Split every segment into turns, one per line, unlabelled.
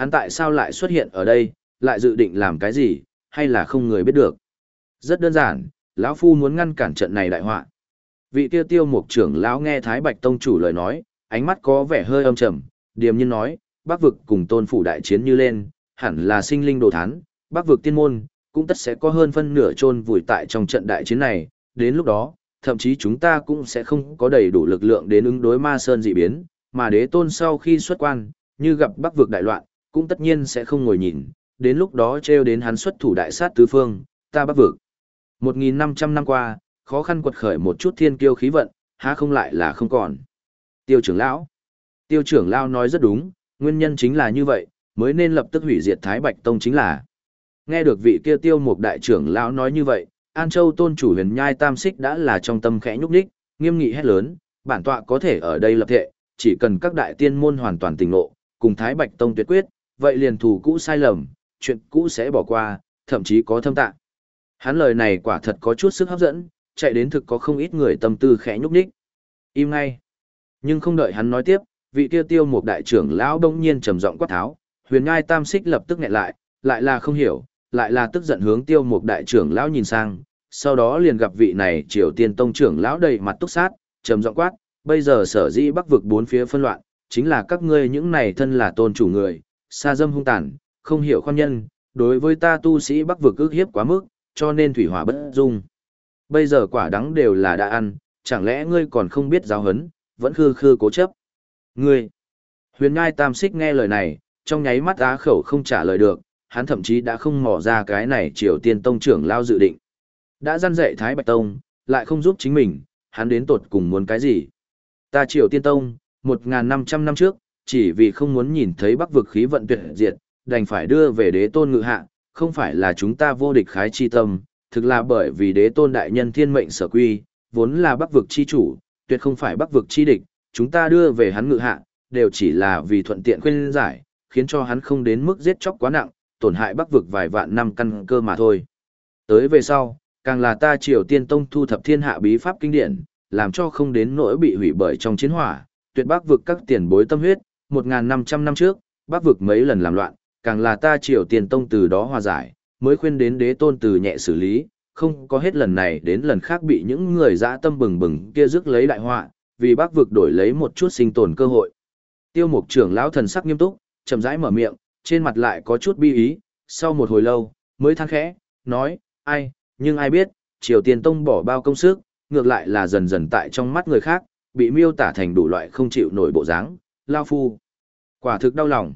hắn tại sao lại xuất hiện ở đây, lại dự định làm cái gì, hay là không người biết được. Rất đơn giản, lão phu muốn ngăn cản trận này đại họa. Vị tiêu tiêu mục trưởng lão nghe Thái Bạch Tông chủ lời nói, ánh mắt có vẻ hơi âm trầm, điềm nhiên nói, bác vực cùng tôn phủ đại chiến như lên, hẳn là sinh linh đồ thán, bác vực tiên môn, cũng tất sẽ có hơn phân nửa chôn vùi tại trong trận đại chiến này, đến lúc đó, thậm chí chúng ta cũng sẽ không có đầy đủ lực lượng đến ứng đối ma sơn dị biến, mà đế tôn sau khi xuất quan, như gặp bắc vực đại loạn, cũng tất nhiên sẽ không ngồi nhìn, đến lúc đó treo đến hắn xuất thủ đại sát tứ phương, ta bắt vực. 1.500 năm qua, khó khăn quật khởi một chút thiên kiêu khí vận, há không lại là không còn. Tiêu trưởng lão. Tiêu trưởng lão nói rất đúng, nguyên nhân chính là như vậy, mới nên lập tức hủy diệt Thái Bạch Tông chính là. Nghe được vị kia tiêu một đại trưởng lão nói như vậy, An Châu tôn chủ huyền nhai tam xích đã là trong tâm khẽ nhúc đích, nghiêm nghị hét lớn, bản tọa có thể ở đây lập thệ, chỉ cần các đại tiên môn hoàn toàn tỉnh ngộ, cùng Thái Bạch Tông tuyệt quyết, vậy liền thủ cũ sai lầm, chuyện cũ sẽ bỏ qua, thậm chí có thâm tạ. Hắn lời này quả thật có chút sức hấp dẫn, chạy đến thực có không ít người tâm tư khẽ nhúc nhích Im ngay. Nhưng không đợi hắn nói tiếp, vị kia tiêu một đại trưởng lão đông nhiên trầm giọng quát tháo, huyền ngai tam xích lập tức nghẹn lại, lại là không hiểu, lại là tức giận hướng tiêu một đại trưởng lão nhìn sang, sau đó liền gặp vị này triều tiên tông trưởng lão đầy mặt túc sát, trầm giọng quát, bây giờ sở dĩ bắc vực bốn phía phân loạn, chính là các ngươi những này thân là tôn chủ người, xa dâm hung tàn, không hiểu khoan nhân, đối với ta tu sĩ bắc vực ước hiếp quá mức, cho nên thủy hỏa bất dung. Bây giờ quả đắng đều là đã ăn, chẳng lẽ ngươi còn không biết giáo hấn, vẫn khư khư cố chấp. Ngươi! Huyền Ngai Tam Xích nghe lời này, trong nháy mắt á khẩu không trả lời được, hắn thậm chí đã không mò ra cái này triều tiên tông trưởng lao dự định. Đã gian dạy Thái Bạch Tông, lại không giúp chính mình, hắn đến tột cùng muốn cái gì. Ta triều tiên tông, 1.500 năm trước, chỉ vì không muốn nhìn thấy bắc vực khí vận tuyệt diệt, đành phải đưa về đế tôn ngự hạ, không phải là chúng ta vô địch khái chi tâm, thực là bởi vì đế tôn đại nhân thiên mệnh sở quy, vốn là bắc vực chi chủ, tuyệt không phải bắc vực chi địch, chúng ta đưa về hắn ngự hạ, đều chỉ là vì thuận tiện khuyên giải, khiến cho hắn không đến mức giết chóc quá nặng, tổn hại bắc vực vài vạn năm căn cơ mà thôi. Tới về sau, càng là ta triều tiên tông thu thập thiên hạ bí pháp kinh điển, làm cho không đến nỗi bị hủy bởi trong chiến hỏa, tuyệt bắc vực các tiền bối tâm huyết, 1.500 năm trước, bắc vực mấy lần làm loạn, càng là ta triều Tiền tông từ đó hòa giải, mới khuyên đến đế tôn từ nhẹ xử lý, không có hết lần này đến lần khác bị những người dã tâm bừng bừng kia rước lấy đại họa, vì bác vực đổi lấy một chút sinh tồn cơ hội. Tiêu mục trưởng lão thần sắc nghiêm túc, chậm rãi mở miệng, trên mặt lại có chút bi ý, sau một hồi lâu, mới than khẽ, nói, ai, nhưng ai biết, Triều Tiền Tông bỏ bao công sức, ngược lại là dần dần tại trong mắt người khác, bị miêu tả thành đủ loại không chịu nổi bộ dáng, lao phu. Quả thực đau lòng.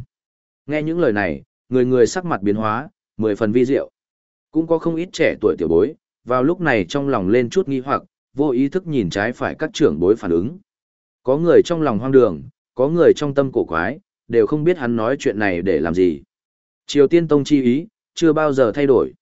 Nghe những lời này, người người sắc mặt biến hóa, mười phần vi diệu. Cũng có không ít trẻ tuổi tiểu bối, vào lúc này trong lòng lên chút nghi hoặc, vô ý thức nhìn trái phải các trưởng bối phản ứng. Có người trong lòng hoang đường, có người trong tâm cổ quái, đều không biết hắn nói chuyện này để làm gì. Triều Tiên Tông chi ý, chưa bao giờ thay đổi.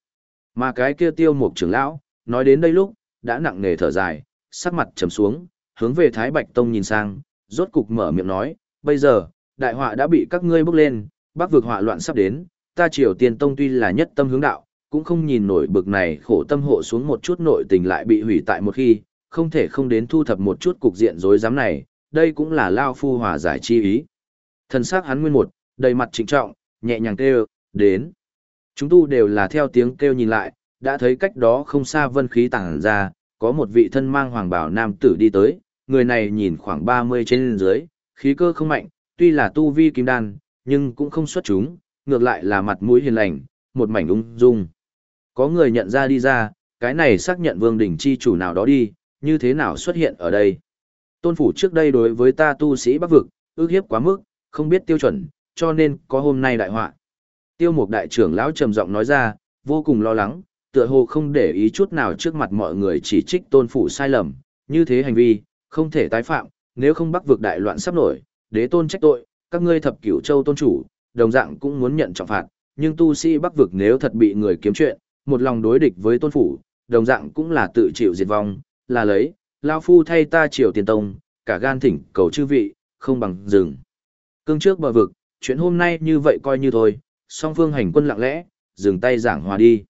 Mà cái kia tiêu mục trưởng lão, nói đến đây lúc, đã nặng nề thở dài, sắc mặt trầm xuống, hướng về Thái Bạch Tông nhìn sang, rốt cục mở miệng nói, bây giờ, đại họa đã bị các ngươi bước lên, bắc vực họa loạn sắp đến, ta Triều Tiên Tông tuy là nhất tâm hướng đạo, cũng không nhìn nổi bực này khổ tâm hộ xuống một chút nội tình lại bị hủy tại một khi, không thể không đến thu thập một chút cục diện rối rắm này, đây cũng là lao phu hòa giải chi ý. Thần sắc hắn nguyên một, đầy mặt trịnh trọng, nhẹ nhàng kêu, đến. Chúng tu đều là theo tiếng kêu nhìn lại, đã thấy cách đó không xa vân khí tàng ra, có một vị thân mang hoàng bảo nam tử đi tới, người này nhìn khoảng 30 trên dưới, khí cơ không mạnh, tuy là tu vi kim đan, nhưng cũng không xuất chúng, ngược lại là mặt mũi hiền lành, một mảnh ung dung. Có người nhận ra đi ra, cái này xác nhận vương đỉnh chi chủ nào đó đi, như thế nào xuất hiện ở đây. Tôn phủ trước đây đối với ta tu sĩ bắc vực, ước hiếp quá mức, không biết tiêu chuẩn, cho nên có hôm nay đại họa. Tiêu mục đại trưởng lão trầm giọng nói ra, vô cùng lo lắng, tựa hồ không để ý chút nào trước mặt mọi người chỉ trích tôn phủ sai lầm, như thế hành vi, không thể tái phạm, nếu không bắc vực đại loạn sắp nổi, đế tôn trách tội, các ngươi thập cửu châu tôn chủ, đồng dạng cũng muốn nhận trọng phạt, nhưng tu sĩ bắc vực nếu thật bị người kiếm chuyện, một lòng đối địch với tôn phủ, đồng dạng cũng là tự chịu diệt vong, là lấy, lao phu thay ta triều tiền tông, cả gan thỉnh cầu chư vị, không bằng dừng. Cương trước bờ vực, chuyện hôm nay như vậy coi như thôi, song phương hành quân lặng lẽ, dừng tay giảng hòa đi.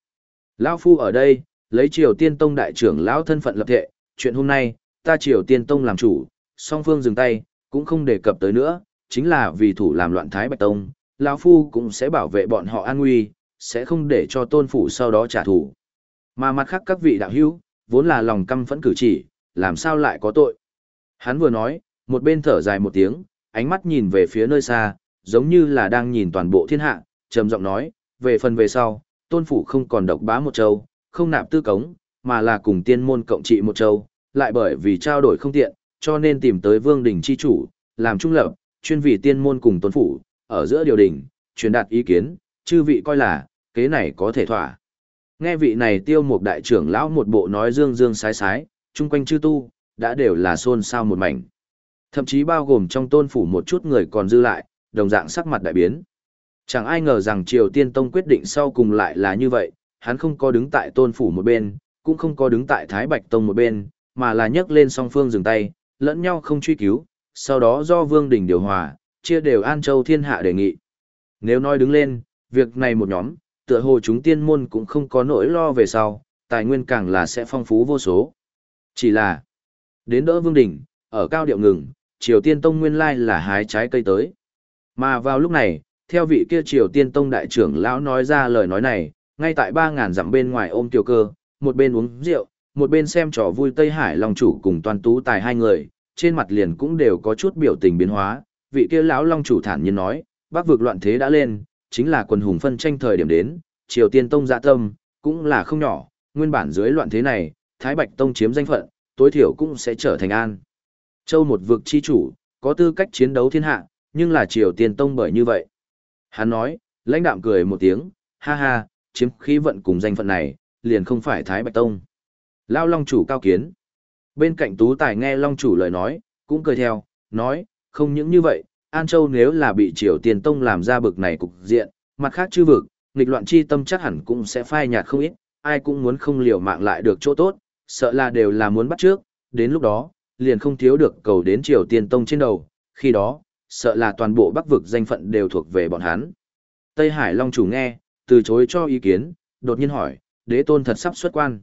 Lão phu ở đây, lấy triều tiên tông đại trưởng lão thân phận lập thệ, chuyện hôm nay, ta triều tiên tông làm chủ, song phương dừng tay, cũng không đề cập tới nữa, chính là vì thủ làm loạn thái bạch tông, lão phu cũng sẽ bảo vệ bọn họ an nguy, sẽ không để cho tôn phủ sau đó trả thù. Mà mặt khác các vị đạo hữu, vốn là lòng căm phẫn cử chỉ, làm sao lại có tội. Hắn vừa nói, một bên thở dài một tiếng, ánh mắt nhìn về phía nơi xa, giống như là đang nhìn toàn bộ thiên hạ, trầm giọng nói, về phần về sau, tôn phủ không còn độc bá một châu, không nạp tư cống, mà là cùng tiên môn cộng trị một châu, lại bởi vì trao đổi không tiện, cho nên tìm tới vương đình chi chủ, làm trung lập, chuyên vị tiên môn cùng tôn phủ, ở giữa điều đình, truyền đạt ý kiến, chư vị coi là, kế này có thể thỏa. Nghe vị này tiêu một đại trưởng lão một bộ nói dương dương sái sái, chung quanh chư tu, đã đều là xôn xao một mảnh. Thậm chí bao gồm trong tôn phủ một chút người còn dư lại, đồng dạng sắc mặt đại biến. Chẳng ai ngờ rằng Triều Tiên Tông quyết định sau cùng lại là như vậy, hắn không có đứng tại tôn phủ một bên, cũng không có đứng tại Thái Bạch Tông một bên, mà là nhấc lên song phương dừng tay, lẫn nhau không truy cứu, sau đó do Vương Đình điều hòa, chia đều An Châu Thiên Hạ đề nghị. Nếu nói đứng lên, việc này một nhóm, tựa hồ chúng tiên môn cũng không có nỗi lo về sau, tài nguyên càng là sẽ phong phú vô số. Chỉ là, đến đỡ Vương Đình, ở cao điệu ngừng, Triều Tiên Tông nguyên lai là hái trái cây tới. Mà vào lúc này, theo vị kia Triều Tiên Tông đại trưởng lão nói ra lời nói này, ngay tại 3.000 dặm bên ngoài ôm tiểu cơ, một bên uống rượu, một bên xem trò vui Tây Hải Long chủ cùng toàn tú tài hai người, trên mặt liền cũng đều có chút biểu tình biến hóa, vị kia lão Long chủ thản nhiên nói, bác vực loạn thế đã lên, chính là quần hùng phân tranh thời điểm đến, Triều Tiên Tông dạ tâm, cũng là không nhỏ, nguyên bản dưới loạn thế này, Thái Bạch Tông chiếm danh phận, tối thiểu cũng sẽ trở thành an. Châu một vực chi chủ, có tư cách chiến đấu thiên hạ, nhưng là Triều Tiên Tông bởi như vậy. Hắn nói, lãnh đạm cười một tiếng, ha ha, chiếm khí vận cùng danh phận này, liền không phải Thái Bạch Tông. Lao Long chủ cao kiến. Bên cạnh Tú Tài nghe Long chủ lời nói, cũng cười theo, nói, không những như vậy, An Châu nếu là bị Triều Tiên Tông làm ra bực này cục diện, mặt khác chư vực, nghịch loạn chi tâm chắc hẳn cũng sẽ phai nhạt không ít, ai cũng muốn không liều mạng lại được chỗ tốt, sợ là đều là muốn bắt trước, đến lúc đó, liền không thiếu được cầu đến Triều Tiên Tông trên đầu, khi đó, sợ là toàn bộ bắc vực danh phận đều thuộc về bọn hắn. Tây Hải Long chủ nghe, từ chối cho ý kiến, đột nhiên hỏi, đế tôn thật sắp xuất quan.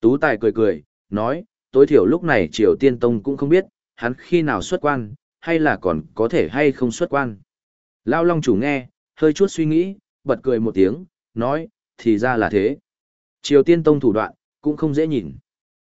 Tú Tài cười cười, nói, tối thiểu lúc này Triều Tiên Tông cũng không biết, hắn khi nào xuất quan, hay là còn có thể hay không xuất quan. Lao Long chủ nghe, hơi chút suy nghĩ, bật cười một tiếng, nói, thì ra là thế. Triều Tiên Tông thủ đoạn, cũng không dễ nhìn.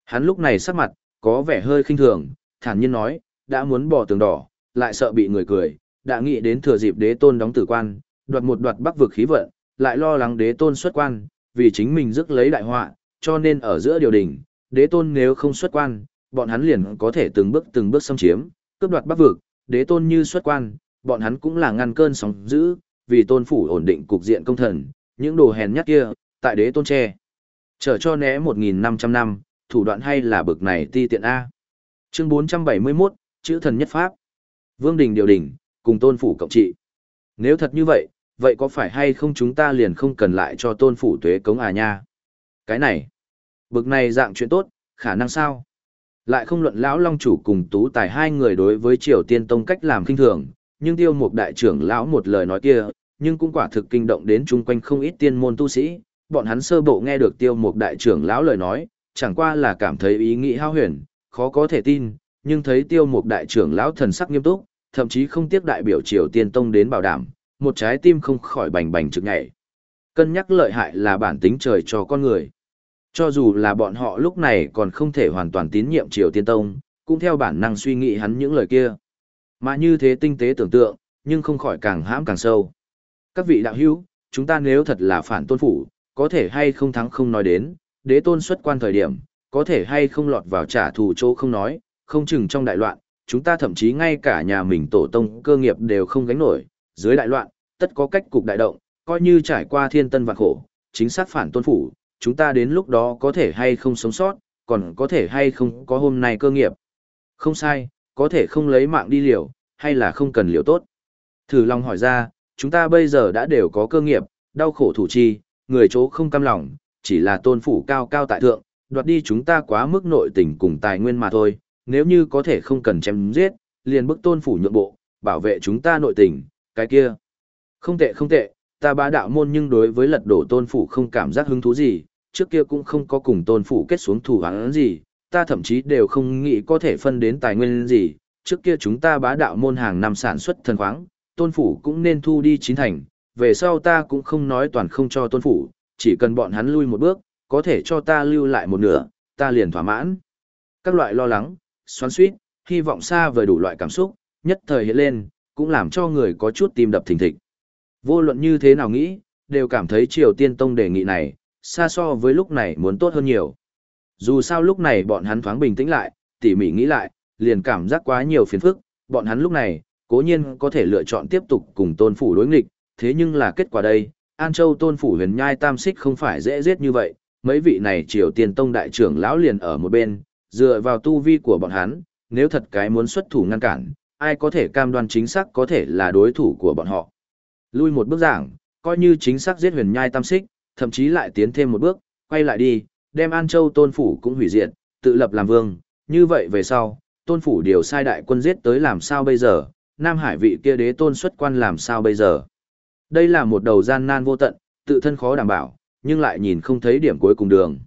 Hắn lúc này sắc mặt, có vẻ hơi khinh thường, thản nhiên nói, đã muốn bỏ tường đỏ, lại sợ bị người cười, đã nghĩ đến thừa dịp đế tôn đóng tử quan, đoạt một đoạt bắc vực khí vận, lại lo lắng đế tôn xuất quan, vì chính mình rước lấy đại họa, cho nên ở giữa điều đình, đế tôn nếu không xuất quan, bọn hắn liền có thể từng bước từng bước xâm chiếm, cướp đoạt bắc vực, đế tôn như xuất quan, bọn hắn cũng là ngăn cơn sóng dữ, vì tôn phủ ổn định cục diện công thần, những đồ hèn nhát kia, tại đế tôn che. Trở cho né 1.500 năm, thủ đoạn hay là bực này ti tiện A. Chương 471, chữ thần nhất pháp. Vương đình điều đình, cùng tôn phủ cộng trị. Nếu thật như vậy, vậy có phải hay không chúng ta liền không cần lại cho tôn phủ tuế cống à nha? Cái này, bực này dạng chuyện tốt, khả năng sao? Lại không luận lão long chủ cùng tú tài hai người đối với triều tiên tông cách làm kinh thường, nhưng tiêu một đại trưởng lão một lời nói kia, nhưng cũng quả thực kinh động đến chung quanh không ít tiên môn tu sĩ, bọn hắn sơ bộ nghe được tiêu một đại trưởng lão lời nói, chẳng qua là cảm thấy ý nghĩ hao huyền, khó có thể tin, nhưng thấy tiêu một đại trưởng lão thần sắc nghiêm túc, thậm chí không tiếc đại biểu triều tiên tông đến bảo đảm, một trái tim không khỏi bành bành trực nhảy. Cân nhắc lợi hại là bản tính trời cho con người. Cho dù là bọn họ lúc này còn không thể hoàn toàn tín nhiệm Triều Tiên Tông, cũng theo bản năng suy nghĩ hắn những lời kia. Mà như thế tinh tế tưởng tượng, nhưng không khỏi càng hãm càng sâu. Các vị đạo hữu, chúng ta nếu thật là phản tôn phủ, có thể hay không thắng không nói đến, đế tôn xuất quan thời điểm, có thể hay không lọt vào trả thù chỗ không nói, không chừng trong đại loạn, chúng ta thậm chí ngay cả nhà mình tổ tông cơ nghiệp đều không gánh nổi, dưới đại loạn, tất có cách cục đại động, coi như trải qua thiên tân vạn khổ, chính xác phản tôn phủ, chúng ta đến lúc đó có thể hay không sống sót, còn có thể hay không có hôm nay cơ nghiệp. Không sai, có thể không lấy mạng đi liều, hay là không cần liều tốt. Thử long hỏi ra, chúng ta bây giờ đã đều có cơ nghiệp, đau khổ thủ chi, người chỗ không cam lòng, chỉ là tôn phủ cao cao tại thượng, đoạt đi chúng ta quá mức nội tình cùng tài nguyên mà thôi, nếu như có thể không cần chém giết, liền bức tôn phủ nhượng bộ, bảo vệ chúng ta nội tình, cái kia. Không tệ không tệ, ta bá đạo môn nhưng đối với lật đổ tôn phủ không cảm giác hứng thú gì, trước kia cũng không có cùng tôn phủ kết xuống thủ hắn gì, ta thậm chí đều không nghĩ có thể phân đến tài nguyên gì, trước kia chúng ta bá đạo môn hàng năm sản xuất thần khoáng, tôn phủ cũng nên thu đi chín thành, về sau ta cũng không nói toàn không cho tôn phủ, chỉ cần bọn hắn lui một bước, có thể cho ta lưu lại một nửa, ta liền thỏa mãn. Các loại lo lắng, xoắn suýt, hy vọng xa vời đủ loại cảm xúc, nhất thời hiện lên, cũng làm cho người có chút tim đập thình thịch. Vô luận như thế nào nghĩ, đều cảm thấy Triều Tiên Tông đề nghị này, xa so với lúc này muốn tốt hơn nhiều. Dù sao lúc này bọn hắn thoáng bình tĩnh lại, tỉ mỉ nghĩ lại, liền cảm giác quá nhiều phiền phức, bọn hắn lúc này, cố nhiên có thể lựa chọn tiếp tục cùng tôn phủ đối nghịch, thế nhưng là kết quả đây, An Châu tôn phủ huyền nhai tam xích không phải dễ giết như vậy, mấy vị này Triều tiền Tông đại trưởng lão liền ở một bên, dựa vào tu vi của bọn hắn, nếu thật cái muốn xuất thủ ngăn cản, ai có thể cam đoan chính xác có thể là đối thủ của bọn họ. Lui một bước giảng, coi như chính xác giết huyền nhai tam xích, thậm chí lại tiến thêm một bước, quay lại đi, đem An Châu tôn phủ cũng hủy diệt, tự lập làm vương, như vậy về sau, tôn phủ điều sai đại quân giết tới làm sao bây giờ, Nam Hải vị kia đế tôn xuất quan làm sao bây giờ. Đây là một đầu gian nan vô tận, tự thân khó đảm bảo, nhưng lại nhìn không thấy điểm cuối cùng đường.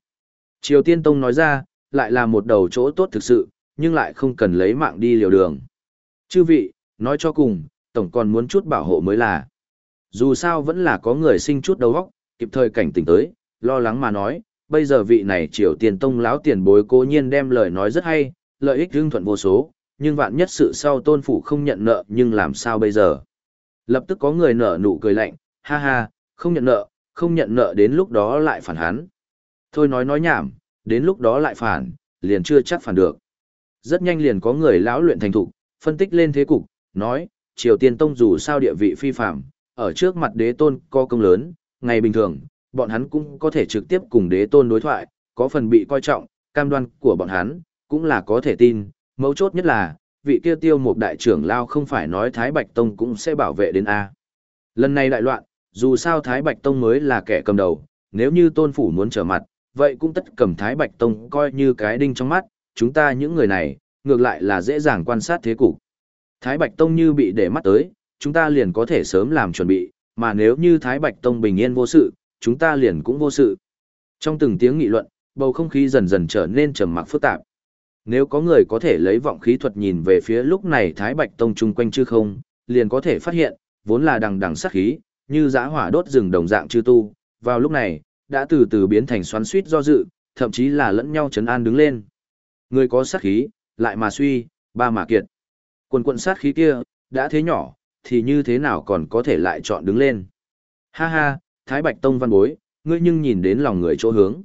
Triều Tiên Tông nói ra, lại là một đầu chỗ tốt thực sự, nhưng lại không cần lấy mạng đi liều đường. Chư vị, nói cho cùng, tổng còn muốn chút bảo hộ mới là. Dù sao vẫn là có người sinh chút đầu óc, kịp thời cảnh tỉnh tới, lo lắng mà nói, bây giờ vị này Triều Tiên Tông lão tiền bối cố nhiên đem lời nói rất hay, lợi ích hương thuận vô số, nhưng vạn nhất sự sau tôn phủ không nhận nợ nhưng làm sao bây giờ? Lập tức có người nở nụ cười lạnh, ha ha, không nhận nợ, không nhận nợ đến lúc đó lại phản hắn. Thôi nói nói nhảm, đến lúc đó lại phản, liền chưa chắc phản được. Rất nhanh liền có người lão luyện thành thục, phân tích lên thế cục, nói, Triều Tiên Tông dù sao địa vị phi phạm, ở trước mặt đế tôn có công lớn, ngày bình thường, bọn hắn cũng có thể trực tiếp cùng đế tôn đối thoại, có phần bị coi trọng, cam đoan của bọn hắn, cũng là có thể tin, mấu chốt nhất là, vị kia tiêu một đại trưởng lao không phải nói Thái Bạch Tông cũng sẽ bảo vệ đến A. Lần này đại loạn, dù sao Thái Bạch Tông mới là kẻ cầm đầu, nếu như tôn phủ muốn trở mặt, vậy cũng tất cầm Thái Bạch Tông coi như cái đinh trong mắt, chúng ta những người này, ngược lại là dễ dàng quan sát thế cục. Thái Bạch Tông như bị để mắt tới, chúng ta liền có thể sớm làm chuẩn bị, mà nếu như Thái Bạch Tông bình yên vô sự, chúng ta liền cũng vô sự. Trong từng tiếng nghị luận, bầu không khí dần dần trở nên trầm mặc phức tạp. Nếu có người có thể lấy vọng khí thuật nhìn về phía lúc này Thái Bạch Tông chung quanh chư không, liền có thể phát hiện, vốn là đằng đằng sát khí, như giã hỏa đốt rừng đồng dạng chư tu, vào lúc này, đã từ từ biến thành xoắn suýt do dự, thậm chí là lẫn nhau chấn an đứng lên. Người có sát khí, lại mà suy, ba mà kiệt. Quần quận sát khí kia, đã thế nhỏ, thì như thế nào còn có thể lại chọn đứng lên. Ha ha, Thái Bạch Tông văn bối, ngươi nhưng nhìn đến lòng người chỗ hướng.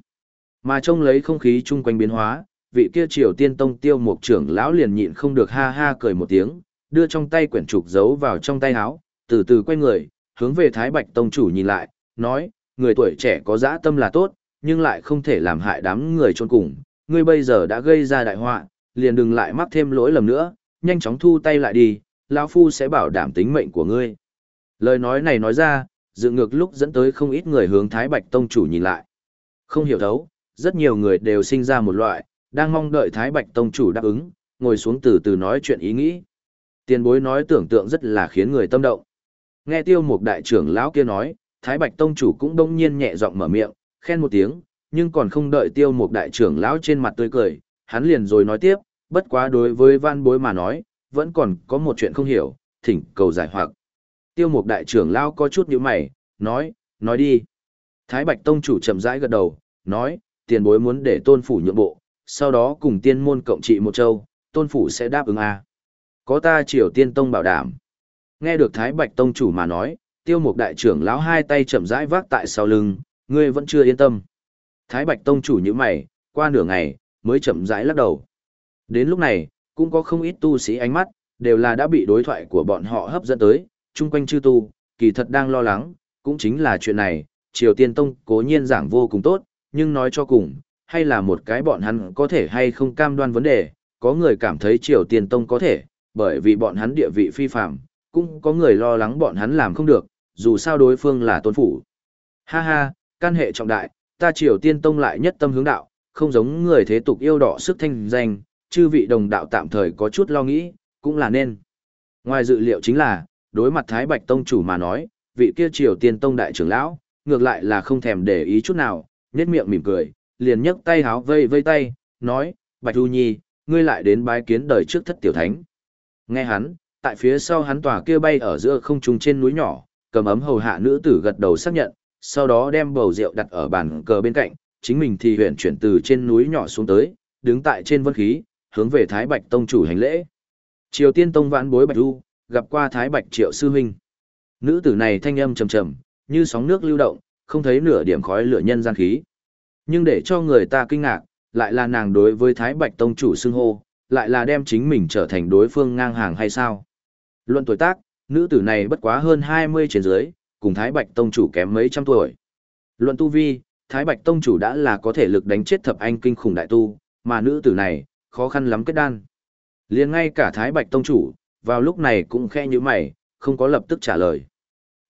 Mà trông lấy không khí chung quanh biến hóa, vị kia triều tiên tông tiêu Mục trưởng lão liền nhịn không được ha ha cười một tiếng, đưa trong tay quyển trục giấu vào trong tay áo, từ từ quay người, hướng về Thái Bạch Tông chủ nhìn lại, nói, người tuổi trẻ có dã tâm là tốt, nhưng lại không thể làm hại đám người trôn cùng, ngươi bây giờ đã gây ra đại họa, liền đừng lại mắc thêm lỗi lầm nữa, nhanh chóng thu tay lại đi, lão phu sẽ bảo đảm tính mệnh của ngươi. Lời nói này nói ra, dự ngược lúc dẫn tới không ít người hướng Thái Bạch Tông chủ nhìn lại. Không hiểu thấu, rất nhiều người đều sinh ra một loại, đang mong đợi Thái Bạch Tông chủ đáp ứng, ngồi xuống từ từ nói chuyện ý nghĩ. Tiền bối nói tưởng tượng rất là khiến người tâm động. Nghe tiêu Mục đại trưởng lão kia nói, Thái Bạch Tông chủ cũng đông nhiên nhẹ giọng mở miệng, khen một tiếng, nhưng còn không đợi tiêu Mục đại trưởng lão trên mặt tươi cười, hắn liền rồi nói tiếp, bất quá đối với văn bối mà nói, vẫn còn có một chuyện không hiểu, thỉnh cầu giải hoặc. Tiêu Mục đại trưởng lão có chút như mày, nói, nói đi. Thái Bạch Tông chủ chậm rãi gật đầu, nói, tiền bối muốn để tôn phủ nhượng bộ, sau đó cùng tiên môn cộng trị một châu, tôn phủ sẽ đáp ứng a. Có ta triều tiên tông bảo đảm. Nghe được Thái Bạch Tông chủ mà nói, tiêu mục đại trưởng lão hai tay chậm rãi vác tại sau lưng, ngươi vẫn chưa yên tâm. Thái Bạch Tông chủ như mày, qua nửa ngày, mới chậm rãi lắc đầu. Đến lúc này, cũng có không ít tu sĩ ánh mắt, đều là đã bị đối thoại của bọn họ hấp dẫn tới, chung quanh chư tu, kỳ thật đang lo lắng, cũng chính là chuyện này, Triều Tiên Tông cố nhiên giảng vô cùng tốt, nhưng nói cho cùng, hay là một cái bọn hắn có thể hay không cam đoan vấn đề, có người cảm thấy Triều Tiên Tông có thể, bởi vì bọn hắn địa vị phi phạm, cũng có người lo lắng bọn hắn làm không được, dù sao đối phương là tôn phủ. Ha ha, căn hệ trọng đại, ta Triều Tiên Tông lại nhất tâm hướng đạo, không giống người thế tục yêu đỏ sức thanh danh, chư vị đồng đạo tạm thời có chút lo nghĩ, cũng là nên. Ngoài dự liệu chính là, đối mặt Thái Bạch Tông chủ mà nói, vị kia Triều Tiên Tông đại trưởng lão, ngược lại là không thèm để ý chút nào, nhếch miệng mỉm cười, liền nhấc tay háo vây vây tay, nói, Bạch Du Nhi, ngươi lại đến bái kiến đời trước thất tiểu thánh. Nghe hắn, tại phía sau hắn tòa kia bay ở giữa không trung trên núi nhỏ, cầm ấm hầu hạ nữ tử gật đầu xác nhận, sau đó đem bầu rượu đặt ở bàn cờ bên cạnh, chính mình thì huyền chuyển từ trên núi nhỏ xuống tới, đứng tại trên vân khí, hướng về Thái Bạch Tông chủ hành lễ. Triều Tiên Tông vãn bối Bạch Du, gặp qua Thái Bạch Triệu Sư Huynh. Nữ tử này thanh âm trầm trầm, như sóng nước lưu động, không thấy nửa điểm khói lửa nhân gian khí. Nhưng để cho người ta kinh ngạc, lại là nàng đối với Thái Bạch Tông chủ xưng hô, lại là đem chính mình trở thành đối phương ngang hàng hay sao? Luận tuổi tác, nữ tử này bất quá hơn 20 trên dưới, cùng Thái Bạch Tông chủ kém mấy trăm tuổi. Luận tu vi, Thái Bạch Tông chủ đã là có thể lực đánh chết thập anh kinh khủng đại tu, mà nữ tử này, khó khăn lắm kết đan. liền ngay cả Thái Bạch Tông chủ, vào lúc này cũng khe như mày, không có lập tức trả lời.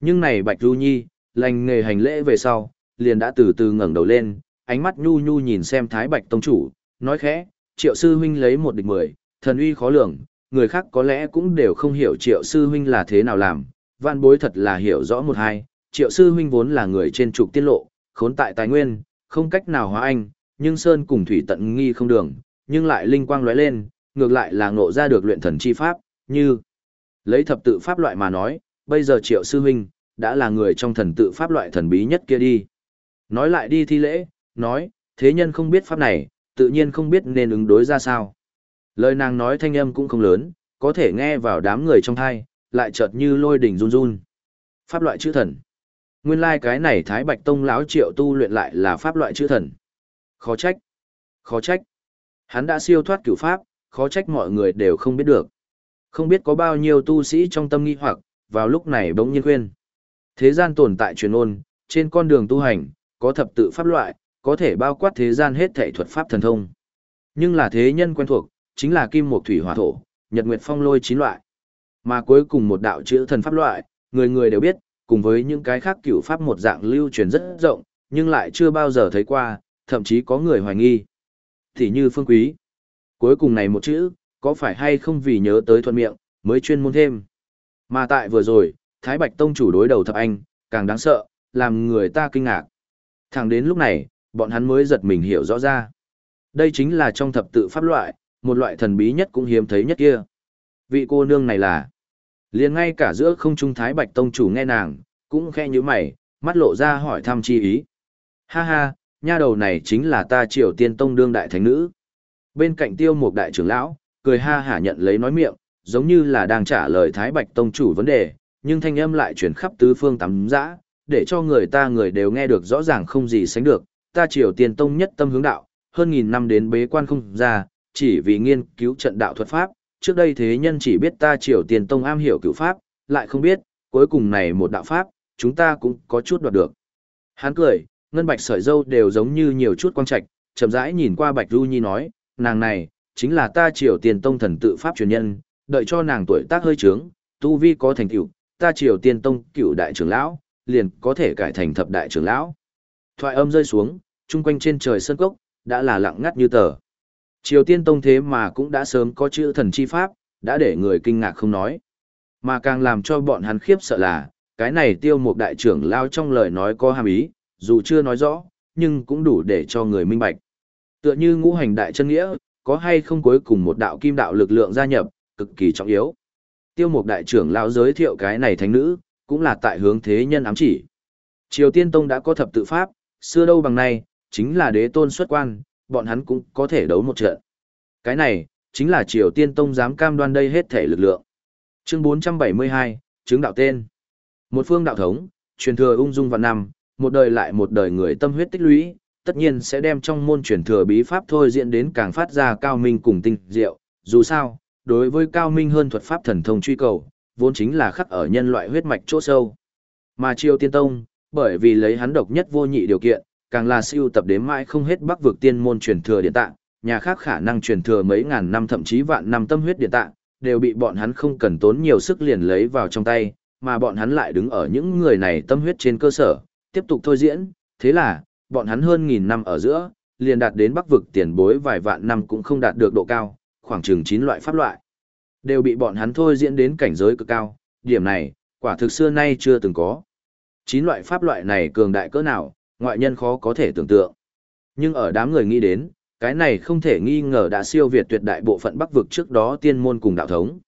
Nhưng này Bạch Du Nhi, lành nghề hành lễ về sau, liền đã từ từ ngẩng đầu lên, ánh mắt nhu nhu nhìn xem Thái Bạch Tông chủ, nói khẽ, triệu sư huynh lấy một địch mười, thần uy khó lường, người khác có lẽ cũng đều không hiểu triệu sư huynh là thế nào làm, vạn bối thật là hiểu rõ một hai, triệu sư huynh vốn là người trên trục tiết lộ, khốn tại tài nguyên, không cách nào hóa anh, nhưng sơn cùng thủy tận nghi không đường, nhưng lại linh quang lóe lên, ngược lại là ngộ ra được luyện thần chi pháp, như lấy thập tự pháp loại mà nói, bây giờ triệu sư huynh, đã là người trong thần tự pháp loại thần bí nhất kia đi. Nói lại đi thi lễ, nói, thế nhân không biết pháp này, tự nhiên không biết nên ứng đối ra sao. Lời nàng nói thanh âm cũng không lớn, có thể nghe vào đám người trong thai, lại chợt như lôi đỉnh run run. Pháp loại chữ thần. Nguyên lai like cái này Thái Bạch Tông lão triệu tu luyện lại là pháp loại chữ thần. Khó trách. Khó trách. Hắn đã siêu thoát cửu pháp, khó trách mọi người đều không biết được. Không biết có bao nhiêu tu sĩ trong tâm nghi hoặc, vào lúc này bỗng nhiên khuyên. Thế gian tồn tại truyền ôn, trên con đường tu hành, có thập tự pháp loại, có thể bao quát thế gian hết thể thuật pháp thần thông. Nhưng là thế nhân quen thuộc, chính là kim mộc thủy hỏa thổ, nhật nguyệt phong lôi chín loại. Mà cuối cùng một đạo chữ thần pháp loại, người người đều biết, cùng với những cái khác cửu pháp một dạng lưu truyền rất rộng, nhưng lại chưa bao giờ thấy qua, thậm chí có người hoài nghi. Thì như phương quý. Cuối cùng này một chữ, có phải hay không vì nhớ tới thuận miệng, mới chuyên môn thêm. Mà tại vừa rồi, Thái Bạch Tông chủ đối đầu thập anh, càng đáng sợ, làm người ta kinh ngạc. Thẳng đến lúc này, bọn hắn mới giật mình hiểu rõ ra. Đây chính là trong thập tự pháp loại, một loại thần bí nhất cũng hiếm thấy nhất kia. Vị cô nương này là, liền ngay cả giữa không trung Thái Bạch Tông chủ nghe nàng, cũng khe như mày, mắt lộ ra hỏi thăm chi ý. Ha ha, nha đầu này chính là ta triều tiên tông đương đại thánh nữ. Bên cạnh tiêu một đại trưởng lão, cười ha hả nhận lấy nói miệng, giống như là đang trả lời Thái Bạch Tông chủ vấn đề, nhưng thanh âm lại chuyển khắp tứ phương tắm dã, để cho người ta người đều nghe được rõ ràng không gì sánh được. Ta triều tiên tông nhất tâm hướng đạo, hơn nghìn năm đến bế quan không ra, chỉ vì nghiên cứu trận đạo thuật pháp, trước đây thế nhân chỉ biết ta triều tiên tông am hiểu cửu pháp, lại không biết, cuối cùng này một đạo pháp, chúng ta cũng có chút đoạt được. Hắn cười, ngân bạch sợi dâu đều giống như nhiều chút quang trạch, chậm rãi nhìn qua Bạch Du Nhi nói, nàng này, chính là ta triều tiền tông thần tự pháp truyền nhân, đợi cho nàng tuổi tác hơi trướng, tu vi có thành tựu, ta triều tiên tông cựu đại trưởng lão, liền có thể cải thành thập đại trưởng lão. Thoại âm rơi xuống, chung quanh trên trời sơn cốc, đã là lặng ngắt như tờ. Triều tiên tông thế mà cũng đã sớm có chữ thần chi pháp, đã để người kinh ngạc không nói. Mà càng làm cho bọn hắn khiếp sợ là, cái này tiêu một đại trưởng lao trong lời nói có hàm ý, dù chưa nói rõ, nhưng cũng đủ để cho người minh bạch. Tựa như ngũ hành đại chân nghĩa, có hay không cuối cùng một đạo kim đạo lực lượng gia nhập, cực kỳ trọng yếu. Tiêu Mục đại trưởng lão giới thiệu cái này thánh nữ, cũng là tại hướng thế nhân ám chỉ. Triều Tiên Tông đã có thập tự pháp, xưa đâu bằng này chính là đế tôn xuất quan, bọn hắn cũng có thể đấu một trận. Cái này, chính là Triều Tiên Tông dám cam đoan đây hết thể lực lượng. Chương 472, chứng đạo tên. Một phương đạo thống, truyền thừa ung dung vạn năm, một đời lại một đời người tâm huyết tích lũy, tất nhiên sẽ đem trong môn truyền thừa bí pháp thôi diễn đến càng phát ra cao minh cùng tinh diệu. Dù sao, đối với cao minh hơn thuật pháp thần thông truy cầu, vốn chính là khắc ở nhân loại huyết mạch chỗ sâu. Mà Triều Tiên Tông, bởi vì lấy hắn độc nhất vô nhị điều kiện, càng là siêu tập đến mãi không hết bắc vực tiên môn truyền thừa điện tạng, nhà khác khả năng truyền thừa mấy ngàn năm thậm chí vạn năm tâm huyết điện tạng, đều bị bọn hắn không cần tốn nhiều sức liền lấy vào trong tay, mà bọn hắn lại đứng ở những người này tâm huyết trên cơ sở, tiếp tục thôi diễn, thế là, bọn hắn hơn nghìn năm ở giữa, liền đạt đến bắc vực tiền bối vài vạn năm cũng không đạt được độ cao, khoảng chừng 9 loại pháp loại. Đều bị bọn hắn thôi diễn đến cảnh giới cực cao, điểm này, quả thực xưa nay chưa từng có. 9 loại pháp loại này cường đại cỡ nào, ngoại nhân khó có thể tưởng tượng. Nhưng ở đám người nghĩ đến, cái này không thể nghi ngờ đã siêu việt tuyệt đại bộ phận bắc vực trước đó tiên môn cùng đạo thống.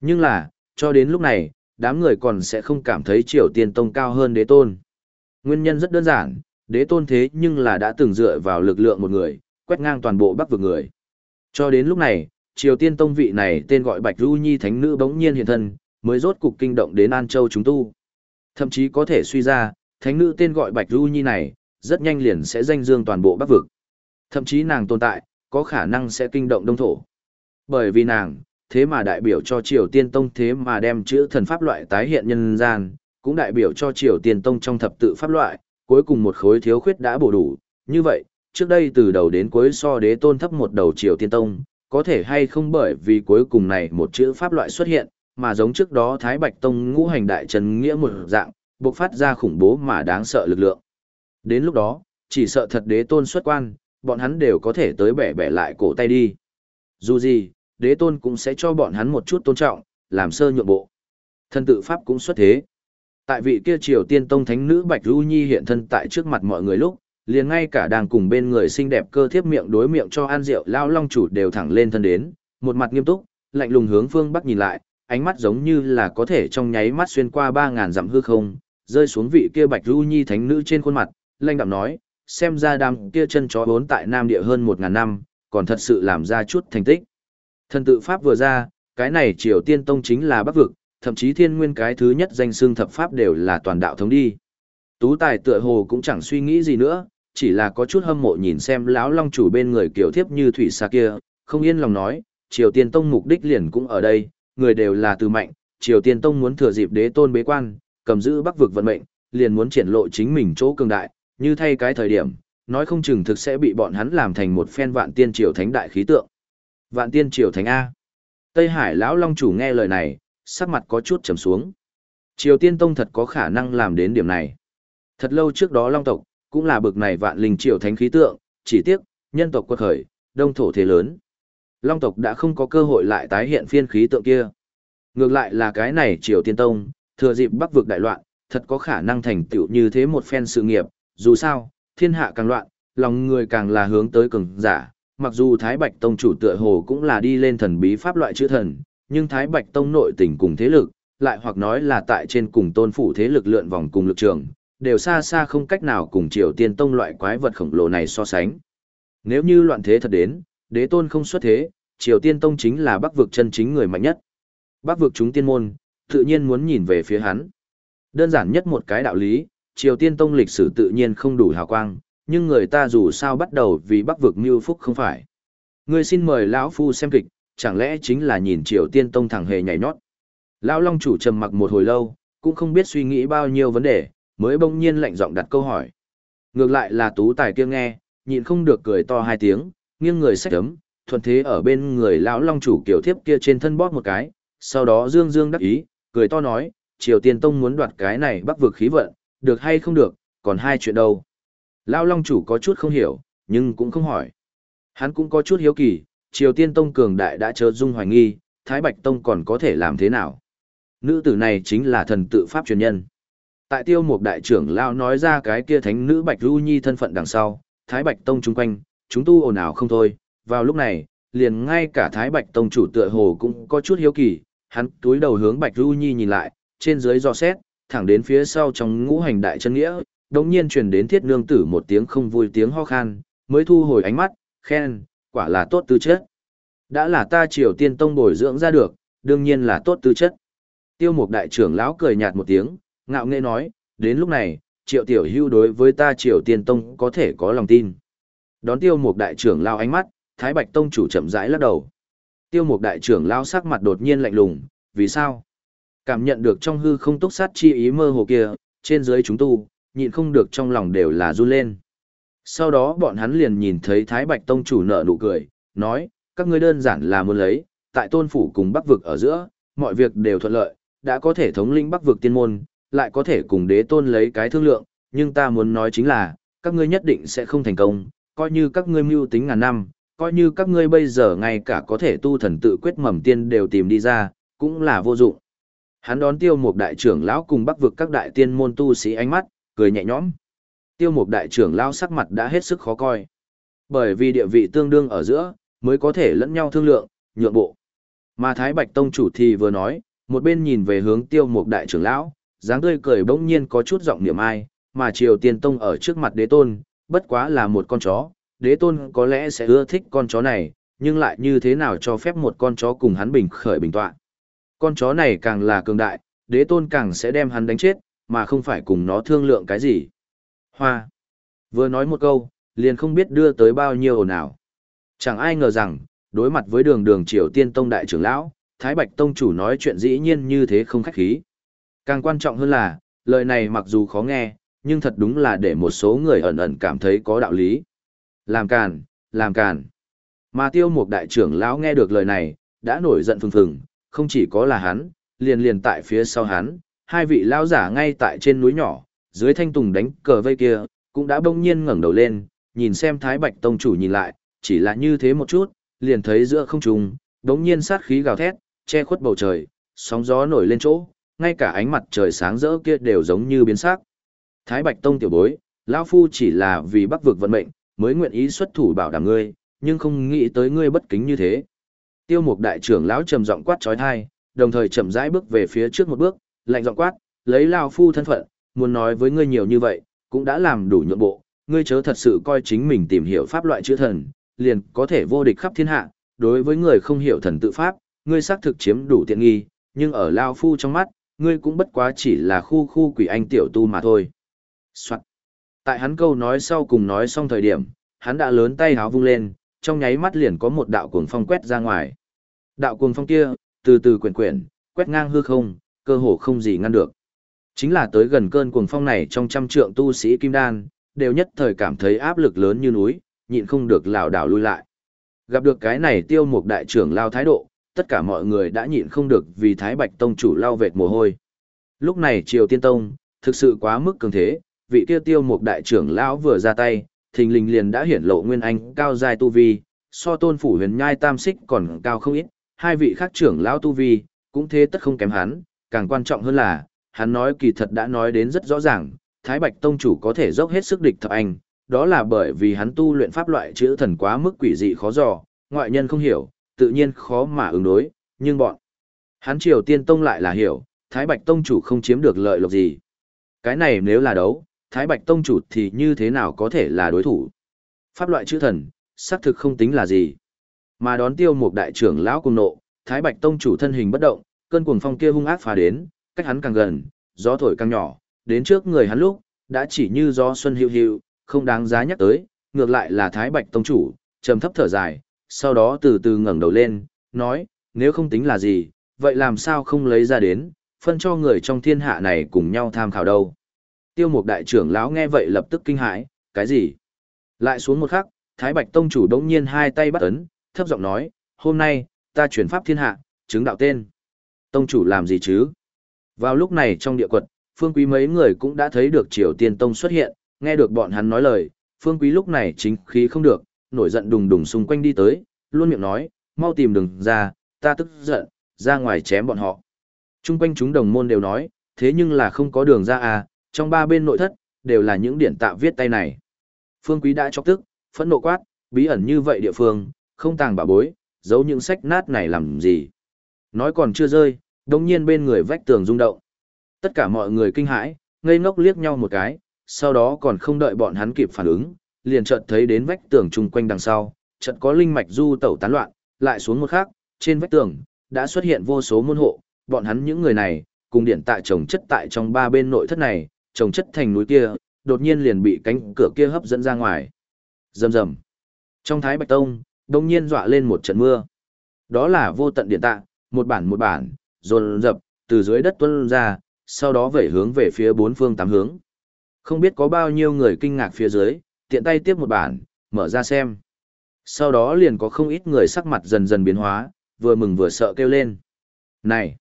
Nhưng là, cho đến lúc này, đám người còn sẽ không cảm thấy Triều Tiên Tông cao hơn đế tôn. Nguyên nhân rất đơn giản, đế tôn thế nhưng là đã từng dựa vào lực lượng một người, quét ngang toàn bộ bắc vực người. Cho đến lúc này, Triều Tiên Tông vị này tên gọi Bạch Du Nhi Thánh Nữ bỗng nhiên hiện thân, mới rốt cục kinh động đến An Châu chúng tu. Thậm chí có thể suy ra, Thánh Nữ tên gọi Bạch Du Nhi này, rất nhanh liền sẽ danh dương toàn bộ bắc vực. Thậm chí nàng tồn tại, có khả năng sẽ kinh động đông thổ. Bởi vì nàng, thế mà đại biểu cho Triều Tiên Tông thế mà đem chữ thần pháp loại tái hiện nhân gian, cũng đại biểu cho Triều Tiên Tông trong thập tự pháp loại, cuối cùng một khối thiếu khuyết đã bổ đủ. Như vậy, trước đây từ đầu đến cuối so đế tôn thấp một đầu Triều Tiên Tông, có thể hay không bởi vì cuối cùng này một chữ pháp loại xuất hiện, mà giống trước đó Thái Bạch Tông ngũ hành đại trần nghĩa một dạng, bộc phát ra khủng bố mà đáng sợ lực lượng. Đến lúc đó, chỉ sợ thật đế tôn xuất quan, bọn hắn đều có thể tới bẻ bẻ lại cổ tay đi. Dù gì, đế tôn cũng sẽ cho bọn hắn một chút tôn trọng, làm sơ nhượng bộ. Thân tự pháp cũng xuất thế. Tại vị kia triều tiên tông thánh nữ Bạch Du Nhi hiện thân tại trước mặt mọi người lúc, liền ngay cả đang cùng bên người xinh đẹp cơ thiếp miệng đối miệng cho ăn rượu lao long chủ đều thẳng lên thân đến, một mặt nghiêm túc, lạnh lùng hướng phương bắc nhìn lại, ánh mắt giống như là có thể trong nháy mắt xuyên qua ba ngàn dặm hư không, rơi xuống vị kia Bạch Du Nhi thánh nữ trên khuôn mặt, lanh đạm nói, xem ra đám kia chân chó bốn tại Nam địa hơn một ngàn năm, còn thật sự làm ra chút thành tích. Thần tự Pháp vừa ra, cái này Triều Tiên Tông chính là Bắc vực, thậm chí thiên nguyên cái thứ nhất danh xương thập Pháp đều là toàn đạo thống đi. Tú tài tựa hồ cũng chẳng suy nghĩ gì nữa, chỉ là có chút hâm mộ nhìn xem lão long chủ bên người kiểu thiếp như thủy xa kia, không yên lòng nói, Triều Tiên Tông mục đích liền cũng ở đây, người đều là từ mạnh, Triều Tiên Tông muốn thừa dịp đế tôn bế quan, cầm giữ Bắc vực vận mệnh, liền muốn triển lộ chính mình chỗ cường đại, như thay cái thời điểm, nói không chừng thực sẽ bị bọn hắn làm thành một phen vạn tiên triều thánh đại khí tượng. Vạn tiên triều thánh A. Tây Hải lão long chủ nghe lời này, sắc mặt có chút trầm xuống. Triều tiên tông thật có khả năng làm đến điểm này. Thật lâu trước đó long tộc, cũng là bực này vạn linh triều thánh khí tượng, chỉ tiếc, nhân tộc quật khởi, đông thổ thế lớn. Long tộc đã không có cơ hội lại tái hiện phiên khí tượng kia. Ngược lại là cái này triều tiên tông, thừa dịp bắc vực đại loạn, thật có khả năng thành tựu như thế một phen sự nghiệp, dù sao, thiên hạ càng loạn, lòng người càng là hướng tới cường giả, mặc dù Thái Bạch Tông chủ tựa hồ cũng là đi lên thần bí pháp loại chữ thần, nhưng Thái Bạch Tông nội tình cùng thế lực, lại hoặc nói là tại trên cùng tôn phủ thế lực lượn vòng cùng lực trường, đều xa xa không cách nào cùng Triều Tiên Tông loại quái vật khổng lồ này so sánh. Nếu như loạn thế thật đến, đế tôn không xuất thế, Triều Tiên Tông chính là bắc vực chân chính người mạnh nhất. Bắc vực chúng tiên môn, tự nhiên muốn nhìn về phía hắn. Đơn giản nhất một cái đạo lý, Triều Tiên Tông lịch sử tự nhiên không đủ hào quang, nhưng người ta dù sao bắt đầu vì bắc vực mưu phúc không phải. Ngươi xin mời lão phu xem kịch, chẳng lẽ chính là nhìn Triều Tiên Tông thẳng hề nhảy nhót. Lão Long chủ trầm mặc một hồi lâu, cũng không biết suy nghĩ bao nhiêu vấn đề, mới bỗng nhiên lạnh giọng đặt câu hỏi. Ngược lại là tú tài kia nghe, nhịn không được cười to hai tiếng, nghiêng người sách ấm, thuận thế ở bên người lão Long chủ kiểu thiếp kia trên thân bóp một cái, sau đó dương dương đắc ý, cười to nói, Triều Tiên Tông muốn đoạt cái này bắc vực khí vận, được hay không được, còn hai chuyện đâu. lão Long chủ có chút không hiểu, nhưng cũng không hỏi. Hắn cũng có chút hiếu kỳ, Triều Tiên Tông cường đại đã chớ dung hoài nghi, Thái Bạch Tông còn có thể làm thế nào. Nữ tử này chính là thần tự pháp truyền nhân. Tại tiêu mục đại trưởng Lao nói ra cái kia thánh nữ Bạch Du Nhi thân phận đằng sau, Thái Bạch Tông chung quanh, chúng tu ồn ào không thôi. Vào lúc này, liền ngay cả Thái Bạch Tông chủ tựa hồ cũng có chút hiếu kỳ, hắn túi đầu hướng Bạch Du Nhi nhìn lại, trên dưới do xét, thẳng đến phía sau trong ngũ hành đại chân nghĩa, đột nhiên truyền đến thiết nương tử một tiếng không vui tiếng ho khan, mới thu hồi ánh mắt, khen, quả là tốt tư chất. Đã là ta triều tiên tông bồi dưỡng ra được, đương nhiên là tốt tư chất. Tiêu mục đại trưởng lão cười nhạt một tiếng, ngạo nghễ nói, đến lúc này, triệu tiểu hưu đối với ta triều tiên tông có thể có lòng tin. Đón tiêu mục đại trưởng lão ánh mắt, thái bạch tông chủ chậm rãi lắc đầu. Tiêu mục đại trưởng lão sắc mặt đột nhiên lạnh lùng, vì sao? Cảm nhận được trong hư không túc sát chi ý mơ hồ kia, trên dưới chúng tu, nhịn không được trong lòng đều là run lên. Sau đó bọn hắn liền nhìn thấy Thái Bạch Tông chủ nở nụ cười, nói, các ngươi đơn giản là muốn lấy, tại tôn phủ cùng bắc vực ở giữa, mọi việc đều thuận lợi, đã có thể thống lĩnh bắc vực tiên môn, lại có thể cùng đế tôn lấy cái thương lượng, nhưng ta muốn nói chính là, các ngươi nhất định sẽ không thành công, coi như các ngươi mưu tính ngàn năm, coi như các ngươi bây giờ ngay cả có thể tu thần tự quyết mầm tiên đều tìm đi ra, cũng là vô dụng. Hắn đón tiêu một đại trưởng lão cùng bắc vực các đại tiên môn tu sĩ ánh mắt, cười nhẹ nhõm. Tiêu mục đại trưởng lão sắc mặt đã hết sức khó coi. Bởi vì địa vị tương đương ở giữa, mới có thể lẫn nhau thương lượng, nhượng bộ. Mà Thái Bạch Tông chủ thì vừa nói, Một bên nhìn về hướng tiêu mục đại trưởng lão, dáng tươi cười bỗng nhiên có chút giọng niệm ai, mà Triều Tiên Tông ở trước mặt đế tôn, bất quá là một con chó, đế tôn có lẽ sẽ ưa thích con chó này, nhưng lại như thế nào cho phép một con chó cùng hắn bình khởi bình tọa. Con chó này càng là cường đại, đế tôn càng sẽ đem hắn đánh chết, mà không phải cùng nó thương lượng cái gì. Hoa. Vừa nói một câu, liền không biết đưa tới bao nhiêu ồn ào. Chẳng ai ngờ rằng, đối mặt với đường đường Triều Tiên Tông đại trưởng lão, Thái Bạch Tông chủ nói chuyện dĩ nhiên như thế không khách khí. Càng quan trọng hơn là, lời này mặc dù khó nghe, nhưng thật đúng là để một số người ẩn ẩn cảm thấy có đạo lý. Làm càn, làm càn. Mà tiêu mục đại trưởng lão nghe được lời này, đã nổi giận phừng phừng, không chỉ có là hắn, liền liền tại phía sau hắn, hai vị lão giả ngay tại trên núi nhỏ, dưới thanh tùng đánh cờ vây kia, cũng đã bỗng nhiên ngẩng đầu lên, nhìn xem Thái Bạch Tông chủ nhìn lại, chỉ là như thế một chút, liền thấy giữa không trung, bỗng nhiên sát khí gào thét, che khuất bầu trời, sóng gió nổi lên chỗ, ngay cả ánh mặt trời sáng rỡ kia đều giống như biến sắc. Thái Bạch Tông tiểu bối, lão phu chỉ là vì Bắc vực vận mệnh, mới nguyện ý xuất thủ bảo đảm ngươi, nhưng không nghĩ tới ngươi bất kính như thế. Tiêu Mục đại trưởng lão trầm giọng quát chói tai, đồng thời chậm rãi bước về phía trước một bước, lạnh giọng quát, lấy lão phu thân phận, muốn nói với ngươi nhiều như vậy, cũng đã làm đủ nhượng bộ, ngươi chớ thật sự coi chính mình tìm hiểu pháp loại chữ thần, liền có thể vô địch khắp thiên hạ, đối với người không hiểu thần tự pháp, ngươi xác thực chiếm đủ tiện nghi, nhưng ở lao phu trong mắt, ngươi cũng bất quá chỉ là khu khu quỷ anh tiểu tu mà thôi. Soạn. Tại hắn câu nói sau cùng nói xong thời điểm, hắn đã lớn tay háo vung lên, trong nháy mắt liền có một đạo cuồng phong quét ra ngoài. Đạo cuồng phong kia, từ từ quyển quyển, quét ngang hư không, cơ hồ không gì ngăn được. Chính là tới gần cơn cuồng phong này trong trăm trượng tu sĩ kim đan, đều nhất thời cảm thấy áp lực lớn như núi, nhịn không được lảo đảo lui lại. Gặp được cái này tiêu mục đại trưởng lao thái độ, tất cả mọi người đã nhịn không được vì Thái Bạch Tông chủ lao vệt mồ hôi. Lúc này Triều Tiên Tông, thực sự quá mức cường thế, vị kia tiêu mục đại trưởng lão vừa ra tay, thình lình liền đã hiển lộ nguyên anh cao dài tu vi, so tôn phủ huyền nhai tam xích còn cao không ít, hai vị khác trưởng lão tu vi, cũng thế tất không kém hắn, càng quan trọng hơn là, hắn nói kỳ thật đã nói đến rất rõ ràng, Thái Bạch Tông chủ có thể dốc hết sức địch thập anh, đó là bởi vì hắn tu luyện pháp loại chữ thần quá mức quỷ dị khó dò, ngoại nhân không hiểu, tự nhiên khó mà ứng đối, nhưng bọn hắn Triều Tiên Tông lại là hiểu, Thái Bạch Tông chủ không chiếm được lợi lộc gì. Cái này nếu là đấu, Thái Bạch Tông chủ thì như thế nào có thể là đối thủ? Pháp loại chữ thần, xác thực không tính là gì. Mà đón tiêu một đại trưởng lão cùng nộ, Thái Bạch Tông chủ thân hình bất động, cơn cuồng phong kia hung ác phá đến, cách hắn càng gần, gió thổi càng nhỏ, đến trước người hắn lúc, đã chỉ như gió xuân hiu hiu, không đáng giá nhắc tới, ngược lại là Thái Bạch Tông chủ, trầm thấp thở dài, sau đó từ từ ngẩng đầu lên, nói, nếu không tính là gì, vậy làm sao không lấy ra đến, phân cho người trong thiên hạ này cùng nhau tham khảo đâu. Tiêu mục đại trưởng lão nghe vậy lập tức kinh hãi, cái gì? Lại xuống một khắc, Thái Bạch Tông chủ đống nhiên hai tay bắt ấn, thấp giọng nói, hôm nay, ta chuyển pháp thiên hạ, chứng đạo tên. Tông chủ làm gì chứ? Vào lúc này trong địa quật, phương quý mấy người cũng đã thấy được triều tiên tông xuất hiện, nghe được bọn hắn nói lời, phương quý lúc này chính khí không được, nổi giận đùng đùng xung quanh đi tới, luôn miệng nói, mau tìm đường ra, ta tức giận, ra ngoài chém bọn họ. Trung quanh chúng đồng môn đều nói, thế nhưng là không có đường ra à, trong ba bên nội thất, đều là những điển tạ viết tay này. Phương Quý đã chọc tức, phẫn nộ quát, bí ẩn như vậy địa phương, không tàng bà bối, giấu những sách nát này làm gì. Nói còn chưa rơi, đồng nhiên bên người vách tường rung động. Tất cả mọi người kinh hãi, ngây ngốc liếc nhau một cái, sau đó còn không đợi bọn hắn kịp phản ứng, liền chợt thấy đến vách tường chung quanh đằng sau, chợt có linh mạch du tẩu tán loạn, lại xuống một khắc, trên vách tường đã xuất hiện vô số môn hộ, bọn hắn những người này, cùng điện tại trồng chất tại trong ba bên nội thất này, trồng chất thành núi kia, đột nhiên liền bị cánh cửa kia hấp dẫn ra ngoài. Rầm rầm. Trong Thái Bạch Tông, đông nhiên dọa lên một trận mưa. Đó là vô tận điện tạ, một bản một bản, dồn dập từ dưới đất tuôn ra, sau đó vẩy hướng về phía bốn phương tám hướng. Không biết có bao nhiêu người kinh ngạc phía dưới, tiện tay tiếp một bản, mở ra xem. Sau đó liền có không ít người sắc mặt dần dần biến hóa, vừa mừng vừa sợ kêu lên. Này!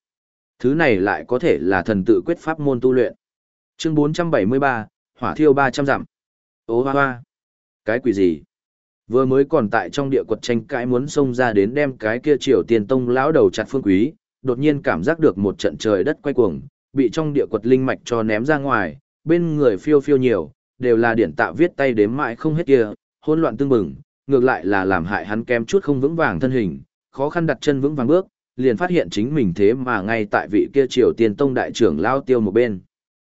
Thứ này lại có thể là thần tự quyết pháp môn tu luyện. Chương 473, hỏa thiêu 300 dặm. Ô hoa hoa! Cái quỷ gì? Vừa mới còn tại trong địa quật tranh cãi muốn xông ra đến đem cái kia triều tiền tông lão đầu chặt phương quý, đột nhiên cảm giác được một trận trời đất quay cuồng, bị trong địa quật linh mạch cho ném ra ngoài, bên người phiêu phiêu nhiều, đều là điển tạ viết tay đếm mãi không hết kia, hỗn loạn tương bừng, ngược lại là làm hại hắn kém chút không vững vàng thân hình, khó khăn đặt chân vững vàng bước, liền phát hiện chính mình thế mà ngay tại vị kia triều tiên tông đại trưởng lao tiêu một bên.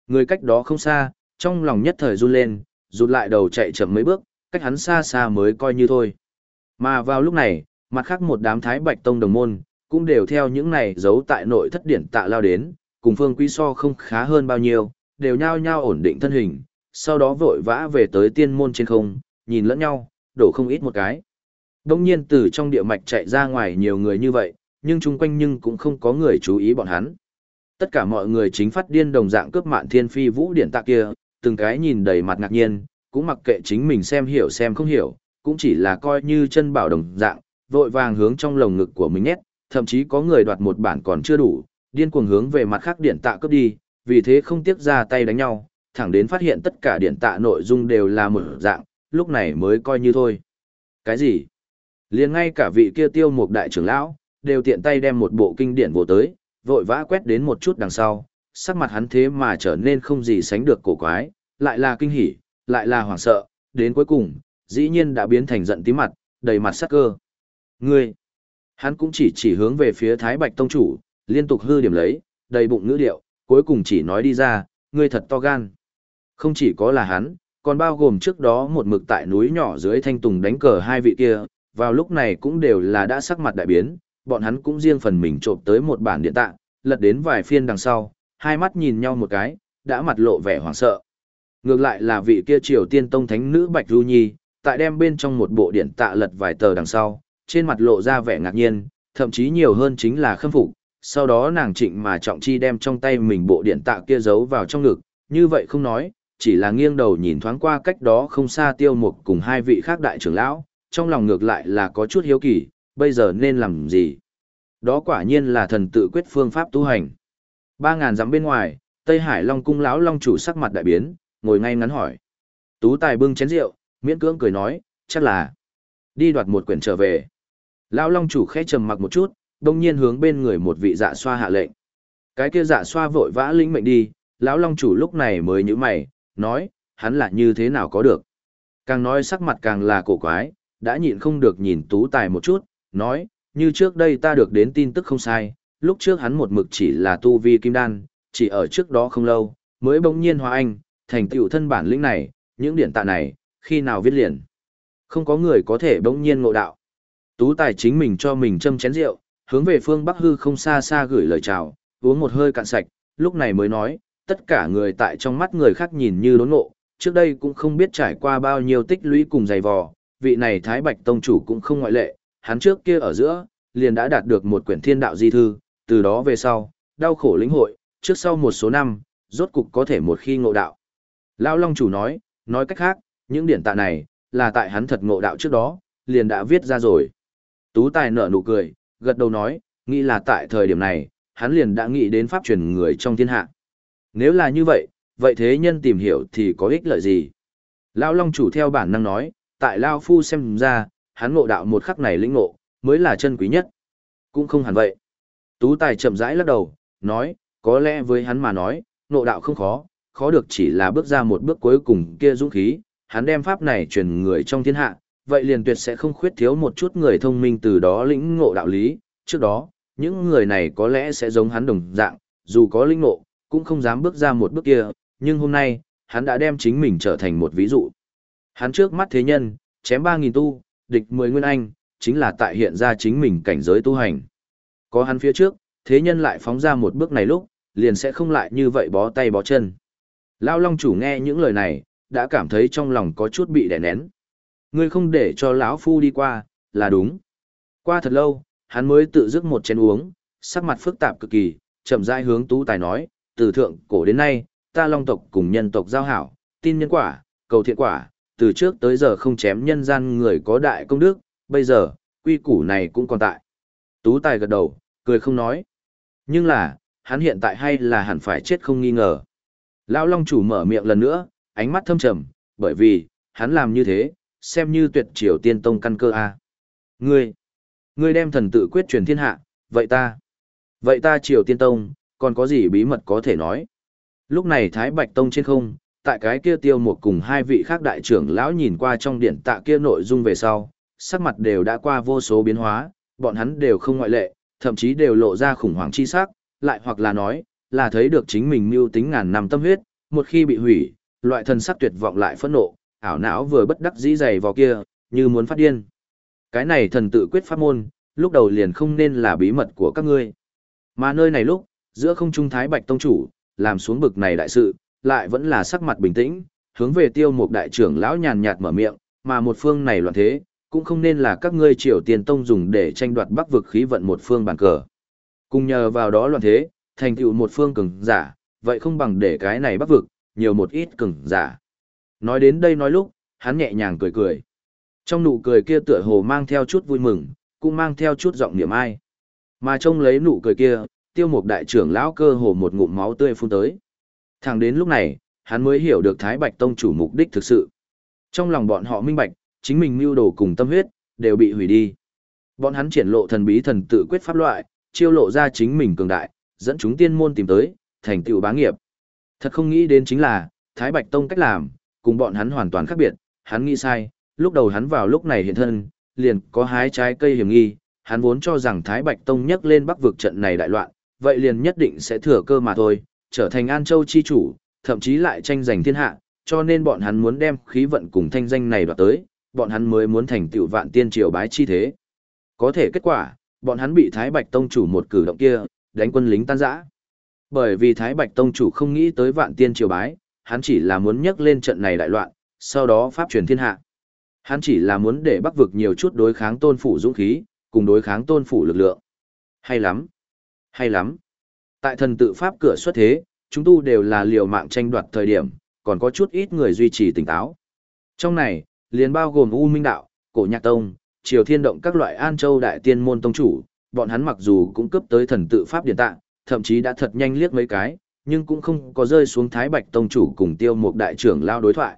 Người cách đó không xa, trong lòng nhất thời run lên, rụt lại đầu chạy chậm mấy bước, cách hắn xa xa mới coi như thôi. Mà vào lúc này, mặt khác một đám thái bạch tông đồng môn, cũng đều theo những này giấu tại nội thất điển tạ lao đến, cùng phương quý so không khá hơn bao nhiêu, đều nhao nhao ổn định thân hình, sau đó vội vã về tới tiên môn trên không, nhìn lẫn nhau, đổ không ít một cái. Đông nhiên từ trong địa mạch chạy ra ngoài nhiều người như vậy, nhưng chung quanh nhưng cũng không có người chú ý bọn hắn. Tất cả mọi người chính phát điên đồng dạng cướp mạn thiên phi vũ điển tạ kia, từng cái nhìn đầy mặt ngạc nhiên, cũng mặc kệ chính mình xem hiểu xem không hiểu, cũng chỉ là coi như chân bảo đồng dạng, vội vàng hướng trong lồng ngực của mình nhét, thậm chí có người đoạt một bản còn chưa đủ, điên cuồng hướng về mặt khác điển tạ cướp đi, vì thế không tiếc ra tay đánh nhau, thẳng đến phát hiện tất cả điển tạ nội dung đều là một dạng, lúc này mới coi như thôi. Cái gì? liền ngay cả vị kia tiêu một đại trưởng lão, đều tiện tay đem một bộ kinh điển vô tới, vội vã quét đến một chút đằng sau, sắc mặt hắn thế mà trở nên không gì sánh được cổ quái, lại là kinh hỉ, lại là hoảng sợ, đến cuối cùng, dĩ nhiên đã biến thành giận tí mặt, đầy mặt sắc cơ. Ngươi, hắn cũng chỉ chỉ hướng về phía Thái Bạch Tông Chủ, liên tục hư điểm lấy, đầy bụng ngữ điệu, cuối cùng chỉ nói đi ra, ngươi thật to gan. Không chỉ có là hắn, còn bao gồm trước đó một mực tại núi nhỏ dưới thanh tùng đánh cờ hai vị kia, vào lúc này cũng đều là đã sắc mặt đại biến, bọn hắn cũng riêng phần mình trộm tới một bản điện tạng, lật đến vài phiên đằng sau, hai mắt nhìn nhau một cái, đã mặt lộ vẻ hoảng sợ. Ngược lại là vị kia triều tiên tông thánh nữ Bạch Du Nhi, tại đem bên trong một bộ điện tạ lật vài tờ đằng sau, trên mặt lộ ra vẻ ngạc nhiên, thậm chí nhiều hơn chính là khâm phục. Sau đó nàng trịnh mà trọng chi đem trong tay mình bộ điện tạ kia giấu vào trong ngực, như vậy không nói, chỉ là nghiêng đầu nhìn thoáng qua cách đó không xa tiêu mục cùng hai vị khác đại trưởng lão, trong lòng ngược lại là có chút hiếu kỳ, bây giờ nên làm gì? Đó quả nhiên là thần tự quyết phương pháp tu hành. Ba ngàn dặm bên ngoài, Tây Hải Long cung lão long chủ sắc mặt đại biến, ngồi ngay ngắn hỏi. Tú Tài bưng chén rượu, miễn cưỡng cười nói, chắc là đi đoạt một quyển trở về. Lão long chủ khẽ trầm mặc một chút, đông nhiên hướng bên người một vị dạ xoa hạ lệnh. Cái kia dạ xoa vội vã linh mệnh đi, lão long chủ lúc này mới nhíu mày, nói, hắn là như thế nào có được. Càng nói sắc mặt càng là cổ quái, đã nhịn không được nhìn tú tài một chút, nói, như trước đây ta được đến tin tức không sai, lúc trước hắn một mực chỉ là tu vi kim đan, chỉ ở trước đó không lâu, mới bỗng nhiên hóa anh, thành tựu thân bản lĩnh này, những điển tạ này, khi nào viết liền. Không có người có thể bỗng nhiên ngộ đạo. Tú tài chính mình cho mình châm chén rượu, hướng về phương Bắc Hư không xa xa gửi lời chào, uống một hơi cạn sạch, lúc này mới nói, tất cả người tại trong mắt người khác nhìn như đốn ngộ, trước đây cũng không biết trải qua bao nhiêu tích lũy cùng dày vò, vị này Thái Bạch Tông chủ cũng không ngoại lệ, hắn trước kia ở giữa, liền đã đạt được một quyển thiên đạo di thư, từ đó về sau, đau khổ lĩnh hội, trước sau một số năm, rốt cục có thể một khi ngộ đạo. Lão Long chủ nói, nói cách khác, những điển tạ này, là tại hắn thật ngộ đạo trước đó, liền đã viết ra rồi. Tú Tài nở nụ cười, gật đầu nói, nghĩ là tại thời điểm này, hắn liền đã nghĩ đến pháp truyền người trong thiên hạ. Nếu là như vậy, vậy thế nhân tìm hiểu thì có ích lợi gì? Lão Long chủ theo bản năng nói, tại Lao Phu xem ra, hắn ngộ đạo một khắc này lĩnh ngộ, mới là chân quý nhất. Cũng không hẳn vậy. Tú Tài chậm rãi lắc đầu, nói, có lẽ với hắn mà nói, ngộ đạo không khó, khó được chỉ là bước ra một bước cuối cùng kia dũng khí, hắn đem pháp này truyền người trong thiên hạ, vậy liền tuyệt sẽ không khuyết thiếu một chút người thông minh từ đó lĩnh ngộ đạo lý, trước đó, những người này có lẽ sẽ giống hắn đồng dạng, dù có lĩnh ngộ, cũng không dám bước ra một bước kia, nhưng hôm nay, hắn đã đem chính mình trở thành một ví dụ. Hắn trước mắt thế nhân, chém 3.000 tu, địch 10 nguyên anh, chính là tại hiện ra chính mình cảnh giới tu hành. Có hắn phía trước, thế nhân lại phóng ra một bước này lúc, liền sẽ không lại như vậy bó tay bó chân. Lao Long chủ nghe những lời này, đã cảm thấy trong lòng có chút bị đè nén. Ngươi không để cho lão phu đi qua, là đúng. Qua thật lâu, hắn mới tự dứt một chén uống, sắc mặt phức tạp cực kỳ, chậm rãi hướng Tú Tài nói, từ thượng cổ đến nay, ta Long tộc cùng nhân tộc giao hảo, tin nhân quả, cầu thiện quả, từ trước tới giờ không chém nhân gian người có đại công đức, bây giờ, quy củ này cũng còn tại. Tú Tài gật đầu, cười không nói. Nhưng là, hắn hiện tại hay là hẳn phải chết không nghi ngờ. Lão Long chủ mở miệng lần nữa, ánh mắt thâm trầm, bởi vì, hắn làm như thế, xem như tuyệt triều tiên tông căn cơ a. Ngươi, ngươi đem thần tự quyết truyền thiên hạ, vậy ta, vậy ta triều tiên tông, còn có gì bí mật có thể nói? Lúc này Thái Bạch Tông trên không, tại cái kia tiêu một cùng hai vị khác đại trưởng lão nhìn qua trong điện tạ kia nội dung về sau, sắc mặt đều đã qua vô số biến hóa, bọn hắn đều không ngoại lệ, thậm chí đều lộ ra khủng hoảng chi sắc, lại hoặc là nói, là thấy được chính mình mưu tính ngàn năm tâm huyết, một khi bị hủy, loại thần sắc tuyệt vọng lại phẫn nộ, ảo não vừa bất đắc dĩ dày vào kia, như muốn phát điên. Cái này thần tự quyết pháp môn, lúc đầu liền không nên là bí mật của các ngươi. Mà nơi này lúc, giữa không trung thái bạch tông chủ, làm xuống bực này đại sự, lại vẫn là sắc mặt bình tĩnh, hướng về tiêu một đại trưởng lão nhàn nhạt mở miệng, mà một phương này loạn thế, cũng không nên là các ngươi triều tiền tông dùng để tranh đoạt bắc vực khí vận một phương bàn cờ. Cùng nhờ vào đó loạn thế, thành tựu một phương cường giả, vậy không bằng để cái này bắc vực, nhiều một ít cường giả. Nói đến đây nói lúc, hắn nhẹ nhàng cười cười. Trong nụ cười kia tựa hồ mang theo chút vui mừng, cũng mang theo chút giọng niềm ai. Mà trông lấy nụ cười kia, tiêu mục đại trưởng lão cơ hồ một ngụm máu tươi phun tới. Thẳng đến lúc này, hắn mới hiểu được Thái Bạch Tông chủ mục đích thực sự. Trong lòng bọn họ minh bạch, chính mình mưu đồ cùng tâm huyết, đều bị hủy đi. Bọn hắn triển lộ thần bí thần tự quyết pháp loại, chiêu lộ ra chính mình cường đại, dẫn chúng tiên môn tìm tới, thành tựu bá nghiệp. Thật không nghĩ đến chính là, Thái Bạch Tông cách làm, cùng bọn hắn hoàn toàn khác biệt, hắn nghĩ sai, lúc đầu hắn vào lúc này hiện thân, liền có hái trái cây hiểm nghi, hắn vốn cho rằng Thái Bạch Tông nhấc lên bắc vực trận này đại loạn, vậy liền nhất định sẽ thừa cơ mà thôi, trở thành An Châu chi chủ, thậm chí lại tranh giành thiên hạ, cho nên bọn hắn muốn đem khí vận cùng thanh danh này đoạt tới, bọn hắn mới muốn thành tựu vạn tiên triều bái chi thế. Có thể kết quả, bọn hắn bị Thái Bạch Tông chủ một cử động kia, đánh quân lính tan rã. Bởi vì Thái Bạch Tông chủ không nghĩ tới vạn tiên triều bái, hắn chỉ là muốn nhấc lên trận này đại loạn, sau đó pháp truyền thiên hạ. Hắn chỉ là muốn để bắc vực nhiều chút đối kháng tôn phủ dũng khí, cùng đối kháng tôn phủ lực lượng. Hay lắm. Hay lắm. Tại thần tự pháp cửa xuất thế, chúng tu đều là liều mạng tranh đoạt thời điểm, còn có chút ít người duy trì tỉnh táo. Trong này, liền bao gồm U Minh Đạo, Cổ Nhạc Tông, Triều Thiên Động các loại An Châu Đại Tiên Môn Tông Chủ, bọn hắn mặc dù cũng cấp tới thần tự pháp điện tạng, thậm chí đã thật nhanh liếc mấy cái, nhưng cũng không có rơi xuống Thái Bạch Tông Chủ cùng tiêu một đại trưởng lao đối thoại.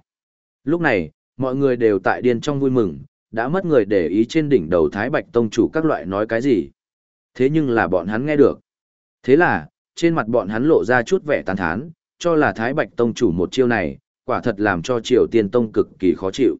Lúc này, mọi người đều tại điên trong vui mừng, đã mất người để ý trên đỉnh đầu Thái Bạch Tông Chủ các loại nói cái gì. Thế nhưng là bọn hắn nghe được. Thế là, trên mặt bọn hắn lộ ra chút vẻ tàn thán, cho là Thái Bạch Tông chủ một chiêu này, quả thật làm cho Triều Tiên Tông cực kỳ khó chịu.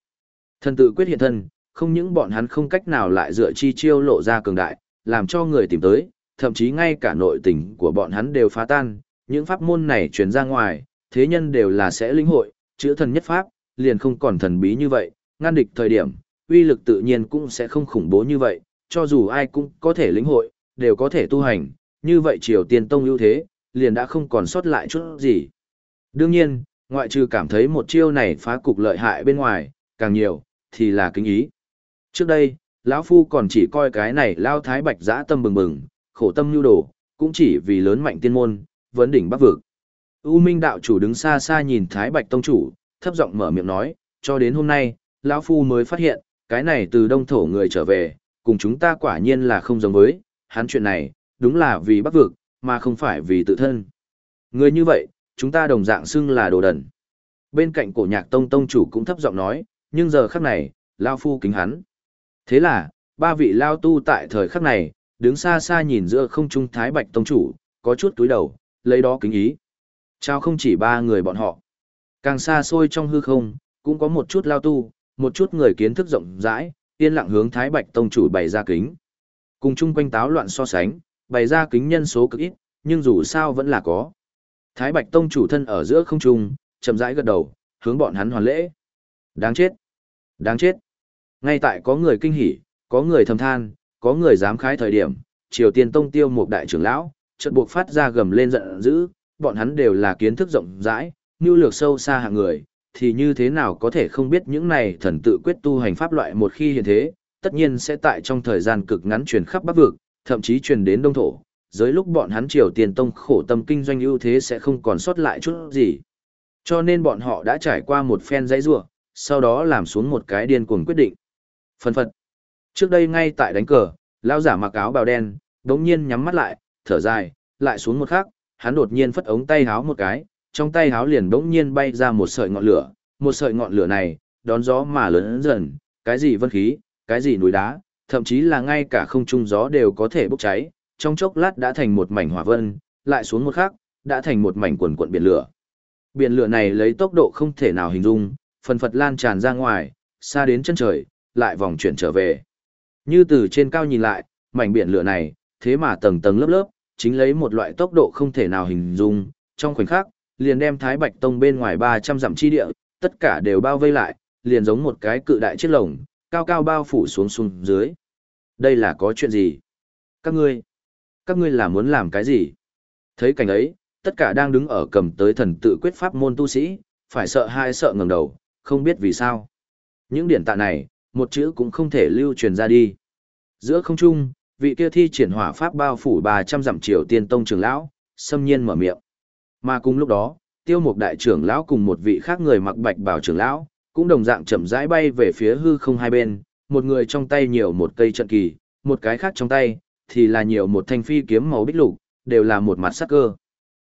Thần tự quyết hiện thân, không những bọn hắn không cách nào lại dựa chi chiêu lộ ra cường đại, làm cho người tìm tới, thậm chí ngay cả nội tình của bọn hắn đều phá tan, những pháp môn này truyền ra ngoài, thế nhân đều là sẽ linh hội, chữ thần nhất pháp, liền không còn thần bí như vậy, ngăn địch thời điểm, uy lực tự nhiên cũng sẽ không khủng bố như vậy, cho dù ai cũng có thể lĩnh hội, đều có thể tu hành, như vậy Triều Tiên Tông ưu thế, liền đã không còn sót lại chút gì. Đương nhiên, ngoại trừ cảm thấy một chiêu này phá cục lợi hại bên ngoài, càng nhiều, thì là kính ý. Trước đây, lão Phu còn chỉ coi cái này lao thái bạch giã tâm bừng bừng, khổ tâm nhu đồ, cũng chỉ vì lớn mạnh tiên môn, vấn đỉnh bắc vực. U Minh đạo chủ đứng xa xa nhìn Thái Bạch Tông chủ, thấp giọng mở miệng nói, cho đến hôm nay, lão Phu mới phát hiện, cái này từ đông thổ người trở về, cùng chúng ta quả nhiên là không giống với, hắn chuyện này, đúng là vì bắc vực, mà không phải vì tự thân. Người như vậy, chúng ta đồng dạng xưng là đồ đần. Bên cạnh cổ nhạc tông tông chủ cũng thấp giọng nói, nhưng giờ khắc này, lão Phu kính hắn. Thế là, ba vị Lao Tu tại thời khắc này, đứng xa xa nhìn giữa không trung thái bạch tông chủ, có chút túi đầu, lấy đó kính ý. Trao không chỉ ba người bọn họ. Càng xa xôi trong hư không, cũng có một chút Lao Tu, một chút người kiến thức rộng rãi, yên lặng hướng thái bạch tông chủ bày ra kính. Cùng chung quanh táo loạn so sánh, bày ra kính nhân số cực ít, nhưng dù sao vẫn là có. Thái Bạch Tông chủ thân ở giữa không trung, chậm rãi gật đầu, hướng bọn hắn hoàn lễ. Đáng chết! Đáng chết! Ngay tại có người kinh hỉ, có người thầm than, có người dám khái thời điểm, Triều Tiên Tông tiêu một đại trưởng lão, chợt buộc phát ra gầm lên giận dữ, bọn hắn đều là kiến thức rộng rãi, nhu lược sâu xa hạng người, thì như thế nào có thể không biết những này thần tự quyết tu hành pháp loại một khi hiện thế, tất nhiên sẽ tại trong thời gian cực ngắn truyền khắp Bắc vực, thậm chí truyền đến Đông thổ, dưới lúc bọn hắn Triều tiền Tông khổ tâm kinh doanh ưu thế sẽ không còn sót lại chút gì. Cho nên bọn họ đã trải qua một phen dãy rủa, sau đó làm xuống một cái điên cuồng quyết định. Phần phật. Trước đây ngay tại đánh cờ, lão giả mặc áo bào đen, đống nhiên nhắm mắt lại, thở dài, lại xuống một khắc, hắn đột nhiên phất ống tay háo một cái, trong tay háo liền bỗng nhiên bay ra một sợi ngọn lửa, một sợi ngọn lửa này, đón gió mà lớn dần, cái gì vân khí, cái gì núi đá, thậm chí là ngay cả không trung gió đều có thể bốc cháy, trong chốc lát đã thành một mảnh hỏa vân, lại xuống một khắc, đã thành một mảnh quần quận biển lửa. Biển lửa này lấy tốc độ không thể nào hình dung, phần phật lan tràn ra ngoài, xa đến chân trời, lại vòng chuyển trở về. Như từ trên cao nhìn lại, mảnh biển lửa này, thế mà tầng tầng lớp lớp, chính lấy một loại tốc độ không thể nào hình dung, trong khoảnh khắc, liền đem Thái Bạch Tông bên ngoài 300 dặm chi địa, tất cả đều bao vây lại, liền giống một cái cự đại chiếc lồng, cao cao bao phủ xuống xuống dưới. Đây là có chuyện gì? Các ngươi, các ngươi là muốn làm cái gì? Thấy cảnh ấy, tất cả đang đứng ở cầm tới thần tự quyết pháp môn tu sĩ, phải sợ hai sợ ngẩng đầu, không biết vì sao. Những điển tạ này, một chữ cũng không thể lưu truyền ra đi. Giữa không trung, vị kia thi triển hỏa pháp bao phủ 300 dặm triều tiên tông trưởng lão, xâm nhiên mở miệng. Mà cùng lúc đó, tiêu mục đại trưởng lão cùng một vị khác người mặc bạch bào trưởng lão, cũng đồng dạng chậm rãi bay về phía hư không hai bên, một người trong tay nhiều một cây trận kỳ, một cái khác trong tay, thì là nhiều một thanh phi kiếm màu bích lục, đều là một mặt sắc cơ.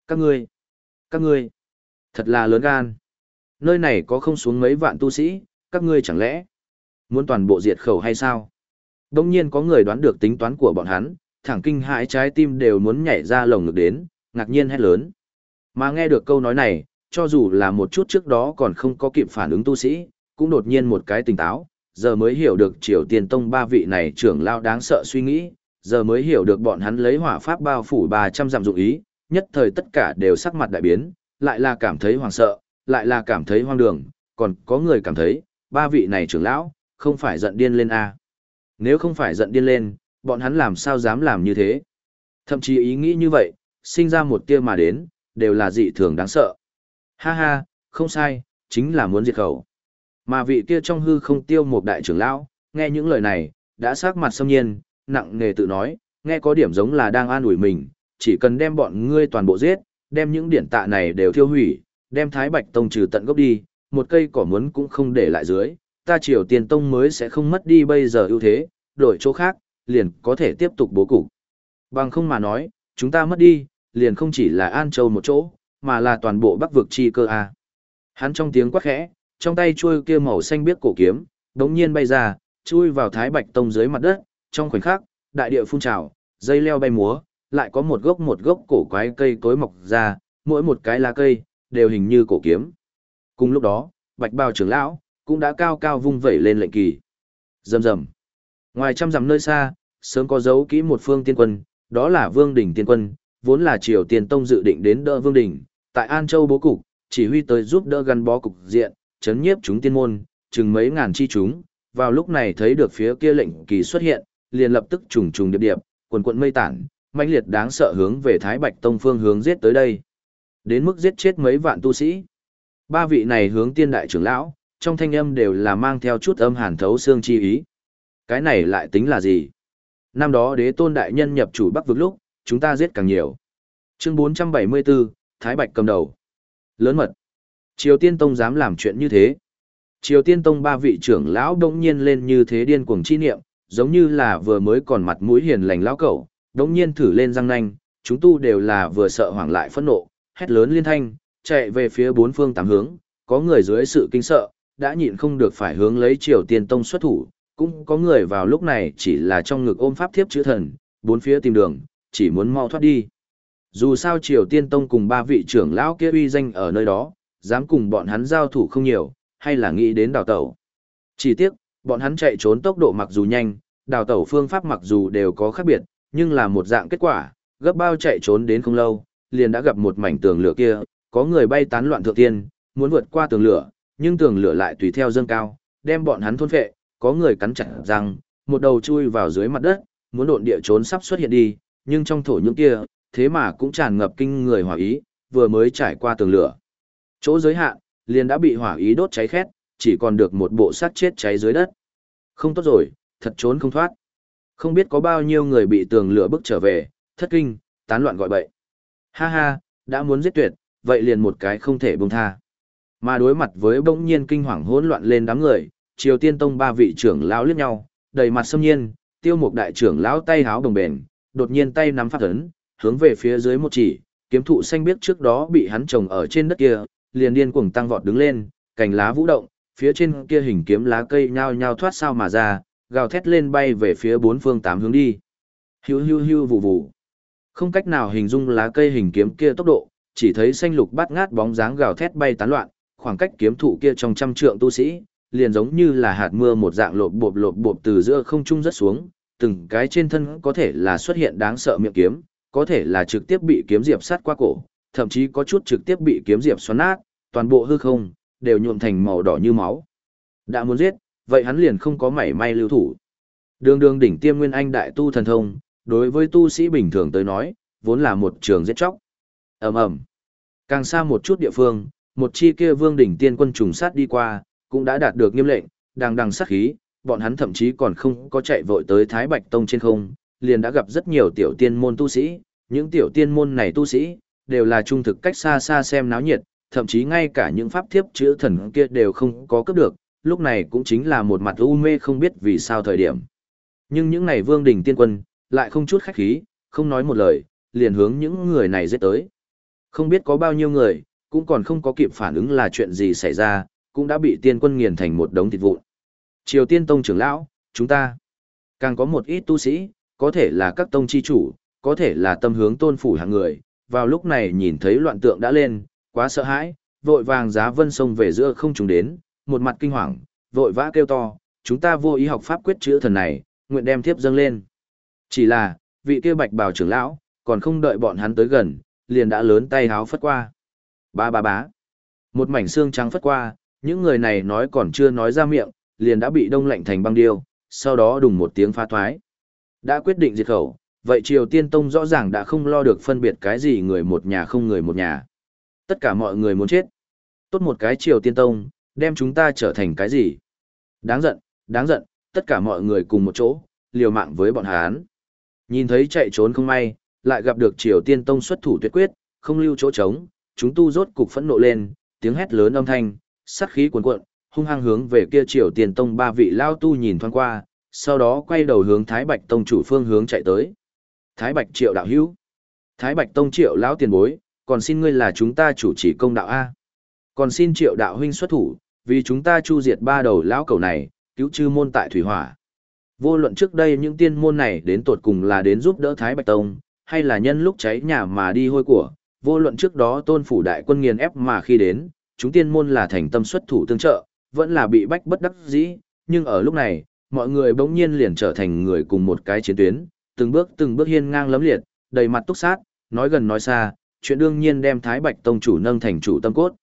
Các ngươi, các ngươi, thật là lớn gan. Nơi này có không xuống mấy vạn tu sĩ, các ngươi chẳng lẽ muốn toàn bộ diệt khẩu hay sao? Đông nhiên có người đoán được tính toán của bọn hắn, thẳng kinh hãi trái tim đều muốn nhảy ra lồng ngực đến, ngạc nhiên hét lớn. Mà nghe được câu nói này, cho dù là một chút trước đó còn không có kịp phản ứng tu sĩ, cũng đột nhiên một cái tỉnh táo, giờ mới hiểu được triều tiên tông ba vị này trưởng lao đáng sợ suy nghĩ, giờ mới hiểu được bọn hắn lấy hỏa pháp bao phủ 300 dặm dụng ý, nhất thời tất cả đều sắc mặt đại biến, lại là cảm thấy hoàng sợ, lại là cảm thấy hoang đường, còn có người cảm thấy, ba vị này trưởng lão, không phải giận điên lên a nếu không phải giận điên lên, bọn hắn làm sao dám làm như thế? Thậm chí ý nghĩ như vậy, sinh ra một tia mà đến, đều là dị thường đáng sợ. Ha ha, không sai, chính là muốn diệt khẩu. Mà vị kia trong hư không tiêu một đại trưởng lão, nghe những lời này, đã sắc mặt xâm nhiên, nặng nề tự nói, nghe có điểm giống là đang an ủi mình, chỉ cần đem bọn ngươi toàn bộ giết, đem những điển tạ này đều thiêu hủy, đem Thái Bạch Tông trừ tận gốc đi, một cây cỏ muốn cũng không để lại dưới, ta Triều tiền Tông mới sẽ không mất đi bây giờ ưu thế, đổi chỗ khác, liền có thể tiếp tục bố cục. Bằng không mà nói, chúng ta mất đi, liền không chỉ là An Châu một chỗ, mà là toàn bộ Bắc vực chi cơ a. Hắn trong tiếng quát khẽ, trong tay chuôi kia màu xanh biếc cổ kiếm, đống nhiên bay ra, chui vào Thái Bạch Tông dưới mặt đất, trong khoảnh khắc, đại địa phun trào, dây leo bay múa, lại có một gốc một gốc cổ quái cây cối mọc ra, mỗi một cái lá cây đều hình như cổ kiếm. Cùng lúc đó, Bạch Bào trưởng lão cũng đã cao cao vung vẩy lên lệnh kỳ. Rầm rầm. Ngoài trăm dặm nơi xa, sớm có dấu kỹ một phương tiên quân, đó là Vương đỉnh tiên quân, vốn là Triều Tiên Tông dự định đến đỡ Vương đỉnh, tại An Châu bố cục, chỉ huy tới giúp đỡ gắn bó cục diện, chấn nhiếp chúng tiên môn, chừng mấy ngàn chi chúng, vào lúc này thấy được phía kia lệnh kỳ xuất hiện, liền lập tức trùng trùng điệp điệp, quần quận mây tản, mãnh liệt đáng sợ hướng về Thái Bạch Tông phương hướng giết tới đây. Đến mức giết chết mấy vạn tu sĩ. Ba vị này hướng tiên đại trưởng lão, trong thanh âm đều là mang theo chút âm hàn thấu xương chi ý. Cái này lại tính là gì? Năm đó đế tôn đại nhân nhập chủ Bắc vực lúc, chúng ta giết càng nhiều. Chương 474, Thái Bạch cầm đầu. Lớn mật. Triều Tiên Tông dám làm chuyện như thế. Triều Tiên Tông ba vị trưởng lão đông nhiên lên như thế điên cuồng chi niệm, giống như là vừa mới còn mặt mũi hiền lành lão cẩu, đông nhiên thử lên răng nanh, chúng tu đều là vừa sợ hoảng lại phẫn nộ, hét lớn liên thanh, chạy về phía bốn phương tám hướng, có người dưới sự kinh sợ, đã nhịn không được phải hướng lấy Triều Tiên Tông xuất thủ, cũng có người vào lúc này chỉ là trong ngực ôm pháp thiếp chữ thần, bốn phía tìm đường, chỉ muốn mau thoát đi. Dù sao Triều Tiên Tông cùng ba vị trưởng lão kia uy danh ở nơi đó, dám cùng bọn hắn giao thủ không nhiều, hay là nghĩ đến đào tẩu. Chỉ tiếc, bọn hắn chạy trốn tốc độ mặc dù nhanh, đào tẩu phương pháp mặc dù đều có khác biệt, nhưng là một dạng kết quả, gấp bao chạy trốn đến không lâu, liền đã gặp một mảnh tường lửa kia, có người bay tán loạn thượng tiên, muốn vượt qua tường lửa, nhưng tường lửa lại tùy theo dâng cao, đem bọn hắn thôn phệ, có người cắn chặt răng, một đầu chui vào dưới mặt đất, muốn độn địa trốn sắp xuất hiện đi, nhưng trong thổ những kia, thế mà cũng tràn ngập kinh người hỏa ý, vừa mới trải qua tường lửa. Chỗ giới hạn, liền đã bị hỏa ý đốt cháy khét, chỉ còn được một bộ xác chết cháy dưới đất. Không tốt rồi, thật trốn không thoát. Không biết có bao nhiêu người bị tường lửa bức trở về, thất kinh, tán loạn gọi bậy. Ha ha, đã muốn giết tuyệt, vậy liền một cái không thể buông tha. Mà đối mặt với bỗng nhiên kinh hoàng hỗn loạn lên đám người, Triều Tiên Tông ba vị trưởng lão liếc nhau, đầy mặt xâm nhiên, Tiêu Mục đại trưởng lão tay háo đồng bền, đột nhiên tay nắm pháp ấn, hướng về phía dưới một chỉ, kiếm thụ xanh biếc trước đó bị hắn trồng ở trên đất kia, liền điên cuồng tăng vọt đứng lên, cành lá vũ động, phía trên kia hình kiếm lá cây nhao nhao thoát sao mà ra, gào thét lên bay về phía bốn phương tám hướng đi. Hiu hiu hiu vụ vụ. Không cách nào hình dung lá cây hình kiếm kia tốc độ, chỉ thấy xanh lục bát ngát bóng dáng gào thét bay tán loạn, khoảng cách kiếm thụ kia trong trăm trượng tu sĩ, liền giống như là hạt mưa một dạng lộp bộp lộp bộp từ giữa không trung rất xuống, từng cái trên thân có thể là xuất hiện đáng sợ miệng kiếm, có thể là trực tiếp bị kiếm diệp sát qua cổ, thậm chí có chút trực tiếp bị kiếm diệp xoắn nát, toàn bộ hư không đều nhuộm thành màu đỏ như máu. Đã muốn giết, vậy hắn liền không có mảy may lưu thủ. Đường đường đỉnh tiêm nguyên anh đại tu thần thông, đối với tu sĩ bình thường tới nói, vốn là một trường giết chóc. ầm ầm Càng xa một chút địa phương, một chi kia vương đỉnh tiên quân trùng sát đi qua, cũng đã đạt được nghiêm lệnh, đang đằng sát khí, bọn hắn thậm chí còn không có chạy vội tới Thái Bạch Tông trên không, liền đã gặp rất nhiều tiểu tiên môn tu sĩ, những tiểu tiên môn này tu sĩ, đều là trung thực cách xa xa xem náo nhiệt, thậm chí ngay cả những pháp thiếp chữ thần kia đều không có cấp được, lúc này cũng chính là một mặt u mê không biết vì sao thời điểm. Nhưng những này vương đỉnh tiên quân, lại không chút khách khí, không nói một lời, liền hướng những người này giết tới. Không biết có bao nhiêu người, cũng còn không có kịp phản ứng là chuyện gì xảy ra, cũng đã bị tiên quân nghiền thành một đống thịt vụn. Triều tiên tông trưởng lão, chúng ta, càng có một ít tu sĩ, có thể là các tông chi chủ, có thể là tâm hướng tôn phủ hạng người, vào lúc này nhìn thấy loạn tượng đã lên, quá sợ hãi, vội vàng giá vân sông về giữa không trùng đến, một mặt kinh hoàng, vội vã kêu to, chúng ta vô ý học pháp quyết chữa thần này, nguyện đem thiếp dâng lên. Chỉ là, vị kia bạch bào trưởng lão, còn không đợi bọn hắn tới gần, liền đã lớn tay háo phất qua. Ba ba bá. Một mảnh xương trắng phất qua, những người này nói còn chưa nói ra miệng, liền đã bị đông lạnh thành băng điêu, sau đó đùng một tiếng phá thoái. Đã quyết định diệt khẩu, vậy Triều Tiên Tông rõ ràng đã không lo được phân biệt cái gì người một nhà không người một nhà. Tất cả mọi người muốn chết. Tốt một cái Triều Tiên Tông, đem chúng ta trở thành cái gì? Đáng giận, đáng giận, tất cả mọi người cùng một chỗ, liều mạng với bọn Hán. Nhìn thấy chạy trốn không may, lại gặp được Triều Tiên Tông xuất thủ tuyệt quyết, không lưu chỗ trống, chúng tu rốt cục phẫn nộ lên, tiếng hét lớn âm thanh, sát khí cuồn cuộn, hung hăng hướng về kia Triều Tiên Tông ba vị lao tu nhìn thoáng qua, sau đó quay đầu hướng Thái Bạch Tông chủ phương hướng chạy tới. Thái Bạch Triệu đạo hữu. Thái Bạch Tông Triệu lão tiền bối, còn xin ngươi là chúng ta chủ trì công đạo a. Còn xin Triệu đạo huynh xuất thủ, vì chúng ta chu diệt ba đầu lão cầu này, cứu chư môn tại thủy hỏa. Vô luận trước đây những tiên môn này đến tột cùng là đến giúp đỡ Thái Bạch Tông, hay là nhân lúc cháy nhà mà đi hôi của, vô luận trước đó tôn phủ đại quân nghiền ép mà khi đến, chúng tiên môn là thành tâm xuất thủ tương trợ, vẫn là bị bách bất đắc dĩ, nhưng ở lúc này, mọi người bỗng nhiên liền trở thành người cùng một cái chiến tuyến, từng bước từng bước hiên ngang lấm liệt, đầy mặt túc sát, nói gần nói xa, chuyện đương nhiên đem Thái Bạch Tông chủ nâng thành chủ tâm cốt.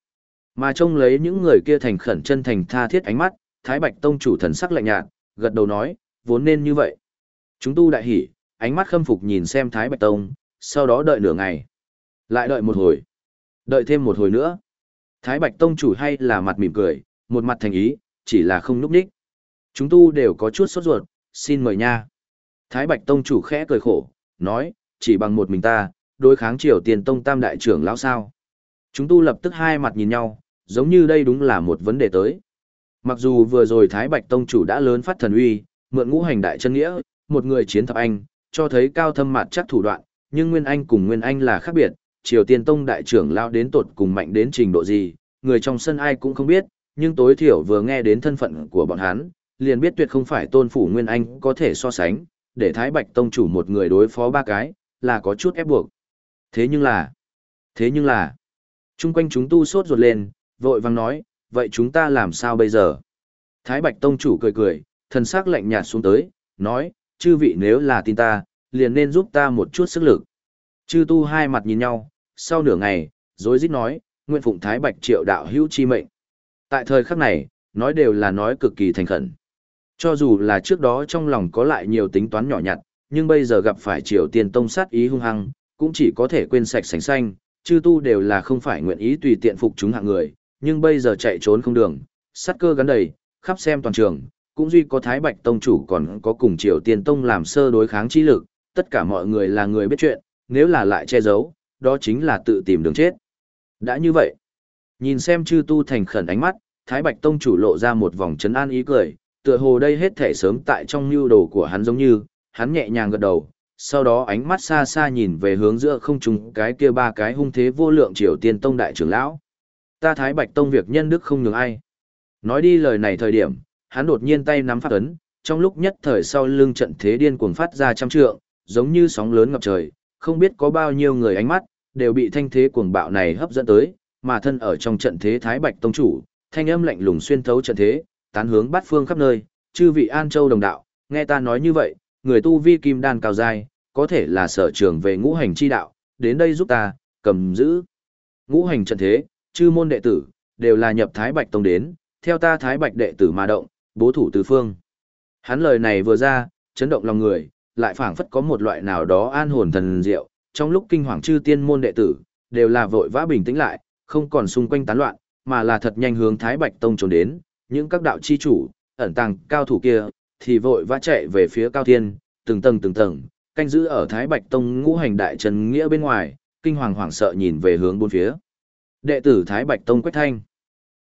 Mà trông lấy những người kia thành khẩn chân thành tha thiết ánh mắt, Thái Bạch Tông chủ thần sắc lạnh nhạt, gật đầu nói, vốn nên như vậy. Chúng tu đại hỉ, ánh mắt khâm phục nhìn xem Thái Bạch Tông, sau đó đợi nửa ngày. Lại đợi một hồi. Đợi thêm một hồi nữa. Thái Bạch Tông chủ hay là mặt mỉm cười, một mặt thành ý, chỉ là không núp đích. Chúng tu đều có chút sốt ruột, xin mời nha. Thái Bạch Tông chủ khẽ cười khổ, nói, chỉ bằng một mình ta, đối kháng triều tiền tông tam đại trưởng lão sao. Chúng tu lập tức hai mặt nhìn nhau, giống như đây đúng là một vấn đề tới. Mặc dù vừa rồi Thái Bạch Tông chủ đã lớn phát thần uy, mượn ngũ hành đại chân nghĩa, một người chiến thập anh, cho thấy cao thâm mặt chắc thủ đoạn, nhưng Nguyên Anh cùng Nguyên Anh là khác biệt, Triều Tiên Tông đại trưởng lão đến tột cùng mạnh đến trình độ gì, người trong sân ai cũng không biết, nhưng tối thiểu vừa nghe đến thân phận của bọn hắn, liền biết tuyệt không phải tôn phủ Nguyên Anh có thể so sánh, để Thái Bạch Tông chủ một người đối phó ba cái, là có chút ép buộc. Thế nhưng là, thế nhưng là, chung quanh chúng tu sốt ruột lên, vội vang nói, vậy chúng ta làm sao bây giờ? Thái Bạch Tông chủ cười cười, thần sắc lạnh nhạt xuống tới, nói, chư vị nếu là tin ta, liền nên giúp ta một chút sức lực. Chư tu hai mặt nhìn nhau, sau nửa ngày, rối rít nói, nguyện phụng Thái Bạch triệu đạo hữu chi mệnh. Tại thời khắc này, nói đều là nói cực kỳ thành khẩn. Cho dù là trước đó trong lòng có lại nhiều tính toán nhỏ nhặt, nhưng bây giờ gặp phải triều tiên tông sát ý hung hăng, cũng chỉ có thể quên sạch sành xanh, chư tu đều là không phải nguyện ý tùy tiện phục chúng hạng người, nhưng bây giờ chạy trốn không đường, sát cơ gắn đầy, khắp xem toàn trường, cũng duy có Thái Bạch Tông chủ còn có cùng Triều Tiên Tông làm sơ đối kháng chi lực, tất cả mọi người là người biết chuyện, nếu là lại che giấu, đó chính là tự tìm đường chết. Đã như vậy, nhìn xem chư tu thành khẩn ánh mắt, Thái Bạch Tông chủ lộ ra một vòng trấn an ý cười, tựa hồ đây hết thể sớm tại trong mưu đồ của hắn giống như, hắn nhẹ nhàng gật đầu, sau đó ánh mắt xa xa nhìn về hướng giữa không trung cái kia ba cái hung thế vô lượng Triều Tiên Tông đại trưởng lão. Ta Thái Bạch Tông việc nhân đức không nhường ai. Nói đi lời này thời điểm, hắn đột nhiên tay nắm phát ấn, trong lúc nhất thời sau lưng trận thế điên cuồng phát ra trăm trượng, giống như sóng lớn ngập trời, không biết có bao nhiêu người ánh mắt, đều bị thanh thế cuồng bạo này hấp dẫn tới, mà thân ở trong trận thế Thái Bạch Tông chủ, thanh âm lạnh lùng xuyên thấu trận thế, tán hướng bát phương khắp nơi, chư vị An Châu đồng đạo, nghe ta nói như vậy, người tu vi kim đan cao dài, có thể là sở trường về ngũ hành chi đạo, đến đây giúp ta, cầm giữ. Ngũ hành trận thế, chư môn đệ tử, đều là nhập Thái Bạch Tông đến, theo ta Thái Bạch đệ tử mà động, bố thủ tứ phương. Hắn lời này vừa ra, chấn động lòng người, lại phảng phất có một loại nào đó an hồn thần diệu, trong lúc kinh hoàng chư tiên môn đệ tử, đều là vội vã bình tĩnh lại, không còn xung quanh tán loạn, mà là thật nhanh hướng Thái Bạch Tông trốn đến, những các đạo chi chủ, ẩn tàng cao thủ kia, thì vội vã chạy về phía cao thiên, từng tầng từng tầng, canh giữ ở Thái Bạch Tông ngũ hành đại trần nghĩa bên ngoài, kinh hoàng hoảng sợ nhìn về hướng bốn phía. Đệ tử Thái Bạch Tông Quách Thanh.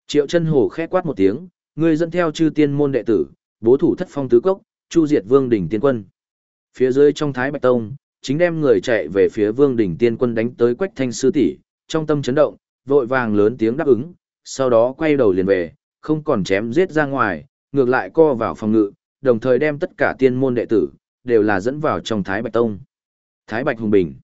Triệu chân hồ khẽ quát một tiếng, người dẫn theo chư tiên môn đệ tử, bố thủ thất phong tứ cốc, chu diệt vương đỉnh tiên quân. Phía dưới trong Thái Bạch Tông, chính đem người chạy về phía vương đỉnh tiên quân đánh tới Quách Thanh sư tỷ, trong tâm chấn động, vội vàng lớn tiếng đáp ứng, sau đó quay đầu liền về, không còn chém giết ra ngoài, ngược lại co vào phòng ngự, đồng thời đem tất cả tiên môn đệ tử, đều là dẫn vào trong Thái Bạch Tông. Thái Bạch Hùng Bình.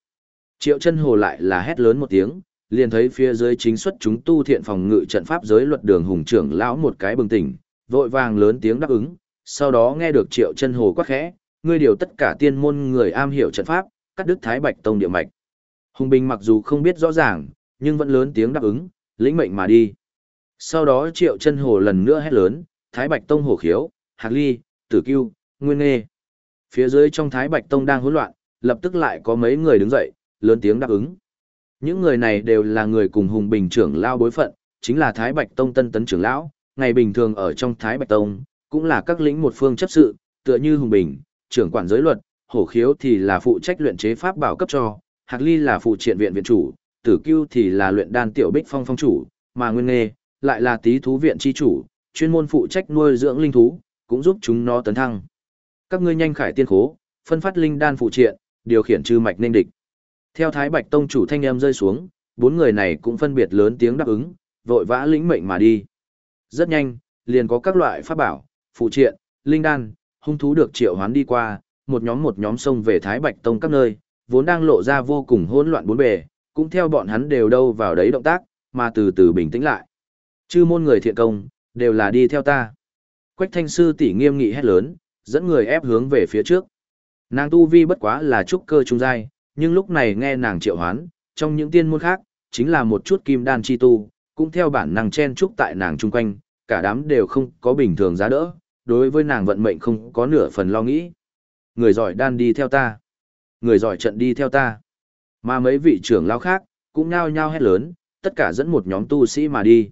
Triệu chân hồ lại là hét lớn một tiếng, liền thấy phía dưới chính xuất chúng tu thiện phòng ngự trận pháp giới luật đường hùng trưởng lão một cái bừng tỉnh, vội vàng lớn tiếng đáp ứng, sau đó nghe được triệu chân hồ quát khẽ, ngươi điều tất cả tiên môn người am hiểu trận pháp, cắt đứt Thái Bạch Tông địa mạch. Hùng Bình mặc dù không biết rõ ràng, nhưng vẫn lớn tiếng đáp ứng, lĩnh mệnh mà đi. Sau đó triệu chân hồ lần nữa hét lớn, Thái Bạch Tông hồ khiếu, Hạc Ly, Tử Cưu, Nguyên Nghê. Phía dưới trong Thái Bạch Tông đang hỗn loạn, lập tức lại có mấy người đứng dậy, lớn tiếng đáp ứng. Những người này đều là người cùng Hùng Bình trưởng lao bối phận, chính là Thái Bạch Tông tân tấn trưởng lão, ngày bình thường ở trong Thái Bạch Tông, cũng là các lĩnh một phương chấp sự, tựa như Hùng Bình, trưởng quản giới luật, hổ khiếu thì là phụ trách luyện chế pháp bảo cấp cho, Hạc Ly là phụ triện viện viện chủ, Tử Cưu thì là luyện đan tiểu bích phong phong chủ, mà Nguyên Nghê lại là tí thú viện chi chủ, chuyên môn phụ trách nuôi dưỡng linh thú, cũng giúp chúng nó tấn thăng. Các ngươi nhanh khải tiên khố, phân phát linh đan phụ triện, điều khiển chư mạch nên địch. Theo Thái Bạch Tông chủ thanh em rơi xuống, bốn người này cũng phân biệt lớn tiếng đáp ứng, vội vã lĩnh mệnh mà đi. Rất nhanh, liền có các loại pháp bảo, phụ triện, linh đan, hung thú được triệu hoán đi qua, một nhóm một nhóm xông về Thái Bạch Tông các nơi, vốn đang lộ ra vô cùng hỗn loạn bốn bề, cũng theo bọn hắn đều đâu vào đấy động tác, mà từ từ bình tĩnh lại. Chư môn người thiện công, đều là đi theo ta. Quách thanh sư tỷ nghiêm nghị hét lớn, dẫn người ép hướng về phía trước. Nàng tu vi bất quá là trúc cơ trung giai, nhưng lúc này nghe nàng triệu hoán, trong những tiên môn khác, chính là một chút kim đan chi tu, cũng theo bản năng chen trúc tại nàng chung quanh, cả đám đều không có bình thường giá đỡ, đối với nàng vận mệnh không có nửa phần lo nghĩ. Người giỏi đan đi theo ta, người giỏi trận đi theo ta. Mà mấy vị trưởng lao khác, cũng nhao nhao hét lớn, tất cả dẫn một nhóm tu sĩ mà đi.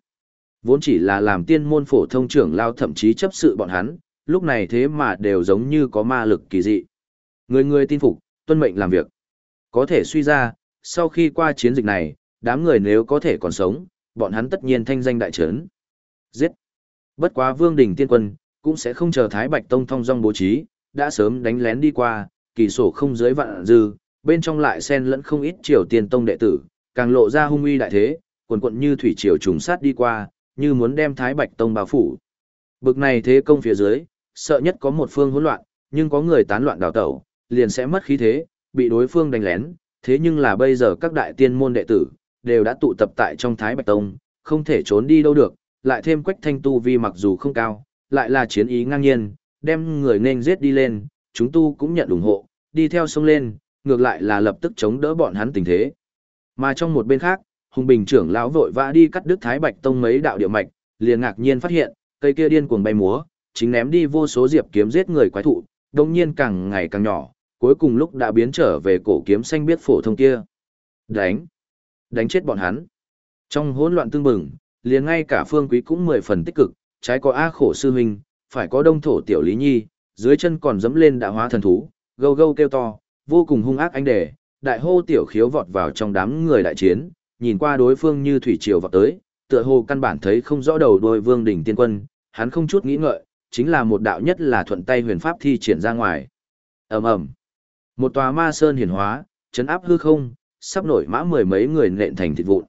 Vốn chỉ là làm tiên môn phổ thông trưởng lao thậm chí chấp sự bọn hắn, lúc này thế mà đều giống như có ma lực kỳ dị. Người người tin phục, tuân mệnh làm việc. Có thể suy ra, sau khi qua chiến dịch này, đám người nếu có thể còn sống, bọn hắn tất nhiên thanh danh đại trấn. Giết! Bất quá vương đình tiên quân, cũng sẽ không chờ Thái Bạch Tông thông dong bố trí, đã sớm đánh lén đi qua, kỳ sổ không dưới vạn dư, bên trong lại xen lẫn không ít triều tiên tông đệ tử, càng lộ ra hung uy đại thế, quần quận như thủy triều trùng sát đi qua, như muốn đem Thái Bạch Tông bao phủ. Bực này thế công phía dưới, sợ nhất có một phương hỗn loạn, nhưng có người tán loạn đào tẩu, liền sẽ mất khí thế, bị đối phương đánh lén, thế nhưng là bây giờ các đại tiên môn đệ tử, đều đã tụ tập tại trong Thái Bạch Tông, không thể trốn đi đâu được, lại thêm quách thanh tu vi mặc dù không cao, lại là chiến ý ngang nhiên, đem người nên giết đi lên, chúng tu cũng nhận ủng hộ, đi theo sông lên, ngược lại là lập tức chống đỡ bọn hắn tình thế. Mà trong một bên khác, Hùng Bình trưởng lão vội vã đi cắt đứt Thái Bạch Tông mấy đạo địa mạch, liền ngạc nhiên phát hiện, cây kia điên cuồng bay múa, chính ném đi vô số diệp kiếm giết người quái thụ, đồng nhiên càng ngày càng nhỏ, cuối cùng lúc đã biến trở về cổ kiếm xanh biết phổ thông kia. Đánh! Đánh chết bọn hắn! Trong hỗn loạn tương bừng, liền ngay cả phương quý cũng mười phần tích cực, trái có A khổ sư huynh, phải có đông thổ tiểu lý nhi, dưới chân còn dẫm lên đã hóa thần thú, gâu gâu kêu to, vô cùng hung ác anh đề, đại hô tiểu khiếu vọt vào trong đám người đại chiến, nhìn qua đối phương như thủy triều vọt tới, tựa hồ căn bản thấy không rõ đầu đôi vương đỉnh tiên quân, hắn không chút nghĩ ngợi, chính là một đạo nhất là thuận tay huyền pháp thi triển ra ngoài. Ầm ầm. Một tòa ma sơn hiển hóa, chấn áp hư không, sắp nổi mã mười mấy người nện thành thịt vụn.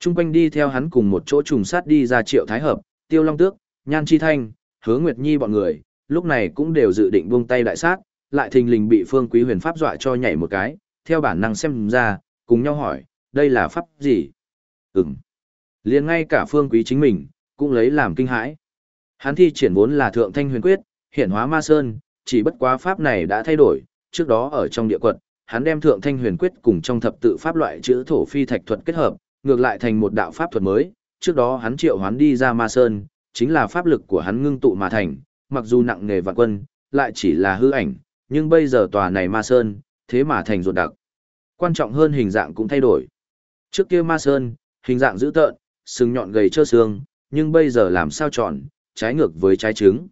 Trung quanh đi theo hắn cùng một chỗ trùng sát đi ra Triệu Thái Hợp, Tiêu Long Tước, Nhan Chi Thanh, Hứa Nguyệt Nhi bọn người, lúc này cũng đều dự định buông tay đại sát, lại thình lình bị Phương Quý Huyền pháp dọa cho nhảy một cái, theo bản năng xem ra, cùng nhau hỏi, đây là pháp gì? Ừm. Liền ngay cả Phương Quý chính mình, cũng lấy làm kinh hãi. Hắn thi triển vốn là Thượng Thanh Huyền Quyết, hiển hóa ma sơn, chỉ bất quá pháp này đã thay đổi, trước đó ở trong địa quật, hắn đem thượng thanh huyền quyết cùng trong thập tự pháp loại chữ thổ phi thạch thuật kết hợp, ngược lại thành một đạo pháp thuật mới, trước đó hắn triệu hoán đi ra ma sơn, chính là pháp lực của hắn ngưng tụ mà thành, mặc dù nặng nghề vạn quân, lại chỉ là hư ảnh, nhưng bây giờ tòa này ma sơn, thế mà thành ruột đặc. Quan trọng hơn hình dạng cũng thay đổi. Trước kia ma sơn, hình dạng dữ tợn, sừng nhọn gầy trơ xương, nhưng bây giờ làm sao tròn, trái ngược với trái trứng.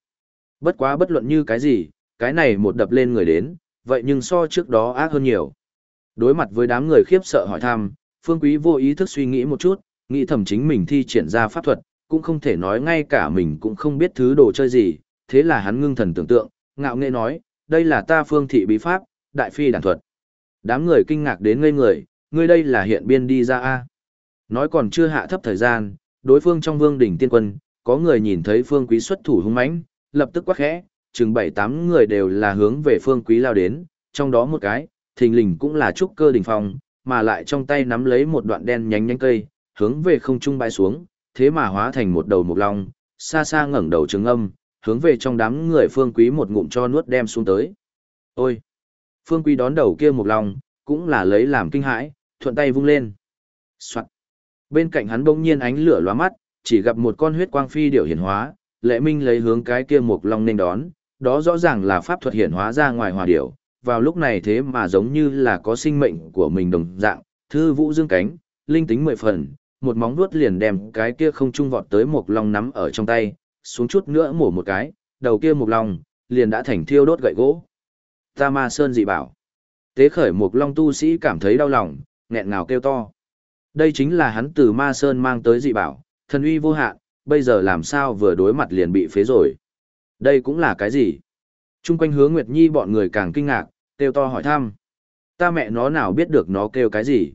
Bất quá bất luận như cái gì, cái này một đập lên người đến, vậy nhưng so trước đó ác hơn nhiều. Đối mặt với đám người khiếp sợ hỏi thăm, Phương Quý vô ý thức suy nghĩ một chút, nghĩ thầm chính mình thi triển ra pháp thuật, cũng không thể nói ngay cả mình cũng không biết thứ đồ chơi gì, thế là hắn ngưng thần tưởng tượng, ngạo nghễ nói, đây là ta phương thị bí pháp, đại phi đàn thuật. Đám người kinh ngạc đến ngây người, ngươi đây là hiện biên đi ra a Nói còn chưa hạ thấp thời gian, đối phương trong vương đỉnh tiên quân, có người nhìn thấy phương quý xuất thủ hung mãnh, lập tức quắc khẽ, chừng bảy tám người đều là hướng về phương quý lao đến, trong đó một cái, thình lình cũng là trúc cơ đỉnh phong, mà lại trong tay nắm lấy một đoạn đen nhánh nhánh cây, hướng về không trung bay xuống, thế mà hóa thành một đầu mục long, xa xa ngẩng đầu trừng âm, hướng về trong đám người phương quý một ngụm cho nuốt đem xuống tới. Ôi! Phương quý đón đầu kia mục long, cũng là lấy làm kinh hãi, thuận tay vung lên. Soạn! Bên cạnh hắn bỗng nhiên ánh lửa lóa mắt, chỉ gặp một con huyết quang phi điểu hiển hóa, lệ minh lấy hướng cái kia mục long nên đón, đó rõ ràng là pháp thuật hiển hóa ra ngoài hòa điểu, vào lúc này thế mà giống như là có sinh mệnh của mình đồng dạng, thư vũ dương cánh, linh tính mười phần, một móng vuốt liền đem cái kia không trung vọt tới một long nắm ở trong tay, xuống chút nữa mổ một cái, đầu kia một long, liền đã thành thiêu đốt gậy gỗ. Ta ma sơn dị bảo. Tế khởi một long tu sĩ cảm thấy đau lòng, nghẹn ngào kêu to. Đây chính là hắn từ ma sơn mang tới dị bảo, thần uy vô hạn, bây giờ làm sao vừa đối mặt liền bị phế rồi. Đây cũng là cái gì? Trung quanh hướng Nguyệt Nhi bọn người càng kinh ngạc, kêu to hỏi thăm. Ta mẹ nó nào biết được nó kêu cái gì?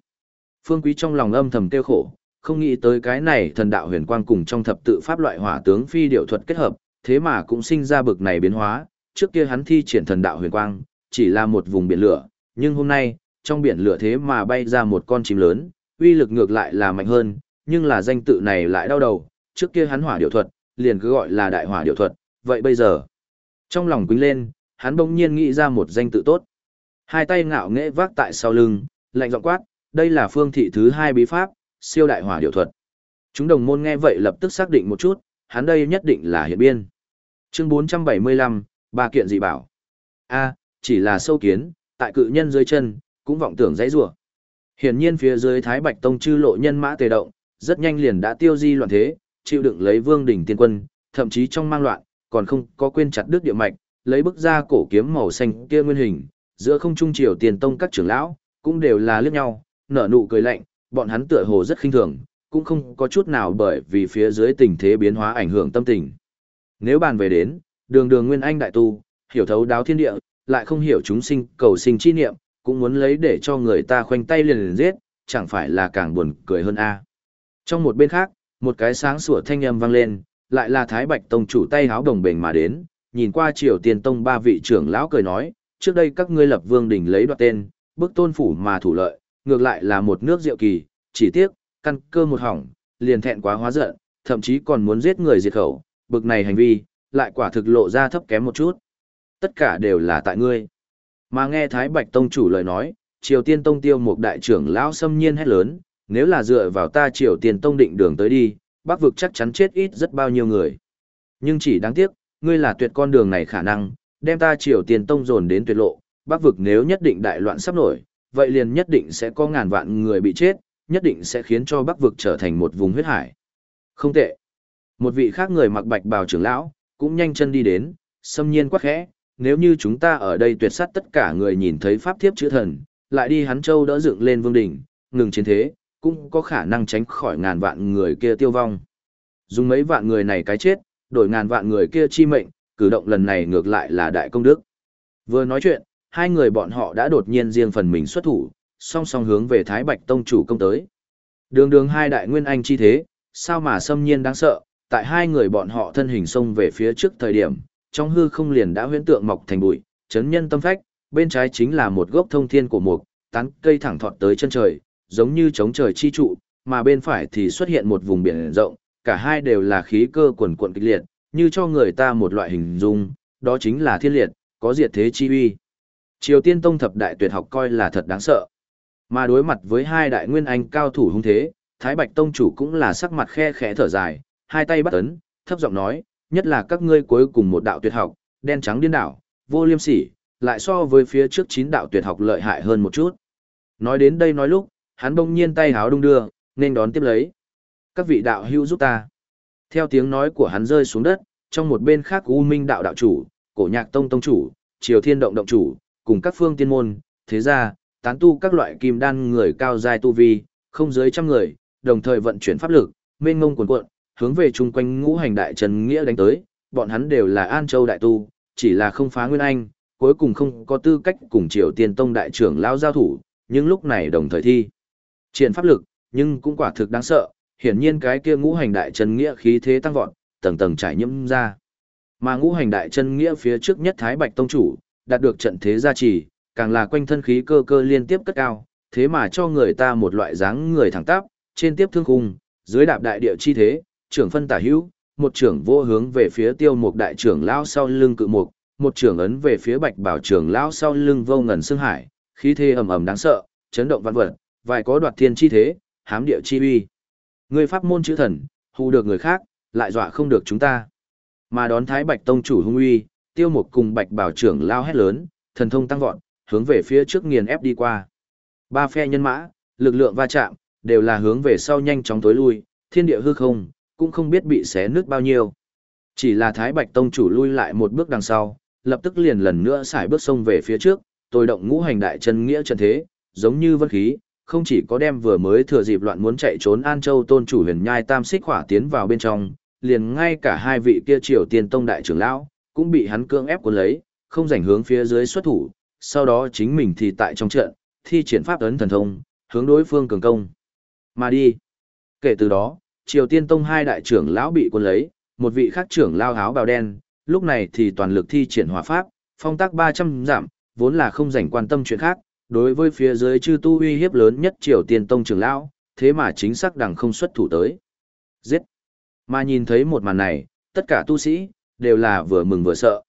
Phương Quý trong lòng âm thầm kêu khổ, không nghĩ tới cái này thần đạo huyền quang cùng trong thập tự pháp loại hỏa tướng phi điệu thuật kết hợp, thế mà cũng sinh ra bực này biến hóa, trước kia hắn thi triển thần đạo huyền quang, chỉ là một vùng biển lửa, nhưng hôm nay, trong biển lửa thế mà bay ra một con chim lớn, uy lực ngược lại là mạnh hơn, nhưng là danh tự này lại đau đầu, trước kia hắn hỏa điệu thuật, liền cứ gọi là đại hỏa điệu thuật, vậy bây giờ, trong lòng quýnh lên, hắn bỗng nhiên nghĩ ra một danh tự tốt. Hai tay ngạo nghễ vác tại sau lưng, lạnh giọng quát, đây là phương thị thứ hai bí pháp, siêu đại hỏa điều thuật. Chúng đồng môn nghe vậy lập tức xác định một chút, hắn đây nhất định là hiện biên. Chương 475, ba kiện dị bảo. A, chỉ là sâu kiến, tại cự nhân dưới chân, cũng vọng tưởng dãy rủa. Hiển nhiên phía dưới Thái Bạch Tông chư lộ nhân mã tề động, rất nhanh liền đã tiêu di loạn thế, chịu đựng lấy Vương đỉnh tiên quân, thậm chí trong mang loạn, còn không có quên chặt đứt địa mạch, lấy bức ra cổ kiếm màu xanh kia nguyên hình, giữa không trung triều tiền tông các trưởng lão, cũng đều là liếc nhau, nở nụ cười lạnh, bọn hắn tựa hồ rất khinh thường, cũng không có chút nào bởi vì phía dưới tình thế biến hóa ảnh hưởng tâm tình. Nếu bàn về đến, đường đường nguyên anh đại tu, hiểu thấu đáo thiên địa, lại không hiểu chúng sinh cầu sinh chi niệm, cũng muốn lấy để cho người ta khoanh tay liền liền giết, chẳng phải là càng buồn cười hơn a. Trong một bên khác, một cái sáng sủa thanh âm vang lên, lại là Thái Bạch Tông chủ tay háo đồng bền mà đến, nhìn qua Triều Tiên Tông ba vị trưởng lão cười nói, trước đây các ngươi lập vương đỉnh lấy đoạt tên, bức tôn phủ mà thủ lợi, ngược lại là một nước diệu kỳ, chỉ tiếc, căn cơ một hỏng, liền thẹn quá hóa giận, thậm chí còn muốn giết người diệt khẩu, bực này hành vi, lại quả thực lộ ra thấp kém một chút. Tất cả đều là tại ngươi. Mà nghe Thái Bạch Tông chủ lời nói, Triều Tiên Tông tiêu một đại trưởng lão xâm nhiên hét lớn, nếu là dựa vào ta Triều Tiên Tông định đường tới đi, Bắc vực chắc chắn chết ít rất bao nhiêu người. Nhưng chỉ đáng tiếc, ngươi là tuyệt con đường này khả năng, đem ta Triều Tiên Tông dồn đến tuyệt lộ, Bắc vực nếu nhất định đại loạn sắp nổi, vậy liền nhất định sẽ có ngàn vạn người bị chết, nhất định sẽ khiến cho Bắc vực trở thành một vùng huyết hải. Không tệ. Một vị khác người mặc bạch bào trưởng lão, cũng nhanh chân đi đến, xâm nhiên quắc khẽ, nếu như chúng ta ở đây tuyệt sát tất cả người nhìn thấy pháp thiếp chữ thần, lại đi hắn châu đỡ dựng lên vương đỉnh, ngừng chiến thế, cũng có khả năng tránh khỏi ngàn vạn người kia tiêu vong. Dùng mấy vạn người này cái chết, đổi ngàn vạn người kia chi mệnh, cử động lần này ngược lại là đại công đức. Vừa nói chuyện, hai người bọn họ đã đột nhiên riêng phần mình xuất thủ, song song hướng về Thái Bạch Tông chủ công tới. Đường đường hai đại nguyên anh chi thế, sao mà xâm nhiên đáng sợ, tại hai người bọn họ thân hình xông về phía trước thời điểm, trong hư không liền đã huyễn tượng mọc thành bụi, chấn nhân tâm phách, bên trái chính là một gốc thông thiên của mục, tán cây thẳng thọt tới chân trời, giống như chống trời chi trụ, mà bên phải thì xuất hiện một vùng biển rộng, cả hai đều là khí cơ quần cuộn kịch liệt, như cho người ta một loại hình dung, đó chính là thiên liệt, có diệt thế chi uy. Triều Tiên Tông thập đại tuyệt học coi là thật đáng sợ. Mà đối mặt với hai đại nguyên anh cao thủ hung thế, Thái Bạch Tông chủ cũng là sắc mặt khe khẽ thở dài, hai tay bắt ấn, thấp giọng nói, nhất là các ngươi cuối cùng một đạo tuyệt học, đen trắng điên đảo, vô liêm sỉ, lại so với phía trước chín đạo tuyệt học lợi hại hơn một chút. Nói đến đây nói lúc, hắn bỗng nhiên tay háo đung đưa, nên đón tiếp lấy. Các vị đạo hữu giúp ta. Theo tiếng nói của hắn rơi xuống đất, trong một bên khác U Minh đạo đạo chủ, cổ nhạc tông tông chủ, triều thiên động động chủ, cùng các phương tiên môn, thế gia, tán tu các loại kim đan người cao dài tu vi, không dưới trăm người, đồng thời vận chuyển pháp lực, mênh ngông cuồn cuộn, hướng về chung quanh ngũ hành đại trần nghĩa đánh tới, bọn hắn đều là An Châu đại tu, chỉ là không phá nguyên anh, cuối cùng không có tư cách cùng Triều Tiên Tông đại trưởng lao giao thủ, nhưng lúc này đồng thời thi. Triển pháp lực, nhưng cũng quả thực đáng sợ, hiển nhiên cái kia ngũ hành đại trần nghĩa khí thế tăng vọt, tầng tầng trải nhiễm ra. Mà ngũ hành đại chân nghĩa phía trước nhất Thái Bạch Tông chủ, đạt được trận thế gia trì, càng là quanh thân khí cơ cơ liên tiếp cất cao, thế mà cho người ta một loại dáng người thẳng tắp, trên tiếp thương khung, dưới đạp đại địa chi thế, trưởng phân tả hữu, một trưởng vô hướng về phía tiêu mục đại trưởng lao sau lưng cự mục, một trưởng ấn về phía bạch bảo trưởng lao sau lưng vô ngần xương hải, khí thế ầm ầm đáng sợ, chấn động văn vật, vài có đoạt thiên chi thế, hám địa chi uy. Người pháp môn chữ thần, hù được người khác, lại dọa không được chúng ta. Mà đón Thái Bạch Tông chủ hung uy, tiêu mục cùng bạch bảo trưởng lao hét lớn, thần thông tăng vọt, hướng về phía trước nghiền ép đi qua. Ba phe nhân mã, lực lượng va chạm, đều là hướng về sau nhanh chóng tối lui, thiên địa hư không, cũng không biết bị xé nước bao nhiêu. Chỉ là Thái Bạch Tông chủ lui lại một bước đằng sau, lập tức liền lần nữa xài bước sông về phía trước, tôi động ngũ hành đại chân nghĩa chân thế, giống như vân khí, không chỉ có đem vừa mới thừa dịp loạn muốn chạy trốn An Châu tôn chủ huyền nhai tam xích hỏa tiến vào bên trong, liền ngay cả hai vị kia triều tiên tông đại trưởng lão, cũng bị hắn cưỡng ép cuốn lấy, không rảnh hướng phía dưới xuất thủ, sau đó chính mình thì tại trong trận, thi triển pháp ấn thần thông, hướng đối phương cường công. Mà đi. Kể từ đó, Triều Tiên Tông hai đại trưởng lão bị cuốn lấy, một vị khác trưởng lao áo bào đen, lúc này thì toàn lực thi triển hỏa pháp, phong tác 300 giảm, vốn là không rảnh quan tâm chuyện khác, đối với phía dưới chư tu uy hiếp lớn nhất Triều Tiên Tông trưởng lão, thế mà chính xác đằng không xuất thủ tới. Giết! Mà nhìn thấy một màn này, tất cả tu sĩ, đều là vừa mừng vừa sợ.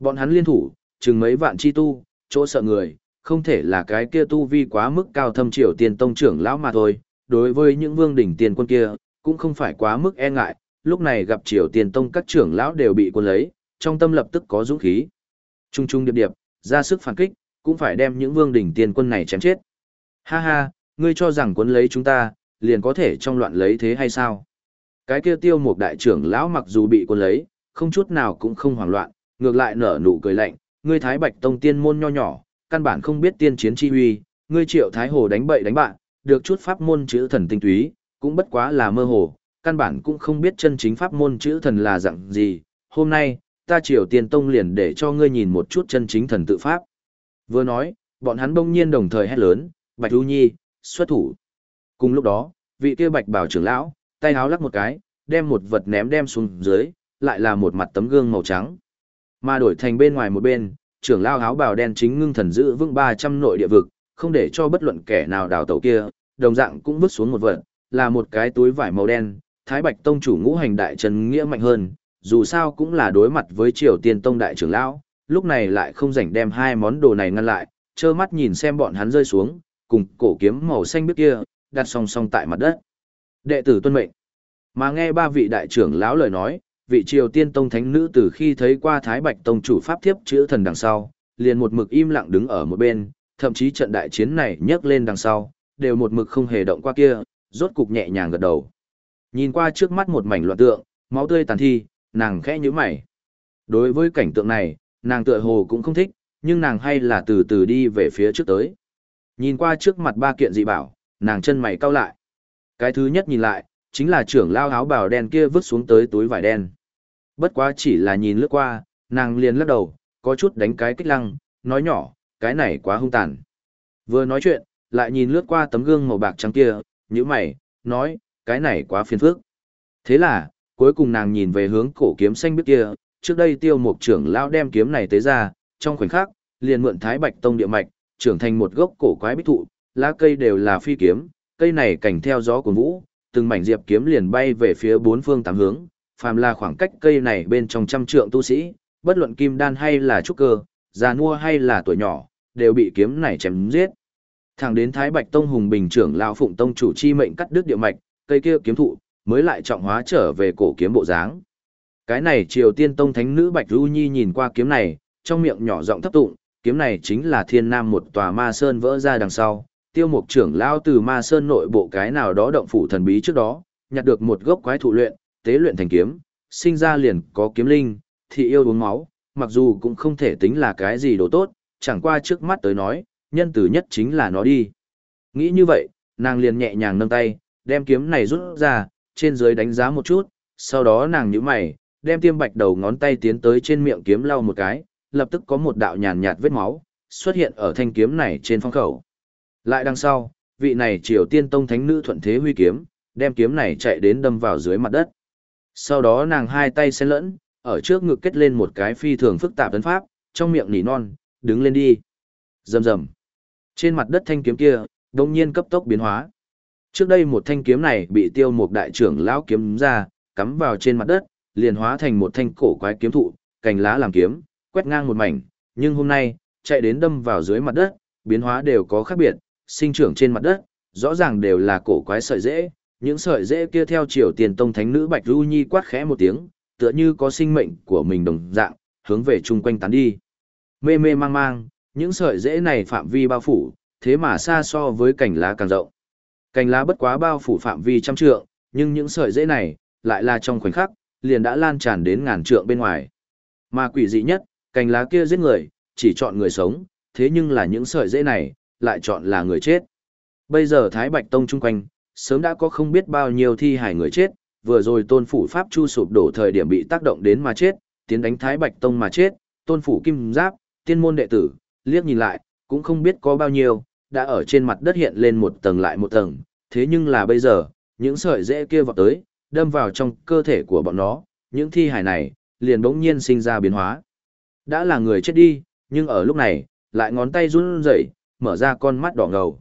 Bọn hắn liên thủ, chừng mấy vạn chi tu, chỗ sợ người, không thể là cái kia tu vi quá mức cao thâm Triều Tiên Tông trưởng lão mà thôi. Đối với những vương đỉnh tiền quân kia, cũng không phải quá mức e ngại, lúc này gặp Triều Tiên Tông các trưởng lão đều bị quân lấy, trong tâm lập tức có dũng khí. Trung trung điệp điệp, ra sức phản kích, cũng phải đem những vương đỉnh tiền quân này chém chết. Ha ha, ngươi cho rằng quân lấy chúng ta, liền có thể trong loạn lấy thế hay sao? Cái kia tiêu một đại trưởng lão mặc dù bị quân lấy, không chút nào cũng không hoảng loạn, ngược lại nở nụ cười lạnh, ngươi Thái Bạch Tông tiên môn nho nhỏ, căn bản không biết tiên chiến chi huy, ngươi Triệu Thái Hồ đánh bậy đánh bạn, được chút pháp môn chữ thần tinh túy, cũng bất quá là mơ hồ, căn bản cũng không biết chân chính pháp môn chữ thần là dạng gì. Hôm nay, ta Triều Tiên Tông liền để cho ngươi nhìn một chút chân chính thần tự pháp. Vừa nói, bọn hắn bỗng nhiên đồng thời hét lớn, Bạch Du Nhi, xuất thủ. Cùng lúc đó, vị kia Bạch Bảo trưởng lão, tay háo lắc một cái, đem một vật ném đem xuống dưới, lại là một mặt tấm gương màu trắng. Mà đổi thành bên ngoài một bên, trưởng lao áo bào đen chính ngưng thần giữ vững 300 nội địa vực, không để cho bất luận kẻ nào đào tẩu kia, đồng dạng cũng vứt xuống một vật, là một cái túi vải màu đen, Thái Bạch Tông chủ ngũ hành đại trần nghĩa mạnh hơn, dù sao cũng là đối mặt với Triều Tiên Tông đại trưởng lão, lúc này lại không rảnh đem hai món đồ này ngăn lại, trơ mắt nhìn xem bọn hắn rơi xuống, cùng cổ kiếm màu xanh biết kia, đặt song song tại mặt đất. Đệ tử tuân mệnh. Mà nghe ba vị đại trưởng lão lời nói, vị Triều Tiên Tông thánh nữ từ khi thấy qua Thái Bạch Tông chủ pháp thiếp chữ thần đằng sau, liền một mực im lặng đứng ở một bên, thậm chí trận đại chiến này nhấc lên đằng sau, đều một mực không hề động qua kia, rốt cục nhẹ nhàng gật đầu. Nhìn qua trước mắt một mảnh loạn tượng, máu tươi tàn thi, nàng khẽ nhíu mày. Đối với cảnh tượng này, nàng tựa hồ cũng không thích, nhưng nàng hay là từ từ đi về phía trước tới. Nhìn qua trước mặt ba kiện dị bảo, nàng chân mày cau lại. Cái thứ nhất nhìn lại, chính là trưởng lao áo bào đen kia vứt xuống tới túi vải đen. Bất quá chỉ là nhìn lướt qua, nàng liền lắc đầu, có chút đánh cái kích lăng, nói nhỏ, cái này quá hung tàn. Vừa nói chuyện, lại nhìn lướt qua tấm gương màu bạc trắng kia, như mày, nói, cái này quá phiền phức. Thế là, cuối cùng nàng nhìn về hướng cổ kiếm xanh biết kia, trước đây tiêu mục trưởng lão đem kiếm này tới ra, trong khoảnh khắc, liền mượn thái bạch tông địa mạch, trưởng thành một gốc cổ quái bích thụ, lá cây đều là phi kiếm, cây này cảnh theo gió của vũ, từng mảnh diệp kiếm liền bay về phía bốn phương tám hướng, phàm là khoảng cách cây này bên trong trăm trượng tu sĩ, bất luận kim đan hay là trúc cơ, già nua hay là tuổi nhỏ, đều bị kiếm này chém giết. Thẳng đến Thái Bạch Tông Hùng Bình trưởng lão Phụng Tông chủ chi mệnh cắt đứt địa mạch, cây kia kiếm thụ mới lại trọng hóa trở về cổ kiếm bộ dáng. Cái này Triều Tiên Tông thánh nữ Bạch Du Nhi nhìn qua kiếm này, trong miệng nhỏ giọng thấp tụng, kiếm này chính là Thiên Nam một tòa ma sơn vỡ ra đằng sau, Tiêu Mục trưởng lao từ ma sơn nội bộ cái nào đó động phủ thần bí trước đó, nhặt được một gốc quái thụ luyện, tế luyện thành kiếm, sinh ra liền có kiếm linh, thì yêu uống máu, mặc dù cũng không thể tính là cái gì đồ tốt, chẳng qua trước mắt tới nói, nhân tử nhất chính là nó đi. Nghĩ như vậy, nàng liền nhẹ nhàng nâng tay, đem kiếm này rút ra, trên dưới đánh giá một chút, sau đó nàng nhíu mày, đem tiêm bạch đầu ngón tay tiến tới trên miệng kiếm lau một cái, lập tức có một đạo nhàn nhạt vết máu, xuất hiện ở thanh kiếm này trên phong khẩu. Lại đằng sau, vị này triều tiên tông thánh nữ thuận thế huy kiếm, đem kiếm này chạy đến đâm vào dưới mặt đất. Sau đó nàng hai tay xen lẫn, ở trước ngực kết lên một cái phi thường phức tạp tấn pháp, trong miệng nỉ non, đứng lên đi. Rầm rầm. Trên mặt đất thanh kiếm kia, đồng nhiên cấp tốc biến hóa. Trước đây một thanh kiếm này bị tiêu một đại trưởng lão kiếm ra, cắm vào trên mặt đất, liền hóa thành một thanh cổ quái kiếm thụ, cành lá làm kiếm, quét ngang một mảnh, nhưng hôm nay, chạy đến đâm vào dưới mặt đất, biến hóa đều có khác biệt, sinh trưởng trên mặt đất, rõ ràng đều là cổ quái sợi rễ, những sợi rễ kia theo chiều tiền tông thánh nữ Bạch Du Nhi quát khẽ một tiếng, tựa như có sinh mệnh của mình đồng dạng, hướng về chung quanh tán đi. Mê mê mang mang, những sợi rễ này phạm vi bao phủ, thế mà xa so với cành lá càng rộng. Cành lá bất quá bao phủ phạm vi trăm trượng, nhưng những sợi rễ này, lại là trong khoảnh khắc, liền đã lan tràn đến ngàn trượng bên ngoài. Mà quỷ dị nhất, cành lá kia giết người, chỉ chọn người sống, thế nhưng là những sợi rễ này, lại chọn là người chết. Bây giờ Thái Bạch Tông chung quanh, sớm đã có không biết bao nhiêu thi hải người chết, vừa rồi tôn phủ Pháp Chu sụp đổ thời điểm bị tác động đến mà chết, tiến đánh Thái Bạch Tông mà chết, tôn phủ Kim Giáp, tiên môn đệ tử, liếc nhìn lại, cũng không biết có bao nhiêu, đã ở trên mặt đất hiện lên một tầng lại một tầng, thế nhưng là bây giờ, những sợi rễ kia vọt tới, đâm vào trong cơ thể của bọn nó, những thi hải này, liền bỗng nhiên sinh ra biến hóa. Đã là người chết đi, nhưng ở lúc này, lại ngón tay run rẩy, mở ra con mắt đỏ ngầu.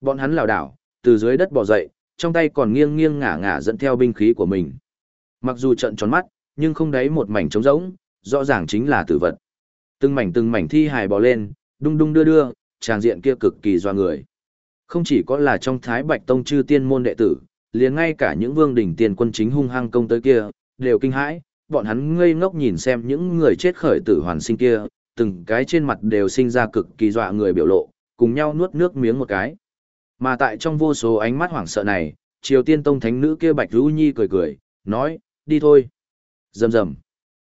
Bọn hắn lảo đảo, từ dưới đất bò dậy, trong tay còn nghiêng nghiêng ngả ngả dẫn theo binh khí của mình. Mặc dù trận tròn mắt, nhưng không đấy một mảnh trống rỗng, rõ ràng chính là tử vật. Từng mảnh từng mảnh thi hài bò lên, đung đung đưa đưa, tràng diện kia cực kỳ doa người. Không chỉ có là trong Thái Bạch Tông chư tiên môn đệ tử, liền ngay cả những vương đỉnh tiền quân chính hung hăng công tới kia, đều kinh hãi, bọn hắn ngây ngốc nhìn xem những người chết khởi tử hoàn sinh kia, từng cái trên mặt đều sinh ra cực kỳ dọa người biểu lộ, cùng nhau nuốt nước miếng một cái. Mà tại trong vô số ánh mắt hoảng sợ này, Triều Tiên Tông Thánh Nữ kia Bạch Rũ Nhi cười cười, nói, đi thôi. Rầm rầm.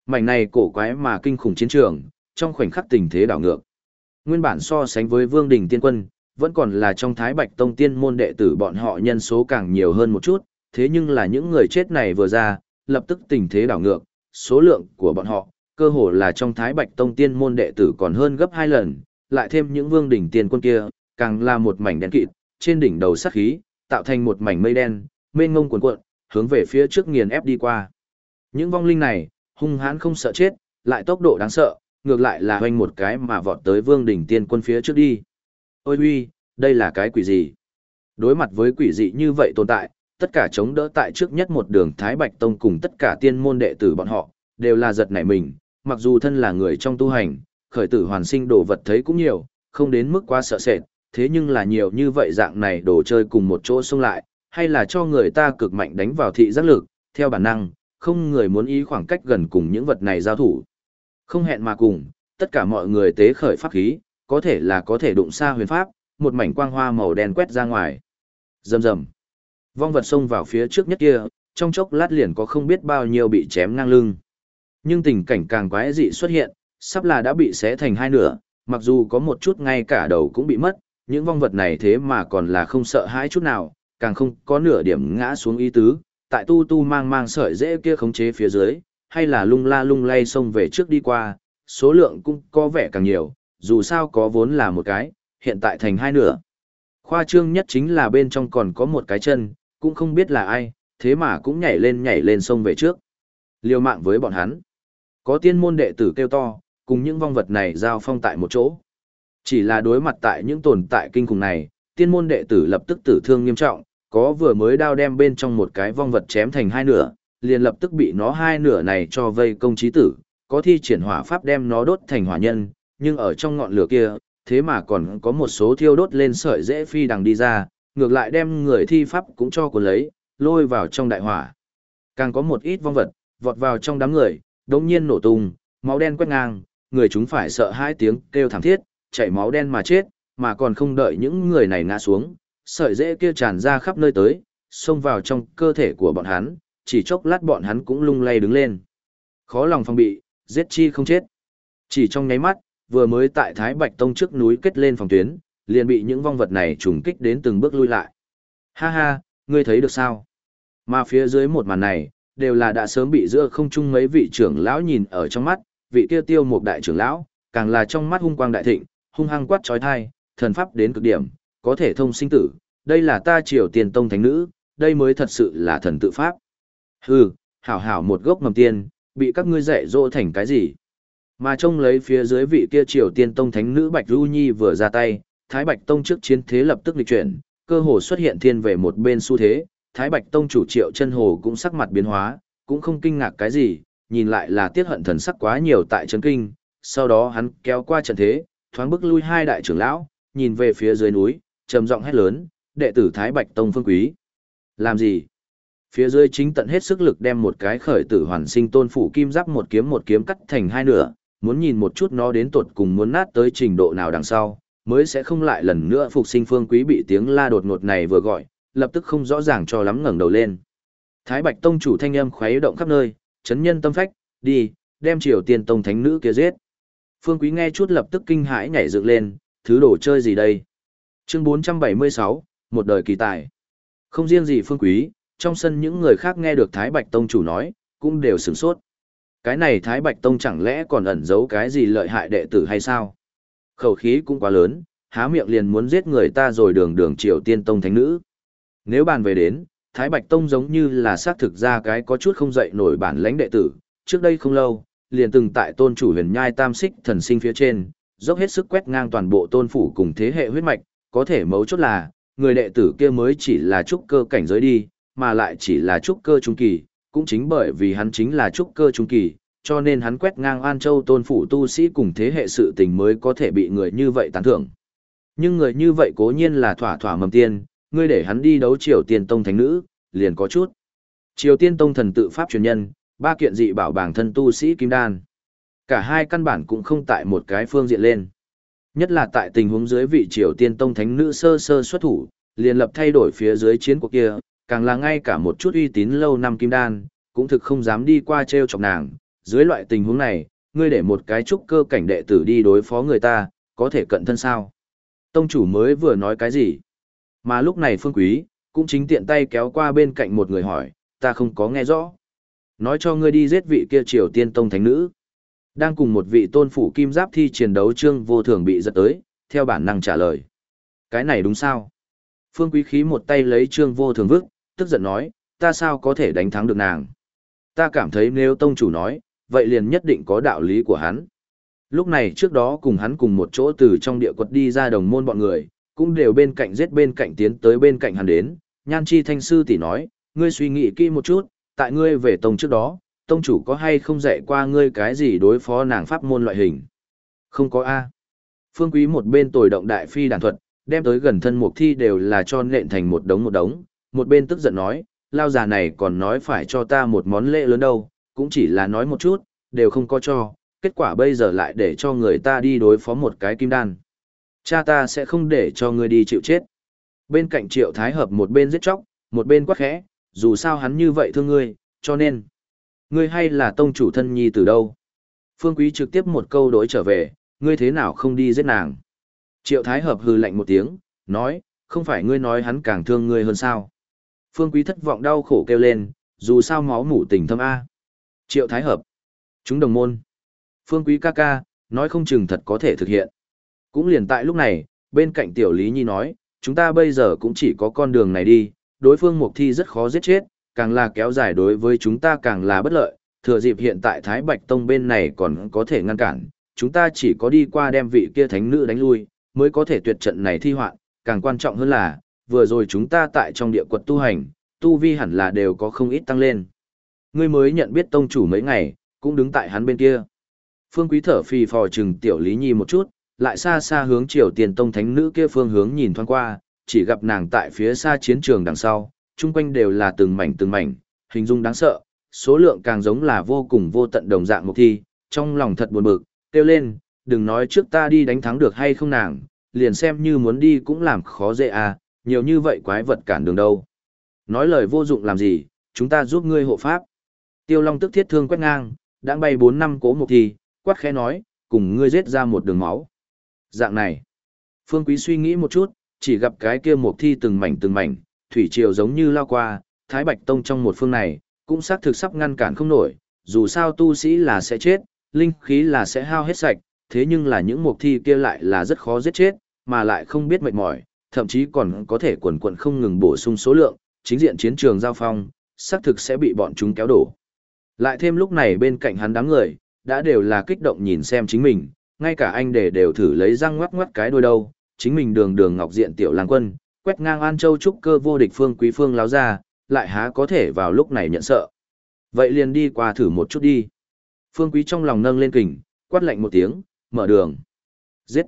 Mảnh này cổ quái mà kinh khủng chiến trường, trong khoảnh khắc tình thế đảo ngược. Nguyên bản so sánh với Vương Đình Tiên Quân, vẫn còn là trong Thái Bạch Tông Tiên môn đệ tử bọn họ nhân số càng nhiều hơn một chút, thế nhưng là những người chết này vừa ra, lập tức tình thế đảo ngược, số lượng của bọn họ, cơ hồ là trong Thái Bạch Tông Tiên môn đệ tử còn hơn gấp hai lần, lại thêm những Vương đỉnh Tiên Quân kia, càng là một mảnh đen kịt, trên đỉnh đầu sát khí, tạo thành một mảnh mây đen, mênh ngông cuồn cuộn, hướng về phía trước nghiền ép đi qua. Những vong linh này, hung hãn không sợ chết, lại tốc độ đáng sợ, ngược lại là hoành một cái mà vọt tới vương đỉnh tiên quân phía trước đi. Ôi huy, đây là cái quỷ gì? Đối mặt với quỷ dị như vậy tồn tại, tất cả chống đỡ tại trước nhất một đường Thái Bạch Tông cùng tất cả tiên môn đệ tử bọn họ, đều là giật nảy mình, mặc dù thân là người trong tu hành, khởi tử hoàn sinh đồ vật thấy cũng nhiều, không đến mức quá sợ sệt, thế nhưng là nhiều như vậy dạng này đồ chơi cùng một chỗ xông lại, hay là cho người ta cực mạnh đánh vào thị giác lực, theo bản năng, không người muốn ý khoảng cách gần cùng những vật này giao thủ. Không hẹn mà cùng, tất cả mọi người tế khởi pháp khí, có thể là có thể đụng xa huyền pháp, một mảnh quang hoa màu đen quét ra ngoài. Rầm rầm. Vong vật xông vào phía trước nhất kia, trong chốc lát liền có không biết bao nhiêu bị chém ngang lưng. Nhưng tình cảnh càng quái dị xuất hiện, sắp là đã bị xé thành hai nửa, mặc dù có một chút ngay cả đầu cũng bị mất, những vong vật này thế mà còn là không sợ hãi chút nào, càng không có nửa điểm ngã xuống ý tứ, tại tu tu mang mang sợi dễ kia khống chế phía dưới, hay là lung la lung lay xông về trước đi qua, số lượng cũng có vẻ càng nhiều, dù sao có vốn là một cái, hiện tại thành hai nửa. Khoa trương nhất chính là bên trong còn có một cái chân, cũng không biết là ai, thế mà cũng nhảy lên nhảy lên xông về trước. Liều mạng với bọn hắn. Có tiên môn đệ tử kêu to, cùng những vong vật này giao phong tại một chỗ. Chỉ là đối mặt tại những tồn tại kinh khủng này, tiên môn đệ tử lập tức tử thương nghiêm trọng, có vừa mới đao đem bên trong một cái vong vật chém thành hai nửa, liền lập tức bị nó hai nửa này cho vây công trí tử, có thi triển hỏa pháp đem nó đốt thành hỏa nhân, nhưng ở trong ngọn lửa kia, thế mà còn có một số thiêu đốt lên sợi dễ phi đằng đi ra, ngược lại đem người thi pháp cũng cho cuốn lấy, lôi vào trong đại hỏa. Càng có một ít vong vật, vọt vào trong đám người, đống nhiên nổ tung, máu đen quét ngang, người chúng phải sợ hai tiếng kêu thảm thiết, chảy máu đen mà chết, mà còn không đợi những người này ngã xuống, sợi rễ kia tràn ra khắp nơi tới, xông vào trong cơ thể của bọn hắn, chỉ chốc lát bọn hắn cũng lung lay đứng lên. Khó lòng phòng bị, giết chi không chết. Chỉ trong nháy mắt, vừa mới tại Thái Bạch Tông trước núi kết lên phòng tuyến, liền bị những vong vật này trùng kích đến từng bước lui lại. Ha ha, ngươi thấy được sao? Mà phía dưới một màn này, đều là đã sớm bị giữa không trung mấy vị trưởng lão nhìn ở trong mắt, vị kia tiêu một đại trưởng lão, càng là trong mắt hung quang đại thịnh, hung hăng quát trói thai, thần pháp đến cực điểm, có thể thông sinh tử, đây là ta triều tiền tông thánh nữ, đây mới thật sự là thần tự pháp. Hừ, hảo hảo một gốc mầm tiên, bị các ngươi dạy dỗ thành cái gì? Mà trông lấy phía dưới vị kia triều tiên tông thánh nữ Bạch Du Nhi vừa ra tay, Thái Bạch Tông trước chiến thế lập tức lịch chuyển, cơ hồ xuất hiện thiên về một bên xu thế, Thái Bạch Tông chủ triệu chân hồ cũng sắc mặt biến hóa, cũng không kinh ngạc cái gì, nhìn lại là tiết hận thần sắc quá nhiều tại chân kinh, sau đó hắn kéo qua trận thế, thoáng bước lui hai đại trưởng lão, nhìn về phía dưới núi, trầm giọng hét lớn, đệ tử Thái Bạch Tông Phương Quý. Làm gì? Phía dưới chính tận hết sức lực đem một cái khởi tử hoàn sinh tôn phủ kim giáp một kiếm một kiếm cắt thành hai nửa, muốn nhìn một chút nó đến tột cùng muốn nát tới trình độ nào đằng sau, mới sẽ không lại lần nữa phục sinh Phương Quý bị tiếng la đột ngột này vừa gọi, lập tức không rõ ràng cho lắm ngẩng đầu lên. Thái Bạch Tông chủ thanh âm khuấy động khắp nơi, chấn nhân tâm phách, đi, đem Triều Tiên Tông thánh nữ kia giết. Phương Quý nghe chút lập tức kinh hãi nhảy dựng lên, thứ đồ chơi gì đây? Chương 476, một đời kỳ tài. Không riêng gì Phương Quý, trong sân những người khác nghe được Thái Bạch Tông chủ nói, cũng đều sửng sốt. Cái này Thái Bạch Tông chẳng lẽ còn ẩn giấu cái gì lợi hại đệ tử hay sao? Khẩu khí cũng quá lớn, há miệng liền muốn giết người ta rồi đường đường Triều Tiên Tông thánh nữ. Nếu bàn về đến, Thái Bạch Tông giống như là xác thực ra cái có chút không dậy nổi bản lãnh đệ tử, trước đây không lâu, liền từng tại tôn chủ huyền nhai tam xích thần sinh phía trên, dốc hết sức quét ngang toàn bộ tôn phủ cùng thế hệ huyết mạch, có thể mấu chốt là, người đệ tử kia mới chỉ là trúc cơ cảnh giới đi, mà lại chỉ là trúc cơ trung kỳ, cũng chính bởi vì hắn chính là trúc cơ trung kỳ, cho nên hắn quét ngang An Châu tôn phủ tu sĩ cùng thế hệ sự tình mới có thể bị người như vậy tán thưởng. Nhưng người như vậy cố nhiên là thỏa thỏa mầm tiên, ngươi để hắn đi đấu Triều Tiên Tông thánh nữ, liền có chút. Triều Tiên Tông thần tự pháp truyền nhân, ba kiện dị bảo bảng thân tu sĩ kim đan. Cả hai căn bản cũng không tại một cái phương diện lên. Nhất là tại tình huống dưới vị Triều Tiên Tông thánh nữ sơ sơ xuất thủ, liền lập thay đổi phía dưới chiến cuộc kia, càng là ngay cả một chút uy tín lâu năm kim đan, cũng thực không dám đi qua treo chọc nàng. Dưới loại tình huống này, ngươi để một cái trúc cơ cảnh đệ tử đi đối phó người ta, có thể cận thân sao? Tông chủ mới vừa nói cái gì? Mà lúc này Phương Quý, cũng chính tiện tay kéo qua bên cạnh một người hỏi, ta không có nghe rõ. Nói cho ngươi đi giết vị kia triều tiên tông thánh nữ. Đang cùng một vị tôn phủ kim giáp thi chiến đấu trương vô thường bị giật tới, theo bản năng trả lời. Cái này đúng sao? Phương Quý khí một tay lấy trương vô thường vứt, tức giận nói, ta sao có thể đánh thắng được nàng? Ta cảm thấy nếu tông chủ nói, vậy liền nhất định có đạo lý của hắn. Lúc này trước đó cùng hắn cùng một chỗ từ trong địa quật đi ra đồng môn bọn người, cũng đều bên cạnh giết bên cạnh tiến tới bên cạnh hắn đến. Nhan chi thanh sư tỷ nói, ngươi suy nghĩ kỹ một chút, tại ngươi về tông trước đó, tông chủ có hay không dạy qua ngươi cái gì đối phó nàng pháp môn loại hình? Không có A. Phương quý một bên tồi động đại phi đàn thuật, đem tới gần thân mục thi đều là cho nện thành một đống một đống, một bên tức giận nói, lao già này còn nói phải cho ta một món lễ lớn đâu, cũng chỉ là nói một chút, đều không có cho, kết quả bây giờ lại để cho người ta đi đối phó một cái kim đan. Cha ta sẽ không để cho ngươi đi chịu chết. Bên cạnh triệu thái hợp một bên giết chóc, một bên quát khẽ, dù sao hắn như vậy thương ngươi, cho nên, ngươi hay là tông chủ thân nhi từ đâu. Phương Quý trực tiếp một câu đối trở về, ngươi thế nào không đi giết nàng. Triệu thái hợp hừ lạnh một tiếng, nói, không phải ngươi nói hắn càng thương ngươi hơn sao. Phương Quý thất vọng đau khổ kêu lên, dù sao máu mủ tình thâm A. Triệu thái hợp, chúng đồng môn. Phương Quý ca ca, nói không chừng thật có thể thực hiện. Cũng liền tại lúc này, bên cạnh tiểu Lý Nhi nói, chúng ta bây giờ cũng chỉ có con đường này đi, đối phương mục thi rất khó giết chết, càng là kéo dài đối với chúng ta càng là bất lợi, thừa dịp hiện tại Thái Bạch Tông bên này còn có thể ngăn cản, chúng ta chỉ có đi qua đem vị kia thánh nữ đánh lui, mới có thể tuyệt trận này thi hoạn, càng quan trọng hơn là, vừa rồi chúng ta tại trong địa quật tu hành, tu vi hẳn là đều có không ít tăng lên. Ngươi mới nhận biết tông chủ mấy ngày, cũng đứng tại hắn bên kia. Phương Quý thở phì phò chừng tiểu Lý Nhi một chút, lại xa xa hướng Triều Tiền Tông thánh nữ kia phương hướng nhìn thoáng qua, chỉ gặp nàng tại phía xa chiến trường đằng sau, chung quanh đều là từng mảnh từng mảnh, hình dung đáng sợ, số lượng càng giống là vô cùng vô tận đồng dạng một thi, trong lòng thật buồn bực, kêu lên, đừng nói trước ta đi đánh thắng được hay không nàng, liền xem như muốn đi cũng làm khó dễ à, nhiều như vậy quái vật cản đường đâu. Nói lời vô dụng làm gì, chúng ta giúp ngươi hộ pháp. Tiêu Long tức thiết thương quét ngang, đã bay 4 năm cố một thi, quát khẽ nói, cùng ngươi giết ra một đường máu. Dạng này, Phương Quý suy nghĩ một chút, chỉ gặp cái kia một thi từng mảnh từng mảnh, thủy triều giống như lao qua, Thái Bạch Tông trong một phương này, cũng xác thực sắp ngăn cản không nổi, dù sao tu sĩ là sẽ chết, linh khí là sẽ hao hết sạch, thế nhưng là những mục thi kia lại là rất khó giết chết, mà lại không biết mệt mỏi, thậm chí còn có thể quần quần không ngừng bổ sung số lượng, chính diện chiến trường giao phong, xác thực sẽ bị bọn chúng kéo đổ. Lại thêm lúc này bên cạnh hắn đám người, đã đều là kích động nhìn xem chính mình, ngay cả anh để đều thử lấy răng ngoắc ngoắc cái đôi đâu, chính mình đường đường ngọc diện tiểu lang quân, quét ngang An Châu trúc cơ vô địch phương quý phương láo ra, lại há có thể vào lúc này nhận sợ. Vậy liền đi qua thử một chút đi. Phương quý trong lòng nâng lên kình, quát lạnh một tiếng, mở đường. Giết.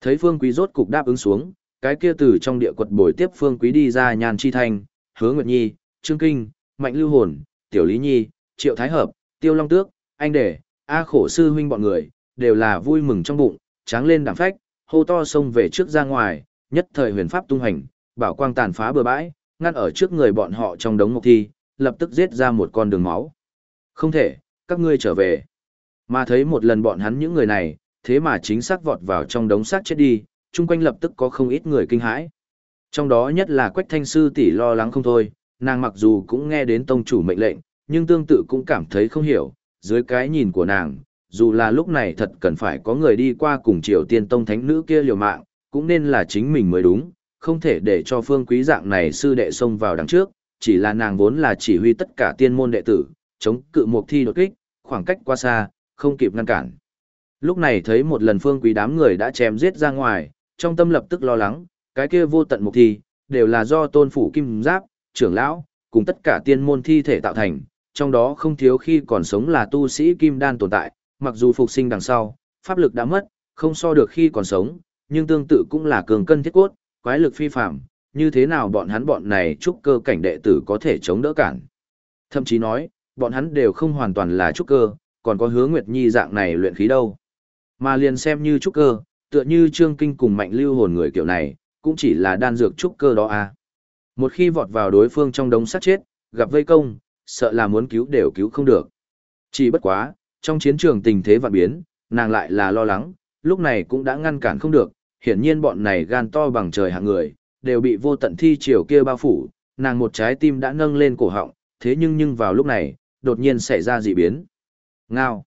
Thấy phương quý rốt cục đáp ứng xuống, cái kia từ trong địa quật bồi tiếp phương quý đi ra nhàn chi thành hứa nguyệt nhi, trương kinh, mạnh lưu hồn, tiểu lý nhi, triệu thái hợp, tiêu long tước, anh đệ, a khổ sư huynh bọn người, đều là vui mừng trong bụng, tráng lên đảm phách, hô to xông về trước ra ngoài, nhất thời huyền pháp tung hành, bảo quang tàn phá bừa bãi, ngăn ở trước người bọn họ trong đống mục thi, lập tức giết ra một con đường máu. Không thể, các ngươi trở về. Mà thấy một lần bọn hắn những người này, thế mà chính xác vọt vào trong đống xác chết đi, chung quanh lập tức có không ít người kinh hãi. Trong đó nhất là Quách Thanh Sư tỷ lo lắng không thôi, nàng mặc dù cũng nghe đến tông chủ mệnh lệnh, nhưng tương tự cũng cảm thấy không hiểu, dưới cái nhìn của nàng, dù là lúc này thật cần phải có người đi qua cùng triều tiên tông thánh nữ kia liều mạng, cũng nên là chính mình mới đúng, không thể để cho phương quý dạng này sư đệ xông vào đằng trước, chỉ là nàng vốn là chỉ huy tất cả tiên môn đệ tử, chống cự một thi đột kích, khoảng cách quá xa, không kịp ngăn cản. Lúc này thấy một lần phương quý đám người đã chém giết ra ngoài, trong tâm lập tức lo lắng, cái kia vô tận mục thi, đều là do tôn phủ kim giáp, trưởng lão, cùng tất cả tiên môn thi thể tạo thành, trong đó không thiếu khi còn sống là tu sĩ kim đan tồn tại, mặc dù phục sinh đằng sau, pháp lực đã mất, không so được khi còn sống, nhưng tương tự cũng là cường cân thiết cốt, quái lực phi phạm, như thế nào bọn hắn bọn này trúc cơ cảnh đệ tử có thể chống đỡ cản. Thậm chí nói, bọn hắn đều không hoàn toàn là trúc cơ, còn có hứa Nguyệt Nhi dạng này luyện khí đâu. Mà liền xem như trúc cơ, tựa như trương kinh cùng mạnh lưu hồn người kiểu này, cũng chỉ là đan dược trúc cơ đó à. Một khi vọt vào đối phương trong đống sát chết, gặp vây công, sợ là muốn cứu đều cứu không được. Chỉ bất quá, trong chiến trường tình thế vạn biến, nàng lại là lo lắng, lúc này cũng đã ngăn cản không được, hiển nhiên bọn này gan to bằng trời hạng người, đều bị vô tận thi triều kia bao phủ, nàng một trái tim đã nâng lên cổ họng, thế nhưng nhưng vào lúc này, đột nhiên xảy ra dị biến. Ngao.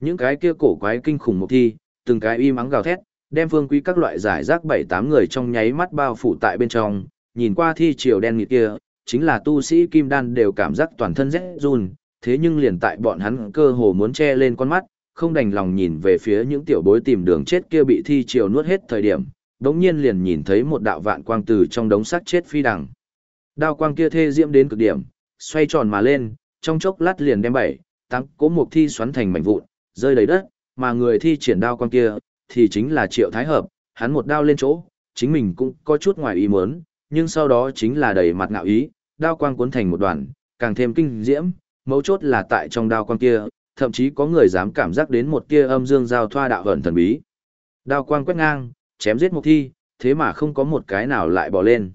Những cái kia cổ quái kinh khủng một thi, từng cái y mắng gào thét, đem phương quý các loại giải rác bảy tám người trong nháy mắt bao phủ tại bên trong, nhìn qua thi triều đen nghịt kia, chính là tu sĩ kim đan đều cảm giác toàn thân rét run, thế nhưng liền tại bọn hắn cơ hồ muốn che lên con mắt, không đành lòng nhìn về phía những tiểu bối tìm đường chết kia bị thi triều nuốt hết thời điểm, đống nhiên liền nhìn thấy một đạo vạn quang từ trong đống xác chết phi đằng. Đao quang kia thê diễm đến cực điểm, xoay tròn mà lên, trong chốc lát liền đem bảy, tám cố mục thi xoắn thành mảnh vụn, rơi đầy đất, mà người thi triển đao quang kia, thì chính là Triệu Thái Hợp, hắn một đao lên chỗ, chính mình cũng có chút ngoài ý muốn, nhưng sau đó chính là đầy mặt ngạo ý, đao quang cuốn thành một đoàn, càng thêm kinh diễm, mấu chốt là tại trong đao quang kia, thậm chí có người dám cảm giác đến một tia âm dương giao thoa đạo ẩn thần bí. Đao quang quét ngang, chém giết một thi, thế mà không có một cái nào lại bỏ lên.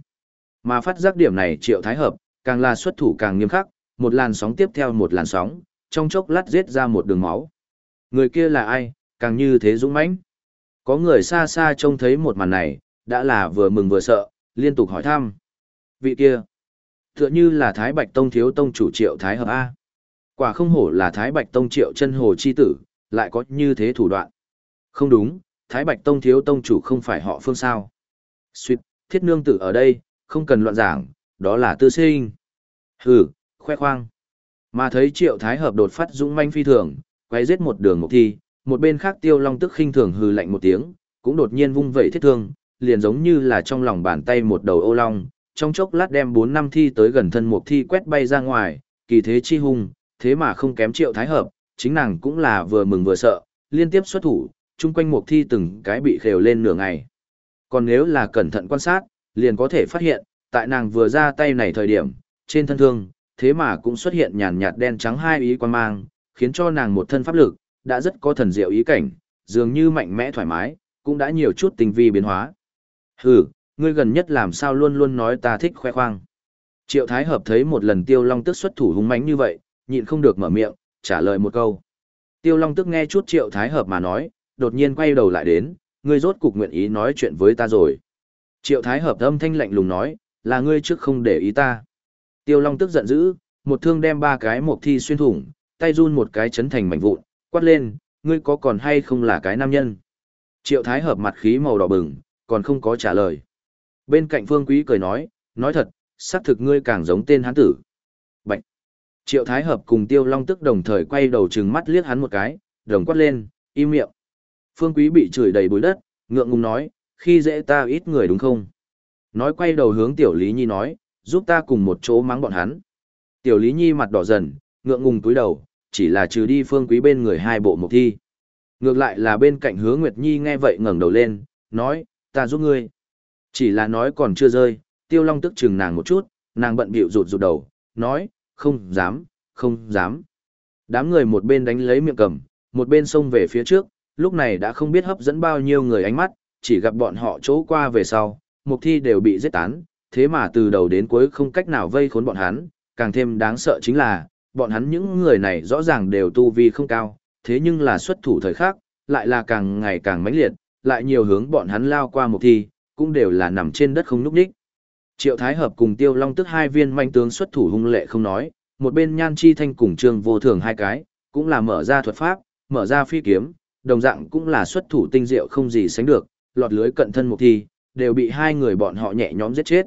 Mà phát giác điểm này triệu thái hợp, càng là xuất thủ càng nghiêm khắc, một làn sóng tiếp theo một làn sóng, trong chốc lát giết ra một đường máu. Người kia là ai, càng như thế dũng mãnh. Có người xa xa trông thấy một màn này, đã là vừa mừng vừa sợ, liên tục hỏi thăm. Vị kia, tựa như là Thái Bạch Tông thiếu tông chủ triệu Thái Hợp A. Quả không hổ là Thái Bạch Tông triệu chân hồ chi tử, lại có như thế thủ đoạn. Không đúng, Thái Bạch Tông thiếu tông chủ không phải họ phương sao. Xuyệt, thiết nương tử ở đây, không cần loạn giảng, đó là tư sinh. Hừ, khoe khoang. Mà thấy triệu thái hợp đột phát dũng manh phi thường, quay giết một đường một thi, một bên khác tiêu long tức khinh thường hừ lạnh một tiếng, cũng đột nhiên vung vẩy thiết thương, liền giống như là trong lòng bàn tay một đầu ô long, trong chốc lát đem bốn năm thi tới gần thân một thi quét bay ra ngoài, kỳ thế chi hung, thế mà không kém triệu thái hợp, chính nàng cũng là vừa mừng vừa sợ, liên tiếp xuất thủ, chung quanh mục thi từng cái bị khều lên nửa ngày. Còn nếu là cẩn thận quan sát, liền có thể phát hiện, tại nàng vừa ra tay này thời điểm, trên thân thương, thế mà cũng xuất hiện nhàn nhạt đen trắng hai ý quan mang, khiến cho nàng một thân pháp lực, đã rất có thần diệu ý cảnh, dường như mạnh mẽ thoải mái, cũng đã nhiều chút tình vi biến hóa. Hừ, ngươi gần nhất làm sao luôn luôn nói ta thích khoe khoang. Triệu Thái Hợp thấy một lần Tiêu Long Tức xuất thủ hung mãnh như vậy, nhịn không được mở miệng, trả lời một câu. Tiêu Long Tức nghe chút Triệu Thái Hợp mà nói, đột nhiên quay đầu lại đến, ngươi rốt cục nguyện ý nói chuyện với ta rồi. Triệu Thái Hợp âm thanh lạnh lùng nói, là ngươi trước không để ý ta. Tiêu Long Tức giận dữ, một thương đem ba cái một thi xuyên thủng, tay run một cái chấn thành mảnh vụn, quát lên, ngươi có còn hay không là cái nam nhân. Triệu Thái Hợp mặt khí màu đỏ bừng, còn không có trả lời. Bên cạnh Phương Quý cười nói, nói thật, xác thực ngươi càng giống tên hán tử. Triệu Thái Hợp cùng Tiêu Long tức đồng thời quay đầu trừng mắt liếc hắn một cái, đồng quát lên, im miệng. Phương Quý bị chửi đầy bụi đất, ngượng ngùng nói, khi dễ ta ít người đúng không? Nói quay đầu hướng Tiểu Lý Nhi nói, giúp ta cùng một chỗ mắng bọn hắn. Tiểu Lý Nhi mặt đỏ dần, ngượng ngùng túi đầu, chỉ là trừ đi Phương Quý bên người hai bộ mục thi. Ngược lại là bên cạnh Hứa Nguyệt Nhi nghe vậy ngẩng đầu lên, nói, ta giúp ngươi. Chỉ là nói còn chưa rơi, Tiêu Long tức chừng nàng một chút, nàng bận bịu rụt rụt đầu, nói, không dám, không dám. Đám người một bên đánh lấy miệng cầm, một bên xông về phía trước, lúc này đã không biết hấp dẫn bao nhiêu người ánh mắt, chỉ gặp bọn họ chỗ qua về sau, mục thi đều bị giết tán, thế mà từ đầu đến cuối không cách nào vây khốn bọn hắn, càng thêm đáng sợ chính là, bọn hắn những người này rõ ràng đều tu vi không cao, thế nhưng là xuất thủ thời khác, lại là càng ngày càng mãnh liệt, lại nhiều hướng bọn hắn lao qua mục thi, cũng đều là nằm trên đất không núp đích. Triệu Thái Hợp cùng Tiêu Long tức hai viên manh tướng xuất thủ hung lệ không nói, một bên Nhan Chi Thanh cùng Trương Vô Thường hai cái, cũng là mở ra thuật pháp, mở ra phi kiếm, đồng dạng cũng là xuất thủ tinh diệu không gì sánh được, lọt lưới cận thân một thi, đều bị hai người bọn họ nhẹ nhõm giết chết.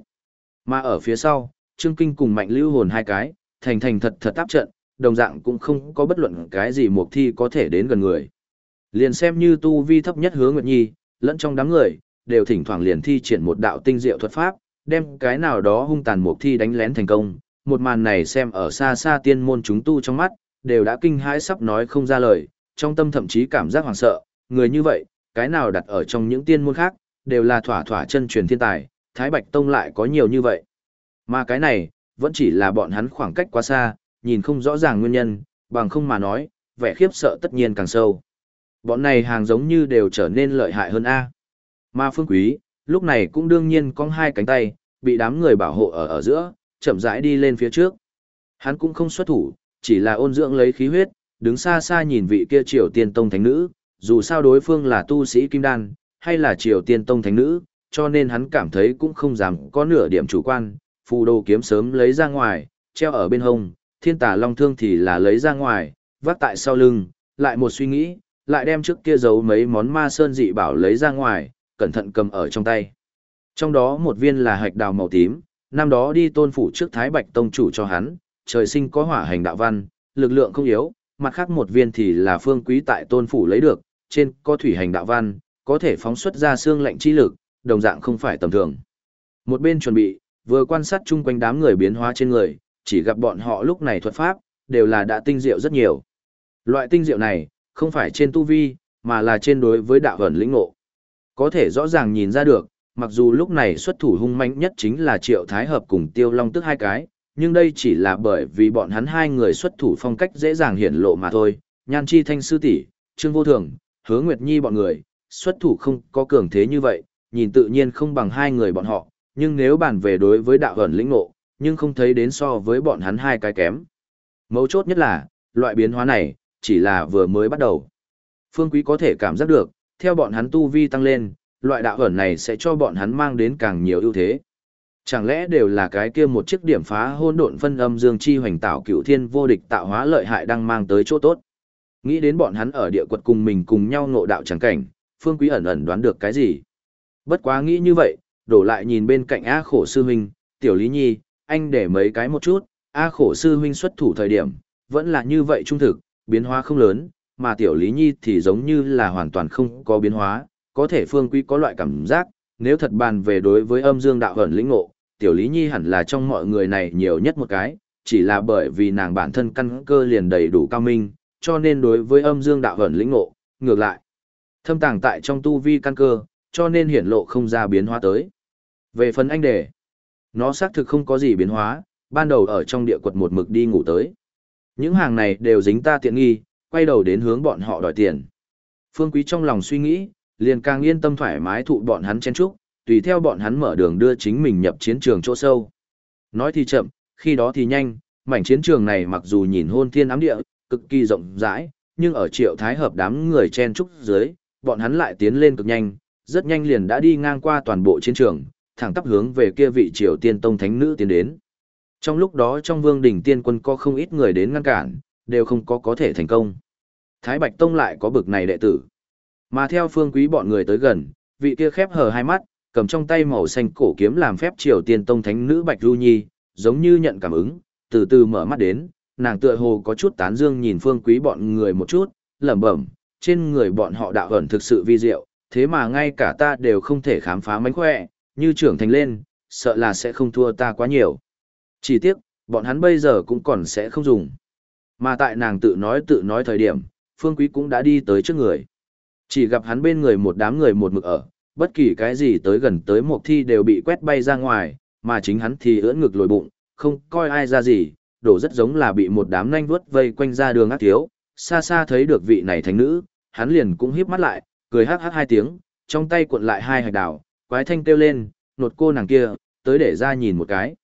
Mà ở phía sau, Trương Kinh cùng Mạnh Lưu Hồn hai cái, thành thành thật thật áp trận, đồng dạng cũng không có bất luận cái gì một thi có thể đến gần người. Liền xem như tu vi thấp nhất hướng Nguyệt Nhi, lẫn trong đám người, đều thỉnh thoảng liền thi triển một đạo tinh diệu thuật pháp, đem cái nào đó hung tàn mục thi đánh lén thành công. Một màn này xem ở xa xa tiên môn chúng tu trong mắt, đều đã kinh hãi sắp nói không ra lời, trong tâm thậm chí cảm giác hoảng sợ, người như vậy, cái nào đặt ở trong những tiên môn khác, đều là thỏa thỏa chân truyền thiên tài, Thái Bạch Tông lại có nhiều như vậy. Mà cái này, vẫn chỉ là bọn hắn khoảng cách quá xa, nhìn không rõ ràng nguyên nhân, bằng không mà nói, vẻ khiếp sợ tất nhiên càng sâu. Bọn này hàng giống như đều trở nên lợi hại hơn A. ma phương quý, lúc này cũng đương nhiên cong hai cánh tay, bị đám người bảo hộ ở ở giữa, chậm rãi đi lên phía trước. Hắn cũng không xuất thủ, chỉ là ôn dưỡng lấy khí huyết, đứng xa xa nhìn vị kia triều tiên tông thánh nữ, dù sao đối phương là tu sĩ kim đan, hay là triều tiên tông thánh nữ, cho nên hắn cảm thấy cũng không dám có nửa điểm chủ quan, phù đồ kiếm sớm lấy ra ngoài, treo ở bên hông, thiên tà long thương thì là lấy ra ngoài, vác tại sau lưng, lại một suy nghĩ, lại đem trước kia giấu mấy món ma sơn dị bảo lấy ra ngoài, cẩn thận cầm ở trong tay. Trong đó một viên là hạch đào màu tím, năm đó đi tôn phủ trước Thái Bạch Tông chủ cho hắn, trời sinh có hỏa hành đạo văn, lực lượng không yếu, mặt khác một viên thì là phương quý tại tôn phủ lấy được, trên có thủy hành đạo văn, có thể phóng xuất ra xương lạnh chi lực, đồng dạng không phải tầm thường. Một bên chuẩn bị, vừa quan sát chung quanh đám người biến hóa trên người, chỉ gặp bọn họ lúc này thuật pháp, đều là đã tinh diệu rất nhiều. Loại tinh diệu này, không phải trên tu vi, mà là trên đối với đạo ẩn lĩnh ngộ. Có thể rõ ràng nhìn ra được, mặc dù lúc này xuất thủ hung manh nhất chính là Triệu Thái Hợp cùng Tiêu Long tức hai cái, nhưng đây chỉ là bởi vì bọn hắn hai người xuất thủ phong cách dễ dàng hiển lộ mà thôi. Nhan Chi Thanh sư tỷ, Trương Vô Thường, Hứa Nguyệt Nhi bọn người, xuất thủ không có cường thế như vậy, nhìn tự nhiên không bằng hai người bọn họ, nhưng nếu bàn về đối với đạo ẩn lĩnh ngộ, nhưng không thấy đến so với bọn hắn hai cái kém. Mấu chốt nhất là, loại biến hóa này, chỉ là vừa mới bắt đầu. Phương Quý có thể cảm giác được, theo bọn hắn tu vi tăng lên, loại đạo ẩn này sẽ cho bọn hắn mang đến càng nhiều ưu thế. Chẳng lẽ đều là cái kia một chiếc điểm phá hôn độn phân âm dương chi hoành tạo cựu thiên vô địch tạo hóa lợi hại đang mang tới chỗ tốt. Nghĩ đến bọn hắn ở địa quật cùng mình cùng nhau ngộ đạo chẳng cảnh, Phương Quý ẩn ẩn đoán được cái gì. Bất quá nghĩ như vậy, đổ lại nhìn bên cạnh A khổ sư huynh, tiểu lý nhi, anh để mấy cái một chút, A khổ sư huynh xuất thủ thời điểm, vẫn là như vậy trung thực, biến hóa không lớn, mà tiểu lý nhi thì giống như là hoàn toàn không có biến hóa, có thể phương quý có loại cảm giác, nếu thật bàn về đối với âm dương đạo ẩn lĩnh ngộ, tiểu lý nhi hẳn là trong mọi người này nhiều nhất một cái, chỉ là bởi vì nàng bản thân căn cơ liền đầy đủ cao minh, cho nên đối với âm dương đạo ẩn lĩnh ngộ, ngược lại. Thâm tàng tại trong tu vi căn cơ, cho nên hiển lộ không ra biến hóa tới. Về phần anh đề, nó xác thực không có gì biến hóa, ban đầu ở trong địa quật một mực đi ngủ tới. Những hàng này đều dính ta tiện nghi, quay đầu đến hướng bọn họ đòi tiền. Phương Quý trong lòng suy nghĩ, liền càng yên tâm thoải mái thụ bọn hắn chen trúc, tùy theo bọn hắn mở đường đưa chính mình nhập chiến trường chỗ sâu. Nói thì chậm, khi đó thì nhanh, mảnh chiến trường này mặc dù nhìn hôn thiên ám địa, cực kỳ rộng rãi, nhưng ở triệu thái hợp đám người chen trúc dưới, bọn hắn lại tiến lên cực nhanh, rất nhanh liền đã đi ngang qua toàn bộ chiến trường, thẳng tắp hướng về kia vị triều tiên tông thánh nữ tiến đến. Trong lúc đó trong vương đỉnh tiên quân có không ít người đến ngăn cản, đều không có có thể thành công. Thái Bạch Tông lại có bực này đệ tử. Mà theo phương quý bọn người tới gần, vị kia khép hờ hai mắt, cầm trong tay màu xanh cổ kiếm làm phép triều tiên tông thánh nữ Bạch Du Nhi, giống như nhận cảm ứng, từ từ mở mắt đến, nàng tựa hồ có chút tán dương nhìn phương quý bọn người một chút, lẩm bẩm, trên người bọn họ đạo ẩn thực sự vi diệu, thế mà ngay cả ta đều không thể khám phá mánh khỏe, như trưởng thành lên, sợ là sẽ không thua ta quá nhiều. Chỉ tiếc, bọn hắn bây giờ cũng còn sẽ không dùng. Mà tại nàng tự nói tự nói thời điểm, phương quý cũng đã đi tới trước người. Chỉ gặp hắn bên người một đám người một mực ở, bất kỳ cái gì tới gần tới một thi đều bị quét bay ra ngoài, mà chính hắn thì ưỡn ngực lồi bụng, không coi ai ra gì, đổ rất giống là bị một đám nanh vuốt vây quanh ra đường ác thiếu, xa xa thấy được vị này thánh nữ, hắn liền cũng híp mắt lại, cười hắc hắc hai tiếng, trong tay cuộn lại hai hạch đào, quái thanh kêu lên, nột cô nàng kia, tới để ra nhìn một cái.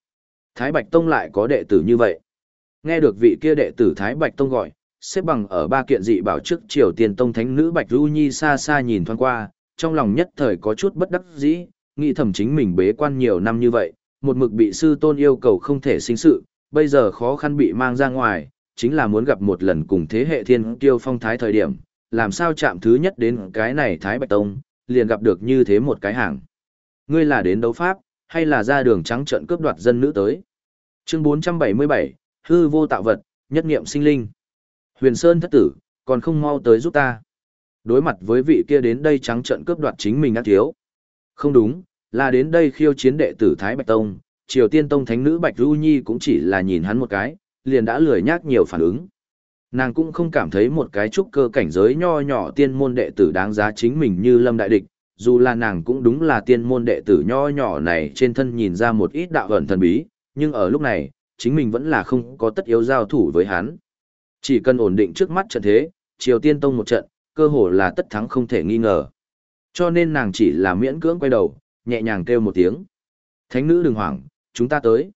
Thái Bạch Tông lại có đệ tử như vậy. Nghe được vị kia đệ tử Thái Bạch Tông gọi, xếp bằng ở ba kiện dị bảo trước triều tiên tông thánh nữ Bạch Du Nhi xa xa nhìn thoáng qua, trong lòng nhất thời có chút bất đắc dĩ, nghĩ thầm chính mình bế quan nhiều năm như vậy, một mực bị sư tôn yêu cầu không thể sinh sự, bây giờ khó khăn bị mang ra ngoài, chính là muốn gặp một lần cùng thế hệ thiên tiêu phong thái thời điểm, làm sao chạm thứ nhất đến cái này Thái Bạch Tông, liền gặp được như thế một cái hàng. Ngươi là đến đấu pháp, hay là ra đường trắng trận cướp đoạt dân nữ tới? Chương 477, hư vô tạo vật, nhất niệm sinh linh. Huyền Sơn thất tử, còn không mau tới giúp ta. Đối mặt với vị kia đến đây trắng trận cướp đoạt chính mình ác thiếu. Không đúng, là đến đây khiêu chiến đệ tử Thái Bạch Tông, Triều Tiên Tông thánh nữ Bạch Du Nhi cũng chỉ là nhìn hắn một cái, liền đã lười nhác nhiều phản ứng. Nàng cũng không cảm thấy một cái trúc cơ cảnh giới nho nhỏ tiên môn đệ tử đáng giá chính mình như lâm đại địch, dù là nàng cũng đúng là tiên môn đệ tử nho nhỏ này trên thân nhìn ra một ít đạo ẩn thần bí, nhưng ở lúc này, chính mình vẫn là không có tất yếu giao thủ với hắn. Chỉ cần ổn định trước mắt trận thế, Triều Tiên Tông một trận, cơ hồ là tất thắng không thể nghi ngờ. Cho nên nàng chỉ là miễn cưỡng quay đầu, nhẹ nhàng kêu một tiếng. Thánh nữ đừng hoảng, chúng ta tới.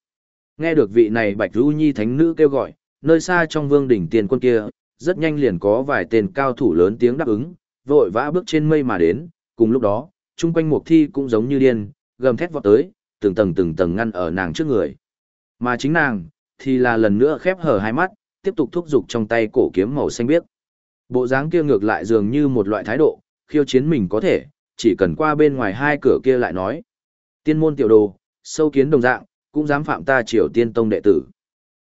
Nghe được vị này Bạch Du Nhi thánh nữ kêu gọi, nơi xa trong vương đỉnh tiền quân kia, rất nhanh liền có vài tên cao thủ lớn tiếng đáp ứng, vội vã bước trên mây mà đến, cùng lúc đó, chung quanh mục thi cũng giống như điên, gầm thét vọt tới, từng tầng từng tầng ngăn ở nàng trước người. Mà chính nàng, thì là lần nữa khép hở hai mắt, tiếp tục thúc giục trong tay cổ kiếm màu xanh biếc. Bộ dáng kia ngược lại dường như một loại thái độ, khiêu chiến mình có thể, chỉ cần qua bên ngoài hai cửa kia lại nói. Tiên môn tiểu đồ, sâu kiến đồng dạng, cũng dám phạm ta triều tiên tông đệ tử.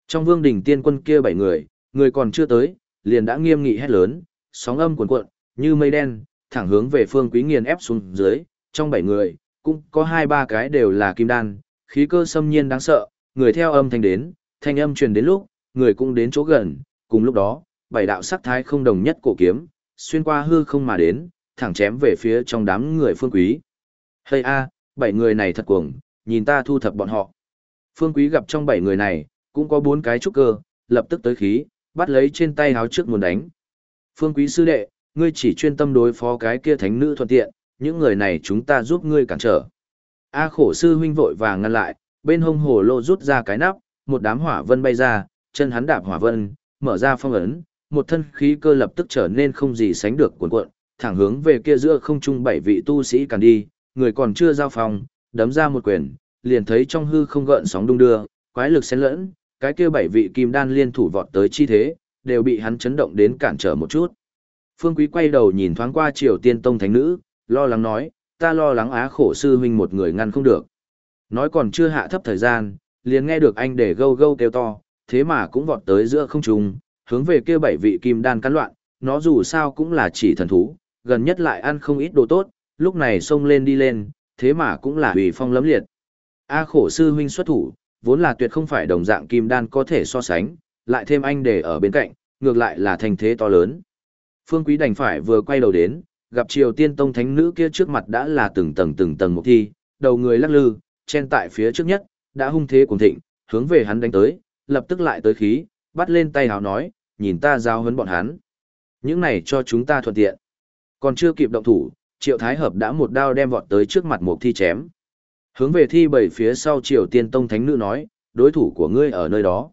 Trong vương đỉnh tiên quân kia bảy người, người còn chưa tới, liền đã nghiêm nghị hét lớn, sóng âm cuồn cuộn, như mây đen, thẳng hướng về phương quý nghiền ép xuống dưới, trong bảy người, cũng có hai ba cái đều là kim đan, khí cơ xâm nhiên đáng sợ, người theo âm thanh đến, thanh âm truyền đến lúc, người cũng đến chỗ gần, cùng lúc đó, bảy đạo sắc thái không đồng nhất cổ kiếm, xuyên qua hư không mà đến, thẳng chém về phía trong đám người phương quý. Hây a, bảy người này thật cuồng, nhìn ta thu thập bọn họ. Phương quý gặp trong bảy người này, cũng có bốn cái trúc cơ, lập tức tới khí, bắt lấy trên tay háo trước muốn đánh. Phương quý sư đệ, ngươi chỉ chuyên tâm đối phó cái kia thánh nữ thuận tiện, những người này chúng ta giúp ngươi cản trở. A khổ sư huynh vội vàng ngăn lại, bên hông hồ lô rút ra cái nắp, một đám hỏa vân bay ra, chân hắn đạp hỏa vân, mở ra phong ấn, một thân khí cơ lập tức trở nên không gì sánh được cuộn cuộn, thẳng hướng về kia giữa không trung bảy vị tu sĩ càng đi, người còn chưa giao phòng, đấm ra một quyền, liền thấy trong hư không gợn sóng đung đưa, quái lực xen lẫn, cái kia bảy vị kim đan liên thủ vọt tới chi thế, đều bị hắn chấn động đến cản trở một chút. Phương Quý quay đầu nhìn thoáng qua Triều Tiên Tông thánh nữ, lo lắng nói, ta lo lắng á khổ sư huynh một người ngăn không được. Nói còn chưa hạ thấp thời gian, liền nghe được anh để gâu gâu kêu to, thế mà cũng vọt tới giữa không trung, hướng về kia bảy vị kim đan cắn loạn, nó dù sao cũng là chỉ thần thú, gần nhất lại ăn không ít đồ tốt, lúc này xông lên đi lên, thế mà cũng là hủy phong lấm liệt. A khổ sư huynh xuất thủ, vốn là tuyệt không phải đồng dạng kim đan có thể so sánh, lại thêm anh để ở bên cạnh, ngược lại là thành thế to lớn. Phương Quý đành phải vừa quay đầu đến, gặp Triều Tiên Tông Thánh Nữ kia trước mặt đã là từng tầng từng tầng một thi, đầu người lắc lư, chen tại phía trước nhất, đã hung thế cuồng thịnh, hướng về hắn đánh tới, lập tức lại tới khí, bắt lên tay hào nói, nhìn ta giao hấn bọn hắn. Những này cho chúng ta thuận tiện. Còn chưa kịp động thủ, Triệu Thái Hợp đã một đao đem vọt tới trước mặt một thi chém. Hướng về thi bảy phía sau Triều Tiên Tông Thánh Nữ nói, đối thủ của ngươi ở nơi đó.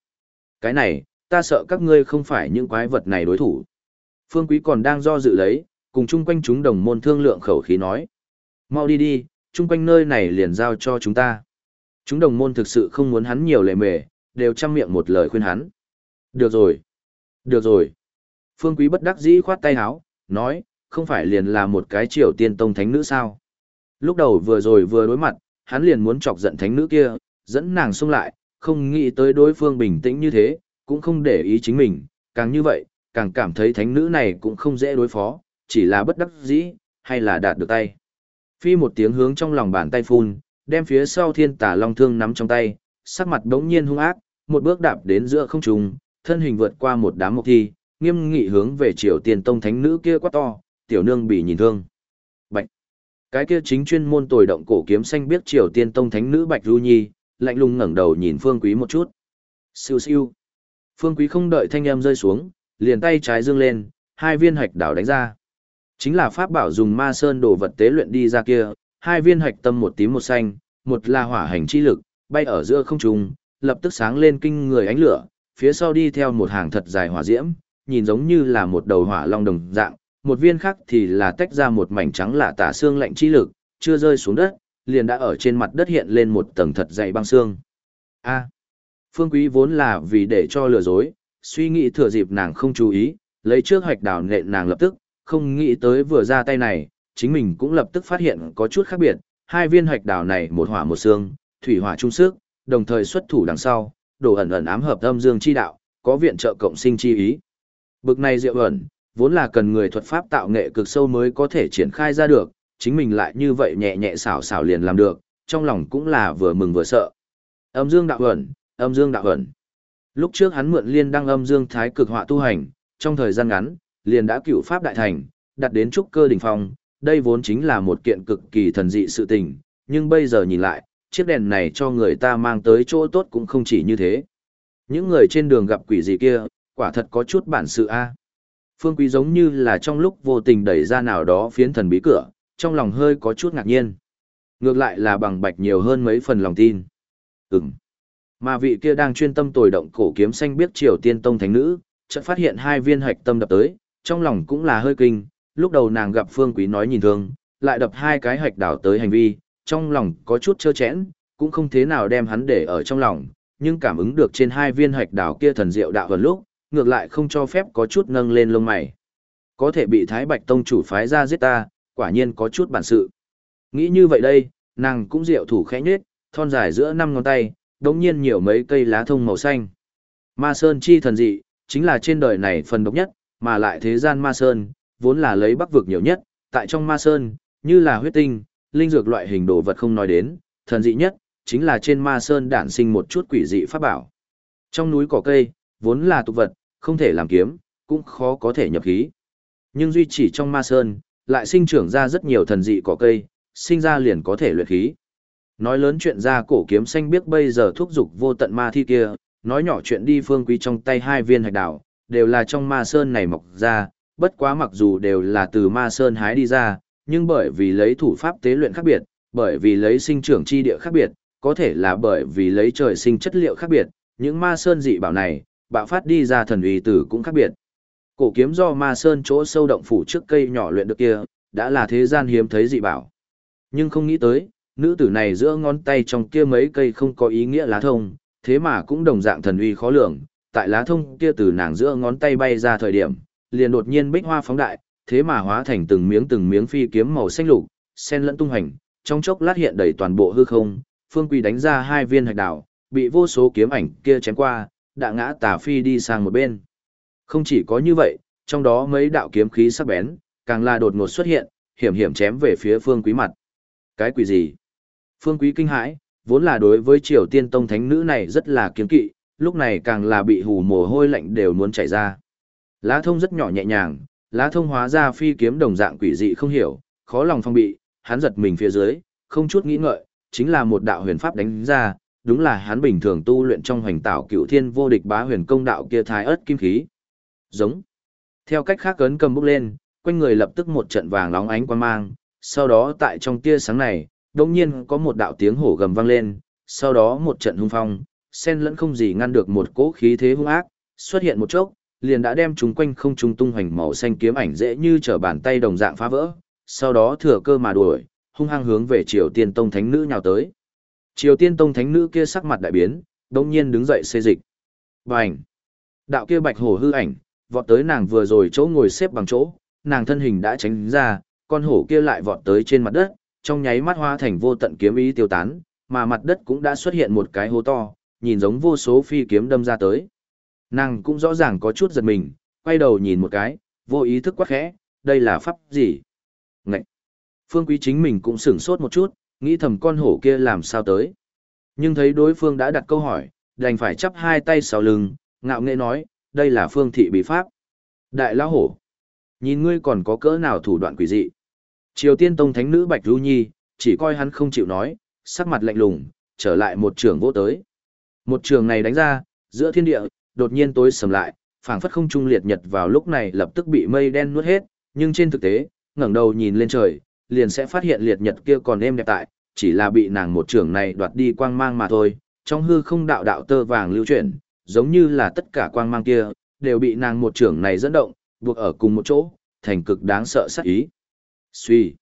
Cái này, ta sợ các ngươi không phải những quái vật này đối thủ. Phương Quý còn đang do dự lấy, cùng chung quanh chúng đồng môn thương lượng khẩu khí nói. Mau đi đi, chung quanh nơi này liền giao cho chúng ta. Chúng đồng môn thực sự không muốn hắn nhiều lệ mề, đều chăm miệng một lời khuyên hắn. Được rồi. Được rồi. Phương Quý bất đắc dĩ khoát tay áo, nói, không phải liền là một cái triều tiên tông thánh nữ sao. Lúc đầu vừa rồi vừa đối mặt, hắn liền muốn chọc giận thánh nữ kia, dẫn nàng xung lại, không nghĩ tới đối phương bình tĩnh như thế, cũng không để ý chính mình, càng như vậy, càng cảm thấy thánh nữ này cũng không dễ đối phó, chỉ là bất đắc dĩ, hay là đạt được tay. Phi một tiếng hướng trong lòng bàn tay phun, đem phía sau thiên tả long thương nắm trong tay, sắc mặt đống nhiên hung ác, một bước đạp đến giữa không trung, thân hình vượt qua một đám mộc thi, nghiêm nghị hướng về triều tiên tông thánh nữ kia quá to, tiểu nương bị nhìn thương. Bạch. Cái kia chính chuyên môn tồi động cổ kiếm xanh biết triều tiên tông thánh nữ Bạch Du Nhi, lạnh lùng ngẩng đầu nhìn Phương Quý một chút. Siêu siêu. Phương Quý không đợi thanh âm rơi xuống, liền tay trái dương lên, hai viên hạch đảo đánh ra. Chính là pháp bảo dùng ma sơn đồ vật tế luyện đi ra kia, hai viên hạch tâm một tím một xanh, một là hỏa hành chi lực, bay ở giữa không trung, lập tức sáng lên kinh người ánh lửa, phía sau đi theo một hàng thật dài hỏa diễm, nhìn giống như là một đầu hỏa long đồng dạng, một viên khác thì là tách ra một mảnh trắng lạ tả xương lạnh chi lực, chưa rơi xuống đất, liền đã ở trên mặt đất hiện lên một tầng thật dày băng xương. A. Phương Quý vốn là vì để cho lừa dối, suy nghĩ thừa dịp nàng không chú ý, lấy trước hoạch đảo nện nàng lập tức, không nghĩ tới vừa ra tay này, chính mình cũng lập tức phát hiện có chút khác biệt, hai viên hoạch đảo này một hỏa một xương, thủy hỏa trung sức, đồng thời xuất thủ đằng sau, đồ ẩn ẩn ám hợp âm dương chi đạo, có viện trợ cộng sinh chi ý. Bực này diệu ẩn, vốn là cần người thuật pháp tạo nghệ cực sâu mới có thể triển khai ra được, chính mình lại như vậy nhẹ nhẹ xảo xảo liền làm được, trong lòng cũng là vừa mừng vừa sợ. Âm dương đạo ẩn, âm dương đạo ẩn. Lúc trước hắn mượn liên đăng âm dương thái cực họa tu hành, trong thời gian ngắn, liền đã cựu pháp đại thành, đặt đến trúc cơ đỉnh phong, đây vốn chính là một kiện cực kỳ thần dị sự tình, nhưng bây giờ nhìn lại, chiếc đèn này cho người ta mang tới chỗ tốt cũng không chỉ như thế. Những người trên đường gặp quỷ gì kia, quả thật có chút bản sự a. Phương Quý giống như là trong lúc vô tình đẩy ra nào đó phiến thần bí cửa, trong lòng hơi có chút ngạc nhiên. Ngược lại là bằng bạch nhiều hơn mấy phần lòng tin. Ừm. Mà vị kia đang chuyên tâm tồi động cổ kiếm xanh biết triều tiên tông thánh nữ, chợt phát hiện hai viên hạch tâm đập tới, trong lòng cũng là hơi kinh, lúc đầu nàng gặp Phương Quý nói nhìn thương, lại đập hai cái hạch đảo tới hành vi, trong lòng có chút chơ chẽn, cũng không thế nào đem hắn để ở trong lòng, nhưng cảm ứng được trên hai viên hạch đảo kia thần diệu đạo vần lúc, ngược lại không cho phép có chút nâng lên lông mày. Có thể bị Thái Bạch Tông chủ phái ra giết ta, quả nhiên có chút bản sự. Nghĩ như vậy đây, nàng cũng diệu thủ khẽ nhết, thon dài giữa năm ngón tay, đống nhiên nhiều mấy cây lá thông màu xanh. Ma Sơn chi thần dị, chính là trên đời này phần độc nhất, mà lại thế gian Ma Sơn, vốn là lấy bắc vực nhiều nhất, tại trong Ma Sơn, như là huyết tinh, linh dược loại hình đồ vật không nói đến, thần dị nhất, chính là trên Ma Sơn đản sinh một chút quỷ dị pháp bảo. Trong núi cỏ cây, vốn là tục vật, không thể làm kiếm, cũng khó có thể nhập khí. Nhưng duy chỉ trong Ma Sơn, lại sinh trưởng ra rất nhiều thần dị cỏ cây, sinh ra liền có thể luyện khí. Nói lớn chuyện ra cổ kiếm xanh biết bây giờ thúc dục vô tận ma thi kia, nói nhỏ chuyện đi phương quý trong tay hai viên hạch đảo, đều là trong ma sơn này mọc ra, bất quá mặc dù đều là từ ma sơn hái đi ra, nhưng bởi vì lấy thủ pháp tế luyện khác biệt, bởi vì lấy sinh trưởng chi địa khác biệt, có thể là bởi vì lấy trời sinh chất liệu khác biệt, những ma sơn dị bảo này, bạo phát đi ra thần uy tử cũng khác biệt. Cổ kiếm do ma sơn chỗ sâu động phủ trước cây nhỏ luyện được kia, đã là thế gian hiếm thấy dị bảo. Nhưng không nghĩ tới, nữ tử này giữa ngón tay trong kia mấy cây không có ý nghĩa lá thông, thế mà cũng đồng dạng thần uy khó lường, tại lá thông kia từ nàng giữa ngón tay bay ra thời điểm, liền đột nhiên bích hoa phóng đại, thế mà hóa thành từng miếng từng miếng phi kiếm màu xanh lục, sen lẫn tung hành, trong chốc lát hiện đầy toàn bộ hư không, Phương Quỳ đánh ra hai viên hạch đảo, bị vô số kiếm ảnh kia chém qua, đã ngã tà phi đi sang một bên. Không chỉ có như vậy, trong đó mấy đạo kiếm khí sắc bén, càng là đột ngột xuất hiện, hiểm hiểm chém về phía Phương Quý mặt. Cái quỷ gì? Phương Quý kinh hãi, vốn là đối với Triều Tiên Tông thánh nữ này rất là kiêng kỵ, lúc này càng là bị hù mồ hôi lạnh đều muốn chảy ra. Lá thông rất nhỏ nhẹ nhàng, lá thông hóa ra phi kiếm đồng dạng quỷ dị không hiểu, khó lòng phong bị, hắn giật mình phía dưới, không chút nghĩ ngợi, chính là một đạo huyền pháp đánh ra, đúng là hắn bình thường tu luyện trong hoành tạo cựu thiên vô địch bá huyền công đạo kia thái ớt kim khí. Giống. Theo cách khác cấn cầm bốc lên, quanh người lập tức một trận vàng nóng ánh quan mang, sau đó tại trong tia sáng này, đột nhiên có một đạo tiếng hổ gầm vang lên, sau đó một trận hung phong, sen lẫn không gì ngăn được một cỗ khí thế hung ác, xuất hiện một chốc, liền đã đem chúng quanh không trung tung hoành màu xanh kiếm ảnh dễ như trở bàn tay đồng dạng phá vỡ, sau đó thừa cơ mà đuổi, hung hăng hướng về Triều Tiên Tông Thánh Nữ nhào tới. Triều Tiên Tông Thánh Nữ kia sắc mặt đại biến, đồng nhiên đứng dậy xê dịch. Bành! Đạo kia bạch hổ hư ảnh, vọt tới nàng vừa rồi chỗ ngồi xếp bằng chỗ, nàng thân hình đã tránh ra, con hổ kia lại vọt tới trên mặt đất, trong nháy mắt hoa thành vô tận kiếm ý tiêu tán, mà mặt đất cũng đã xuất hiện một cái hố to, nhìn giống vô số phi kiếm đâm ra tới. Nàng cũng rõ ràng có chút giật mình, quay đầu nhìn một cái, vô ý thức quắc khẽ, đây là pháp gì? Ngậy! Phương Quý chính mình cũng sửng sốt một chút, nghĩ thầm con hổ kia làm sao tới. Nhưng thấy đối phương đã đặt câu hỏi, đành phải chắp hai tay sau lưng, ngạo nghệ nói, đây là phương thị bí pháp. Đại lão hổ! Nhìn ngươi còn có cỡ nào thủ đoạn quỷ dị. Triều tiên tông thánh nữ Bạch Du Nhi, chỉ coi hắn không chịu nói, sắc mặt lạnh lùng, trở lại một trường vô tới. Một trường này đánh ra, giữa thiên địa, đột nhiên tối sầm lại, phảng phất không trung liệt nhật vào lúc này lập tức bị mây đen nuốt hết, nhưng trên thực tế, ngẩng đầu nhìn lên trời, liền sẽ phát hiện liệt nhật kia còn êm đẹp tại, chỉ là bị nàng một trường này đoạt đi quang mang mà thôi, trong hư không đạo đạo tơ vàng lưu chuyển, giống như là tất cả quang mang kia, đều bị nàng một trường này dẫn động, buộc ở cùng một chỗ, thành cực đáng sợ sát ý. Suy.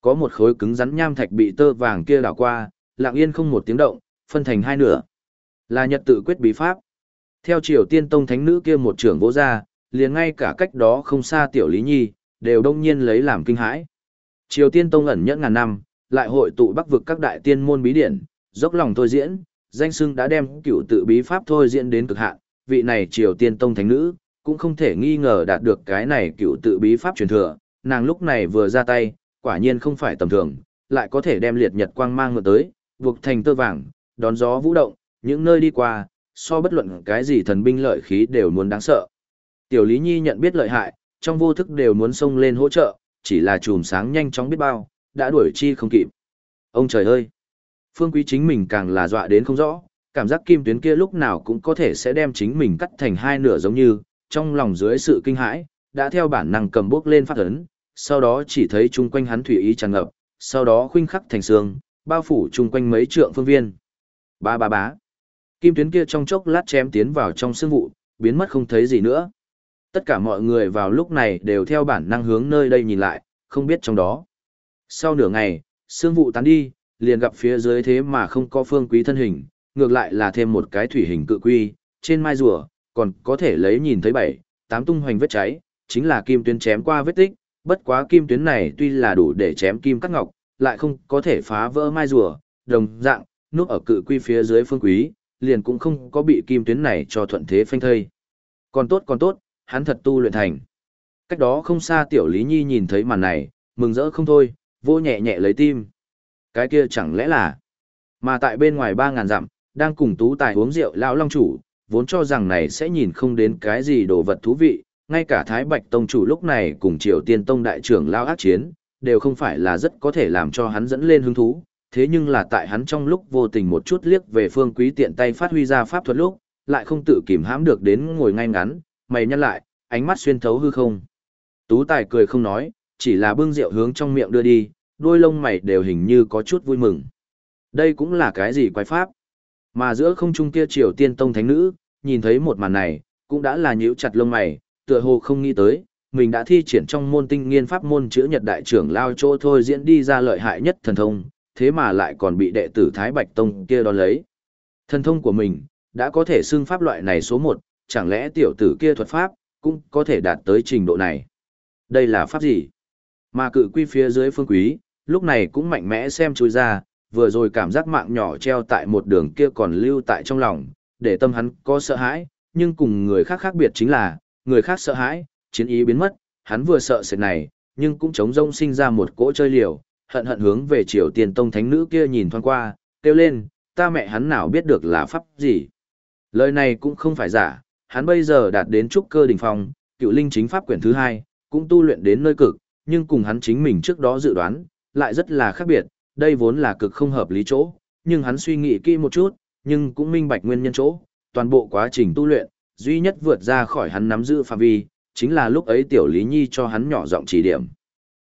Có một khối cứng rắn nham thạch bị tơ vàng kia đảo qua, lặng yên không một tiếng động, phân thành hai nửa. Là nhật tự quyết bí pháp. Theo triều tiên tông thánh nữ kia một trưởng vỗ ra, liền ngay cả cách đó không xa tiểu lý nhi, đều đông nhiên lấy làm kinh hãi. Triều tiên tông ẩn nhẫn ngàn năm, lại hội tụ bắc vực các đại tiên môn bí điển, dốc lòng thôi diễn, danh xưng đã đem cựu tự bí pháp thôi diễn đến cực hạn, vị này triều tiên tông thánh nữ, cũng không thể nghi ngờ đạt được cái này cựu tự bí pháp truyền thừa, nàng lúc này vừa ra tay, quả nhiên không phải tầm thường, lại có thể đem liệt nhật quang mang ngược tới, buộc thành tơ vàng, đón gió vũ động, những nơi đi qua, so bất luận cái gì thần binh lợi khí đều muốn đáng sợ. Tiểu Lý Nhi nhận biết lợi hại, trong vô thức đều muốn xông lên hỗ trợ, chỉ là chùm sáng nhanh chóng biết bao, đã đuổi chi không kịp. Ông trời ơi! Phương Quý chính mình càng là dọa đến không rõ, cảm giác kim tuyến kia lúc nào cũng có thể sẽ đem chính mình cắt thành hai nửa giống như, trong lòng dưới sự kinh hãi, đã theo bản năng cầm bước lên phát ấn, sau đó chỉ thấy chung quanh hắn thủy ý tràn ngập, sau đó khuynh khắc thành xương, bao phủ chung quanh mấy trượng phương viên. Ba ba bá. Kim tuyến kia trong chốc lát chém tiến vào trong sương vụ, biến mất không thấy gì nữa. Tất cả mọi người vào lúc này đều theo bản năng hướng nơi đây nhìn lại, không biết trong đó. Sau nửa ngày, sương vụ tán đi, liền gặp phía dưới thế mà không có phương quý thân hình, ngược lại là thêm một cái thủy hình cự quy, trên mai rùa, còn có thể lấy nhìn thấy bảy, tám tung hoành vết cháy, chính là kim tuyến chém qua vết tích, bất quá kim tuyến này tuy là đủ để chém kim cắt ngọc, lại không có thể phá vỡ mai rùa, đồng dạng, núp ở cự quy phía dưới phương quý, liền cũng không có bị kim tuyến này cho thuận thế phanh thây. Còn tốt còn tốt, hắn thật tu luyện thành. Cách đó không xa tiểu Lý Nhi nhìn thấy màn này, mừng rỡ không thôi, vô nhẹ nhẹ lấy tim. Cái kia chẳng lẽ là... Mà tại bên ngoài ba ngàn dặm, đang cùng tú tài uống rượu lão long chủ, vốn cho rằng này sẽ nhìn không đến cái gì đồ vật thú vị, ngay cả Thái Bạch Tông chủ lúc này cùng Triều Tiên Tông đại trưởng lao ác chiến, đều không phải là rất có thể làm cho hắn dẫn lên hứng thú, thế nhưng là tại hắn trong lúc vô tình một chút liếc về phương quý tiện tay phát huy ra pháp thuật lúc, lại không tự kìm hãm được đến ngồi ngay ngắn, mày nhăn lại, ánh mắt xuyên thấu hư không. Tú Tài cười không nói, chỉ là bưng rượu hướng trong miệng đưa đi, đôi lông mày đều hình như có chút vui mừng. Đây cũng là cái gì quái pháp? Mà giữa không trung kia Triều Tiên Tông thánh nữ, nhìn thấy một màn này, cũng đã là nhíu chặt lông mày, tựa hồ không nghĩ tới, mình đã thi triển trong môn tinh nghiên pháp môn chữ nhật đại trưởng lao chỗ thôi diễn đi ra lợi hại nhất thần thông, thế mà lại còn bị đệ tử Thái Bạch Tông kia đón lấy. Thần thông của mình, đã có thể xưng pháp loại này số một, chẳng lẽ tiểu tử kia thuật pháp, cũng có thể đạt tới trình độ này. Đây là pháp gì? Mà cự quy phía dưới phương quý, lúc này cũng mạnh mẽ xem chui ra, vừa rồi cảm giác mạng nhỏ treo tại một đường kia còn lưu tại trong lòng, để tâm hắn có sợ hãi, nhưng cùng người khác khác biệt chính là, người khác sợ hãi, chiến ý biến mất, hắn vừa sợ sệt này, nhưng cũng chống rông sinh ra một cỗ chơi liều, hận hận hướng về triều tiền tông thánh nữ kia nhìn thoáng qua, kêu lên, ta mẹ hắn nào biết được là pháp gì. Lời này cũng không phải giả, hắn bây giờ đạt đến trúc cơ đỉnh phong, cựu linh chính pháp quyển thứ hai, cũng tu luyện đến nơi cực, nhưng cùng hắn chính mình trước đó dự đoán, lại rất là khác biệt, đây vốn là cực không hợp lý chỗ, nhưng hắn suy nghĩ kỹ một chút, nhưng cũng minh bạch nguyên nhân chỗ, toàn bộ quá trình tu luyện, duy nhất vượt ra khỏi hắn nắm giữ phạm vi, chính là lúc ấy tiểu Lý Nhi cho hắn nhỏ giọng chỉ điểm.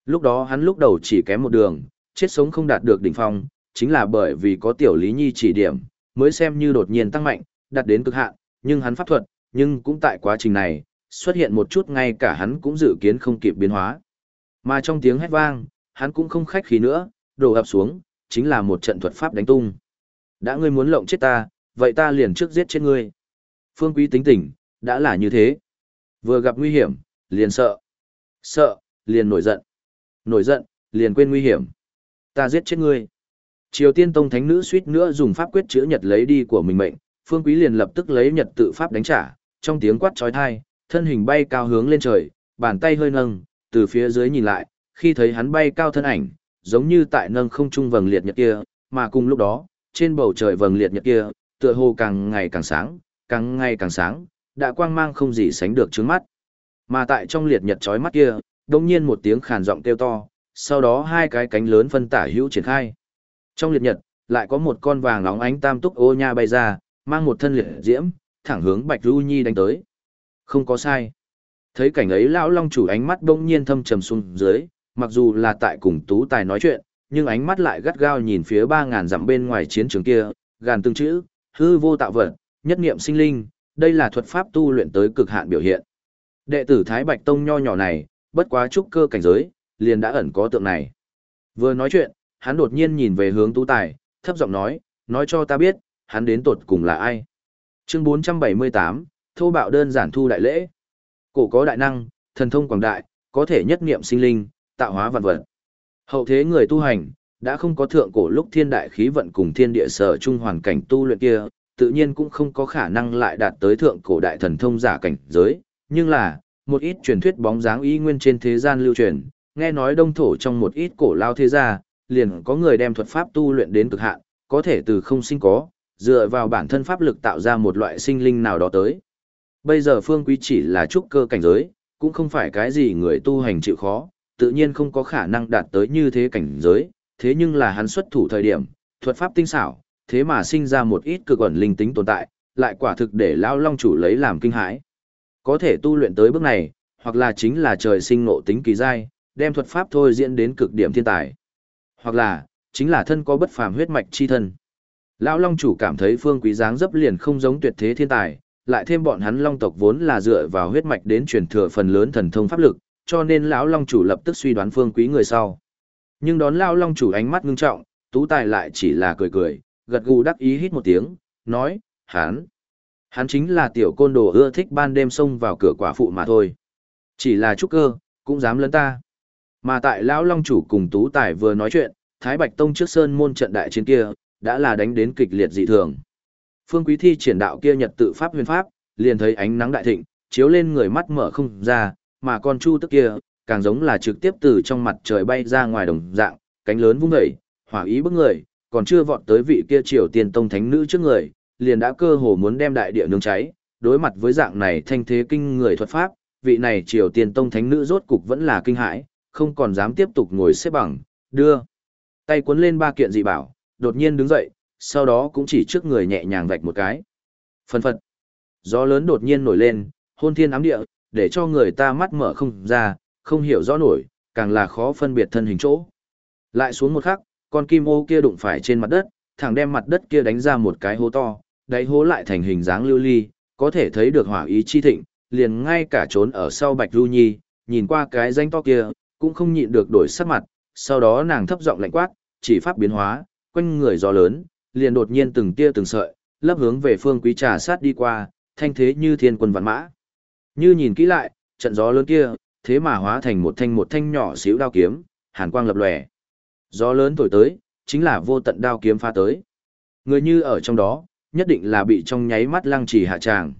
Lúc đó hắn lúc đầu chỉ kém một đường, chết sống không đạt được đỉnh phong, chính là bởi vì có tiểu Lý Nhi chỉ điểm, mới xem như đột nhiên tăng mạnh, đạt đến cực hạn, nhưng hắn pháp thuật, nhưng cũng tại quá trình này, xuất hiện một chút ngay cả hắn cũng dự kiến không kịp biến hóa. Mà trong tiếng hét vang, hắn cũng không khách khí nữa, đổ ập xuống, chính là một trận thuật pháp đánh tung. Đã ngươi muốn lộng chết ta, vậy ta liền trước giết chết ngươi. Phương Quý tính tỉnh, đã là như thế. Vừa gặp nguy hiểm, liền sợ. Sợ, liền nổi giận. Nổi giận, liền quên nguy hiểm. Ta giết chết ngươi. Triều Tiên Tông Thánh Nữ suýt nữa dùng pháp quyết chữa nhật lấy đi của mình mệnh, Phương Quý liền lập tức lấy nhật tự pháp đánh trả, trong tiếng quát chói tai, thân hình bay cao hướng lên trời, bàn tay hơi nâng, từ phía dưới nhìn lại, khi thấy hắn bay cao thân ảnh, giống như tại nâng không trung vầng liệt nhật kia, mà cùng lúc đó, trên bầu trời vầng liệt nhật kia, tựa hồ càng ngày càng sáng, càng ngày càng sáng, đã quang mang không gì sánh được trước mắt. Mà tại trong liệt nhật chói mắt kia, đông nhiên một tiếng khàn giọng kêu to, sau đó hai cái cánh lớn phân tả hữu triển khai. Trong liệt nhật, lại có một con vàng nóng ánh tam túc ô nha bay ra, mang một thân liệt diễm, thẳng hướng Bạch Du Nhi đánh tới. Không có sai. Thấy cảnh ấy lão long chủ ánh mắt đông nhiên thâm trầm xuống dưới, mặc dù là tại cùng tú tài nói chuyện, nhưng ánh mắt lại gắt gao nhìn phía ba ngàn dặm bên ngoài chiến trường kia, gàn từng chữ, hư vô tạo vật, nhất niệm sinh linh, đây là thuật pháp tu luyện tới cực hạn biểu hiện. Đệ tử Thái Bạch Tông nho nhỏ này, bất quá trúc cơ cảnh giới, liền đã ẩn có tượng này. Vừa nói chuyện, hắn đột nhiên nhìn về hướng tú tài, thấp giọng nói, nói cho ta biết, hắn đến tột cùng là ai. Chương 478, thô bạo đơn giản thu đại lễ. Cổ có đại năng, thần thông quảng đại, có thể nhất niệm sinh linh, tạo hóa vạn vật. Hậu thế người tu hành, đã không có thượng cổ lúc thiên đại khí vận cùng thiên địa sở chung hoàn cảnh tu luyện kia, tự nhiên cũng không có khả năng lại đạt tới thượng cổ đại thần thông giả cảnh giới, nhưng là, một ít truyền thuyết bóng dáng y nguyên trên thế gian lưu truyền, nghe nói đông thổ trong một ít cổ lao thế gia, liền có người đem thuật pháp tu luyện đến cực hạn, có thể từ không sinh có, dựa vào bản thân pháp lực tạo ra một loại sinh linh nào đó tới. Bây giờ phương quý chỉ là trúc cơ cảnh giới, cũng không phải cái gì người tu hành chịu khó, tự nhiên không có khả năng đạt tới như thế cảnh giới, thế nhưng là hắn xuất thủ thời điểm, thuật pháp tinh xảo, thế mà sinh ra một ít cực ẩn linh tính tồn tại, lại quả thực để lao long chủ lấy làm kinh hãi. Có thể tu luyện tới bước này, hoặc là chính là trời sinh ngộ tính kỳ giai, đem thuật pháp thôi diễn đến cực điểm thiên tài. Hoặc là, chính là thân có bất phàm huyết mạch chi thân. Lão Long chủ cảm thấy Phương Quý dáng dấp liền không giống tuyệt thế thiên tài, lại thêm bọn hắn Long tộc vốn là dựa vào huyết mạch đến truyền thừa phần lớn thần thông pháp lực, cho nên lão Long chủ lập tức suy đoán Phương Quý người sau. Nhưng đón lão Long chủ ánh mắt ngưng trọng, Tú Tài lại chỉ là cười cười, gật gù đắc ý hít một tiếng, nói, hắn, hắn chính là tiểu côn đồ ưa thích ban đêm xông vào cửa quả phụ mà thôi. Chỉ là trúc cơ, cũng dám lấn ta. Mà tại lão Long chủ cùng Tú Tài vừa nói chuyện, Thái Bạch Tông trước sơn môn trận đại chiến kia, đã là đánh đến kịch liệt dị thường. Phương Quý Thi triển đạo kia nhật tự pháp huyền pháp, liền thấy ánh nắng đại thịnh, chiếu lên người mắt mở không ra, mà con chu tức kia, càng giống là trực tiếp từ trong mặt trời bay ra ngoài đồng dạng, cánh lớn vung dậy, hỏa ý bức người, còn chưa vọt tới vị kia triều tiên tông thánh nữ trước người, liền đã cơ hồ muốn đem đại địa nướng cháy, đối mặt với dạng này thanh thế kinh người thuật pháp, vị này triều tiên tông thánh nữ rốt cục vẫn là kinh hãi, không còn dám tiếp tục ngồi xếp bằng, đưa tay cuốn lên ba kiện dị bảo, đột nhiên đứng dậy, sau đó cũng chỉ trước người nhẹ nhàng vạch một cái. Phân phật. Gió lớn đột nhiên nổi lên, hôn thiên ám địa, để cho người ta mắt mở không ra, không hiểu rõ nổi, càng là khó phân biệt thân hình chỗ. Lại xuống một khắc, con kim ô kia đụng phải trên mặt đất, thẳng đem mặt đất kia đánh ra một cái hố to, đáy hố lại thành hình dáng lưu ly, có thể thấy được hỏa ý chi thịnh, liền ngay cả trốn ở sau Bạch Du Nhi, nhìn qua cái danh to kia, cũng không nhịn được đổi sắc mặt, sau đó nàng thấp giọng lạnh quát, chỉ pháp biến hóa, quanh người gió lớn, liền đột nhiên từng tia từng sợi, lấp hướng về phương quý trà sát đi qua, thanh thế như thiên quân vạn mã. Như nhìn kỹ lại, trận gió lớn kia, thế mà hóa thành một thanh một thanh nhỏ xíu đao kiếm, hàn quang lập lòe. Gió lớn thổi tới, chính là vô tận đao kiếm pha tới. Người như ở trong đó, nhất định là bị trong nháy mắt lăng trì hạ tràng.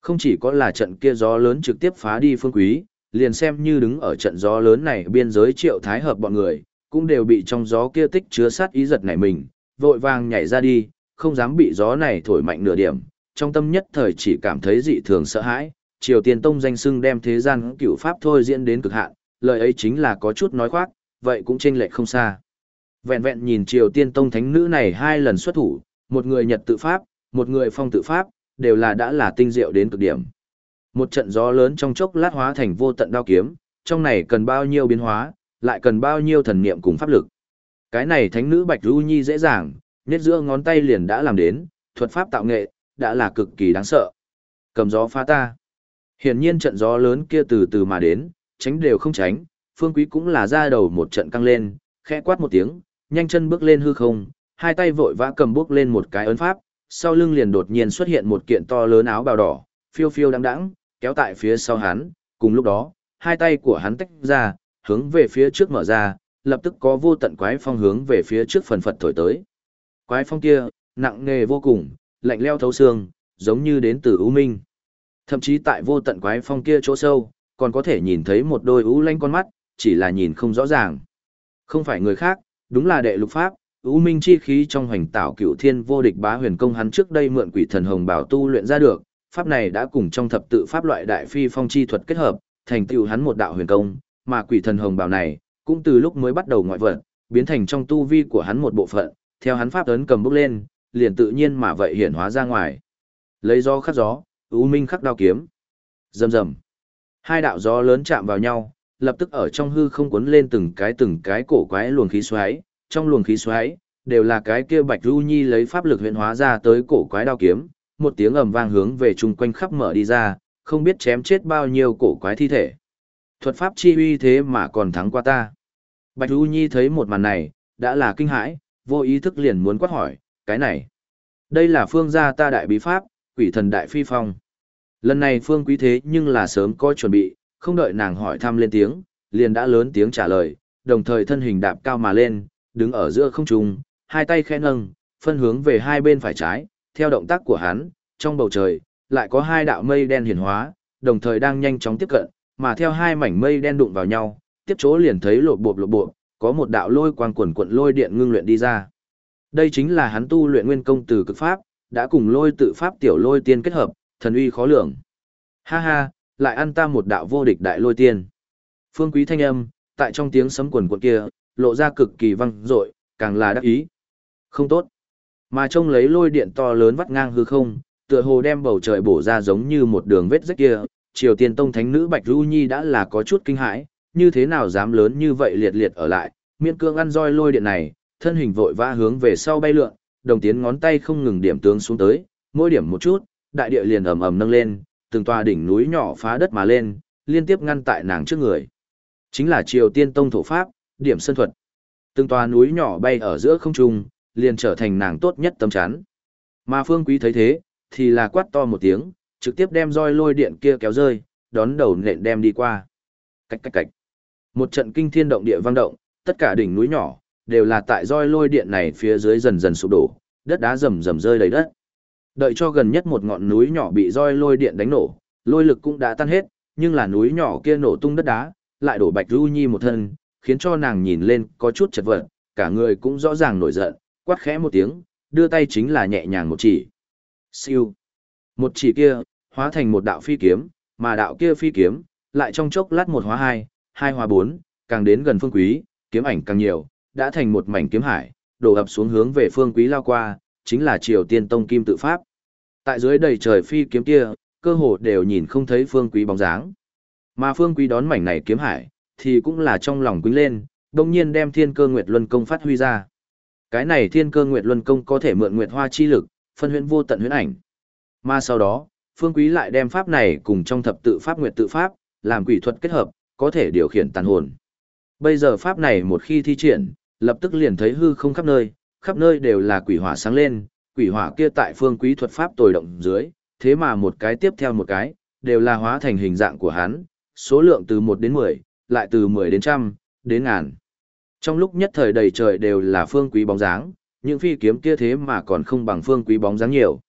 Không chỉ có là trận kia gió lớn trực tiếp phá đi phương quý, liền xem như đứng ở trận gió lớn này biên giới triệu thái hợp bọn người, cũng đều bị trong gió kia tích chứa sát ý giật nảy mình, vội vàng nhảy ra đi, không dám bị gió này thổi mạnh nửa điểm, trong tâm nhất thời chỉ cảm thấy dị thường sợ hãi, Triều Tiên Tông danh xưng đem thế gian cửu pháp thôi diễn đến cực hạn, lời ấy chính là có chút nói khoác, vậy cũng chênh lệch không xa. Vẹn vẹn nhìn Triều Tiên Tông thánh nữ này hai lần xuất thủ, một người Nhật tự pháp, một người phong tự pháp, đều là đã là tinh diệu đến cực điểm. Một trận gió lớn trong chốc lát hóa thành vô tận đao kiếm, trong này cần bao nhiêu biến hóa, lại cần bao nhiêu thần niệm cùng pháp lực. Cái này thánh nữ Bạch Du Nhi dễ dàng, nhất giữa ngón tay liền đã làm đến, thuật pháp tạo nghệ, đã là cực kỳ đáng sợ. Cầm gió phá ta. Hiển nhiên trận gió lớn kia từ từ mà đến, tránh đều không tránh, phương quý cũng là ra đầu một trận căng lên, khẽ quát một tiếng, nhanh chân bước lên hư không, hai tay vội vã cầm bước lên một cái ấn pháp, sau lưng liền đột nhiên xuất hiện một kiện to lớn áo bào đỏ, phiêu phiêu đắng đắng, kéo tại phía sau hắn, cùng lúc đó, hai tay của hắn tách ra, hướng về phía trước mở ra, lập tức có vô tận quái phong hướng về phía trước phần phật thổi tới. Quái phong kia, nặng nề vô cùng, lạnh leo thấu xương, giống như đến từ U Minh. Thậm chí tại vô tận quái phong kia chỗ sâu, còn có thể nhìn thấy một đôi u lanh con mắt, chỉ là nhìn không rõ ràng. Không phải người khác, đúng là đệ lục pháp, U Minh chi khí trong hoành tạo cựu thiên vô địch bá huyền công hắn trước đây mượn quỷ thần hồng bảo tu luyện ra được, pháp này đã cùng trong thập tự pháp loại đại phi phong chi thuật kết hợp, thành tựu hắn một đạo huyền công, mà quỷ thần hồng bảo này, cũng từ lúc mới bắt đầu ngoại vận, biến thành trong tu vi của hắn một bộ phận, theo hắn pháp ấn cầm bốc lên, liền tự nhiên mà vậy hiển hóa ra ngoài. Lấy gió khắc gió, U Minh khắc đao kiếm. Rầm rầm. Hai đạo gió lớn chạm vào nhau, lập tức ở trong hư không cuốn lên từng cái từng cái cổ quái luồng khí xoáy, trong luồng khí xoáy đều là cái kia Bạch Du Nhi lấy pháp lực huyễn hóa ra tới cổ quái đao kiếm, một tiếng ầm vang hướng về chung quanh khắp mở đi ra, không biết chém chết bao nhiêu cổ quái thi thể. Thuật pháp chi uy thế mà còn thắng qua ta. Bạch Du Nhi thấy một màn này, đã là kinh hãi, vô ý thức liền muốn quát hỏi, cái này. Đây là phương gia ta đại bí pháp, quỷ thần đại phi phong. Lần này phương quý thế nhưng là sớm có chuẩn bị, không đợi nàng hỏi thăm lên tiếng, liền đã lớn tiếng trả lời, đồng thời thân hình đạp cao mà lên, đứng ở giữa không trung, hai tay khẽ nâng, phân hướng về hai bên phải trái, theo động tác của hắn, trong bầu trời, lại có hai đạo mây đen hiển hóa, đồng thời đang nhanh chóng tiếp cận, mà theo hai mảnh mây đen đụng vào nhau, tiếp chỗ liền thấy lộp bộp lộp bộp, có một đạo lôi quang quần quận lôi điện ngưng luyện đi ra. Đây chính là hắn tu luyện nguyên công từ cực pháp, đã cùng lôi tự pháp tiểu lôi tiên kết hợp, thần uy khó lường. Ha ha, lại ăn ta một đạo vô địch đại lôi tiên. Phương quý thanh âm, tại trong tiếng sấm quần quận kia, lộ ra cực kỳ vang dội, càng là đắc ý. Không tốt. Mà trông lấy lôi điện to lớn vắt ngang hư không, tựa hồ đem bầu trời bổ ra giống như một đường vết rách kia, Triều Tiên Tông thánh nữ Bạch Du Nhi đã là có chút kinh hãi, như thế nào dám lớn như vậy liệt liệt ở lại, miễn cương ăn roi lôi điện này, thân hình vội vã hướng về sau bay lượn, đồng tiến ngón tay không ngừng điểm tướng xuống tới, mỗi điểm một chút, đại địa liền ầm ầm nâng lên, từng tòa đỉnh núi nhỏ phá đất mà lên, liên tiếp ngăn tại nàng trước người. Chính là Triều Tiên Tông thổ pháp, điểm sân thuật. Từng tòa núi nhỏ bay ở giữa không trung, liền trở thành nàng tốt nhất tâm chán. Mà Phương Quý thấy thế, thì là quát to một tiếng, trực tiếp đem roi lôi điện kia kéo rơi, đón đầu nện đem đi qua. Cách cách cách. Một trận kinh thiên động địa vang động, tất cả đỉnh núi nhỏ, đều là tại roi lôi điện này phía dưới dần dần sụp đổ, đất đá rầm rầm rơi đầy đất. Đợi cho gần nhất một ngọn núi nhỏ bị roi lôi điện đánh nổ, lôi lực cũng đã tan hết, nhưng là núi nhỏ kia nổ tung đất đá, lại đổ Bạch Du Nhi một thân, khiến cho nàng nhìn lên có chút chật vật, cả người cũng rõ ràng nổi giận, quát khẽ một tiếng, đưa tay chính là nhẹ nhàng một chỉ. Siêu. Một chỉ kia, hóa thành một đạo phi kiếm, mà đạo kia phi kiếm, lại trong chốc lát một hóa hai, hai hóa bốn, càng đến gần phương quý, kiếm ảnh càng nhiều, đã thành một mảnh kiếm hải, đổ ập xuống hướng về phương quý lao qua, chính là triều tiên tông kim tự pháp. Tại dưới đầy trời phi kiếm kia, cơ hồ đều nhìn không thấy phương quý bóng dáng. Mà phương quý đón mảnh này kiếm hải, thì cũng là trong lòng quýnh lên, đồng nhiên đem thiên cơ nguyệt luân công phát huy ra. Cái này thiên cơ nguyệt luân công có thể mượn nguyệt hoa chi lực, phân huyễn vô tận huyễn ảnh. Mà sau đó, phương quý lại đem pháp này cùng trong thập tự pháp nguyệt tự pháp, làm quỷ thuật kết hợp, có thể điều khiển tàn hồn. Bây giờ pháp này một khi thi triển, lập tức liền thấy hư không khắp nơi, khắp nơi đều là quỷ hỏa sáng lên, quỷ hỏa kia tại phương quý thuật pháp tồi động dưới, thế mà một cái tiếp theo một cái, đều là hóa thành hình dạng của hắn, số lượng từ 1 đến 10, lại từ 10 đến trăm, đến ngàn. Trong lúc nhất thời đầy trời đều là phương quý bóng dáng, những phi kiếm kia thế mà còn không bằng phương quý bóng dáng nhiều.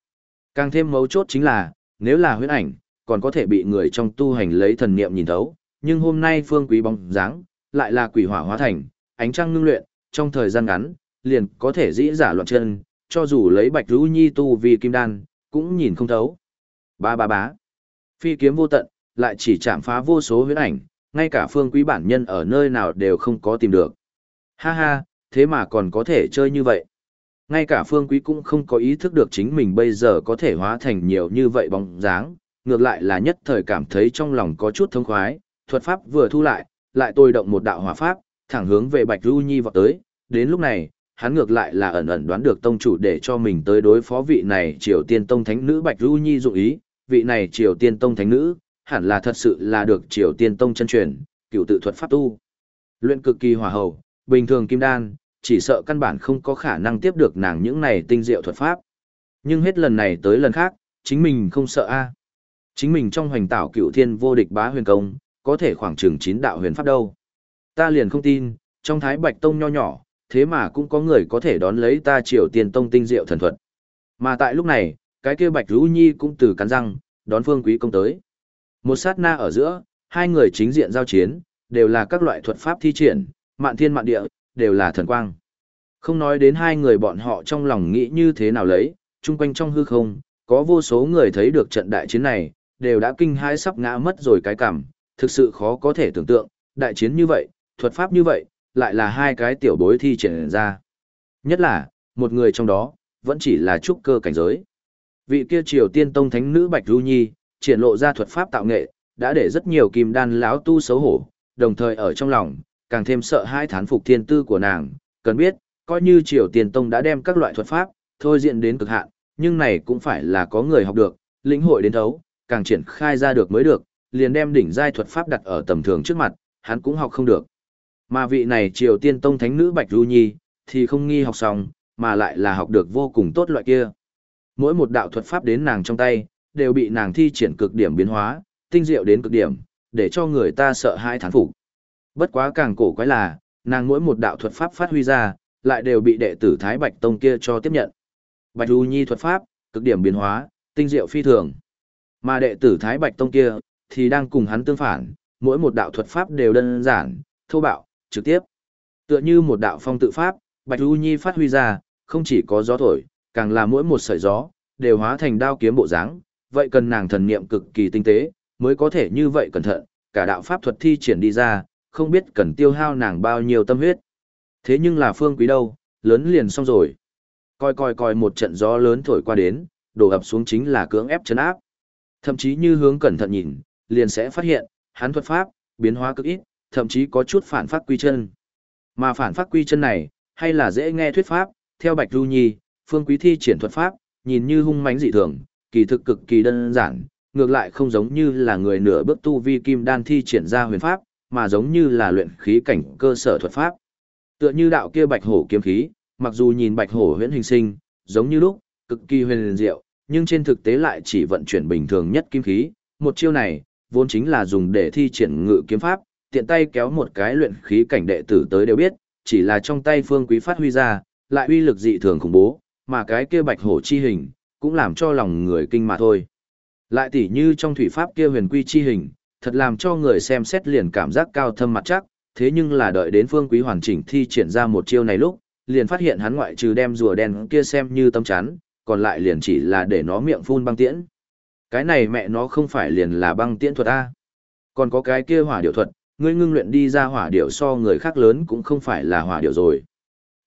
Càng thêm mấu chốt chính là, nếu là huyễn ảnh, còn có thể bị người trong tu hành lấy thần niệm nhìn thấu, nhưng hôm nay phương quý bóng dáng, lại là quỷ hỏa hóa thành, ánh trăng ngưng luyện, trong thời gian ngắn, liền có thể dĩ giả loạn chân, cho dù lấy bạch rũ nhi tu vì kim đan, cũng nhìn không thấu. Ba ba bá. Phi kiếm vô tận, lại chỉ chạm phá vô số huyễn ảnh, ngay cả phương quý bản nhân ở nơi nào đều không có tìm được. Ha ha, thế mà còn có thể chơi như vậy. Ngay cả phương quý cũng không có ý thức được chính mình bây giờ có thể hóa thành nhiều như vậy bóng dáng, ngược lại là nhất thời cảm thấy trong lòng có chút thông khoái, thuật pháp vừa thu lại, lại tôi động một đạo hỏa pháp, thẳng hướng về Bạch Du Nhi vọt tới, đến lúc này, hắn ngược lại là ẩn ẩn đoán được tông chủ để cho mình tới đối phó vị này Triều Tiên Tông Thánh Nữ Bạch Du Nhi dụng ý, vị này Triều Tiên Tông Thánh Nữ, hẳn là thật sự là được Triều Tiên Tông chân truyền, cựu tự thuật pháp tu. Luyện cực kỳ hòa hậu, bình thường kim đan, chỉ sợ căn bản không có khả năng tiếp được nàng những này tinh diệu thuật pháp. Nhưng hết lần này tới lần khác, chính mình không sợ a. À. Chính mình trong hoành tảo cựu thiên vô địch bá huyền công, có thể khoảng chừng chín đạo huyền pháp đâu. Ta liền không tin, trong thái bạch tông nho nhỏ, thế mà cũng có người có thể đón lấy ta triều tiền tông tinh diệu thần thuật. Mà tại lúc này, cái kia bạch rũ nhi cũng từ cắn răng, đón phương quý công tới. Một sát na ở giữa, hai người chính diện giao chiến, đều là các loại thuật pháp thi triển, mạn thiên mạn địa, đều là thần quang. Không nói đến hai người bọn họ trong lòng nghĩ như thế nào lấy, chung quanh trong hư không, có vô số người thấy được trận đại chiến này, đều đã kinh hãi sắp ngã mất rồi cái cảm, thực sự khó có thể tưởng tượng, đại chiến như vậy, thuật pháp như vậy, lại là hai cái tiểu bối thi triển ra. Nhất là, một người trong đó, vẫn chỉ là trúc cơ cảnh giới. Vị kia triều tiên tông thánh nữ Bạch Du Nhi, triển lộ ra thuật pháp tạo nghệ, đã để rất nhiều kim đan lão tu xấu hổ, đồng thời ở trong lòng, càng thêm sợ hai thán phục thiên tư của nàng, cần biết, coi như triều tiên tông đã đem các loại thuật pháp, thôi diện đến cực hạn, nhưng này cũng phải là có người học được, lĩnh hội đến thấu, càng triển khai ra được mới được, liền đem đỉnh giai thuật pháp đặt ở tầm thường trước mặt, hắn cũng học không được. Mà vị này Triều Tiên Tông Thánh Nữ Bạch Du Nhi, thì không nghi học xong, mà lại là học được vô cùng tốt loại kia. Mỗi một đạo thuật pháp đến nàng trong tay, đều bị nàng thi triển cực điểm biến hóa, tinh diệu đến cực điểm, để cho người ta sợ hãi thán phục. Bất quá càng cổ quái là, nàng mỗi một đạo thuật pháp phát huy ra, lại đều bị đệ tử Thái Bạch Tông kia cho tiếp nhận. Bạch Du Nhi thuật pháp, cực điểm biến hóa, tinh diệu phi thường. Mà đệ tử Thái Bạch Tông kia, thì đang cùng hắn tương phản, mỗi một đạo thuật pháp đều đơn giản, thô bạo, trực tiếp. Tựa như một đạo phong tự pháp, Bạch Du Nhi phát huy ra, không chỉ có gió thổi, càng là mỗi một sợi gió, đều hóa thành đao kiếm bộ dáng, vậy cần nàng thần niệm cực kỳ tinh tế, mới có thể như vậy cẩn thận, cả đạo pháp thuật thi triển đi ra, không biết cần tiêu hao nàng bao nhiêu tâm huyết. Thế nhưng là phương quý đâu, lớn liền xong rồi. Coi coi coi một trận gió lớn thổi qua đến, đổ ập xuống chính là cưỡng ép chấn áp. Thậm chí như hướng cẩn thận nhìn, liền sẽ phát hiện, hắn thuật pháp, biến hóa cực ít, thậm chí có chút phản phát quy chân. Mà phản phát quy chân này, hay là dễ nghe thuyết pháp, theo Bạch Du Nhi, Phương Quý thi triển thuật pháp, nhìn như hung mãnh dị thường, kỳ thực cực kỳ đơn giản, ngược lại không giống như là người nửa bước tu vi kim đan thi triển ra huyền pháp, mà giống như là luyện khí cảnh cơ sở thuật pháp. Tựa như đạo kia Bạch Hổ kiếm khí, mặc dù nhìn Bạch Hổ huyễn hình sinh, giống như lúc, cực kỳ huyền diệu, nhưng trên thực tế lại chỉ vận chuyển bình thường nhất kim khí, một chiêu này, vốn chính là dùng để thi triển ngự kiếm pháp, tiện tay kéo một cái luyện khí cảnh đệ tử tới đều biết, chỉ là trong tay phương quý phát huy ra, lại uy lực dị thường khủng bố, mà cái kia bạch hổ chi hình, cũng làm cho lòng người kinh mà thôi. Lại tỉ như trong thủy pháp kia huyền quy chi hình, thật làm cho người xem xét liền cảm giác cao thâm mặt chắc, thế nhưng là đợi đến phương quý hoàn chỉnh thi triển ra một chiêu này lúc, liền phát hiện hắn ngoại trừ đem rùa đen kia xem như tâm chán, còn lại liền chỉ là để nó miệng phun băng tiễn. Cái này mẹ nó không phải liền là băng tiễn thuật A. Còn có cái kia hỏa điệu thuật, ngươi ngưng luyện đi ra hỏa điệu so người khác lớn cũng không phải là hỏa điệu rồi.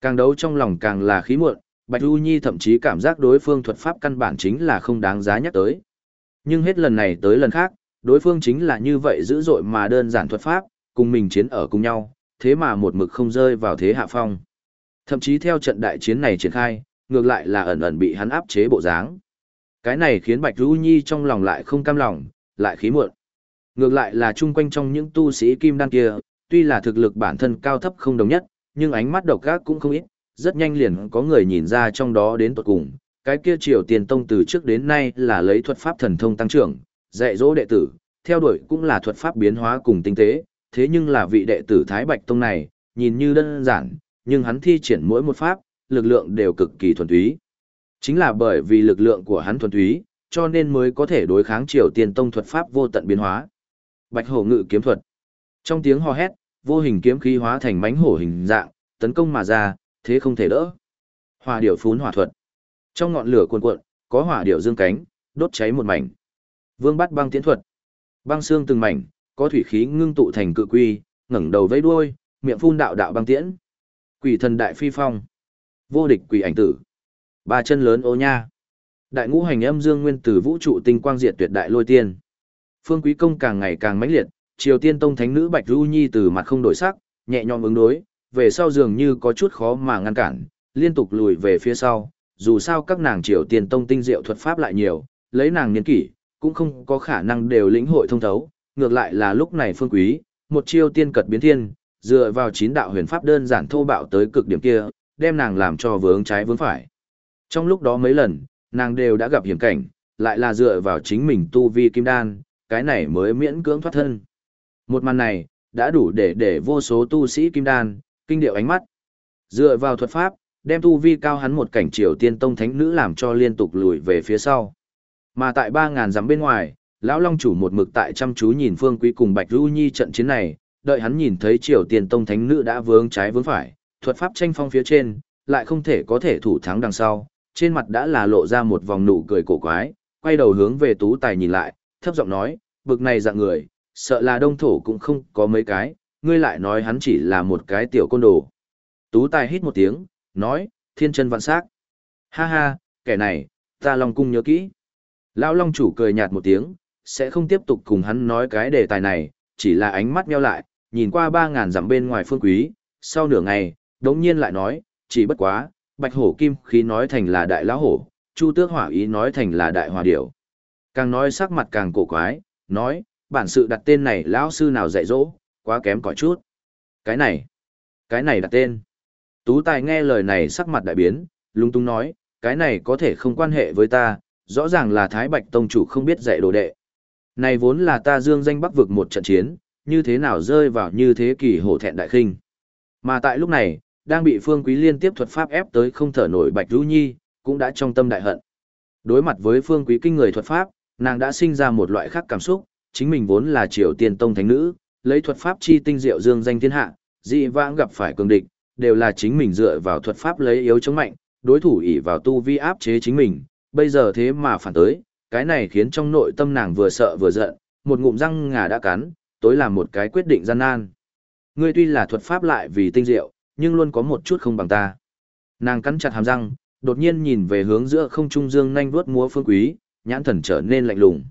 Càng đấu trong lòng càng là khí muộn, Bạch Du Nhi thậm chí cảm giác đối phương thuật pháp căn bản chính là không đáng giá nhắc tới. Nhưng hết lần này tới lần khác, đối phương chính là như vậy dữ dội mà đơn giản thuật pháp, cùng mình chiến ở cùng nhau, thế mà một mực không rơi vào thế hạ phong. Thậm chí theo trận đại chiến này triển khai, ngược lại là ẩn ẩn bị hắn áp chế bộ dáng. Cái này khiến Bạch Du Nhi trong lòng lại không cam lòng, lại khí muộn. Ngược lại là chung quanh trong những tu sĩ kim đan kia, tuy là thực lực bản thân cao thấp không đồng nhất, nhưng ánh mắt độc ác cũng không ít, rất nhanh liền có người nhìn ra trong đó đến tuột cùng. Cái kia triều tiền tông từ trước đến nay là lấy thuật pháp thần thông tăng trưởng, dạy dỗ đệ tử, theo đuổi cũng là thuật pháp biến hóa cùng tinh tế, thế nhưng là vị đệ tử Thái Bạch Tông này, nhìn như đơn giản, nhưng hắn thi triển mỗi một pháp, lực lượng đều cực kỳ thuần túy. Chính là bởi vì lực lượng của hắn thuần túy, cho nên mới có thể đối kháng triều tiền tông thuật pháp vô tận biến hóa. Bạch hổ ngự kiếm thuật. Trong tiếng hò hét, vô hình kiếm khí hóa thành mánh hổ hình dạng, tấn công mà ra, thế không thể đỡ. Hỏa điểu phún hỏa thuật. Trong ngọn lửa cuồn cuộn, có hỏa điểu dương cánh, đốt cháy một mảnh. Vương bắt băng tiến thuật. Băng xương từng mảnh, có thủy khí ngưng tụ thành cự quy, ngẩng đầu vẫy đuôi, miệng phun đạo đạo băng tiễn. Quỷ thần đại phi phong. Vô địch quỷ ảnh tử. Ba chân lớn ô nha. Đại ngũ hành âm dương nguyên tử vũ trụ tinh quang diệt tuyệt đại lôi tiên. Phương Quý công càng ngày càng mãnh liệt, Triều Tiên Tông Thánh nữ Bạch Du Nhi từ mặt không đổi sắc, nhẹ nhõm ứng đối, về sau dường như có chút khó mà ngăn cản, liên tục lùi về phía sau, dù sao các nàng Triều tiền Tông tinh diệu thuật pháp lại nhiều, lấy nàng niên kỷ, cũng không có khả năng đều lĩnh hội thông thấu, ngược lại là lúc này Phương Quý, một chiêu tiên cật biến thiên, dựa vào chín đạo huyền pháp đơn giản thô bạo tới cực điểm kia, đem nàng làm cho vướng trái vướng phải. Trong lúc đó mấy lần, nàng đều đã gặp hiểm cảnh, lại là dựa vào chính mình tu vi kim đan, cái này mới miễn cưỡng thoát thân. Một màn này, đã đủ để để vô số tu sĩ kim đan, kinh điệu ánh mắt. Dựa vào thuật pháp, đem tu vi cao hắn một cảnh triều tiên tông thánh nữ làm cho liên tục lùi về phía sau. Mà tại 3.000 dặm bên ngoài, lão long chủ một mực tại chăm chú nhìn phương quý cùng bạch du nhi trận chiến này, đợi hắn nhìn thấy triều tiên tông thánh nữ đã vướng trái vướng phải, thuật pháp tranh phong phía trên, lại không thể có thể thủ thắng đằng sau, trên mặt đã là lộ ra một vòng nụ cười cổ quái, quay đầu hướng về tú tài nhìn lại, thấp giọng nói, bực này dạng người, sợ là đông thổ cũng không có mấy cái, ngươi lại nói hắn chỉ là một cái tiểu côn đồ. Tú tài hít một tiếng, nói, thiên chân vạn sắc. Ha ha, kẻ này, ta long cung nhớ kỹ. Lão long chủ cười nhạt một tiếng, sẽ không tiếp tục cùng hắn nói cái đề tài này, chỉ là ánh mắt meo lại, nhìn qua ba ngàn dặm bên ngoài phương quý, sau nửa ngày, đống nhiên lại nói, chỉ bất quá, bạch hổ kim khí nói thành là đại lão hổ, chu tước hỏa ý nói thành là đại hòa điểu. Càng nói sắc mặt càng cổ quái, nói, bản sự đặt tên này lão sư nào dạy dỗ, quá kém cỏi chút. Cái này, cái này đặt tên. Tú Tài nghe lời này sắc mặt đại biến, lung tung nói, cái này có thể không quan hệ với ta, rõ ràng là Thái Bạch Tông chủ không biết dạy đồ đệ. Này vốn là ta dương danh bắc vực một trận chiến, như thế nào rơi vào như thế kỷ hổ thẹn đại khinh. Mà tại lúc này, đang bị Phương Quý liên tiếp thuật pháp ép tới không thở nổi Bạch Du Nhi, cũng đã trong tâm đại hận. Đối mặt với Phương Quý kinh người thuật pháp, nàng đã sinh ra một loại khác cảm xúc, chính mình vốn là Triều Tiên Tông thánh nữ, lấy thuật pháp chi tinh diệu dương danh thiên hạ, dị vãng gặp phải cường địch, đều là chính mình dựa vào thuật pháp lấy yếu chống mạnh, đối thủ ỷ vào tu vi áp chế chính mình, bây giờ thế mà phản tới, cái này khiến trong nội tâm nàng vừa sợ vừa giận, một ngụm răng ngà đã cắn, tối là một cái quyết định gian nan. Ngươi tuy là thuật pháp lại vì tinh diệu, nhưng luôn có một chút không bằng ta. Nàng cắn chặt hàm răng, đột nhiên nhìn về hướng giữa không trung dương nhanh vuốt múa phương quý, nhãn thần trở nên lạnh lùng.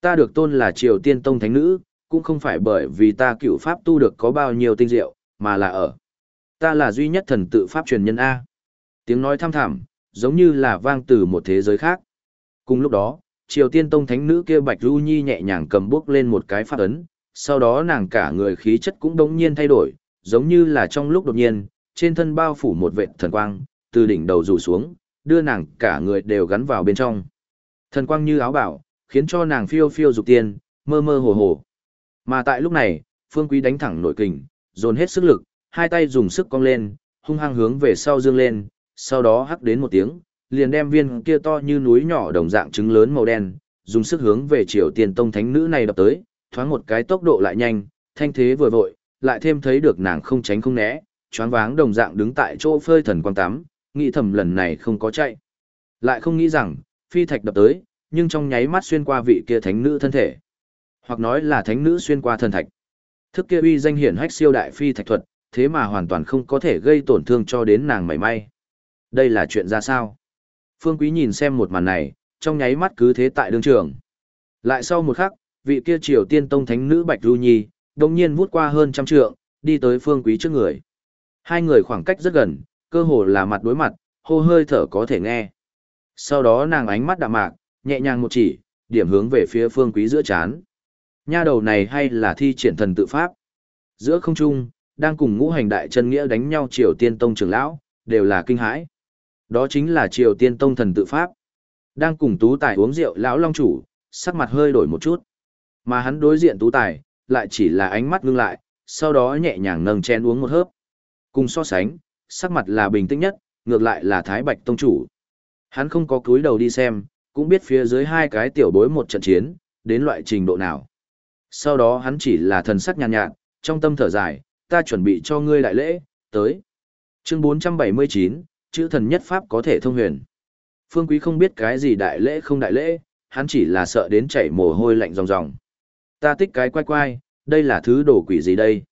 Ta được tôn là Triều Tiên Tông Thánh Nữ, cũng không phải bởi vì ta cựu pháp tu được có bao nhiêu tinh diệu, mà là ở. Ta là duy nhất thần tự pháp truyền nhân A. Tiếng nói tham thẳm, giống như là vang từ một thế giới khác. Cùng lúc đó, Triều Tiên Tông Thánh Nữ kia Bạch Du Nhi nhẹ nhàng cầm bước lên một cái pháp ấn, sau đó nàng cả người khí chất cũng đống nhiên thay đổi, giống như là trong lúc đột nhiên, trên thân bao phủ một vệt thần quang, từ đỉnh đầu rủ xuống, đưa nàng cả người đều gắn vào bên trong. Thần quang như áo bảo, khiến cho nàng phiêu phiêu dục tiên, mơ mơ hồ hồ. Mà tại lúc này, Phương Quý đánh thẳng nội kình, dồn hết sức lực, hai tay dùng sức cong lên, hung hăng hướng về sau dương lên, sau đó hắc đến một tiếng, liền đem viên kia to như núi nhỏ đồng dạng trứng lớn màu đen, dùng sức hướng về Triều Tiên Tông thánh nữ này đập tới, thoáng một cái tốc độ lại nhanh, thanh thế vừa vội, lại thêm thấy được nàng không tránh không né, choáng váng đồng dạng đứng tại chỗ phơi thần quang tắm, nghĩ thầm lần này không có chạy. Lại không nghĩ rằng, phi thạch đập tới, nhưng trong nháy mắt xuyên qua vị kia thánh nữ thân thể. Hoặc nói là thánh nữ xuyên qua thần thạch. Thức kia uy danh hiển hách siêu đại phi thạch thuật, thế mà hoàn toàn không có thể gây tổn thương cho đến nàng mảy may. Đây là chuyện ra sao? Phương Quý nhìn xem một màn này, trong nháy mắt cứ thế tại đương trường. Lại sau một khắc, vị kia triều tiên tông thánh nữ Bạch Du Nhi, đồng nhiên vút qua hơn trăm trượng, đi tới Phương Quý trước người. Hai người khoảng cách rất gần, cơ hồ là mặt đối mặt, hô hơi thở có thể nghe. Sau đó nàng ánh mắt đạm mạc, nhẹ nhàng một chỉ, điểm hướng về phía Phương Quý giữa chán. Nha đầu này hay là thi triển thần tự pháp? Giữa không trung, đang cùng ngũ hành đại chân nghĩa đánh nhau Triều Tiên Tông trưởng lão, đều là kinh hãi. Đó chính là Triều Tiên Tông thần tự pháp. Đang cùng Tú Tài uống rượu lão long chủ, sắc mặt hơi đổi một chút. Mà hắn đối diện Tú Tài, lại chỉ là ánh mắt ngưng lại, sau đó nhẹ nhàng nâng chén uống một hớp. Cùng so sánh, sắc mặt là bình tĩnh nhất, ngược lại là Thái Bạch Tông chủ. Hắn không có cúi đầu đi xem, cũng biết phía dưới hai cái tiểu bối một trận chiến, đến loại trình độ nào. Sau đó hắn chỉ là thần sắc nhàn nhạt, nhạt, trong tâm thở dài, ta chuẩn bị cho ngươi đại lễ, tới. Chương 479, chữ thần nhất pháp có thể thông huyền. Phương Quý không biết cái gì đại lễ không đại lễ, hắn chỉ là sợ đến chảy mồ hôi lạnh ròng ròng. Ta tích cái quay quay, đây là thứ đồ quỷ gì đây?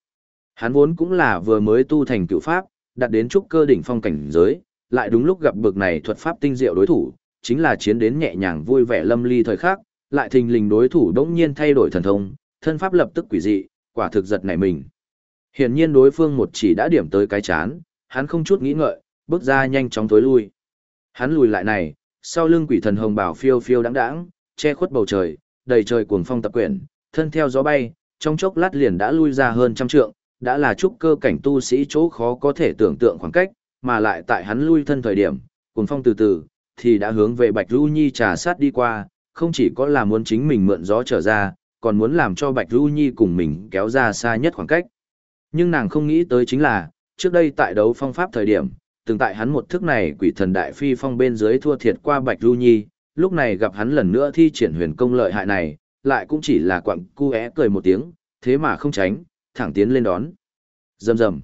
Hắn vốn cũng là vừa mới tu thành cựu pháp, đạt đến trúc cơ đỉnh phong cảnh giới, lại đúng lúc gặp bực này thuật pháp tinh diệu đối thủ, chính là chiến đến nhẹ nhàng vui vẻ lâm ly thời khắc, lại thình lình đối thủ đống nhiên thay đổi thần thông, thân pháp lập tức quỷ dị, quả thực giật nảy mình. Hiển nhiên đối phương một chỉ đã điểm tới cái chán, hắn không chút nghĩ ngợi, bước ra nhanh chóng tối lui. Hắn lùi lại này, sau lưng quỷ thần hồng bảo phiêu phiêu đáng đáng, che khuất bầu trời, đầy trời cuồng phong tập quyển, thân theo gió bay, trong chốc lát liền đã lui ra hơn trăm trượng, đã là trúc cơ cảnh tu sĩ chỗ khó có thể tưởng tượng khoảng cách, mà lại tại hắn lui thân thời điểm, cuồng phong từ từ, thì đã hướng về Bạch Du Nhi trà sát đi qua, không chỉ có là muốn chính mình mượn gió trở ra, còn muốn làm cho Bạch Du Nhi cùng mình kéo ra xa nhất khoảng cách. Nhưng nàng không nghĩ tới chính là, trước đây tại đấu phong pháp thời điểm, từng tại hắn một thức này quỷ thần đại phi phong bên dưới thua thiệt qua Bạch Du Nhi, lúc này gặp hắn lần nữa thi triển huyền công lợi hại này, lại cũng chỉ là quặng cu é cười một tiếng, thế mà không tránh, thẳng tiến lên đón. Rầm rầm.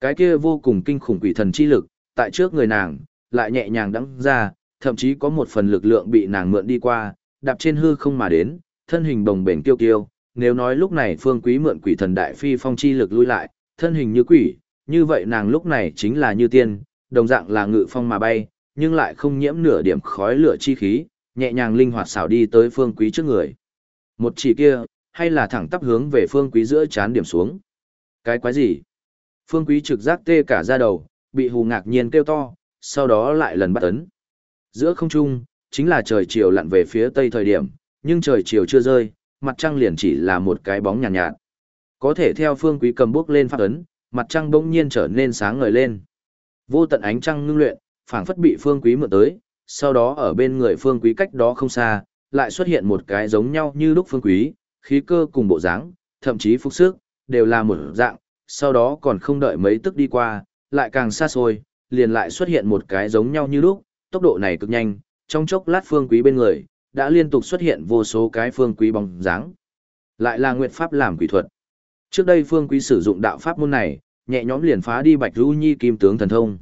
Cái kia vô cùng kinh khủng quỷ thần chi lực, tại trước người nàng, lại nhẹ nhàng đắng ra, thậm chí có một phần lực lượng bị nàng mượn đi qua, đạp trên hư không mà đến, thân hình đồng bền kiêu kiêu, nếu nói lúc này phương quý mượn quỷ thần đại phi phong chi lực lui lại, thân hình như quỷ, như vậy nàng lúc này chính là như tiên, đồng dạng là ngự phong mà bay, nhưng lại không nhiễm nửa điểm khói lửa chi khí, nhẹ nhàng linh hoạt xảo đi tới phương quý trước người. Một chỉ kia, hay là thẳng tắp hướng về phương quý giữa chán điểm xuống. Cái quái gì? Phương quý trực giác tê cả da đầu, bị hù ngạc nhiên kêu to, sau đó lại lần bắt ấn. Giữa không trung, chính là trời chiều lặn về phía tây thời điểm, nhưng trời chiều chưa rơi, mặt trăng liền chỉ là một cái bóng nhàn nhạt, nhạt. Có thể theo phương quý cầm bước lên phát ấn, mặt trăng bỗng nhiên trở nên sáng ngời lên. Vô tận ánh trăng ngưng luyện, phảng phất bị phương quý mượn tới, sau đó ở bên người phương quý cách đó không xa, lại xuất hiện một cái giống nhau như lúc phương quý, khí cơ cùng bộ dáng, thậm chí phúc sức, đều là một dạng, sau đó còn không đợi mấy tức đi qua, lại càng xa xôi, liền lại xuất hiện một cái giống nhau như lúc, tốc độ này cực nhanh, trong chốc lát phương quý bên người, đã liên tục xuất hiện vô số cái phương quý bóng dáng. Lại là nguyệt pháp làm quỷ thuật. Trước đây phương quý sử dụng đạo pháp môn này, nhẹ nhõm liền phá đi Bạch Du Nhi kim tướng thần thông.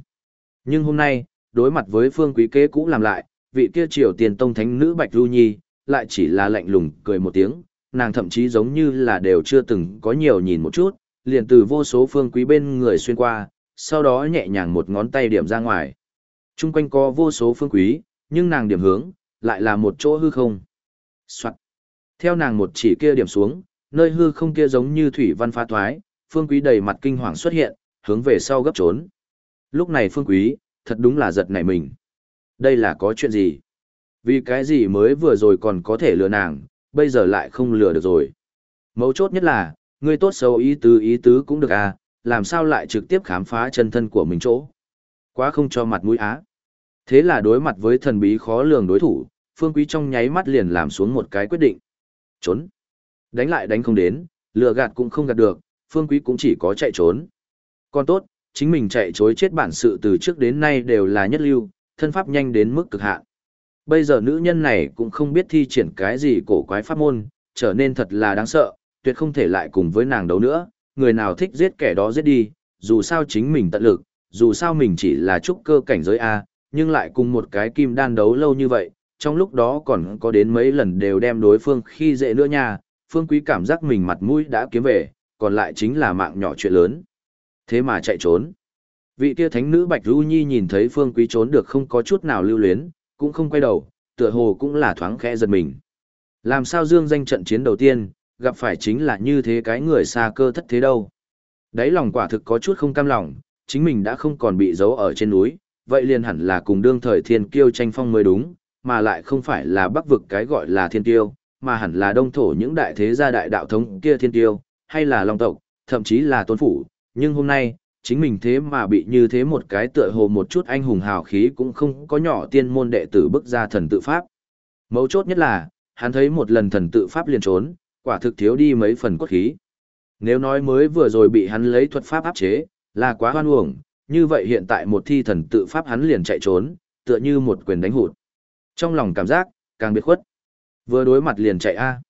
Nhưng hôm nay, đối mặt với phương quý kế cũ làm lại, vị kia triều tiền tông thánh nữ Bạch Du Nhi, lại chỉ là lạnh lùng cười một tiếng, nàng thậm chí giống như là đều chưa từng có nhiều nhìn một chút, liền từ vô số phương quý bên người xuyên qua, sau đó nhẹ nhàng một ngón tay điểm ra ngoài. Trung quanh có vô số phương quý, nhưng nàng điểm hướng, lại là một chỗ hư không. Soạn. Theo nàng một chỉ kia điểm xuống, nơi hư không kia giống như thủy văn phá thoái, phương quý đầy mặt kinh hoàng xuất hiện, hướng về sau gấp trốn. Lúc này phương quý, thật đúng là giật nảy mình. Đây là có chuyện gì? Vì cái gì mới vừa rồi còn có thể lừa nàng, bây giờ lại không lừa được rồi. Mấu chốt nhất là, người tốt xấu ý tứ ý tứ cũng được à, làm sao lại trực tiếp khám phá chân thân của mình chỗ. Quá không cho mặt mũi á. Thế là đối mặt với thần bí khó lường đối thủ, Phương Quý trong nháy mắt liền làm xuống một cái quyết định. Trốn. Đánh lại đánh không đến, lừa gạt cũng không gạt được, Phương Quý cũng chỉ có chạy trốn. Còn tốt, chính mình chạy trối chết bản sự từ trước đến nay đều là nhất lưu, thân pháp nhanh đến mức cực hạn. Bây giờ nữ nhân này cũng không biết thi triển cái gì cổ quái pháp môn, trở nên thật là đáng sợ, tuyệt không thể lại cùng với nàng đấu nữa, người nào thích giết kẻ đó giết đi, dù sao chính mình tận lực, dù sao mình chỉ là trúc cơ cảnh giới A, nhưng lại cùng một cái kim đan đấu lâu như vậy, trong lúc đó còn có đến mấy lần đều đem đối phương khi dễ nữa nha, phương quý cảm giác mình mặt mũi đã kiếm về, còn lại chính là mạng nhỏ chuyện lớn. Thế mà chạy trốn. Vị kia thánh nữ Bạch Du Nhi nhìn thấy phương quý trốn được không có chút nào lưu luyến, cũng không quay đầu, tựa hồ cũng là thoáng khẽ giật mình. Làm sao dương danh trận chiến đầu tiên, gặp phải chính là như thế cái người xa cơ thất thế đâu. Đấy lòng quả thực có chút không cam lòng, chính mình đã không còn bị giấu ở trên núi, vậy liền hẳn là cùng đương thời thiên kiêu tranh phong mới đúng, mà lại không phải là bắc vực cái gọi là thiên kiêu, mà hẳn là đông thổ những đại thế gia đại đạo thống kia thiên kiêu, hay là long tộc, thậm chí là tôn phủ, nhưng hôm nay, chính mình thế mà bị như thế một cái tựa hồ một chút anh hùng hào khí cũng không có nhỏ tiên môn đệ tử bức ra thần tự pháp. Mấu chốt nhất là, hắn thấy một lần thần tự pháp liền trốn, quả thực thiếu đi mấy phần cốt khí. Nếu nói mới vừa rồi bị hắn lấy thuật pháp áp chế, là quá hoan uổng, như vậy hiện tại một thi thần tự pháp hắn liền chạy trốn, tựa như một quyền đánh hụt. Trong lòng cảm giác, càng biệt khuất. Vừa đối mặt liền chạy a.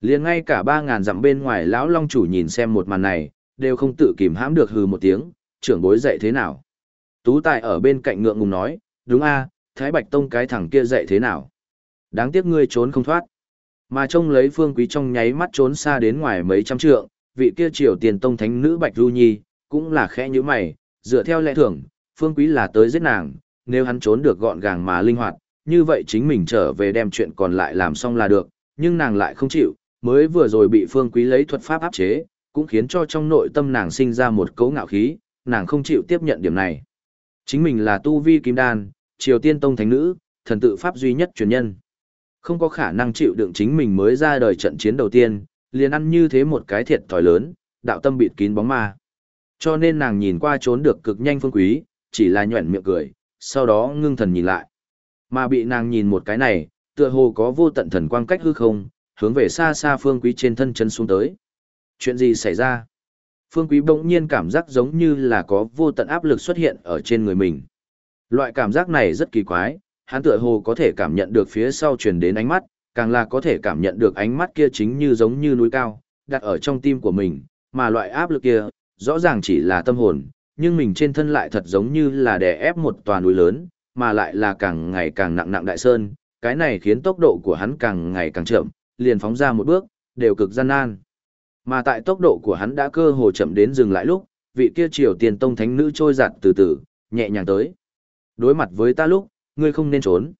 Liền ngay cả ba ngàn dặm bên ngoài lão long chủ nhìn xem một màn này, đều không tự kìm hãm được hừ một tiếng, trưởng bối dạy thế nào. Tú Tài ở bên cạnh ngượng ngùng nói, đúng a, Thái Bạch Tông cái thằng kia dạy thế nào. Đáng tiếc ngươi trốn không thoát. Mà trông lấy Phương Quý trong nháy mắt trốn xa đến ngoài mấy trăm trượng, vị kia triều tiền tông thánh nữ Bạch Du Nhi, cũng là khẽ như mày, dựa theo lẽ thường, Phương Quý là tới giết nàng, nếu hắn trốn được gọn gàng mà linh hoạt, như vậy chính mình trở về đem chuyện còn lại làm xong là được, nhưng nàng lại không chịu, mới vừa rồi bị Phương Quý lấy thuật pháp áp chế, cũng khiến cho trong nội tâm nàng sinh ra một cấu ngạo khí, nàng không chịu tiếp nhận điểm này. Chính mình là tu vi kim đan, triều tiên tông thánh nữ, thần tự pháp duy nhất truyền nhân. Không có khả năng chịu đựng chính mình mới ra đời trận chiến đầu tiên, liền ăn như thế một cái thiệt thòi lớn, đạo tâm bịt kín bóng ma. Cho nên nàng nhìn qua trốn được cực nhanh phương quý, chỉ là nhuẩn miệng cười, sau đó ngưng thần nhìn lại. Mà bị nàng nhìn một cái này, tựa hồ có vô tận thần quang cách hư không, hướng về xa xa phương quý trên thân chân xuống tới. Chuyện gì xảy ra? Phương quý bỗng nhiên cảm giác giống như là có vô tận áp lực xuất hiện ở trên người mình. Loại cảm giác này rất kỳ quái, hắn tựa hồ có thể cảm nhận được phía sau truyền đến ánh mắt, càng là có thể cảm nhận được ánh mắt kia chính như giống như núi cao, đặt ở trong tim của mình, mà loại áp lực kia, rõ ràng chỉ là tâm hồn, nhưng mình trên thân lại thật giống như là đè ép một tòa núi lớn, mà lại là càng ngày càng nặng nặng đại sơn, cái này khiến tốc độ của hắn càng ngày càng chậm, liền phóng ra một bước, đều cực gian nan. Mà tại tốc độ của hắn đã cơ hồ chậm đến dừng lại lúc, vị kia triều tiền tông thánh nữ trôi giặt từ từ, nhẹ nhàng tới. Đối mặt với ta lúc, ngươi không nên trốn.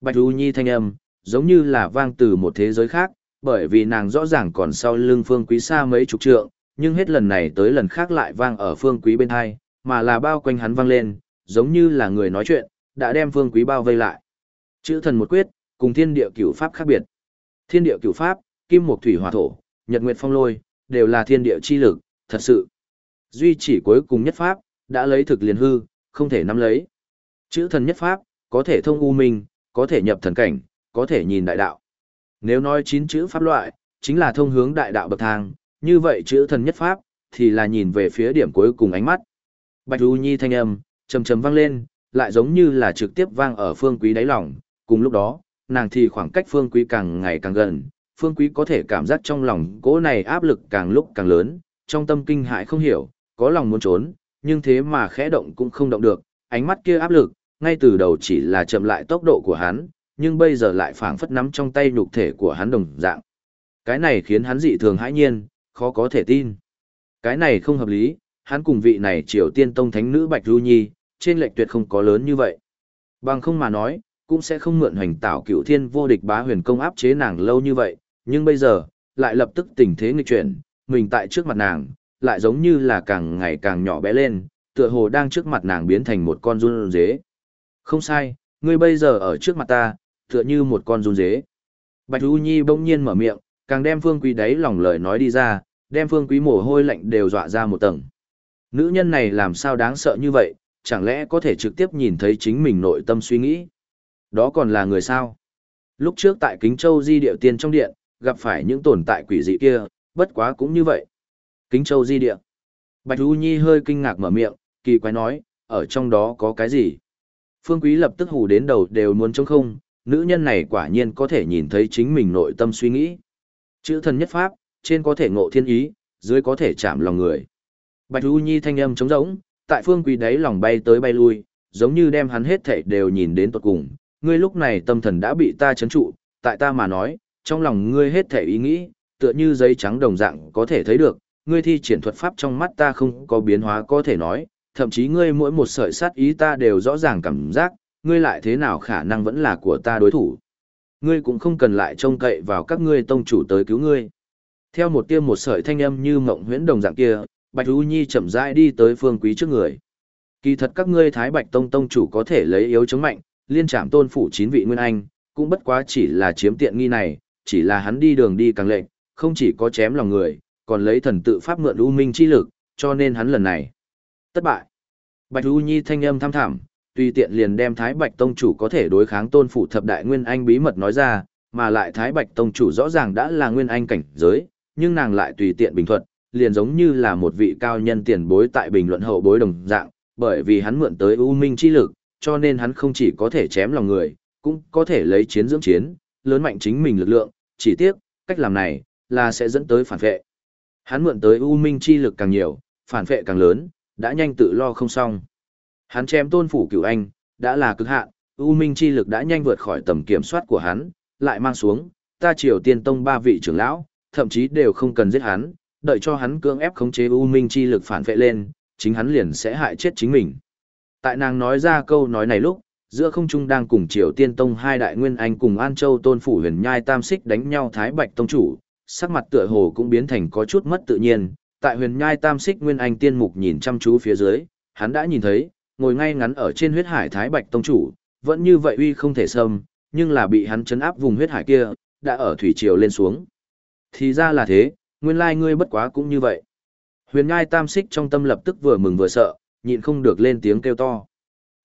Bạch Du Nhi thanh âm, giống như là vang từ một thế giới khác, bởi vì nàng rõ ràng còn sau lưng phương quý xa mấy chục trượng, nhưng hết lần này tới lần khác lại vang ở phương quý bên hai, mà là bao quanh hắn vang lên, giống như là người nói chuyện, đã đem phương quý bao vây lại. Chữ thần một quyết, cùng thiên địa cửu pháp khác biệt. Thiên địa cửu pháp, kim mộc thủy hỏa thổ, nhật nguyệt phong lôi, đều là thiên địa chi lực, thật sự. Duy chỉ cuối cùng nhất pháp, đã lấy thực liền hư, không thể nắm lấy. Chữ thần nhất pháp, có thể thông u minh, có thể nhập thần cảnh, có thể nhìn đại đạo. Nếu nói chín chữ pháp loại, chính là thông hướng đại đạo bậc thang, như vậy chữ thần nhất pháp, thì là nhìn về phía điểm cuối cùng ánh mắt. Bạch Du Nhi thanh âm, trầm trầm vang lên, lại giống như là trực tiếp vang ở phương quý đáy lòng, cùng lúc đó, nàng thì khoảng cách phương quý càng ngày càng gần, phương quý có thể cảm giác trong lòng cỗ này áp lực càng lúc càng lớn, trong tâm kinh hại không hiểu, có lòng muốn trốn, nhưng thế mà khẽ động cũng không động được, ánh mắt kia áp lực, ngay từ đầu chỉ là chậm lại tốc độ của hắn, nhưng bây giờ lại phảng phất nắm trong tay nhục thể của hắn đồng dạng. Cái này khiến hắn dị thường hãi nhiên, khó có thể tin. Cái này không hợp lý, hắn cùng vị này triều tiên tông thánh nữ Bạch Du Nhi, trên lệch tuyệt không có lớn như vậy. Bằng không mà nói, cũng sẽ không mượn hoành tạo cựu thiên vô địch bá huyền công áp chế nàng lâu như vậy, nhưng bây giờ, lại lập tức tình thế nghịch chuyển, mình tại trước mặt nàng, lại giống như là càng ngày càng nhỏ bé lên, tựa hồ đang trước mặt nàng biến thành một con run dế. Không sai, ngươi bây giờ ở trước mặt ta, tựa như một con run dế. Bạch Du Nhi bỗng nhiên mở miệng, càng đem Phương Quý đáy lòng lời nói đi ra, đem Phương Quý mồ hôi lạnh đều dọa ra một tầng. Nữ nhân này làm sao đáng sợ như vậy, chẳng lẽ có thể trực tiếp nhìn thấy chính mình nội tâm suy nghĩ? Đó còn là người sao? Lúc trước tại Kính Châu Di Điệu Tiên trong điện, gặp phải những tồn tại quỷ dị kia, bất quá cũng như vậy. Kính Châu Di Địa. Bạch u Nhi hơi kinh ngạc mở miệng, kỳ quái nói, ở trong đó có cái gì? Phương Quý lập tức hù đến đầu đều muốn trống không, nữ nhân này quả nhiên có thể nhìn thấy chính mình nội tâm suy nghĩ. Chữ thần nhất pháp, trên có thể ngộ thiên ý, dưới có thể chạm lòng người. Bạch U Nhi thanh âm trống rỗng, tại Phương quỳ đáy lòng bay tới bay lui, giống như đem hắn hết thảy đều nhìn đến tận cùng. Ngươi lúc này tâm thần đã bị ta chấn trụ, tại ta mà nói, trong lòng ngươi hết thảy ý nghĩ, tựa như giấy trắng đồng dạng có thể thấy được, ngươi thi triển thuật pháp trong mắt ta không có biến hóa có thể nói, thậm chí ngươi mỗi một sợi sát ý ta đều rõ ràng cảm giác, ngươi lại thế nào khả năng vẫn là của ta đối thủ. Ngươi cũng không cần lại trông cậy vào các ngươi tông chủ tới cứu ngươi. Theo một tiêm một sợi thanh âm như mộng huyễn đồng dạng kia, Bạch U Nhi chậm rãi đi tới phương quý trước người. Kỳ thật các ngươi Thái Bạch Tông tông chủ có thể lấy yếu chống mạnh, liên trảm tôn phủ chín vị nguyên anh, cũng bất quá chỉ là chiếm tiện nghi này, chỉ là hắn đi đường đi càng lệnh, không chỉ có chém lòng người, còn lấy thần tự pháp mượn u minh chi lực, cho nên hắn lần này Thất bại. Bạch U Nhi thanh âm tham thẳm, tùy tiện liền đem Thái Bạch Tông chủ có thể đối kháng tôn phủ thập đại nguyên anh bí mật nói ra, mà lại Thái Bạch Tông chủ rõ ràng đã là nguyên anh cảnh giới, nhưng nàng lại tùy tiện bình thuận, liền giống như là một vị cao nhân tiền bối tại bình luận hậu bối đồng dạng, bởi vì hắn mượn tới U Minh chi lực, cho nên hắn không chỉ có thể chém lòng người, cũng có thể lấy chiến dưỡng chiến, lớn mạnh chính mình lực lượng, chỉ tiếc, cách làm này, là sẽ dẫn tới phản vệ. Hắn mượn tới U Minh chi lực càng nhiều, phản vệ càng lớn, đã nhanh tự lo không xong. Hắn chém tôn phủ cửu anh, đã là cực hạn, U Minh chi lực đã nhanh vượt khỏi tầm kiểm soát của hắn, lại mang xuống, ta Triều Tiên Tông ba vị trưởng lão, thậm chí đều không cần giết hắn, đợi cho hắn cưỡng ép khống chế U Minh chi lực phản vệ lên, chính hắn liền sẽ hại chết chính mình. Tại nàng nói ra câu nói này lúc, giữa không trung đang cùng Triều Tiên Tông hai đại nguyên anh cùng An Châu Tôn phủ Huyền Nhai Tam Xích đánh nhau Thái Bạch Tông chủ, sắc mặt tựa hồ cũng biến thành có chút mất tự nhiên, tại Huyền Nhai Tam Xích Nguyên Anh tiên mục nhìn chăm chú phía dưới, hắn đã nhìn thấy, ngồi ngay ngắn ở trên huyết hải Thái Bạch Tông chủ, vẫn như vậy uy không thể xâm, nhưng là bị hắn chấn áp vùng huyết hải kia, đã ở thủy triều lên xuống. Thì ra là thế, nguyên lai ngươi bất quá cũng như vậy. Huyền Nhai Tam Xích trong tâm lập tức vừa mừng vừa sợ, nhịn không được lên tiếng kêu to.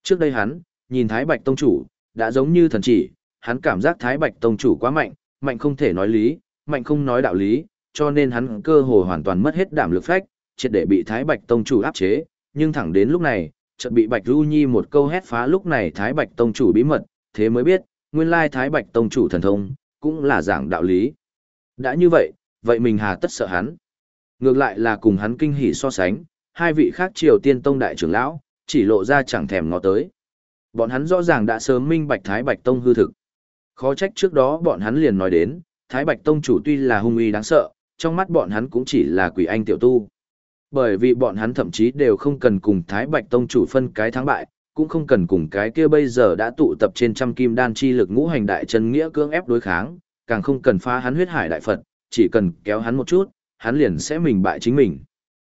Trước đây hắn, nhìn Thái Bạch Tông Chủ, đã giống như thần chỉ, hắn cảm giác Thái Bạch Tông Chủ quá mạnh, mạnh không thể nói lý, mạnh không nói đạo lý, cho nên hắn cơ hồ hoàn toàn mất hết đảm lực phách, triệt để bị Thái Bạch Tông Chủ áp chế, nhưng thẳng đến lúc này, chợt bị Bạch Du Nhi một câu hét phá lúc này Thái Bạch Tông Chủ bí mật, thế mới biết, nguyên lai Thái Bạch Tông Chủ thần thông, cũng là giảng đạo lý. Đã như vậy, vậy mình hà tất sợ hắn. Ngược lại là cùng hắn kinh hỉ so sánh, hai vị khác Triều Tiên Tông đại trưởng lão, chỉ lộ ra chẳng thèm ngó tới. Bọn hắn rõ ràng đã sớm minh bạch Thái Bạch Tông hư thực. Khó trách trước đó bọn hắn liền nói đến, Thái Bạch Tông chủ tuy là hung uy đáng sợ, trong mắt bọn hắn cũng chỉ là quỷ anh tiểu tu. Bởi vì bọn hắn thậm chí đều không cần cùng Thái Bạch Tông chủ phân cái thắng bại, cũng không cần cùng cái kia bây giờ đã tụ tập trên trăm kim đan chi lực ngũ hành đại chân nghĩa cưỡng ép đối kháng, càng không cần phá hắn huyết hải đại Phật, chỉ cần kéo hắn một chút, hắn liền sẽ mình bại chính mình.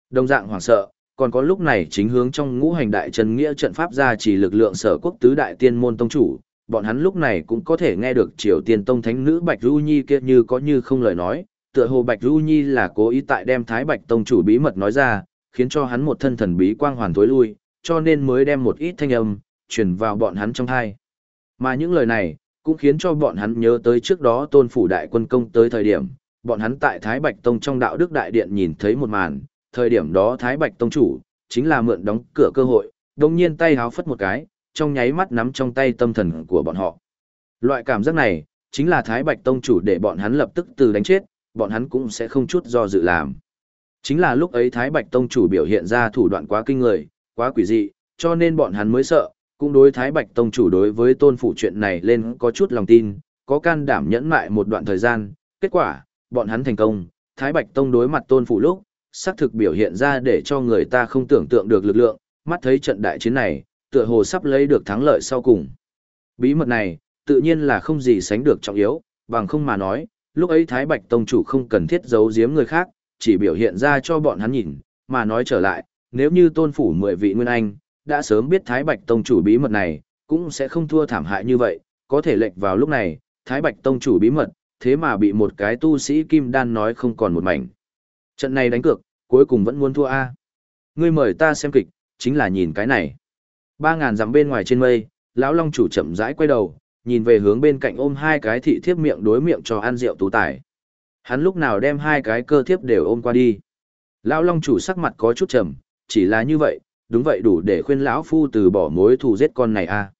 Đồng dạng hoảng sợ, còn có lúc này chính hướng trong ngũ hành đại trần nghĩa trận pháp ra chỉ lực lượng sở quốc tứ đại tiên môn tông chủ, bọn hắn lúc này cũng có thể nghe được triều tiên tông thánh nữ Bạch Du Nhi kia như có như không lời nói, tựa hồ Bạch Du Nhi là cố ý tại đem Thái Bạch tông chủ bí mật nói ra, khiến cho hắn một thân thần bí quang hoàn tối lui, cho nên mới đem một ít thanh âm truyền vào bọn hắn trong tai. Mà những lời này cũng khiến cho bọn hắn nhớ tới trước đó Tôn phủ đại quân công tới thời điểm, bọn hắn tại Thái Bạch tông trong đạo đức đại điện nhìn thấy một màn, thời điểm đó Thái Bạch tông chủ chính là mượn đóng cửa cơ hội, đồng nhiên tay háo phất một cái, trong nháy mắt nắm trong tay tâm thần của bọn họ. Loại cảm giác này, chính là Thái Bạch Tông chủ để bọn hắn lập tức từ đánh chết, bọn hắn cũng sẽ không chút do dự làm. Chính là lúc ấy Thái Bạch Tông chủ biểu hiện ra thủ đoạn quá kinh người, quá quỷ dị, cho nên bọn hắn mới sợ, cũng đối Thái Bạch Tông chủ đối với tôn phụ chuyện này lên có chút lòng tin, có can đảm nhẫn mại một đoạn thời gian, kết quả, bọn hắn thành công, Thái Bạch Tông đối mặt tôn phụ lúc, xác thực biểu hiện ra để cho người ta không tưởng tượng được lực lượng, mắt thấy trận đại chiến này, tựa hồ sắp lấy được thắng lợi sau cùng. Bí mật này, tự nhiên là không gì sánh được trọng yếu, bằng không mà nói, lúc ấy Thái Bạch Tông chủ không cần thiết giấu giếm người khác, chỉ biểu hiện ra cho bọn hắn nhìn, mà nói trở lại, nếu như tôn phủ mười vị nguyên anh, đã sớm biết Thái Bạch Tông chủ bí mật này, cũng sẽ không thua thảm hại như vậy, có thể lệch vào lúc này, Thái Bạch Tông chủ bí mật, thế mà bị một cái tu sĩ kim đan nói không còn một mảnh. Trận này đánh cược, cuối cùng vẫn muốn thua A. Ngươi mời ta xem kịch, chính là nhìn cái này. Ba ngàn dặm bên ngoài trên mây, lão long chủ chậm rãi quay đầu, nhìn về hướng bên cạnh ôm hai cái thị thiếp miệng đối miệng cho ăn rượu tú tải. Hắn lúc nào đem hai cái cơ thiếp đều ôm qua đi. Lão long chủ sắc mặt có chút trầm, chỉ là như vậy, đúng vậy đủ để khuyên lão phu từ bỏ mối thù giết con này a. À.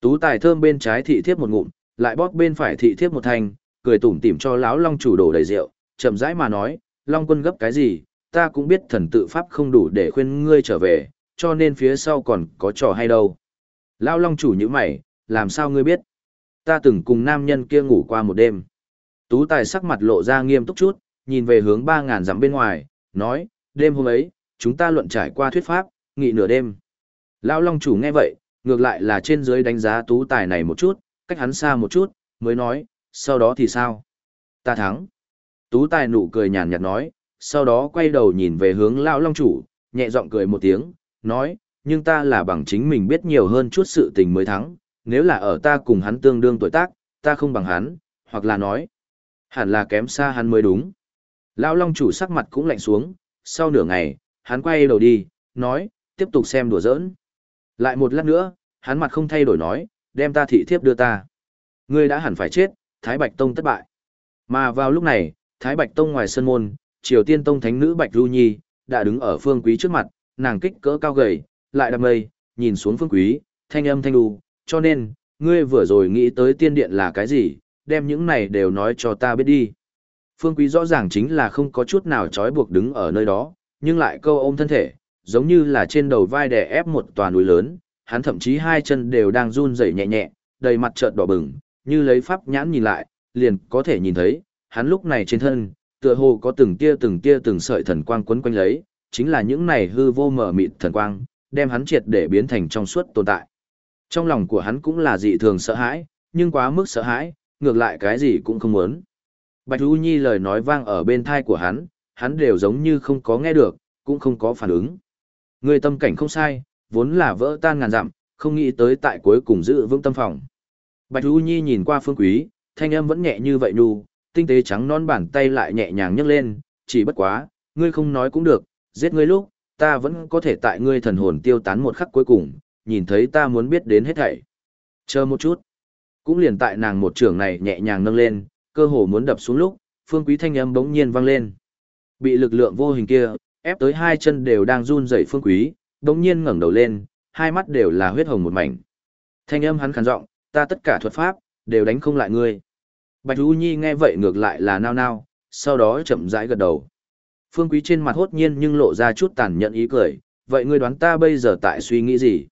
Tú tài thơm bên trái thị thiếp một ngụm, lại bóp bên phải thị thiếp một thanh, cười tủm tỉm cho lão long chủ đổ đầy rượu, chậm rãi mà nói, long quân gấp cái gì, ta cũng biết thần tự pháp không đủ để khuyên ngươi trở về, cho nên phía sau còn có trò hay đâu. Lão long chủ nhữ mày, làm sao ngươi biết? Ta từng cùng nam nhân kia ngủ qua một đêm. Tú tài sắc mặt lộ ra nghiêm túc chút, nhìn về hướng ba ngàn dặm bên ngoài, nói, đêm hôm ấy, chúng ta luận trải qua thuyết pháp, nghị nửa đêm. Lão long chủ nghe vậy, ngược lại là trên dưới đánh giá tú tài này một chút, cách hắn xa một chút, mới nói, sau đó thì sao? Ta thắng. Tú tài nụ cười nhàn nhạt nói, sau đó quay đầu nhìn về hướng lão long chủ, nhẹ giọng cười một tiếng, nói, nhưng ta là bằng chính mình biết nhiều hơn chút sự tình mới thắng, nếu là ở ta cùng hắn tương đương tuổi tác, ta không bằng hắn, hoặc là nói, hẳn là kém xa hắn mới đúng. Lão Long chủ sắc mặt cũng lạnh xuống, sau nửa ngày, hắn quay đầu đi, nói, tiếp tục xem đùa giỡn. Lại một lát nữa, hắn mặt không thay đổi nói, đem ta thị thiếp đưa ta. Ngươi đã hẳn phải chết, Thái Bạch Tông thất bại. Mà vào lúc này, Thái Bạch Tông ngoài sân môn, Triều Tiên Tông thánh nữ Bạch Du Nhi, đã đứng ở phương quý trước mặt, nàng kích cỡ cao gầy, lại đầm mây, nhìn xuống phương quý, thanh âm thanh đù, cho nên, ngươi vừa rồi nghĩ tới tiên điện là cái gì, đem những này đều nói cho ta biết đi. Phương quý rõ ràng chính là không có chút nào trói buộc đứng ở nơi đó, nhưng lại câu ôm thân thể, giống như là trên đầu vai đè ép một tòa núi lớn, hắn thậm chí hai chân đều đang run rẩy nhẹ nhẹ, đầy mặt trợn đỏ bừng, như lấy pháp nhãn nhìn lại, liền có thể nhìn thấy, hắn lúc này trên thân, tựa hồ có từng tia từng tia từng sợi thần quang quấn quanh lấy, chính là những này hư vô mở mịt thần quang, đem hắn triệt để biến thành trong suốt tồn tại. Trong lòng của hắn cũng là dị thường sợ hãi, nhưng quá mức sợ hãi, ngược lại cái gì cũng không muốn. Bạch U Nhi lời nói vang ở bên thai của hắn, hắn đều giống như không có nghe được, cũng không có phản ứng. Người tâm cảnh không sai, vốn là vỡ tan ngàn dặm, không nghĩ tới tại cuối cùng giữ vững tâm phòng. Bạch U Nhi nhìn qua Phương Quý, thanh âm vẫn nhẹ như vậy nhu, tinh tế trắng non bàn tay lại nhẹ nhàng nhấc lên, chỉ bất quá, ngươi không nói cũng được, giết ngươi lúc, ta vẫn có thể tại ngươi thần hồn tiêu tán một khắc cuối cùng, nhìn thấy ta muốn biết đến hết thảy. Chờ một chút. Cũng liền tại nàng một trường này nhẹ nhàng nâng lên, cơ hồ muốn đập xuống lúc, phương quý thanh âm bỗng nhiên vang lên. Bị lực lượng vô hình kia, ép tới hai chân đều đang run rẩy phương quý, đồng nhiên ngẩng đầu lên, hai mắt đều là huyết hồng một mảnh. Thanh âm hắn khàn giọng, ta tất cả thuật pháp, đều đánh không lại ngươi. Bạch U Nhi nghe vậy ngược lại là nao nao, sau đó chậm rãi gật đầu. Phương Quý trên mặt hốt nhiên nhưng lộ ra chút tàn nhẫn ý cười, vậy ngươi đoán ta bây giờ tại suy nghĩ gì?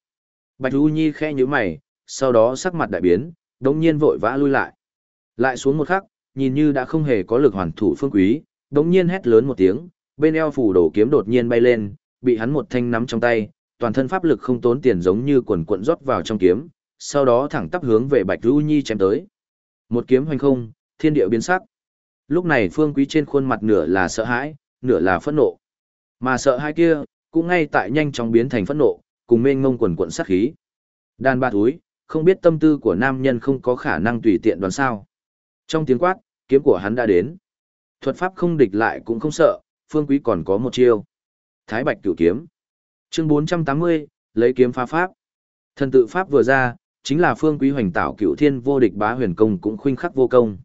Bạch U Nhi khẽ nhíu mày, sau đó sắc mặt đại biến, đống nhiên vội vã lui lại. Lại xuống một khắc, nhìn như đã không hề có lực hoàn thủ Phương Quý, đống nhiên hét lớn một tiếng, bên eo phủ đổ kiếm đột nhiên bay lên, bị hắn một thanh nắm trong tay, toàn thân pháp lực không tốn tiền giống như quần cuộn rót vào trong kiếm, sau đó thẳng tắp hướng về Bạch Vũ Nhi chém tới. Một kiếm hoành không, thiên địa biến sắc. Lúc này Phương Quý trên khuôn mặt nửa là sợ hãi, nửa là phẫn nộ. Mà sợ hãi kia, cũng ngay tại nhanh chóng biến thành phẫn nộ, cùng mênh ngông quần cuộn sát khí. Đàn ba túi, không biết tâm tư của nam nhân không có khả năng tùy tiện đoán sao. Trong tiếng quát, kiếm của hắn đã đến. Thuật pháp không địch lại cũng không sợ, Phương Quý còn có một chiêu. Thái Bạch Cửu Kiếm. Chương 480, lấy kiếm phá pháp. Thần tự pháp vừa ra, chính là Phương Quý hoành tạo Cửu Thiên vô địch bá huyền công cũng khuynh khắc vô công.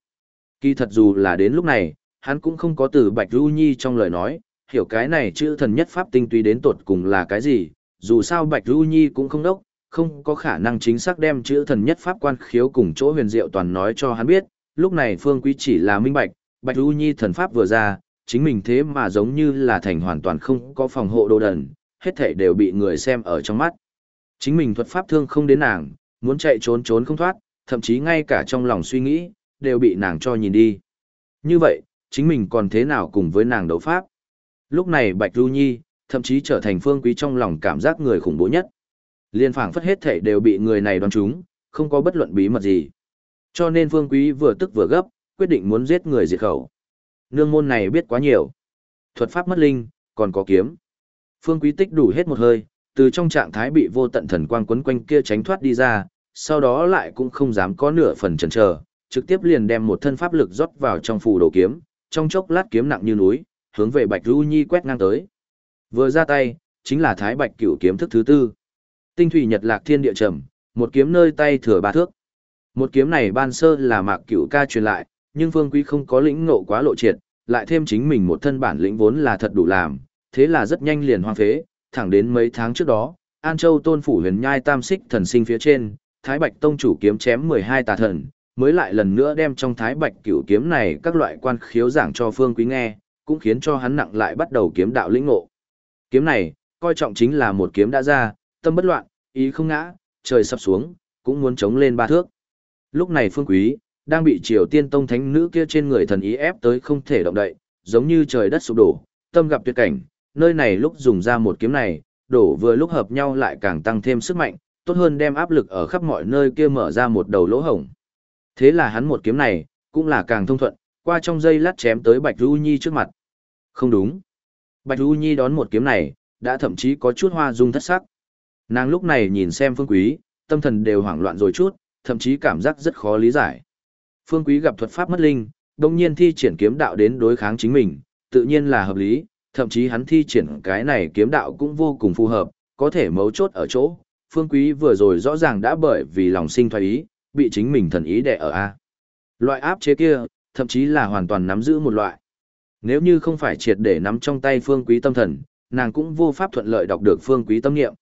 Kỳ thật dù là đến lúc này, hắn cũng không có từ Bạch Du Nhi trong lời nói, hiểu cái này chữ thần nhất pháp tinh túy đến tột cùng là cái gì, dù sao Bạch Du Nhi cũng không đốc, không có khả năng chính xác đem chữ thần nhất pháp quan khiếu cùng chỗ huyền diệu toàn nói cho hắn biết, lúc này Phương Quý chỉ là minh bạch, Bạch Du Nhi thần pháp vừa ra, chính mình thế mà giống như là thành hoàn toàn không có phòng hộ đồ đần, hết thảy đều bị người xem ở trong mắt. Chính mình thuật pháp thương không đến nàng, muốn chạy trốn trốn không thoát, thậm chí ngay cả trong lòng suy nghĩ, đều bị nàng cho nhìn đi. Như vậy, chính mình còn thế nào cùng với nàng đấu pháp. Lúc này Bạch Du Nhi, thậm chí trở thành phương quý trong lòng cảm giác người khủng bố nhất. Liên phảng phất hết thảy đều bị người này đoán trúng, không có bất luận bí mật gì. Cho nên phương quý vừa tức vừa gấp, quyết định muốn giết người diệt khẩu. Nương môn này biết quá nhiều. Thuật pháp mất linh, còn có kiếm. Phương quý tích đủ hết một hơi, từ trong trạng thái bị vô tận thần quang quấn quanh kia tránh thoát đi ra, sau đó lại cũng không dám có nửa phần chần chờ, trực tiếp liền đem một thân pháp lực rót vào trong phù đồ kiếm, trong chốc lát kiếm nặng như núi, hướng về Bạch Du Nhi quét ngang tới. Vừa ra tay, chính là Thái Bạch Cửu kiếm thức thứ tư. Tinh thủy nhật lạc thiên địa trầm, một kiếm nơi tay thừa ba thước. Một kiếm này ban sơ là Mạc Cửu ca truyền lại, nhưng Phương Quý không có lĩnh ngộ quá lộ triệt, lại thêm chính mình một thân bản lĩnh vốn là thật đủ làm, thế là rất nhanh liền hoang phế, thẳng đến mấy tháng trước đó, An Châu Tôn phủ huyền nhai tam xích thần sinh phía trên, Thái Bạch tông chủ kiếm chém 12 tà thần, mới lại lần nữa đem trong thái bạch cửu kiếm này các loại quan khiếu giảng cho phương quý nghe, cũng khiến cho hắn nặng lại bắt đầu kiếm đạo lĩnh ngộ. Kiếm này, coi trọng chính là một kiếm đã ra, tâm bất loạn, ý không ngã, trời sắp xuống, cũng muốn chống lên ba thước. Lúc này phương quý, đang bị triều tiên tông thánh nữ kia trên người thần ý ép tới không thể động đậy, giống như trời đất sụp đổ, tâm gặp tuyệt cảnh, nơi này lúc dùng ra một kiếm này, đổ vừa lúc hợp nhau lại càng tăng thêm sức mạnh, tốt hơn đem áp lực ở khắp mọi nơi kia mở ra một đầu lỗ hổng. Thế là hắn một kiếm này, cũng là càng thông thuận, qua trong dây lát chém tới Bạch Du Nhi trước mặt. Không đúng. Bạch Du Nhi đón một kiếm này, đã thậm chí có chút hoa dung thất sắc. Nàng lúc này nhìn xem Phương Quý, tâm thần đều hoảng loạn rồi chút, thậm chí cảm giác rất khó lý giải. Phương Quý gặp thuật pháp mất linh, đồng nhiên thi triển kiếm đạo đến đối kháng chính mình, tự nhiên là hợp lý, thậm chí hắn thi triển cái này kiếm đạo cũng vô cùng phù hợp, có thể mấu chốt ở chỗ. Phương Quý vừa rồi rõ ràng đã bởi vì lòng sinh thoái ý, bị chính mình thần ý đè ở A. Loại áp chế kia, thậm chí là hoàn toàn nắm giữ một loại. Nếu như không phải triệt để nắm trong tay phương quý tâm thần, nàng cũng vô pháp thuận lợi đọc được phương quý tâm niệm.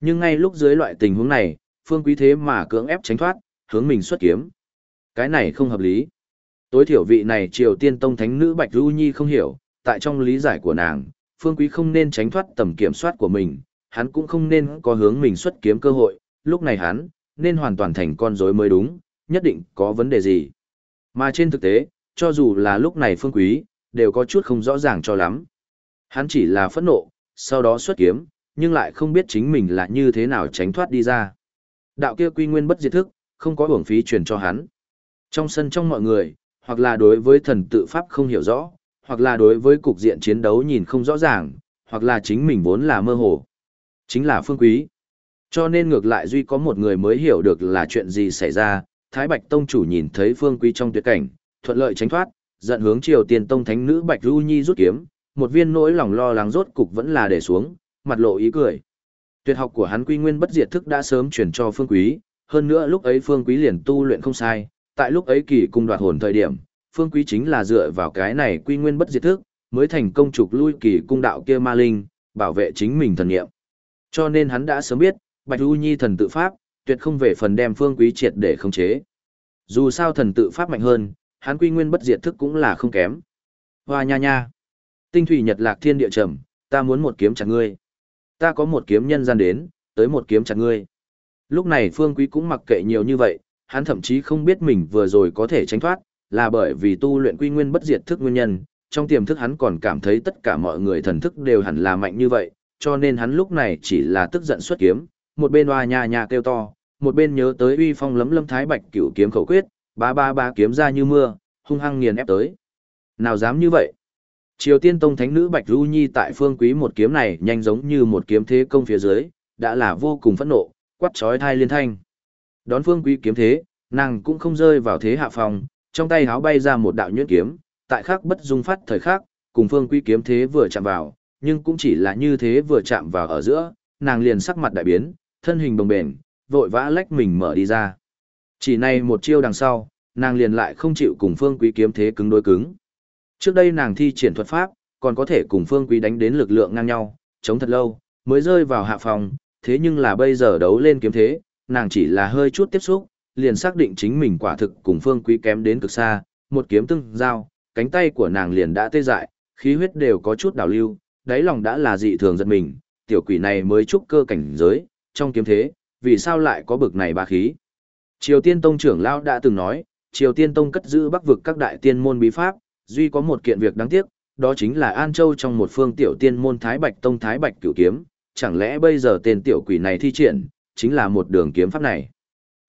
Nhưng ngay lúc dưới loại tình huống này, phương quý thế mà cưỡng ép tránh thoát, hướng mình xuất kiếm. Cái này không hợp lý. Tối thiểu vị này triều tiên tông thánh nữ Bạch Du Nhi không hiểu, tại trong lý giải của nàng, phương quý không nên tránh thoát tầm kiểm soát của mình, hắn cũng không nên có hướng mình xuất kiếm cơ hội, lúc này hắn, nên hoàn toàn thành con rối mới đúng, nhất định có vấn đề gì. Mà trên thực tế, cho dù là lúc này phương quý, đều có chút không rõ ràng cho lắm. Hắn chỉ là phẫn nộ, sau đó xuất kiếm, nhưng lại không biết chính mình là như thế nào tránh thoát đi ra. Đạo kia quy nguyên bất diệt thức, không có hưởng phí truyền cho hắn. Trong sân trong mọi người, hoặc là đối với thần tự pháp không hiểu rõ, hoặc là đối với cục diện chiến đấu nhìn không rõ ràng, hoặc là chính mình vốn là mơ hồ. Chính là phương quý. Cho nên ngược lại duy có một người mới hiểu được là chuyện gì xảy ra, Thái Bạch Tông chủ nhìn thấy phương quý trong tuyệt cảnh, thuận lợi tránh thoát, giận hướng Triều Tiên Tông Thánh Nữ Bạch Du Nhi rút kiếm, một viên nỗi lòng lo lắng rốt cục vẫn là để xuống, mặt lộ ý cười. Tuyệt học của hắn quy nguyên bất diệt thức đã sớm truyền cho phương quý, hơn nữa lúc ấy phương quý liền tu luyện không sai, tại lúc ấy kỳ cung đoạt hồn thời điểm, phương quý chính là dựa vào cái này quy nguyên bất diệt thức, mới thành công trục lui kỳ cung đạo kia ma linh, bảo vệ chính mình thần nghiệm. Cho nên hắn đã sớm biết, Bạch u Nhi thần tự pháp, tuyệt không về phần đem phương quý triệt để khống chế. Dù sao thần tự pháp mạnh hơn, hắn quy nguyên bất diệt thức cũng là không kém. Hoa nha nha. Tinh thủy nhật lạc thiên địa trầm, ta muốn một kiếm chặt ngươi. Ta có một kiếm nhân gian đến, tới một kiếm chặt ngươi. Lúc này phương quý cũng mặc kệ nhiều như vậy, hắn thậm chí không biết mình vừa rồi có thể tránh thoát, là bởi vì tu luyện quy nguyên bất diệt thức nguyên nhân, trong tiềm thức hắn còn cảm thấy tất cả mọi người thần thức đều hẳn là mạnh như vậy, cho nên hắn lúc này chỉ là tức giận xuất kiếm, một bên oa nhà nhà kêu to, một bên nhớ tới uy phong lấm lâm thái bạch cửu kiếm khẩu quyết, ba ba ba kiếm ra như mưa, hung hăng nghiền ép tới. Nào dám như vậy? Triều Tiên Tông Thánh Nữ Bạch Du Nhi tại phương quý một kiếm này nhanh giống như một kiếm thế công phía dưới, đã là vô cùng phẫn nộ, quát chói thai liên thanh. Đón phương quý kiếm thế, nàng cũng không rơi vào thế hạ phòng, trong tay háo bay ra một đạo nhuyễn kiếm, tại khắc bất dung phát thời khắc, cùng phương quý kiếm thế vừa chạm vào, nhưng cũng chỉ là như thế vừa chạm vào ở giữa, nàng liền sắc mặt đại biến, thân hình bồng bềnh, vội vã lách mình mở đi ra. Chỉ này một chiêu đằng sau, nàng liền lại không chịu cùng phương quý kiếm thế cứng đối cứng. Trước đây nàng thi triển thuật pháp, còn có thể cùng phương quý đánh đến lực lượng ngang nhau, chống thật lâu, mới rơi vào hạ phòng, thế nhưng là bây giờ đấu lên kiếm thế, nàng chỉ là hơi chút tiếp xúc, liền xác định chính mình quả thực cùng phương quý kém đến cực xa, một kiếm tương giao, cánh tay của nàng liền đã tê dại, khí huyết đều có chút đảo lưu, đáy lòng đã là dị thường giật mình, tiểu quỷ này mới trúc cơ cảnh giới, trong kiếm thế, vì sao lại có bực này ba khí. Triều Tiên Tông trưởng lão đã từng nói, Triều Tiên Tông cất giữ bắc vực các đại tiên môn bí pháp, duy có một kiện việc đáng tiếc, đó chính là An Châu trong một phương tiểu tiên môn Thái Bạch Tông Thái Bạch Cửu Kiếm, chẳng lẽ bây giờ tên tiểu quỷ này thi triển, chính là một đường kiếm pháp này.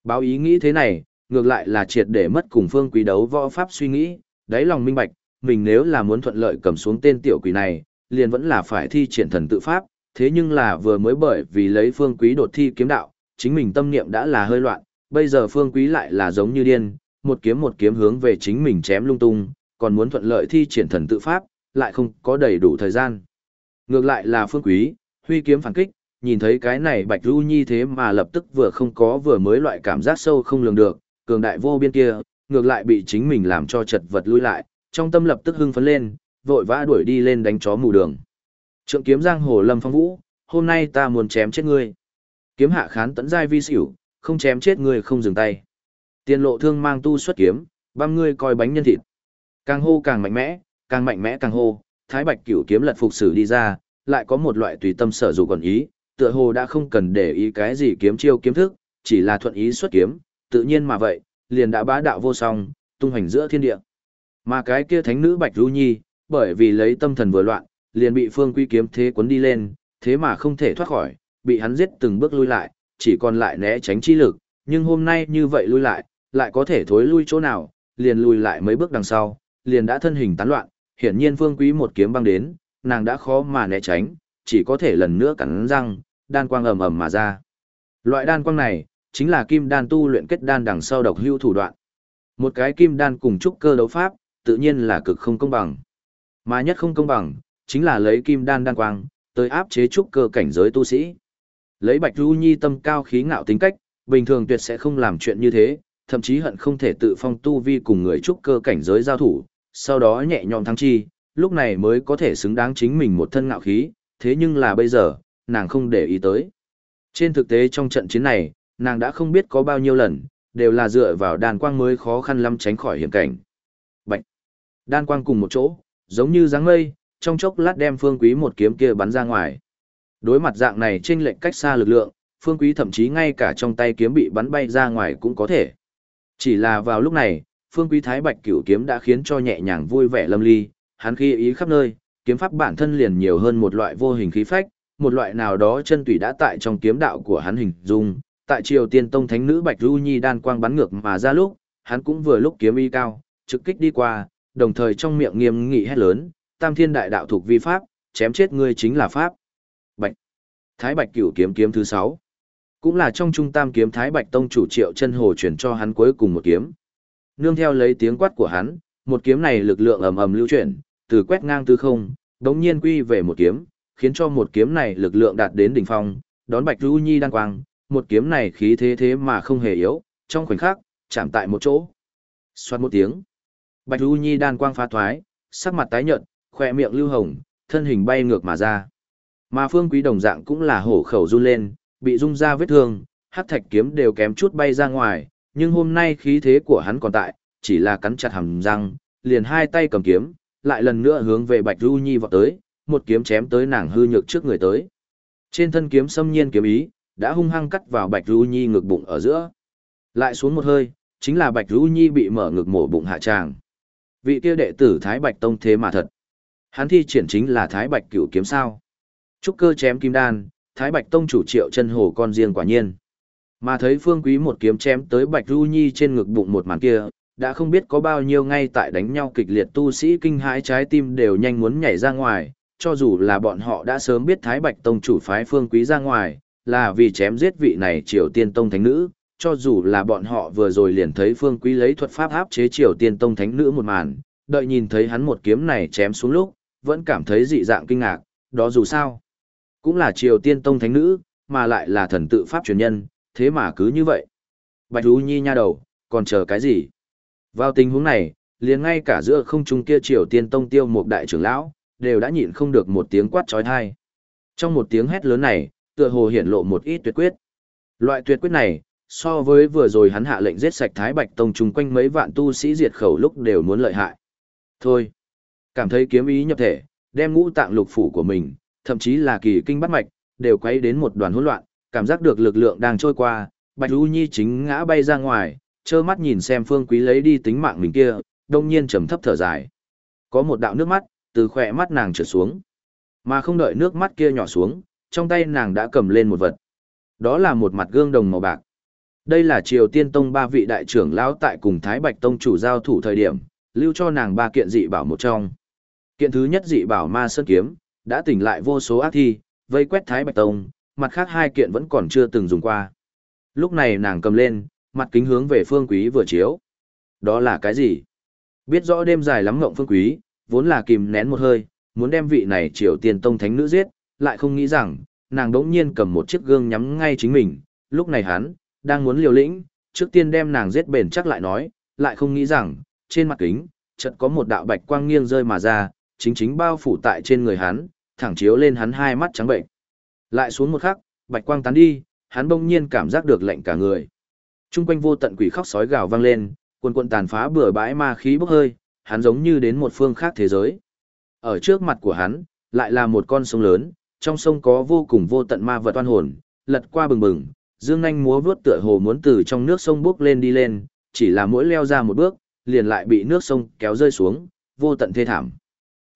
Báo ý nghĩ thế này, ngược lại là triệt để mất cùng phương quý đấu võ pháp suy nghĩ, đáy lòng minh bạch, mình nếu là muốn thuận lợi cầm xuống tên tiểu quỷ này, liền vẫn là phải thi triển thần tự pháp, thế nhưng là vừa mới bởi vì lấy phương quý đột thi kiếm đạo, chính mình tâm niệm đã là hơi loạn, bây giờ phương quý lại là giống như điên, một kiếm một kiếm hướng về chính mình chém lung tung, còn muốn thuận lợi thi triển thần tự pháp, lại không có đầy đủ thời gian. Ngược lại là phương quý, huy kiếm phản kích, nhìn thấy cái này bạch du nhi thế mà lập tức vừa không có vừa mới loại cảm giác sâu không lường được, cường đại vô biên kia, ngược lại bị chính mình làm cho chật vật lui lại, trong tâm lập tức hưng phấn lên, vội vã đuổi đi lên đánh chó mù đường. Trượng kiếm giang hồ lâm phong vũ, hôm nay ta muốn chém chết ngươi. Kiếm hạ khán tấn giai vi xỉu, không chém chết ngươi không dừng tay. Tiên lộ thương mang tu xuất kiếm, băm ngươi coi bánh nhân thịt. Càng hô càng mạnh mẽ, càng mạnh mẽ càng hô, thái bạch cửu kiếm lật phục sử đi ra, lại có một loại tùy tâm sở dụng còn ý, tựa hồ đã không cần để ý cái gì kiếm chiêu kiếm thức, chỉ là thuận ý xuất kiếm, tự nhiên mà vậy, liền đã bá đạo vô song, tung hành giữa thiên địa. Mà cái kia thánh nữ Bạch Du Nhi, bởi vì lấy tâm thần vừa loạn, liền bị Phương Quy kiếm thế cuốn đi lên, thế mà không thể thoát khỏi, bị hắn giết từng bước lui lại, chỉ còn lại né tránh chi lực, nhưng hôm nay như vậy lui lại, lại có thể thối lui chỗ nào, liền lùi lại mấy bước đằng sau, liền đã thân hình tán loạn, hiển nhiên Phương Quý một kiếm băng đến, nàng đã khó mà né tránh, chỉ có thể lần nữa cắn răng, đan quang ầm ầm mà ra. Loại đan quang này, chính là kim đan tu luyện kết đan đằng sau độc hưu thủ đoạn. Một cái kim đan cùng trúc cơ đấu pháp, tự nhiên là cực không công bằng. Mà nhất không công bằng, chính là lấy kim đan đan quang, tới áp chế trúc cơ cảnh giới tu sĩ. Lấy Bạch Du Nhi tâm cao khí ngạo tính cách, bình thường tuyệt sẽ không làm chuyện như thế, thậm chí hận không thể tự phong tu vi cùng người trúc cơ cảnh giới giao thủ, sau đó nhẹ nhõm thắng chi, lúc này mới có thể xứng đáng chính mình một thân ngạo khí, thế nhưng là bây giờ, nàng không để ý tới. Trên thực tế trong trận chiến này, nàng đã không biết có bao nhiêu lần, đều là dựa vào đàn quang mới khó khăn lắm tránh khỏi hiểm cảnh. Bạch! Đan quang cùng một chỗ, giống như dáng mây, trong chốc lát đem phương quý một kiếm kia bắn ra ngoài. Đối mặt dạng này trên lệnh cách xa lực lượng, phương quý thậm chí ngay cả trong tay kiếm bị bắn bay ra ngoài cũng có thể. Chỉ là vào lúc này, phương quý thái bạch cửu kiếm đã khiến cho nhẹ nhàng vui vẻ lâm ly, hắn khi ý khắp nơi, kiếm pháp bản thân liền nhiều hơn một loại vô hình khí phách, một loại nào đó chân tủy đã tại trong kiếm đạo của hắn hình dung, tại triều tiên tông thánh nữ Bạch Du Nhi đan quang bắn ngược mà ra lúc, hắn cũng vừa lúc kiếm y cao, trực kích đi qua, đồng thời trong miệng nghiêm nghị hét lớn, tam thiên đại đạo thuộc vi pháp, chém chết ngươi chính là pháp. Bạch. Thái Bạch cửu kiếm kiếm thứ 6. Cũng là trong trung tam kiếm Thái Bạch tông chủ Triệu Chân Hồ chuyển cho hắn cuối cùng một kiếm. Nương theo lấy tiếng quát của hắn, một kiếm này lực lượng ầm ầm lưu chuyển, từ quét ngang tư không, đống nhiên quy về một kiếm, khiến cho một kiếm này lực lượng đạt đến đỉnh phong, đón Bạch Du Nhi đan quang, một kiếm này khí thế thế mà không hề yếu, trong khoảnh khắc, chạm tại một chỗ. Xoát một tiếng. Bạch Du Nhi đan quang phá thoái, sắc mặt tái nhợt, khỏe miệng lưu hồng, thân hình bay ngược mà ra. Mà Phương Quý đồng dạng cũng là hổ khẩu run lên, bị rung ra vết thương, hắc thạch kiếm đều kém chút bay ra ngoài, nhưng hôm nay khí thế của hắn còn tại, chỉ là cắn chặt hàm răng, liền hai tay cầm kiếm, lại lần nữa hướng về Bạch Du Nhi vọt tới, một kiếm chém tới nàng hư nhược trước người tới. Trên thân kiếm xâm nhiên kiếm ý, đã hung hăng cắt vào Bạch lưu Nhi ngực bụng ở giữa. Lại xuống một hơi, chính là Bạch lưu Nhi bị mở ngực mổ bụng hạ tràng. Vị kia đệ tử Thái Bạch Tông thế mà thật. Hắn thi triển chính là Thái Bạch Cửu kiếm sao? Trúc cơ chém kim đan, Thái Bạch Tông chủ Triệu chân hồ con riêng quả nhiên. Mà thấy Phương Quý một kiếm chém tới Bạch lưu Nhi trên ngực bụng một màn kia, đã không biết có bao nhiêu ngay tại đánh nhau kịch liệt tu sĩ kinh hãi trái tim đều nhanh muốn nhảy ra ngoài, cho dù là bọn họ đã sớm biết Thái Bạch Tông chủ phái Phương Quý ra ngoài, là vì chém giết vị này Triều Tiên Tông Thánh Nữ, cho dù là bọn họ vừa rồi liền thấy Phương Quý lấy thuật pháp áp chế Triều Tiên Tông Thánh Nữ một màn, đợi nhìn thấy hắn một kiếm này chém xuống lúc, vẫn cảm thấy dị dạng kinh ngạc, đó dù sao, cũng là Triều Tiên Tông Thánh Nữ, mà lại là thần tự pháp truyền nhân, thế mà cứ như vậy. Bạch Hú Nhi nha đầu, còn chờ cái gì? Vào tình huống này, liền ngay cả giữa không trung kia Triều Tiên Tông tiêu một đại trưởng lão, đều đã nhịn không được một tiếng quát trói thai. Trong một tiếng hét lớn này, tựa hồ hiển lộ một ít tuyệt quyết. Loại tuyệt quyết này, so với vừa rồi hắn hạ lệnh giết sạch Thái Bạch Tông chung quanh mấy vạn tu sĩ diệt khẩu lúc đều muốn lợi hại. Thôi, cảm thấy kiếm ý nhập thể, đem ngũ tạng lục phủ của mình, thậm chí là kỳ kinh bắt mạch, đều quay đến một đoàn hỗn loạn, cảm giác được lực lượng đang trôi qua, Bạch Lũ Nhi chính ngã bay ra ngoài, trơ mắt nhìn xem Phương Quý lấy đi tính mạng mình kia, đông nhiên trầm thấp thở dài. Có một đạo nước mắt từ khỏe mắt nàng trượt xuống, mà không đợi nước mắt kia nhỏ xuống, trong tay nàng đã cầm lên một vật. Đó là một mặt gương đồng màu bạc. Đây là Triều Tiên Tông ba vị đại trưởng lão tại cùng Thái Bạch Tông chủ giao thủ thời điểm, lưu cho nàng ba kiện dị bảo một trong. Kiện thứ nhất dị bảo Ma Sơn Kiếm, đã tỉnh lại vô số ác thi, vây quét Thái Bạch Tông, mặt khác hai kiện vẫn còn chưa từng dùng qua. Lúc này nàng cầm lên, mặt kính hướng về phương quý vừa chiếu. Đó là cái gì? Biết rõ đêm dài lắm ngộng phương quý, vốn là kìm nén một hơi, muốn đem vị này triều tiên tông thánh nữ giết, lại không nghĩ rằng, nàng đỗng nhiên cầm một chiếc gương nhắm ngay chính mình. Lúc này hắn, đang muốn liều lĩnh, trước tiên đem nàng giết bền chắc lại nói, lại không nghĩ rằng, trên mặt kính, chợt có một đạo bạch quang nghiêng rơi mà ra, chính chính bao phủ tại trên người hắn, thẳng chiếu lên hắn hai mắt trắng bệnh. Lại xuống một khắc, bạch quang tán đi, hắn bỗng nhiên cảm giác được lạnh cả người. Trung quanh vô tận quỷ khóc sói gào vang lên, quần quần tàn phá bừa bãi ma khí bốc hơi, hắn giống như đến một phương khác thế giới. Ở trước mặt của hắn, lại là một con sông lớn, trong sông có vô cùng vô tận ma vật oan hồn, lật qua bừng bừng, dương nhanh múa vuốt tựa hồ muốn từ trong nước sông bước lên đi lên, chỉ là mỗi leo ra một bước, liền lại bị nước sông kéo rơi xuống, vô tận thê thảm.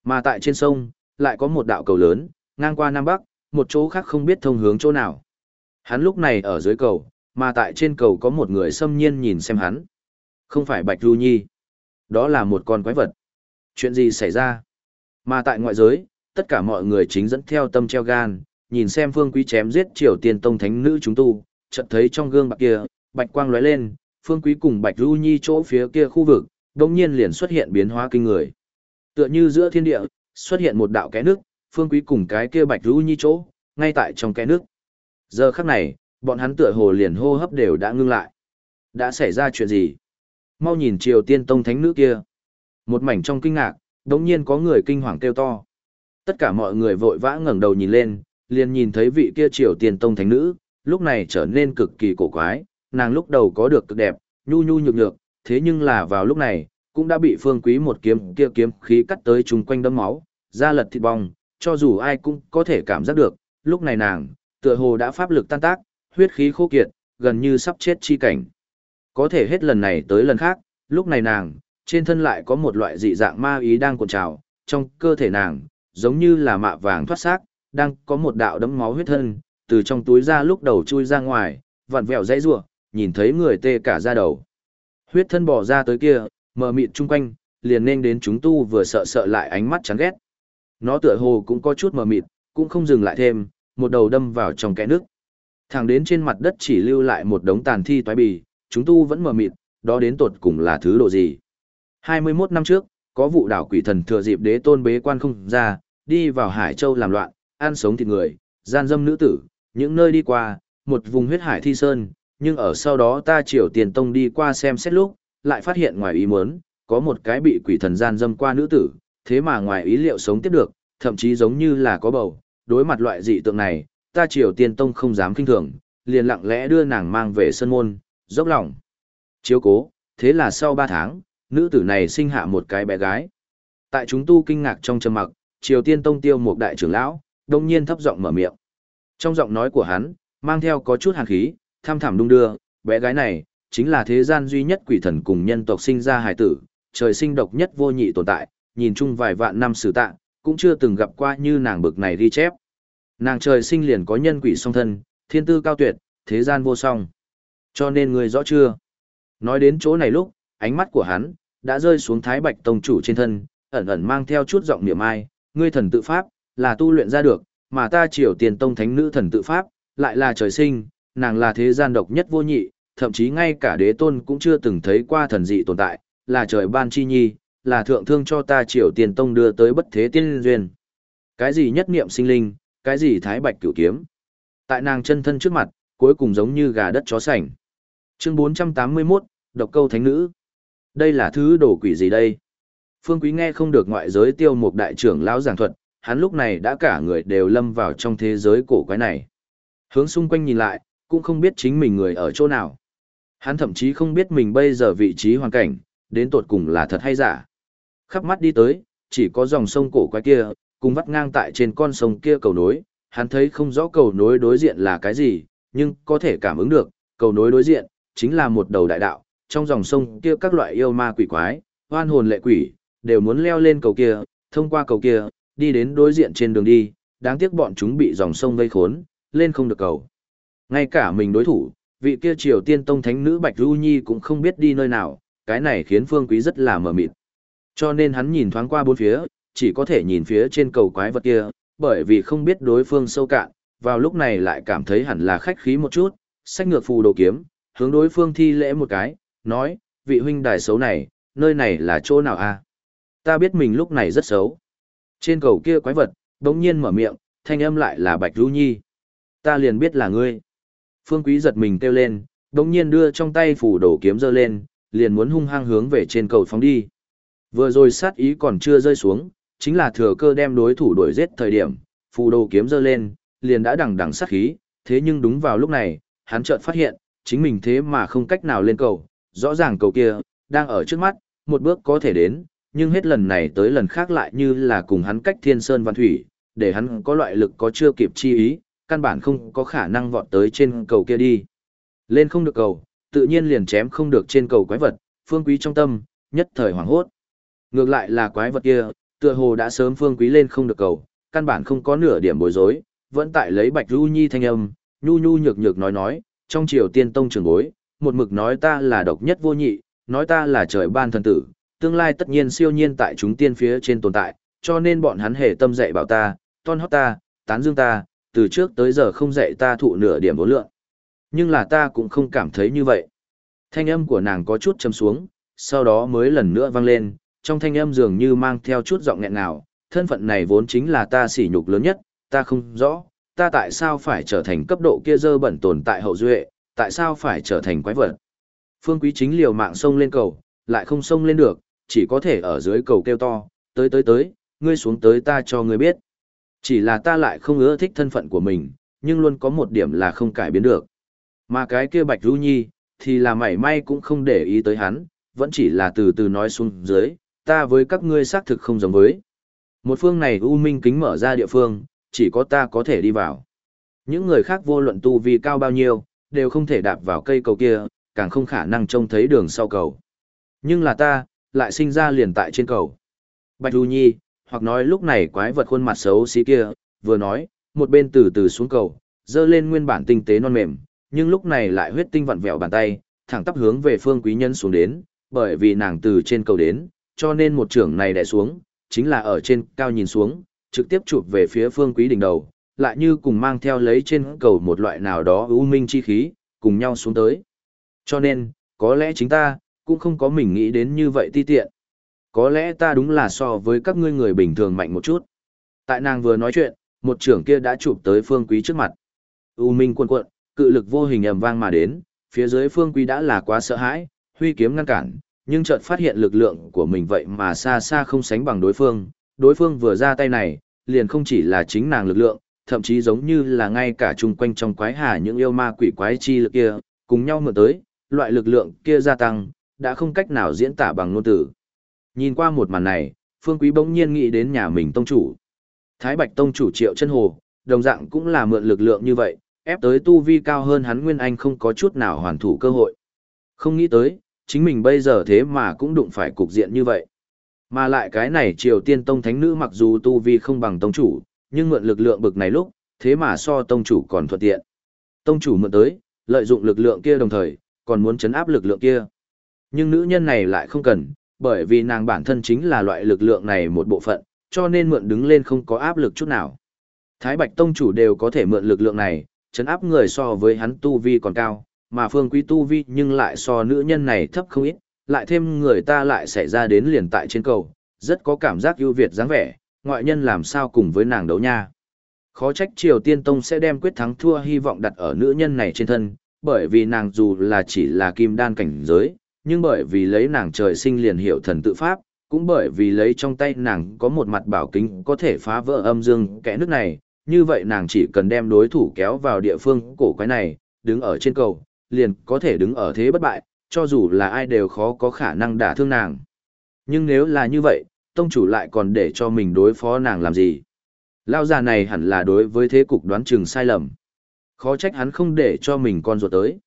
Mà tại trên sông, lại có một đạo cầu lớn, ngang qua Nam Bắc, một chỗ khác không biết thông hướng chỗ nào. Hắn lúc này ở dưới cầu, mà tại trên cầu có một người xâm nhiên nhìn xem hắn. Không phải Bạch Du Nhi. Đó là một con quái vật. Chuyện gì xảy ra? Mà tại ngoại giới, tất cả mọi người chính dẫn theo tâm treo gan, nhìn xem phương quý chém giết triều tiên tông thánh nữ chúng tu, chợt thấy trong gương bạc kia, bạch quang lóe lên, phương quý cùng Bạch Du Nhi chỗ phía kia khu vực, đồng nhiên liền xuất hiện biến hóa kinh người. Tựa như giữa thiên địa, xuất hiện một đạo kẽ nước, phương quý cùng cái kia Bạch Du Nhi chỗ, ngay tại trong kẽ nước. Giờ khắc này, bọn hắn tựa hồ liền hô hấp đều đã ngưng lại. Đã xảy ra chuyện gì? Mau nhìn Triều Tiên Tông Thánh Nữ kia. Một mảnh trong kinh ngạc, đống nhiên có người kinh hoàng kêu to. Tất cả mọi người vội vã ngẩng đầu nhìn lên, liền nhìn thấy vị kia Triều Tiên Tông Thánh Nữ, lúc này trở nên cực kỳ cổ quái, nàng lúc đầu có được cực đẹp, nhu nhu nhược nhược, thế nhưng là vào lúc này, cũng đã bị phương quý một kiếm kia kiếm khí cắt tới chung quanh đấm máu, da lật thịt bong, cho dù ai cũng có thể cảm giác được, lúc này nàng, tựa hồ đã pháp lực tan tác, huyết khí khô kiệt, gần như sắp chết chi cảnh. Có thể hết lần này tới lần khác, lúc này nàng, trên thân lại có một loại dị dạng ma ý đang cuộn trào, trong cơ thể nàng, giống như là mạ vàng thoát xác, đang có một đạo đấm máu huyết thân, từ trong túi ra lúc đầu chui ra ngoài, vặn vẹo dãy rủa, nhìn thấy người tê cả da đầu. Huyết thân bỏ ra tới kia, mờ mịt chung quanh, liền nên đến chúng tu vừa sợ sợ lại ánh mắt chán ghét. Nó tựa hồ cũng có chút mờ mịt, cũng không dừng lại thêm, một đầu đâm vào trong kẽ nước. Thẳng đến trên mặt đất chỉ lưu lại một đống tàn thi toái bì, chúng tu vẫn mờ mịt, đó đến tột cùng là thứ độ gì. 21 năm trước, có vụ đảo quỷ thần thừa dịp đế tôn bế quan không ra, đi vào Hải Châu làm loạn, ăn sống thịt người, gian dâm nữ tử, những nơi đi qua, một vùng huyết hải thi sơn, nhưng ở sau đó ta triều tiền tông đi qua xem xét lúc, lại phát hiện ngoài ý muốn, có một cái bị quỷ thần gian dâm qua nữ tử, thế mà ngoài ý liệu sống tiếp được, thậm chí giống như là có bầu, đối mặt loại dị tượng này, ta triều tiền tông không dám kinh thường, liền lặng lẽ đưa nàng mang về sân môn, dốc lòng. Chiếu cố, thế là sau 3 tháng, nữ tử này sinh hạ một cái bé gái. Tại chúng tu kinh ngạc trong trầm mặc, Triều Tiên Tông Tiêu một đại trưởng lão, đông nhiên thấp giọng mở miệng. Trong giọng nói của hắn, mang theo có chút hàn khí, tham thảm đung đưa, bé gái này, chính là thế gian duy nhất quỷ thần cùng nhân tộc sinh ra hài tử, trời sinh độc nhất vô nhị tồn tại, nhìn chung vài vạn năm sử tạ, cũng chưa từng gặp qua như nàng bực này ghi chép. Nàng trời sinh liền có nhân quỷ song thân, thiên tư cao tuyệt, thế gian vô song. Cho nên người rõ chưa? Nói đến chỗ này lúc, ánh mắt của hắn, đã rơi xuống Thái Bạch Tông chủ trên thân, ẩn ẩn mang theo chút giọng niệm ai, ngươi thần tự pháp, là tu luyện ra được, mà ta triều tiền tông thánh nữ thần tự pháp, lại là trời sinh, nàng là thế gian độc nhất vô nhị, thậm chí ngay cả đế tôn cũng chưa từng thấy qua thần dị tồn tại, là trời ban chi nhi, là thượng thương cho ta triều tiền tông đưa tới bất thế tiên duyên. Cái gì nhất niệm sinh linh, cái gì thái bạch cửu kiếm. Tại nàng chân thân trước mặt, cuối cùng giống như gà đất chó sành. Chương 481, độc câu thánh nữ. Đây là thứ đồ quỷ gì đây? Phương Quý nghe không được ngoại giới tiêu một đại trưởng lão giảng thuật, hắn lúc này đã cả người đều lâm vào trong thế giới cổ quái này. Hướng xung quanh nhìn lại, cũng không biết chính mình người ở chỗ nào. Hắn thậm chí không biết mình bây giờ vị trí hoàn cảnh, đến tột cùng là thật hay giả. Khắp mắt đi tới, chỉ có dòng sông cổ quái kia, cùng vắt ngang tại trên con sông kia cầu nối, hắn thấy không rõ cầu nối đối diện là cái gì, nhưng có thể cảm ứng được, cầu nối đối diện, chính là một đầu đại đạo, trong dòng sông kia các loại yêu ma quỷ quái, hoan hồn lệ quỷ, đều muốn leo lên cầu kia, thông qua cầu kia, đi đến đối diện trên đường đi, đáng tiếc bọn chúng bị dòng sông vây khốn, lên không được cầu. Ngay cả mình đối thủ, vị kia triều tiên tông thánh nữ Bạch Du Nhi cũng không biết đi nơi nào, cái này khiến Phương Quý rất là mờ mịt. Cho nên hắn nhìn thoáng qua bốn phía, chỉ có thể nhìn phía trên cầu quái vật kia, bởi vì không biết đối phương sâu cạn, vào lúc này lại cảm thấy hẳn là khách khí một chút, sách ngược phù đồ kiếm, hướng đối phương thi lễ một cái, nói, vị huynh đài xấu này, nơi này là chỗ nào a? Ta biết mình lúc này rất xấu. Trên cầu kia quái vật, đống nhiên mở miệng, thanh âm lại là Bạch Du Nhi. Ta liền biết là ngươi. Phương Quý giật mình kêu lên, đống nhiên đưa trong tay phủ đổ kiếm giơ lên, liền muốn hung hăng hướng về trên cầu phóng đi. Vừa rồi sát ý còn chưa rơi xuống, chính là thừa cơ đem đối thủ đuổi giết thời điểm, phù đồ kiếm giơ lên, liền đã đằng đằng sát khí, thế nhưng đúng vào lúc này, hắn chợt phát hiện, chính mình thế mà không cách nào lên cầu, rõ ràng cầu kia, đang ở trước mắt, một bước có thể đến, nhưng hết lần này tới lần khác lại như là cùng hắn cách thiên sơn văn thủy, để hắn có loại lực có chưa kịp chi ý, căn bản không có khả năng vọt tới trên cầu kia đi. Lên không được cầu, tự nhiên liền chém không được trên cầu quái vật, phương quý trong tâm, nhất thời hoảng hốt. Ngược lại là quái vật kia, tựa hồ đã sớm phương quý lên không được cầu, căn bản không có nửa điểm bối rối, vẫn tại lấy bạch ru nhi thanh âm, nhu nhu nhược nhược nói nói, trong triều tiên tông trường bối, một mực nói ta là độc nhất vô nhị, nói ta là trời ban thần tử, tương lai tất nhiên siêu nhiên tại chúng tiên phía trên tồn tại, cho nên bọn hắn hề tâm dạy bảo ta, ton hót ta, tán dương ta, từ trước tới giờ không dạy ta thụ nửa điểm vô lượng. Nhưng là ta cũng không cảm thấy như vậy. Thanh âm của nàng có chút chấm xuống, sau đó mới lần nữa vang lên, trong thanh âm dường như mang theo chút giọng nghẹn ngào, thân phận này vốn chính là ta sỉ nhục lớn nhất, ta không rõ, ta tại sao phải trở thành cấp độ kia dơ bẩn tồn tại hậu duệ, tại sao phải trở thành quái vật. Phương Quý chính liều mạng sông lên cầu, lại không sông lên được, chỉ có thể ở dưới cầu kêu to, tới tới tới, ngươi xuống tới ta cho ngươi biết. Chỉ là ta lại không ưa thích thân phận của mình, nhưng luôn có một điểm là không cải biến được. Mà cái kia Bạch Du Nhi, thì là mảy may cũng không để ý tới hắn, vẫn chỉ là từ từ nói xuống dưới, ta với các ngươi xác thực không giống với. Một phương này U Minh kính mở ra địa phương, chỉ có ta có thể đi vào. Những người khác vô luận tu vi cao bao nhiêu, đều không thể đạp vào cây cầu kia, càng không khả năng trông thấy đường sau cầu. Nhưng là ta, lại sinh ra liền tại trên cầu. Bạch Du Nhi, hoặc nói lúc này quái vật khuôn mặt xấu xí kia, vừa nói, một bên từ từ xuống cầu, dơ lên nguyên bản tinh tế non mềm, nhưng lúc này lại huyết tinh vặn vẹo bàn tay, thẳng tắp hướng về phương quý nhân xuống đến, bởi vì nàng từ trên cầu đến, cho nên một trưởng này đè xuống, chính là ở trên cao nhìn xuống, trực tiếp chụp về phía phương quý đỉnh đầu, lại như cùng mang theo lấy trên cầu một loại nào đó ưu minh chi khí, cùng nhau xuống tới. Cho nên, có lẽ chính ta, cũng không có mình nghĩ đến như vậy ti tiện. Có lẽ ta đúng là so với các ngươi người bình thường mạnh một chút. Tại nàng vừa nói chuyện, một trưởng kia đã chụp tới phương quý trước mặt. U minh cuộn cuộn, cự lực vô hình ầm vang mà đến, phía dưới phương quý đã là quá sợ hãi, huy kiếm ngăn cản, nhưng chợt phát hiện lực lượng của mình vậy mà xa xa không sánh bằng đối phương. Đối phương vừa ra tay này, liền không chỉ là chính nàng lực lượng, thậm chí giống như là ngay cả chung quanh trong quái hà những yêu ma quỷ quái chi lực kia, cùng nhau mượn tới, loại lực lượng kia gia tăng, đã không cách nào diễn tả bằng ngôn từ. Nhìn qua một màn này, Phương Quý bỗng nhiên nghĩ đến nhà mình tông chủ. Thái Bạch tông chủ Triệu Chân Hồ, đồng dạng cũng là mượn lực lượng như vậy, ép tới tu vi cao hơn hắn Nguyên Anh không có chút nào hoàn thủ cơ hội. Không nghĩ tới, chính mình bây giờ thế mà cũng đụng phải cục diện như vậy. Mà lại cái này Triều Tiên Tông Thánh Nữ mặc dù tu vi không bằng Tông Chủ, nhưng mượn lực lượng bực này lúc, thế mà so Tông Chủ còn thuận tiện. Tông Chủ mượn tới, lợi dụng lực lượng kia đồng thời, còn muốn chấn áp lực lượng kia. Nhưng nữ nhân này lại không cần, bởi vì nàng bản thân chính là loại lực lượng này một bộ phận, cho nên mượn đứng lên không có áp lực chút nào. Thái Bạch Tông Chủ đều có thể mượn lực lượng này, chấn áp người so với hắn tu vi còn cao, mà phương quý tu vi nhưng lại so nữ nhân này thấp không ít, lại thêm người ta lại xảy ra đến liền tại trên cầu, rất có cảm giác ưu việt dáng vẻ, ngoại nhân làm sao cùng với nàng đấu nha. Khó trách Triều Tiên Tông sẽ đem quyết thắng thua hy vọng đặt ở nữ nhân này trên thân, bởi vì nàng dù là chỉ là kim đan cảnh giới, nhưng bởi vì lấy nàng trời sinh liền hiểu thần tự pháp, cũng bởi vì lấy trong tay nàng có một mặt bảo kính có thể phá vỡ âm dương kẽ nước này, như vậy nàng chỉ cần đem đối thủ kéo vào địa phương cổ quái này, đứng ở trên cầu, liền có thể đứng ở thế bất bại, cho dù là ai đều khó có khả năng đả thương nàng. Nhưng nếu là như vậy, tông chủ lại còn để cho mình đối phó nàng làm gì? Lao già này hẳn là đối với thế cục đoán chừng sai lầm. Khó trách hắn không để cho mình con ruột tới.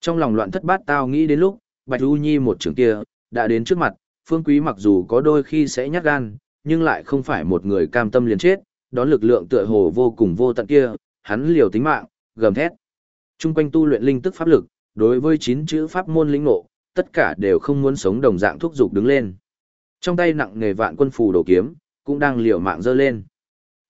Trong lòng loạn thất bát tao nghĩ đến lúc, Bạch u Nhi một trường kia, đã đến trước mặt, Phương Quý mặc dù có đôi khi sẽ nhát gan, nhưng lại không phải một người cam tâm liền chết, đón lực lượng tựa hồ vô cùng vô tận kia, hắn liều tính mạng, gầm thét. Trung quanh tu luyện linh tức pháp lực, đối với chín chữ pháp môn linh ngộ, tất cả đều không muốn sống đồng dạng thúc dục đứng lên. Trong tay nặng nghề vạn quân phù đồ kiếm, cũng đang liều mạng dơ lên.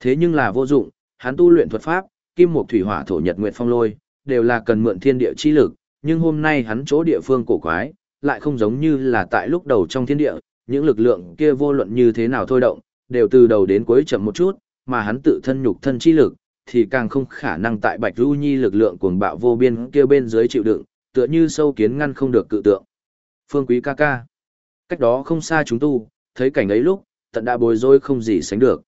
Thế nhưng là vô dụng, hắn tu luyện thuật pháp, kim mộc thủy hỏa thổ nhật nguyệt phong lôi, đều là cần mượn thiên địa chi lực, nhưng hôm nay hắn chỗ địa phương cổ quái, lại không giống như là tại lúc đầu trong thiên địa, những lực lượng kia vô luận như thế nào thôi động, đều từ đầu đến cuối chậm một chút, mà hắn tự thân nhục thân chi lực, thì càng không khả năng tại Bạch Du Nhi lực lượng cuồng bạo vô biên kia bên dưới chịu đựng, tựa như sâu kiến ngăn không được cự tượng. Phương Quý ca ca. Cách đó không xa chúng tu, thấy cảnh ấy lúc, tận đã bối rối không gì sánh được.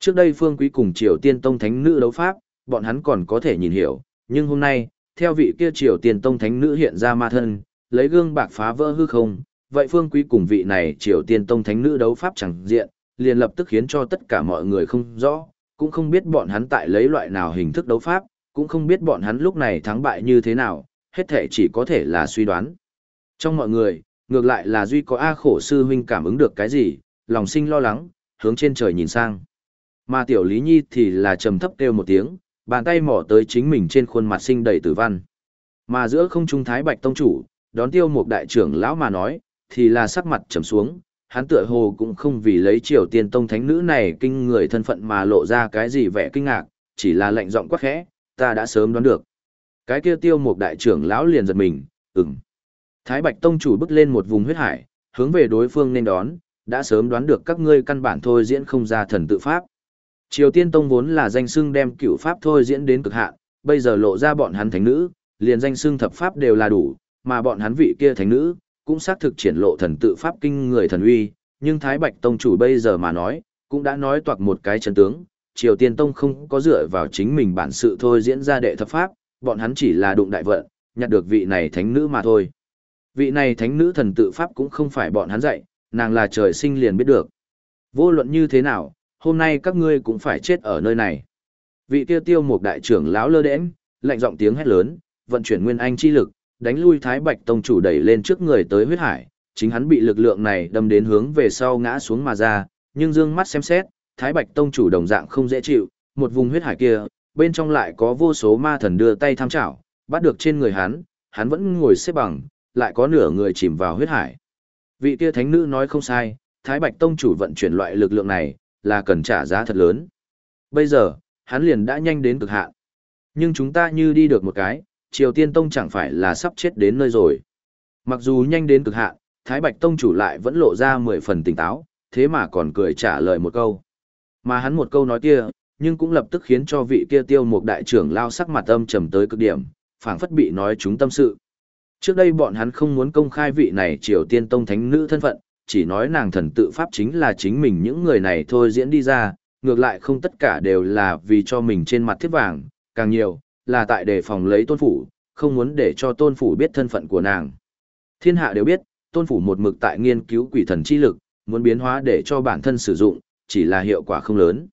Trước đây Phương Quý cùng Triều Tiên Tông Thánh Nữ đấu pháp, bọn hắn còn có thể nhìn hiểu, nhưng hôm nay, theo vị kia Triều Tiên Tông Thánh Nữ hiện ra ma thân, lấy gương bạc phá vỡ hư không, vậy Phương Quý cùng vị này Triều Tiên Tông Thánh Nữ đấu pháp chẳng diện, liền lập tức khiến cho tất cả mọi người không rõ, cũng không biết bọn hắn tại lấy loại nào hình thức đấu pháp, cũng không biết bọn hắn lúc này thắng bại như thế nào, hết thể chỉ có thể là suy đoán. Trong mọi người, ngược lại là duy có A khổ sư huynh cảm ứng được cái gì, lòng sinh lo lắng, hướng trên trời nhìn sang. Mà tiểu Lý Nhi thì là trầm thấp kêu một tiếng, bàn tay mỏ tới chính mình trên khuôn mặt sinh đầy tử văn. Mà giữa không trung thái bạch tông chủ, đón tiêu một đại trưởng lão mà nói, thì là sắc mặt trầm xuống, hắn tựa hồ cũng không vì lấy triều tiên tông thánh nữ này kinh người thân phận mà lộ ra cái gì vẻ kinh ngạc, chỉ là lệnh giọng quá khẽ, ta đã sớm đoán được. Cái kia tiêu một đại trưởng lão liền giật mình, ừm. Thái Bạch Tông chủ bước lên một vùng huyết hải, hướng về đối phương nên đón, đã sớm đoán được các ngươi căn bản thôi diễn không ra thần tự pháp. Triều Tiên Tông vốn là danh xưng đem cửu pháp thôi diễn đến cực hạn, bây giờ lộ ra bọn hắn thánh nữ, liền danh xưng thập pháp đều là đủ, mà bọn hắn vị kia thánh nữ, cũng xác thực triển lộ thần tự pháp kinh người thần uy, nhưng Thái Bạch Tông chủ bây giờ mà nói, cũng đã nói toạc một cái chân tướng, Triều Tiên Tông không có dựa vào chính mình bản sự thôi diễn ra đệ thập pháp, bọn hắn chỉ là đụng đại vận, nhặt được vị này thánh nữ mà thôi. Vị này thánh nữ thần tự pháp cũng không phải bọn hắn dạy, nàng là trời sinh liền biết được. Vô luận như thế nào, hôm nay các ngươi cũng phải chết ở nơi này. Vị tiêu tiêu một đại trưởng lão lơ đễnh, lạnh giọng tiếng hét lớn, vận chuyển nguyên anh chi lực, đánh lui Thái Bạch Tông chủ đẩy lên trước người tới huyết hải, chính hắn bị lực lượng này đâm đến hướng về sau ngã xuống mà ra, nhưng dương mắt xem xét, Thái Bạch Tông chủ đồng dạng không dễ chịu, một vùng huyết hải kia, bên trong lại có vô số ma thần đưa tay tham chảo, bắt được trên người hắn, hắn vẫn ngồi xếp bằng, lại có nửa người chìm vào huyết hải. Vị kia thánh nữ nói không sai, Thái Bạch Tông chủ vận chuyển loại lực lượng này, là cần trả giá thật lớn. Bây giờ, hắn liền đã nhanh đến cực hạn. Nhưng chúng ta như đi được một cái, Triều Tiên Tông chẳng phải là sắp chết đến nơi rồi. Mặc dù nhanh đến cực hạn, Thái Bạch Tông chủ lại vẫn lộ ra mười phần tỉnh táo, thế mà còn cười trả lời một câu. Mà hắn một câu nói kia, nhưng cũng lập tức khiến cho vị kia tiêu một đại trưởng lao sắc mặt âm trầm tới cực điểm, phảng phất bị nói chúng tâm sự. Trước đây bọn hắn không muốn công khai vị này Triều Tiên Tông thánh nữ thân phận, chỉ nói nàng thần tự pháp chính là chính mình những người này thôi diễn đi ra, ngược lại không tất cả đều là vì cho mình trên mặt thiết vàng, càng nhiều, là tại đề phòng lấy tôn phủ, không muốn để cho tôn phủ biết thân phận của nàng. Thiên hạ đều biết, tôn phủ một mực tại nghiên cứu quỷ thần chi lực, muốn biến hóa để cho bản thân sử dụng, chỉ là hiệu quả không lớn.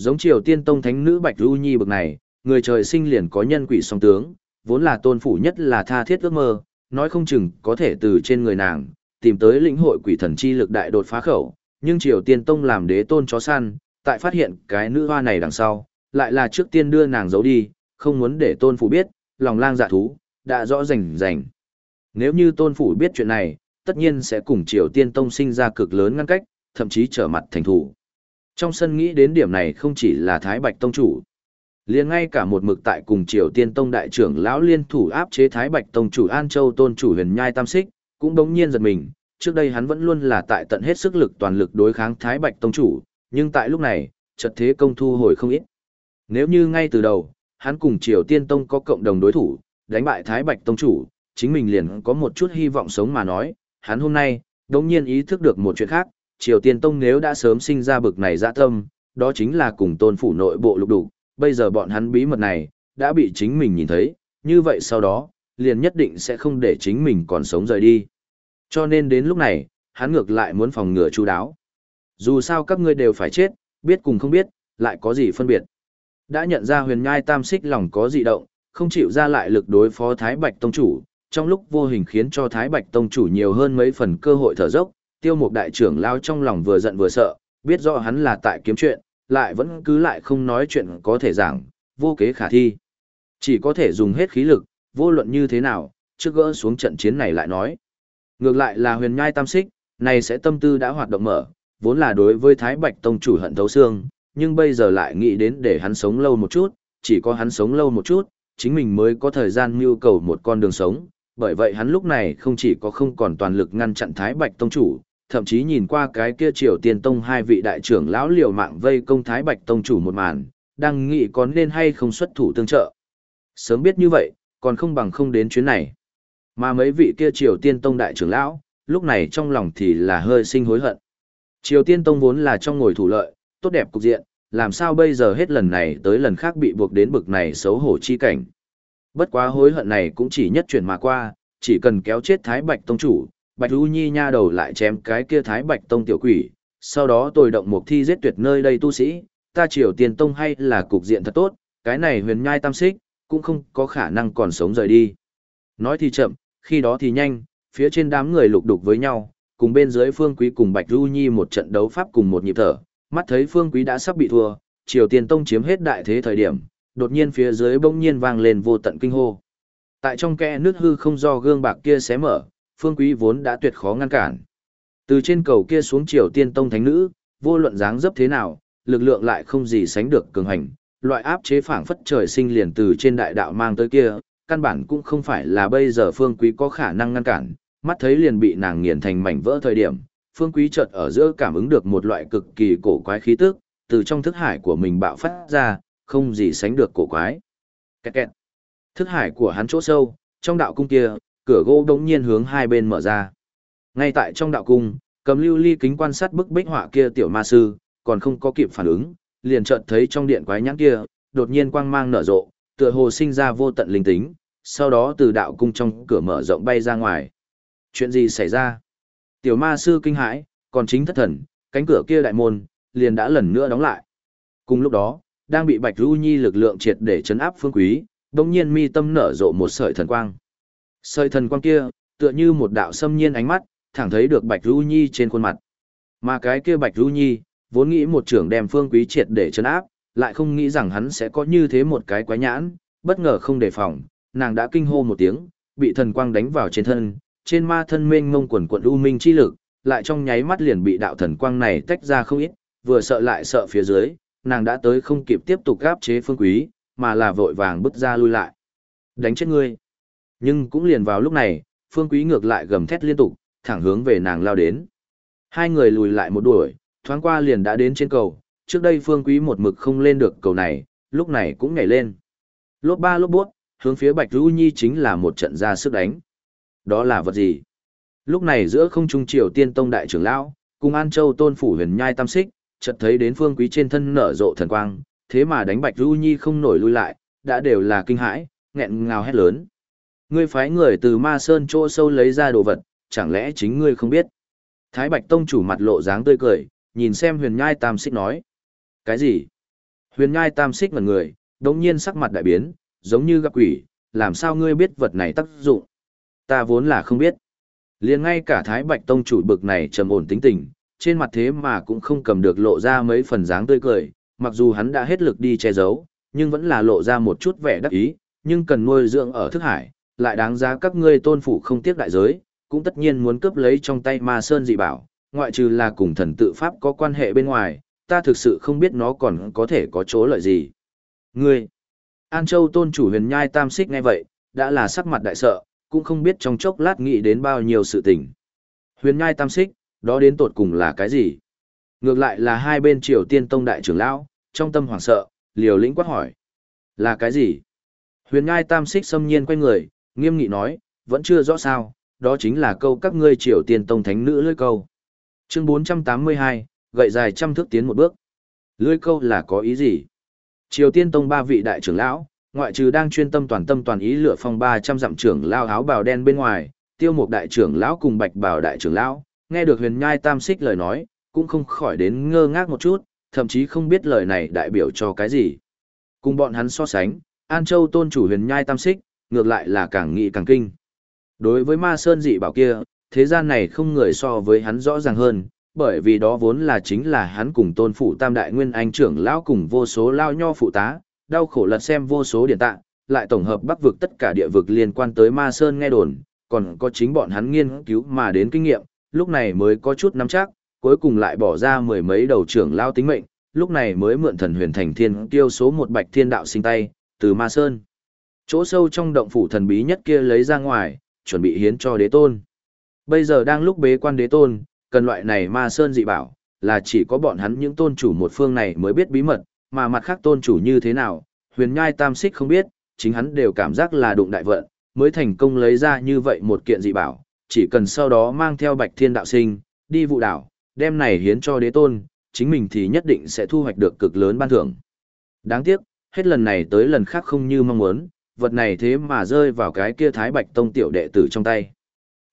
Giống triều tiên tông thánh nữ Bạch Du Nhi bực này, người trời sinh liền có nhân quỷ song tướng, vốn là tôn phủ nhất là tha thiết ước mơ, nói không chừng có thể từ trên người nàng, tìm tới lĩnh hội quỷ thần chi lực đại đột phá khẩu, nhưng triều tiên tông làm đế tôn chó săn, tại phát hiện cái nữ hoa này đằng sau, lại là trước tiên đưa nàng giấu đi, không muốn để tôn phủ biết, lòng lang dạ thú, đã rõ rành rành. Nếu như tôn phủ biết chuyện này, tất nhiên sẽ cùng triều tiên tông sinh ra cực lớn ngăn cách, thậm chí trở mặt thành thủ. Trong sân nghĩ đến điểm này không chỉ là Thái Bạch Tông chủ, liền ngay cả một mực tại cùng triều tiên tông đại trưởng lão liên thủ áp chế Thái Bạch Tông chủ An Châu tôn chủ huyền nhai tam xích, cũng đống nhiên giật mình, trước đây hắn vẫn luôn là tại tận hết sức lực toàn lực đối kháng Thái Bạch Tông chủ, nhưng tại lúc này, chợt thế công thu hồi không ít. Nếu như ngay từ đầu, hắn cùng Triều Tiên Tông có cộng đồng đối thủ, đánh bại Thái Bạch Tông chủ, chính mình liền có một chút hy vọng sống mà nói, hắn hôm nay, đống nhiên ý thức được một chuyện khác, Triều Tiên Tông nếu đã sớm sinh ra bực này dã tâm, đó chính là cùng tôn phủ nội bộ lục đủ, bây giờ bọn hắn bí mật này, đã bị chính mình nhìn thấy, như vậy sau đó, liền nhất định sẽ không để chính mình còn sống rời đi. Cho nên đến lúc này, hắn ngược lại muốn phòng ngừa chú đáo. Dù sao các ngươi đều phải chết, biết cùng không biết, lại có gì phân biệt. Đã nhận ra huyền nhai tam xích lòng có dị động, không chịu ra lại lực đối phó Thái Bạch Tông Chủ, trong lúc vô hình khiến cho Thái Bạch Tông Chủ nhiều hơn mấy phần cơ hội thở dốc, tiêu mục đại trưởng lao trong lòng vừa giận vừa sợ, biết rõ hắn là tại kiếm chuyện, lại vẫn cứ lại không nói chuyện có thể giảng, vô kế khả thi. Chỉ có thể dùng hết khí lực, vô luận như thế nào, trước gỡ xuống trận chiến này lại nói. Ngược lại là huyền nhai tam xích, này sẽ tâm tư đã hoạt động mở, vốn là đối với Thái Bạch Tông chủ hận thấu xương, nhưng bây giờ lại nghĩ đến để hắn sống lâu một chút, chỉ có hắn sống lâu một chút, chính mình mới có thời gian mưu cầu một con đường sống, bởi vậy hắn lúc này không chỉ có không còn toàn lực ngăn chặn Thái Bạch Tông chủ, thậm chí nhìn qua cái kia Triều Tiên Tông hai vị đại trưởng lão liều mạng vây công Thái Bạch Tông chủ một màn, đang nghĩ có nên hay không xuất thủ tương trợ. Sớm biết như vậy, còn không bằng không đến chuyến này. Mà mấy vị kia Triều Tiên Tông đại trưởng lão, lúc này trong lòng thì là hơi sinh hối hận. Triều Tiên Tông vốn là trong ngồi thủ lợi, tốt đẹp cục diện, làm sao bây giờ hết lần này tới lần khác bị buộc đến bực này xấu hổ chi cảnh. Bất quá hối hận này cũng chỉ nhất chuyển mà qua, chỉ cần kéo chết Thái Bạch Tông chủ, Bạch U Nhi nha đầu lại chém cái kia Thái Bạch Tông tiểu quỷ, sau đó tôi động một thi giết tuyệt nơi đây tu sĩ, ta Triều Tiên Tông hay là cục diện thật tốt, cái này huyền nhai tam xích, cũng không có khả năng còn sống rời đi. Nói thì chậm, khi đó thì nhanh, phía trên đám người lục đục với nhau, cùng bên dưới Phương Quý cùng Bạch Du Nhi một trận đấu pháp cùng một nhịp thở, mắt thấy Phương Quý đã sắp bị thua, Triều Tiên Tông chiếm hết đại thế thời điểm, đột nhiên phía dưới bỗng nhiên vang lên vô tận kinh hô. Tại trong kẽ nước hư không do gương bạc kia xé mở, Phương Quý vốn đã tuyệt khó ngăn cản. Từ trên cầu kia xuống Triều Tiên Tông thánh nữ, vô luận dáng dấp thế nào, lực lượng lại không gì sánh được cường hành, loại áp chế phảng phất trời sinh liền từ trên đại đạo mang tới kia, căn bản cũng không phải là bây giờ Phương Quý có khả năng ngăn cản, mắt thấy liền bị nàng nghiền thành mảnh vỡ thời điểm, Phương Quý chợt ở giữa cảm ứng được một loại cực kỳ cổ quái khí tức, từ trong thức hải của mình bạo phát ra, không gì sánh được cổ quái. Kẹt kẹt. Thức hải của hắn chỗ sâu, trong đạo cung kia, cửa gỗ đống nhiên hướng hai bên mở ra. Ngay tại trong đạo cung, cầm lưu ly kính quan sát bức bích họa kia tiểu ma sư, còn không có kịp phản ứng, liền chợt thấy trong điện quái nhãn kia, đột nhiên quang mang nở rộ, tựa hồ sinh ra vô tận linh tính, sau đó từ đạo cung trong cửa mở rộng bay ra ngoài. Chuyện gì xảy ra? Tiểu ma sư kinh hãi, còn chính thất thần, cánh cửa kia đại môn, liền đã lần nữa đóng lại. Cùng lúc đó, đang bị Bạch lưu Nhi lực lượng triệt để chấn áp phương quý, đồng nhiên mi tâm nở rộ một sợi thần quang. Sợi thần quang kia, tựa như một đạo xâm nhiên ánh mắt, thẳng thấy được Bạch Du Nhi trên khuôn mặt. Mà cái kia Bạch Du Nhi, vốn nghĩ một trưởng đem Phương Quý triệt để chấn áp, lại không nghĩ rằng hắn sẽ có như thế một cái quái nhãn, bất ngờ không đề phòng, nàng đã kinh hô một tiếng, bị thần quang đánh vào trên thân, trên ma thân mênh mông quần quận u minh chi lực, lại trong nháy mắt liền bị đạo thần quang này tách ra không ít, vừa sợ lại sợ phía dưới, nàng đã tới không kịp tiếp tục gáp chế Phương Quý, mà là vội vàng bứt ra lui lại. Đánh chết ngươi. Nhưng cũng liền vào lúc này, Phương Quý ngược lại gầm thét liên tục, thẳng hướng về nàng lao đến. Hai người lùi lại một đuổi, thoáng qua liền đã đến trên cầu, trước đây Phương Quý một mực không lên được cầu này, lúc này cũng nhảy lên. Lốp ba lốp bút, hướng phía Bạch Vũ Nhi chính là một trận ra sức đánh. Đó là vật gì? Lúc này giữa không trung triều tiên tông đại trưởng lão, cùng An Châu tôn phủ huyền nhai tam xích, chợt thấy đến Phương Quý trên thân nở rộ thần quang, thế mà đánh Bạch Vũ Nhi không nổi lui lại, đã đều là kinh hãi, nghẹn ngào hét lớn. Ngươi phái người từ ma sơn chỗ sâu lấy ra đồ vật, chẳng lẽ chính ngươi không biết? Thái Bạch Tông chủ mặt lộ dáng tươi cười, nhìn xem huyền nhai tam xích nói. Cái gì? Huyền nhai tam xích ngần người, đống nhiên sắc mặt đại biến, giống như gặp quỷ, làm sao ngươi biết vật này tác dụng? Ta vốn là không biết. liền ngay cả Thái Bạch Tông chủ bực này trầm ổn tính tình, trên mặt thế mà cũng không cầm được lộ ra mấy phần dáng tươi cười, mặc dù hắn đã hết lực đi che giấu, nhưng vẫn là lộ ra một chút vẻ đắc ý, nhưng cần nuôi dưỡng ở thức hải, lại đáng giá các ngươi tôn phủ không tiếc đại giới, cũng tất nhiên muốn cướp lấy trong tay ma sơn dị bảo, ngoại trừ là cùng thần tự pháp có quan hệ bên ngoài, ta thực sự không biết nó còn có thể có chỗ lợi gì. Ngươi, An Châu tôn chủ huyền nhai tam xích ngay vậy, đã là sắc mặt đại sợ, cũng không biết trong chốc lát nghĩ đến bao nhiêu sự tình. Huyền nhai tam xích, đó đến tột cùng là cái gì? Ngược lại là hai bên triều tiên tông đại trưởng lão, trong tâm hoảng sợ, liều lĩnh quát hỏi. Là cái gì? Huyền nhai tam xích xâm nhiên quay người, nghiêm nghị nói, vẫn chưa rõ sao, đó chính là câu các ngươi triều tiên tông thánh nữ lưỡi câu. Chương 482, gậy dài trăm thước tiến một bước. Lưỡi câu là có ý gì? Triều tiên tông ba vị đại trưởng lão, ngoại trừ đang chuyên tâm toàn tâm toàn ý lựa phong 300 dặm trưởng lao áo bào đen bên ngoài, tiêu một đại trưởng lão cùng bạch bào đại trưởng lão, nghe được huyền nhai tam xích lời nói, cũng không khỏi đến ngơ ngác một chút, thậm chí không biết lời này đại biểu cho cái gì. Cùng bọn hắn so sánh, An Châu tôn chủ huyền nhai tam xích, ngược lại là càng nghĩ càng kinh. Đối với ma sơn dị bảo kia, thế gian này không người so với hắn rõ ràng hơn, bởi vì đó vốn là chính là hắn cùng tôn phụ tam đại nguyên anh trưởng lão cùng vô số lao nho phụ tá, đau khổ lật xem vô số điển tạng, lại tổng hợp bắc vực tất cả địa vực liên quan tới ma sơn nghe đồn, còn có chính bọn hắn nghiên cứu mà đến kinh nghiệm, lúc này mới có chút nắm chắc, cuối cùng lại bỏ ra mười mấy đầu trưởng lao tính mệnh, lúc này mới mượn thần huyền thành thiên tiêu số một bạch thiên đạo sinh tay, từ ma sơn. Chỗ sâu trong động phủ thần bí nhất kia lấy ra ngoài, chuẩn bị hiến cho đế tôn. Bây giờ đang lúc bế quan đế tôn, cần loại này ma sơn dị bảo, là chỉ có bọn hắn những tôn chủ một phương này mới biết bí mật, mà mặt khác tôn chủ như thế nào, huyền nhai tam xích không biết, chính hắn đều cảm giác là đụng đại vận, mới thành công lấy ra như vậy một kiện dị bảo, chỉ cần sau đó mang theo bạch thiên đạo sinh, đi vụ đảo, đem này hiến cho đế tôn, chính mình thì nhất định sẽ thu hoạch được cực lớn ban thưởng. Đáng tiếc, hết lần này tới lần khác không như mong muốn, vật này thế mà rơi vào cái kia thái bạch tông tiểu đệ tử trong tay.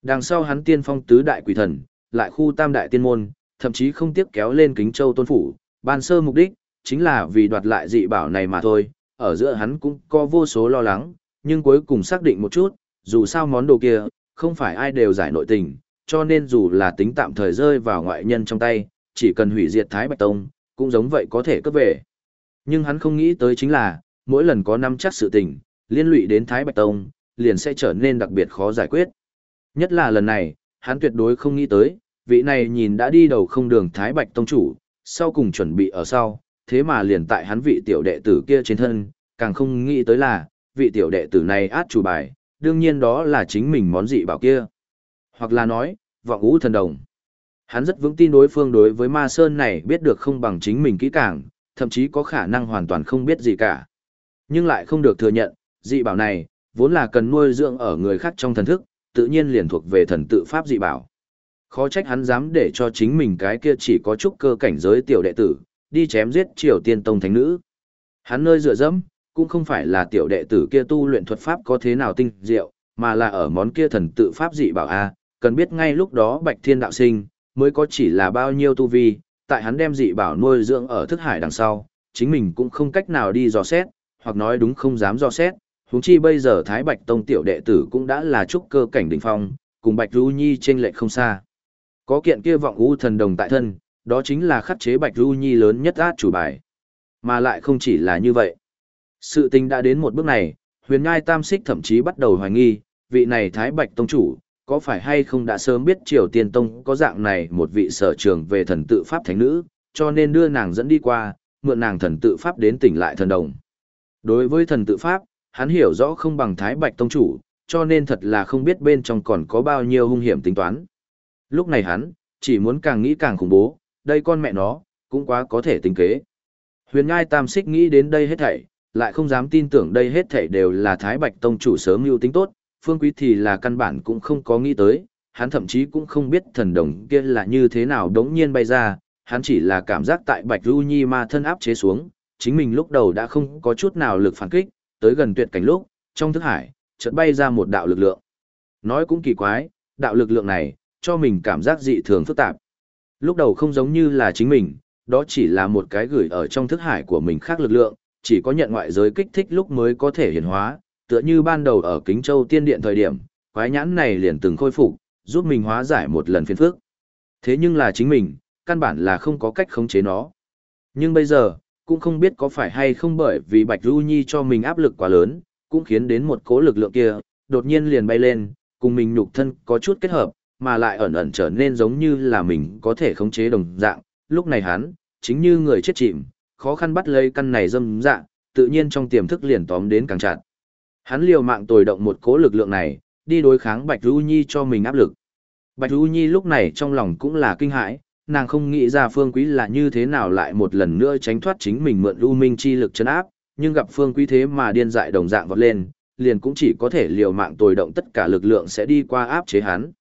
Đằng sau hắn tiên phong tứ đại quỷ thần, lại khu tam đại tiên môn, thậm chí không tiếc kéo lên kính châu tôn phủ, ban sơ mục đích, chính là vì đoạt lại dị bảo này mà thôi, ở giữa hắn cũng có vô số lo lắng, nhưng cuối cùng xác định một chút, dù sao món đồ kia, không phải ai đều giải nội tình, cho nên dù là tính tạm thời rơi vào ngoại nhân trong tay, chỉ cần hủy diệt Thái Bạch Tông, cũng giống vậy có thể cấp về. Nhưng hắn không nghĩ tới chính là, mỗi lần có năm chắc sự tình, liên lụy đến Thái Bạch Tông, liền sẽ trở nên đặc biệt khó giải quyết. Nhất là lần này, hắn tuyệt đối không nghĩ tới, vị này nhìn đã đi đầu không đường Thái Bạch Tông chủ, sau cùng chuẩn bị ở sau, thế mà liền tại hắn vị tiểu đệ tử kia trên thân, càng không nghĩ tới là, vị tiểu đệ tử này át chủ bài, đương nhiên đó là chính mình món dị bảo kia. Hoặc là nói, vọng ngũ thần đồng. Hắn rất vững tin đối phương đối với ma sơn này biết được không bằng chính mình kỹ càng, thậm chí có khả năng hoàn toàn không biết gì cả. Nhưng lại không được thừa nhận, dị bảo này, vốn là cần nuôi dưỡng ở người khác trong thần thức, tự nhiên liền thuộc về thần tự pháp dị bảo. Khó trách hắn dám để cho chính mình cái kia chỉ có chút cơ cảnh giới tiểu đệ tử, đi chém giết triều tiên tông thánh nữ. Hắn nơi dựa dẫm, cũng không phải là tiểu đệ tử kia tu luyện thuật pháp có thế nào tinh diệu, mà là ở món kia thần tự pháp dị bảo a, cần biết ngay lúc đó Bạch Thiên đạo sinh mới có chỉ là bao nhiêu tu vi, tại hắn đem dị bảo nuôi dưỡng ở thức hải đằng sau, chính mình cũng không cách nào đi dò xét, hoặc nói đúng không dám dò xét, huống chi bây giờ Thái Bạch Tông tiểu đệ tử cũng đã là trúc cơ cảnh đỉnh phong, cùng Bạch Du Nhi trên lệch không xa. Có kiện kia vọng u thần đồng tại thân, đó chính là khắc chế Bạch Du Nhi lớn nhất át chủ bài. Mà lại không chỉ là như vậy. Sự tình đã đến một bước này, huyền ngai tam xích thậm chí bắt đầu hoài nghi, vị này Thái Bạch Tông chủ, có phải hay không đã sớm biết Triều Tiên Tông có dạng này một vị sở trường về thần tự pháp thánh nữ, cho nên đưa nàng dẫn đi qua, mượn nàng thần tự pháp đến tỉnh lại thần đồng. Đối với thần tự pháp, hắn hiểu rõ không bằng Thái Bạch Tông chủ, cho nên thật là không biết bên trong còn có bao nhiêu hung hiểm tính toán. Lúc này hắn, chỉ muốn càng nghĩ càng khủng bố, đây con mẹ nó, cũng quá có thể tính kế. Huyền Ngai Tam Xích nghĩ đến đây hết thảy, lại không dám tin tưởng đây hết thảy đều là Thái Bạch Tông chủ sớm mưu tính tốt, Phương Quý thì là căn bản cũng không có nghĩ tới, hắn thậm chí cũng không biết thần đồng kia là như thế nào đống nhiên bay ra, hắn chỉ là cảm giác tại Bạch Du Nhi ma thân áp chế xuống, chính mình lúc đầu đã không có chút nào lực phản kích, tới gần tuyệt cảnh lúc, trong thức hải, chợt bay ra một đạo lực lượng. Nói cũng kỳ quái, đạo lực lượng này, cho mình cảm giác dị thường phức tạp. Lúc đầu không giống như là chính mình, đó chỉ là một cái gửi ở trong thức hải của mình khác lực lượng, chỉ có nhận ngoại giới kích thích lúc mới có thể hiển hóa, tựa như ban đầu ở Kính Châu Tiên Điện thời điểm, quái nhãn này liền từng khôi phục, giúp mình hóa giải một lần phiền phức. Thế nhưng là chính mình, căn bản là không có cách khống chế nó. Nhưng bây giờ, cũng không biết có phải hay không bởi vì Bạch Du Nhi cho mình áp lực quá lớn, cũng khiến đến một cố lực lượng kia, đột nhiên liền bay lên, cùng mình nhục thân có chút kết hợp, mà lại ẩn ẩn trở nên giống như là mình có thể khống chế đồng dạng. Lúc này hắn, chính như người chết chìm, khó khăn bắt lấy căn này dâm dạng, tự nhiên trong tiềm thức liền tóm đến càng chặt. Hắn liều mạng tồi động một cố lực lượng này, đi đối kháng Bạch Du Nhi cho mình áp lực. Bạch Du Nhi lúc này trong lòng cũng là kinh hãi, nàng không nghĩ ra Phương Quý là như thế nào lại một lần nữa tránh thoát chính mình mượn U Minh chi lực chấn áp, nhưng gặp Phương Quý thế mà điên dại đồng dạng vọt lên, liền cũng chỉ có thể liều mạng tồi động tất cả lực lượng sẽ đi qua áp chế hắn.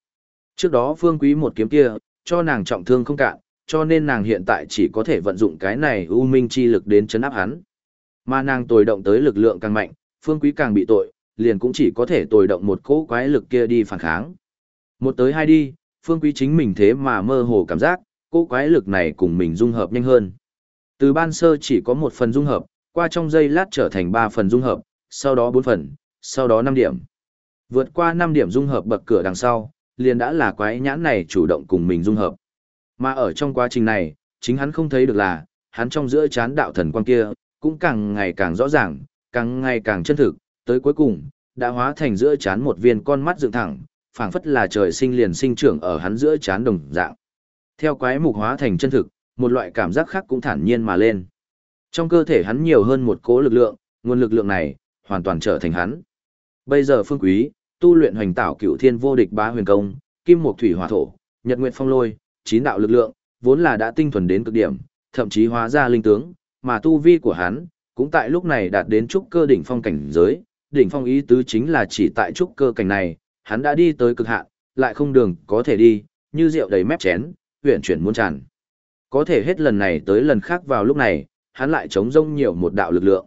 Trước đó Phương Quý một kiếm kia, cho nàng trọng thương không cạn, cho nên nàng hiện tại chỉ có thể vận dụng cái này U Minh chi lực đến chấn áp hắn. Mà nàng tồi động tới lực lượng càng mạnh, Phương Quý càng bị tội, liền cũng chỉ có thể tồi động một cỗ quái lực kia đi phản kháng. Một tới hai đi, Phương Quý chính mình thế mà mơ hồ cảm giác, cỗ quái lực này cùng mình dung hợp nhanh hơn. Từ ban sơ chỉ có một phần dung hợp, qua trong giây lát trở thành ba phần dung hợp, sau đó bốn phần, sau đó năm điểm. Vượt qua năm điểm dung hợp bậc cửa đằng sau, liền đã là quái nhãn này chủ động cùng mình dung hợp. Mà ở trong quá trình này, chính hắn không thấy được là, hắn trong giữa chán đạo thần quan kia, cũng càng ngày càng rõ ràng, càng ngày càng chân thực, tới cuối cùng, đã hóa thành giữa chán một viên con mắt dựng thẳng, phảng phất là trời sinh liền sinh trưởng ở hắn giữa chán đồng dạng. Theo quái mục hóa thành chân thực, một loại cảm giác khác cũng thản nhiên mà lên. Trong cơ thể hắn nhiều hơn một cố lực lượng, nguồn lực lượng này, hoàn toàn trở thành hắn. Bây giờ phương quý, tu luyện hoành tạo cửu thiên vô địch bá huyền công, kim mộc thủy hỏa thổ, nhật nguyệt phong lôi, chín đạo lực lượng, vốn là đã tinh thuần đến cực điểm, thậm chí hóa ra linh tướng, mà tu vi của hắn, cũng tại lúc này đạt đến trúc cơ đỉnh phong cảnh giới, đỉnh phong ý tứ chính là chỉ tại trúc cơ cảnh này, hắn đã đi tới cực hạn, lại không đường có thể đi, như rượu đầy mép chén, huyện chuyển muôn tràn. Có thể hết lần này tới lần khác vào lúc này, hắn lại chống rông nhiều một đạo lực lượng.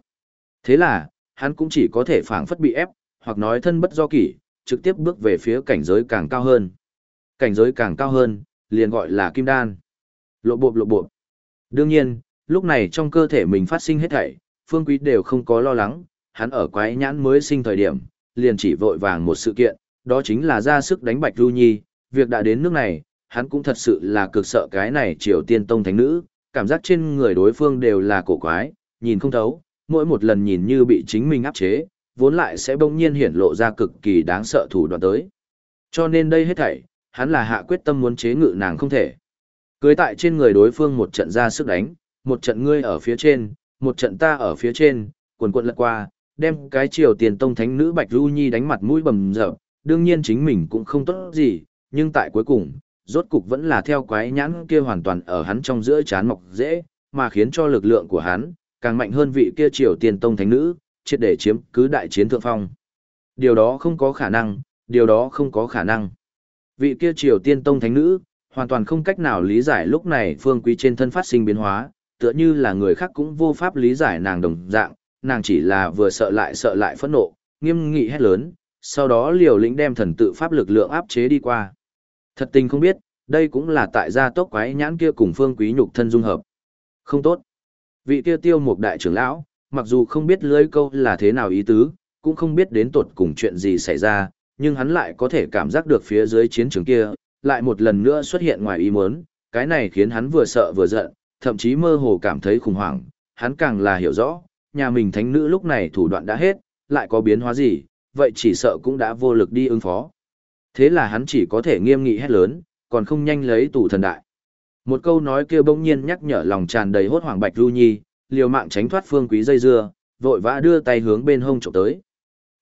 Thế là, hắn cũng chỉ có thể phảng phất bị ép, hoặc nói thân bất do kỷ, trực tiếp bước về phía cảnh giới càng cao hơn. Cảnh giới càng cao hơn, liền gọi là kim đan. Lộ bộ lộ bộ. Đương nhiên, lúc này trong cơ thể mình phát sinh hết thảy, phương quý đều không có lo lắng, hắn ở quái nhãn mới sinh thời điểm, liền chỉ vội vàng một sự kiện, đó chính là ra sức đánh bạch ru nhi, việc đã đến nước này, hắn cũng thật sự là cực sợ cái này triều tiên tông thánh nữ, cảm giác trên người đối phương đều là cổ quái, nhìn không thấu, mỗi một lần nhìn như bị chính mình áp chế, vốn lại sẽ bỗng nhiên hiển lộ ra cực kỳ đáng sợ thủ đoạn tới. Cho nên đây hết thảy, hắn là hạ quyết tâm muốn chế ngự nàng không thể. Cưới tại trên người đối phương một trận ra sức đánh, một trận ngươi ở phía trên, một trận ta ở phía trên, quần quận lật qua, đem cái triều tiền tông thánh nữ Bạch Du Nhi đánh mặt mũi bầm dập, đương nhiên chính mình cũng không tốt gì, nhưng tại cuối cùng, rốt cục vẫn là theo quái nhãn kia hoàn toàn ở hắn trong giữa chán mọc dễ, mà khiến cho lực lượng của hắn càng mạnh hơn vị kia triều tiền tông thánh nữ, triệt để chiếm cứ đại chiến thượng phong. Điều đó không có khả năng, điều đó không có khả năng. Vị kia triều tiên tông thánh nữ, hoàn toàn không cách nào lý giải lúc này phương quý trên thân phát sinh biến hóa, tựa như là người khác cũng vô pháp lý giải nàng đồng dạng, nàng chỉ là vừa sợ lại sợ lại phẫn nộ, nghiêm nghị hét lớn, sau đó liều lĩnh đem thần tự pháp lực lượng áp chế đi qua. Thật tình không biết, đây cũng là tại gia tốc quái nhãn kia cùng phương quý nhục thân dung hợp. Không tốt. Vị kia tiêu một đại trưởng lão, mặc dù không biết lưới câu là thế nào ý tứ, cũng không biết đến tột cùng chuyện gì xảy ra, nhưng hắn lại có thể cảm giác được phía dưới chiến trường kia, lại một lần nữa xuất hiện ngoài ý muốn, cái này khiến hắn vừa sợ vừa giận, thậm chí mơ hồ cảm thấy khủng hoảng, hắn càng là hiểu rõ, nhà mình thánh nữ lúc này thủ đoạn đã hết, lại có biến hóa gì, vậy chỉ sợ cũng đã vô lực đi ứng phó. Thế là hắn chỉ có thể nghiêm nghị hét lớn, còn không nhanh lấy tủ thần đại. Một câu nói kia bỗng nhiên nhắc nhở lòng tràn đầy hốt hoảng Bạch Du Nhi, liều mạng tránh thoát phương quý dây dưa, vội vã đưa tay hướng bên hông chụp tới.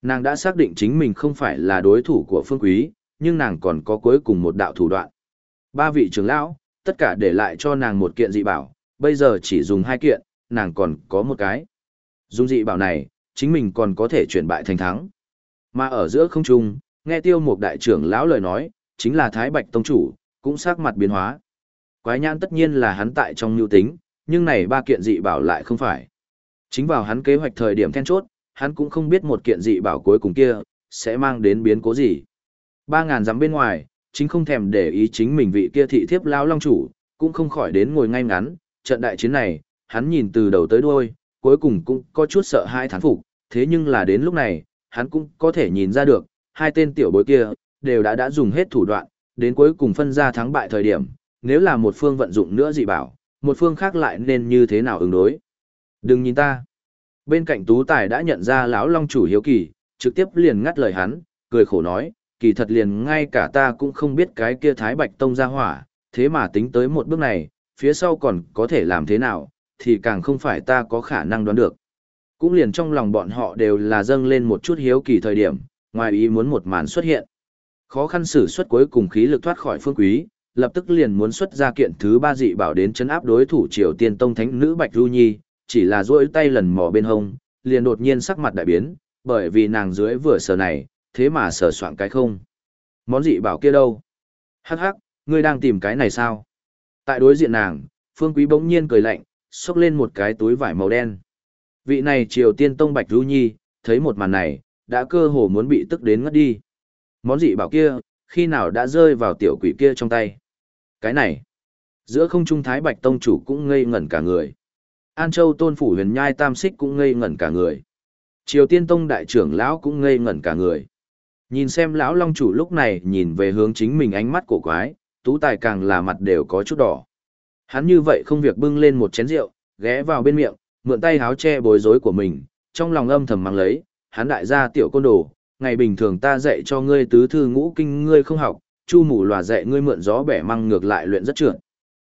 Nàng đã xác định chính mình không phải là đối thủ của phương quý, nhưng nàng còn có cuối cùng một đạo thủ đoạn. Ba vị trưởng lão, tất cả để lại cho nàng một kiện dị bảo, bây giờ chỉ dùng hai kiện, nàng còn có một cái. Dùng dị bảo này, chính mình còn có thể chuyển bại thành thắng. Mà ở giữa không trung, nghe tiêu một đại trưởng lão lời nói, chính là Thái Bạch Tông Chủ, cũng sắc mặt biến hóa. Quái nhãn tất nhiên là hắn tại trong nhu tính, nhưng này ba kiện dị bảo lại không phải. Chính vào hắn kế hoạch thời điểm then chốt, hắn cũng không biết một kiện dị bảo cuối cùng kia, sẽ mang đến biến cố gì. Ba ngàn dặm bên ngoài, chính không thèm để ý chính mình vị kia thị thiếp lão long chủ, cũng không khỏi đến ngồi ngay ngắn, trận đại chiến này, hắn nhìn từ đầu tới đuôi, cuối cùng cũng có chút sợ hai thán phục, thế nhưng là đến lúc này, hắn cũng có thể nhìn ra được, hai tên tiểu bối kia, đều đã đã dùng hết thủ đoạn, đến cuối cùng phân ra thắng bại thời điểm, nếu là một phương vận dụng nữa dị bảo, một phương khác lại nên như thế nào ứng đối. Đừng nhìn ta. Bên cạnh Tú Tài đã nhận ra lão long chủ hiếu kỳ, trực tiếp liền ngắt lời hắn, cười khổ nói, kỳ thật liền ngay cả ta cũng không biết cái kia Thái Bạch Tông ra hỏa, thế mà tính tới một bước này, phía sau còn có thể làm thế nào, thì càng không phải ta có khả năng đoán được. Cũng liền trong lòng bọn họ đều là dâng lên một chút hiếu kỳ thời điểm, ngoài ý muốn một màn xuất hiện. Khó khăn xử xuất cuối cùng khí lực thoát khỏi phương quý, lập tức liền muốn xuất ra kiện thứ ba dị bảo đến chấn áp đối thủ Triều Tiên Tông Thánh nữ Bạch Du Nhi, chỉ là duỗi tay lần mò bên hông, liền đột nhiên sắc mặt đại biến, bởi vì nàng dưới vừa sờ này, thế mà sờ soạn cái không. Món dị bảo kia đâu? Hắc hắc, ngươi đang tìm cái này sao? Tại đối diện nàng, Phương Quý bỗng nhiên cười lạnh, xốc lên một cái túi vải màu đen. Vị này Triều Tiên Tông Bạch Du Nhi, thấy một màn này, đã cơ hồ muốn bị tức đến ngất đi. Món dị bảo kia, khi nào đã rơi vào tiểu quỷ kia trong tay? Cái này, giữa không trung thái Bạch Tông chủ cũng ngây ngẩn cả người. An Châu Tôn Phủ huyền nhai tam xích cũng ngây ngẩn cả người. Triều Tiên Tông đại trưởng lão cũng ngây ngẩn cả người. Nhìn xem lão long chủ lúc này nhìn về hướng chính mình ánh mắt cổ quái, tú tài càng là mặt đều có chút đỏ. Hắn như vậy không việc bưng lên một chén rượu, ghé vào bên miệng, mượn tay háo che bối rối của mình, trong lòng âm thầm mang lấy, hắn đại gia tiểu côn đồ, ngày bình thường ta dạy cho ngươi tứ thư ngũ kinh ngươi không học, chu mù lòa dạy ngươi mượn gió bẻ măng ngược lại luyện rất trượt.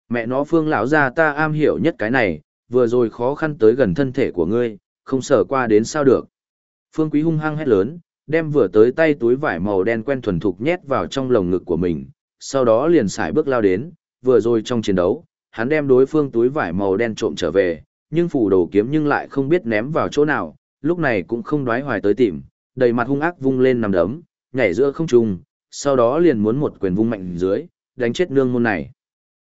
Mẹ nó phương lão gia ta am hiểu nhất cái này, vừa rồi khó khăn tới gần thân thể của ngươi, không sở qua đến sao được. Phương Quý hung hăng hét lớn, đem vừa tới tay túi vải màu đen quen thuần thục nhét vào trong lồng ngực của mình, sau đó liền xài bước lao đến, vừa rồi trong chiến đấu, hắn đem đối phương túi vải màu đen trộm trở về, nhưng phủ đầu kiếm nhưng lại không biết ném vào chỗ nào, lúc này cũng không đoái hoài tới tìm, đầy mặt hung ác vung lên nằm đấm, nhảy giữa không trung, sau đó liền muốn một quyền vung mạnh dưới, đánh chết nương môn này.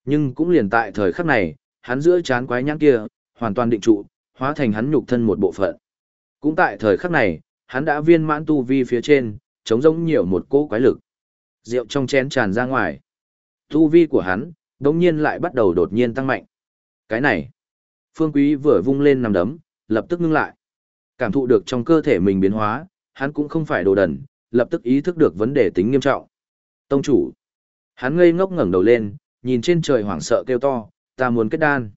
Nhưng cũng liền tại thời khắc này, hắn giữa chán quái nhãn kia, hoàn toàn định trụ, hóa thành hắn nhục thân một bộ phận. Cũng tại thời khắc này, hắn đã viên mãn tu vi phía trên, chống giống nhiều một cỗ quái lực. Rượu trong chén tràn ra ngoài. Tu vi của hắn, đống nhiên lại bắt đầu đột nhiên tăng mạnh. Cái này, Phương Quý vừa vung lên nằm đấm, lập tức ngưng lại. Cảm thụ được trong cơ thể mình biến hóa, hắn cũng không phải đồ đần, lập tức ý thức được vấn đề tính nghiêm trọng. Tông chủ, hắn ngây ngốc ngẩng đầu lên, nhìn trên trời hoảng sợ kêu to, ta muốn kết đan.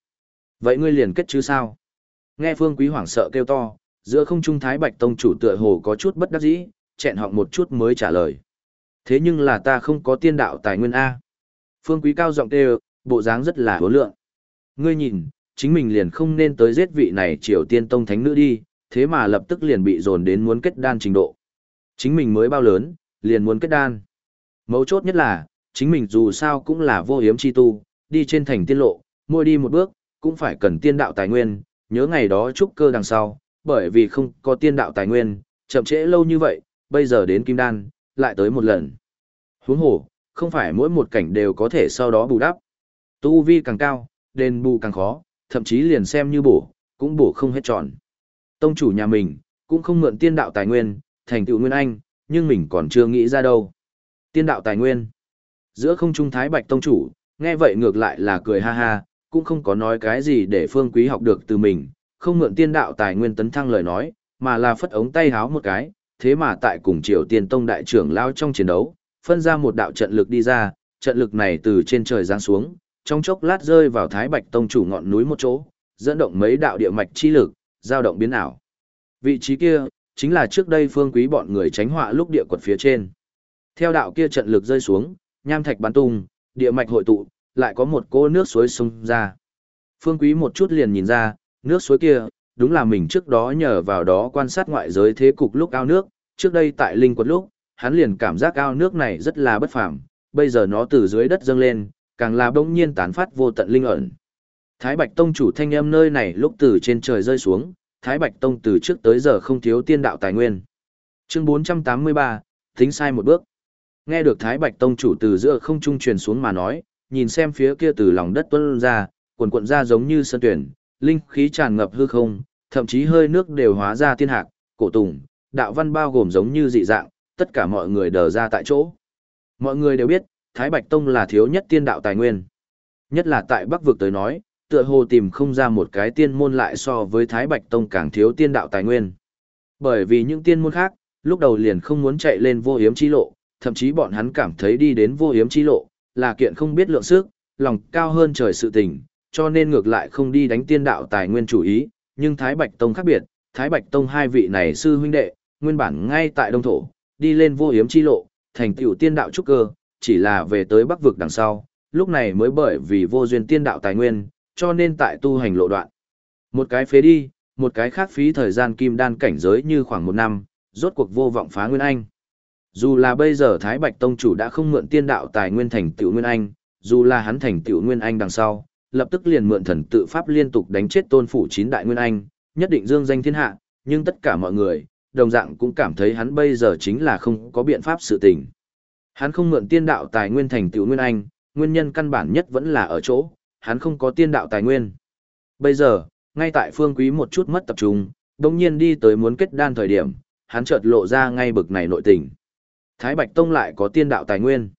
Vậy ngươi liền kết chứ sao? Nghe Phương Quý hoảng sợ kêu to, giữa không trung Thái Bạch Tông chủ tựa hồ có chút bất đắc dĩ, chẹn họng một chút mới trả lời. Thế nhưng là ta không có tiên đạo tài nguyên A. Phương Quý cao giọng kêu, bộ dáng rất là hứa lượng. Ngươi nhìn, chính mình liền không nên tới giết vị này triều tiên tông thánh nữ đi, thế mà lập tức liền bị dồn đến muốn kết đan trình độ. Chính mình mới bao lớn, liền muốn kết đan. Mấu chốt nhất là, chính mình dù sao cũng là vô hiếm chi tu, đi trên thành tiên lộ, mỗi đi một bước, cũng phải cần tiên đạo tài nguyên, nhớ ngày đó trúc cơ đằng sau, bởi vì không có tiên đạo tài nguyên, chậm trễ lâu như vậy, bây giờ đến kim đan, lại tới một lần. Huống hồ, không phải mỗi một cảnh đều có thể sau đó bù đắp. Tu vi càng cao, đền bù càng khó, thậm chí liền xem như bổ, cũng bổ không hết tròn. Tông chủ nhà mình, cũng không mượn tiên đạo tài nguyên, thành tựu nguyên anh, nhưng mình còn chưa nghĩ ra đâu. Tiên đạo tài nguyên. Giữa không trung thái bạch tông chủ, nghe vậy ngược lại là cười ha ha, cũng không có nói cái gì để phương quý học được từ mình, không mượn tiên đạo tài nguyên tấn thăng lời nói, mà là phất ống tay háo một cái, thế mà tại cùng Triều Tiên Tông đại trưởng lao trong chiến đấu, phân ra một đạo trận lực đi ra, trận lực này từ trên trời giáng xuống, trong chốc lát rơi vào Thái Bạch Tông chủ ngọn núi một chỗ, dẫn động mấy đạo địa mạch chi lực, dao động biến ảo. Vị trí kia, chính là trước đây phương quý bọn người tránh họa lúc địa quật phía trên. Theo đạo kia trận lực rơi xuống, nham thạch bắn tung, địa mạch hội tụ, lại có một cô nước suối sông ra. Phương quý một chút liền nhìn ra, nước suối kia, đúng là mình trước đó nhờ vào đó quan sát ngoại giới thế cục lúc ao nước, trước đây tại linh quật lúc, hắn liền cảm giác ao nước này rất là bất phàm, bây giờ nó từ dưới đất dâng lên, càng là bỗng nhiên tán phát vô tận linh ẩn. Thái Bạch Tông chủ thanh âm nơi này lúc từ trên trời rơi xuống, Thái Bạch Tông từ trước tới giờ không thiếu tiên đạo tài nguyên. Chương 483, tính sai một bước. Nghe được Thái Bạch Tông chủ từ giữa không trung truyền xuống mà nói, nhìn xem phía kia từ lòng đất tuôn ra, cuồn cuộn ra giống như sơn tuyển, linh khí tràn ngập hư không, thậm chí hơi nước đều hóa ra tiên hạc, cổ tùng, đạo văn bao gồm giống như dị dạng, tất cả mọi người đờ ra tại chỗ. Mọi người đều biết, Thái Bạch Tông là thiếu nhất tiên đạo tài nguyên. Nhất là tại Bắc vực tới nói, tựa hồ tìm không ra một cái tiên môn lại so với Thái Bạch Tông càng thiếu tiên đạo tài nguyên. Bởi vì những tiên môn khác, lúc đầu liền không muốn chạy lên vô hiếm chi lộ, thậm chí bọn hắn cảm thấy đi đến vô hiếm chi lộ, là kiện không biết lượng sức, lòng cao hơn trời sự tình, cho nên ngược lại không đi đánh tiên đạo tài nguyên chủ ý, nhưng Thái Bạch Tông khác biệt, Thái Bạch Tông hai vị này sư huynh đệ, nguyên bản ngay tại Đông Thổ, đi lên vô hiếm chi lộ, thành tựu tiên đạo trúc cơ, chỉ là về tới Bắc vực đằng sau, lúc này mới bởi vì vô duyên tiên đạo tài nguyên, cho nên tại tu hành lộ đoạn. Một cái phế đi, một cái khác phí thời gian kim đan cảnh giới như khoảng một năm, rốt cuộc vô vọng phá Nguyên Anh. Dù là bây giờ Thái Bạch Tông chủ đã không mượn tiên đạo tài nguyên thành tựu Nguyên Anh, dù là hắn thành tựu Nguyên Anh đằng sau, lập tức liền mượn thần tự pháp liên tục đánh chết tôn phủ chín đại Nguyên Anh, nhất định dương danh thiên hạ, nhưng tất cả mọi người, đồng dạng cũng cảm thấy hắn bây giờ chính là không có biện pháp sự tình. Hắn không mượn tiên đạo tài nguyên thành tựu Nguyên Anh, nguyên nhân căn bản nhất vẫn là ở chỗ, hắn không có tiên đạo tài nguyên. Bây giờ, ngay tại phương quý một chút mất tập trung, đồng nhiên đi tới muốn kết đan thời điểm, hắn chợt lộ ra ngay bực này nội tình. Thái Bạch Tông lại có tiên đạo tài nguyên.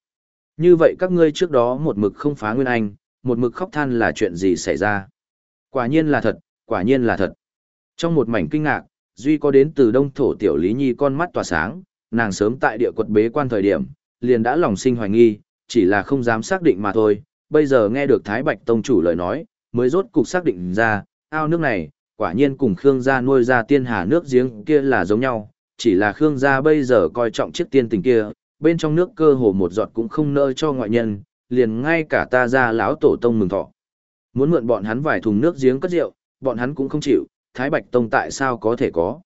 Như vậy các ngươi trước đó một mực không phá Nguyên Anh, một mực khóc than là chuyện gì xảy ra? Quả nhiên là thật, quả nhiên là thật. Trong một mảnh kinh ngạc, Duy có đến từ đông thổ tiểu Lý Nhi con mắt tỏa sáng, nàng sớm tại địa quật bế quan thời điểm, liền đã lòng sinh hoài nghi, chỉ là không dám xác định mà thôi, bây giờ nghe được Thái Bạch Tông chủ lời nói, mới rốt cục xác định ra, ao nước này, quả nhiên cùng Khương gia nuôi ra tiên hà nước giếng kia là giống nhau, chỉ là Khương gia bây giờ coi trọng chiếc tiên tình kia, bên trong nước cơ hồ một giọt cũng không nỡ cho ngoại nhân, liền ngay cả ta ra lão tổ tông mừng thọ. Muốn mượn bọn hắn vài thùng nước giếng cất rượu, bọn hắn cũng không chịu, Thái Bạch Tông tại sao có thể có.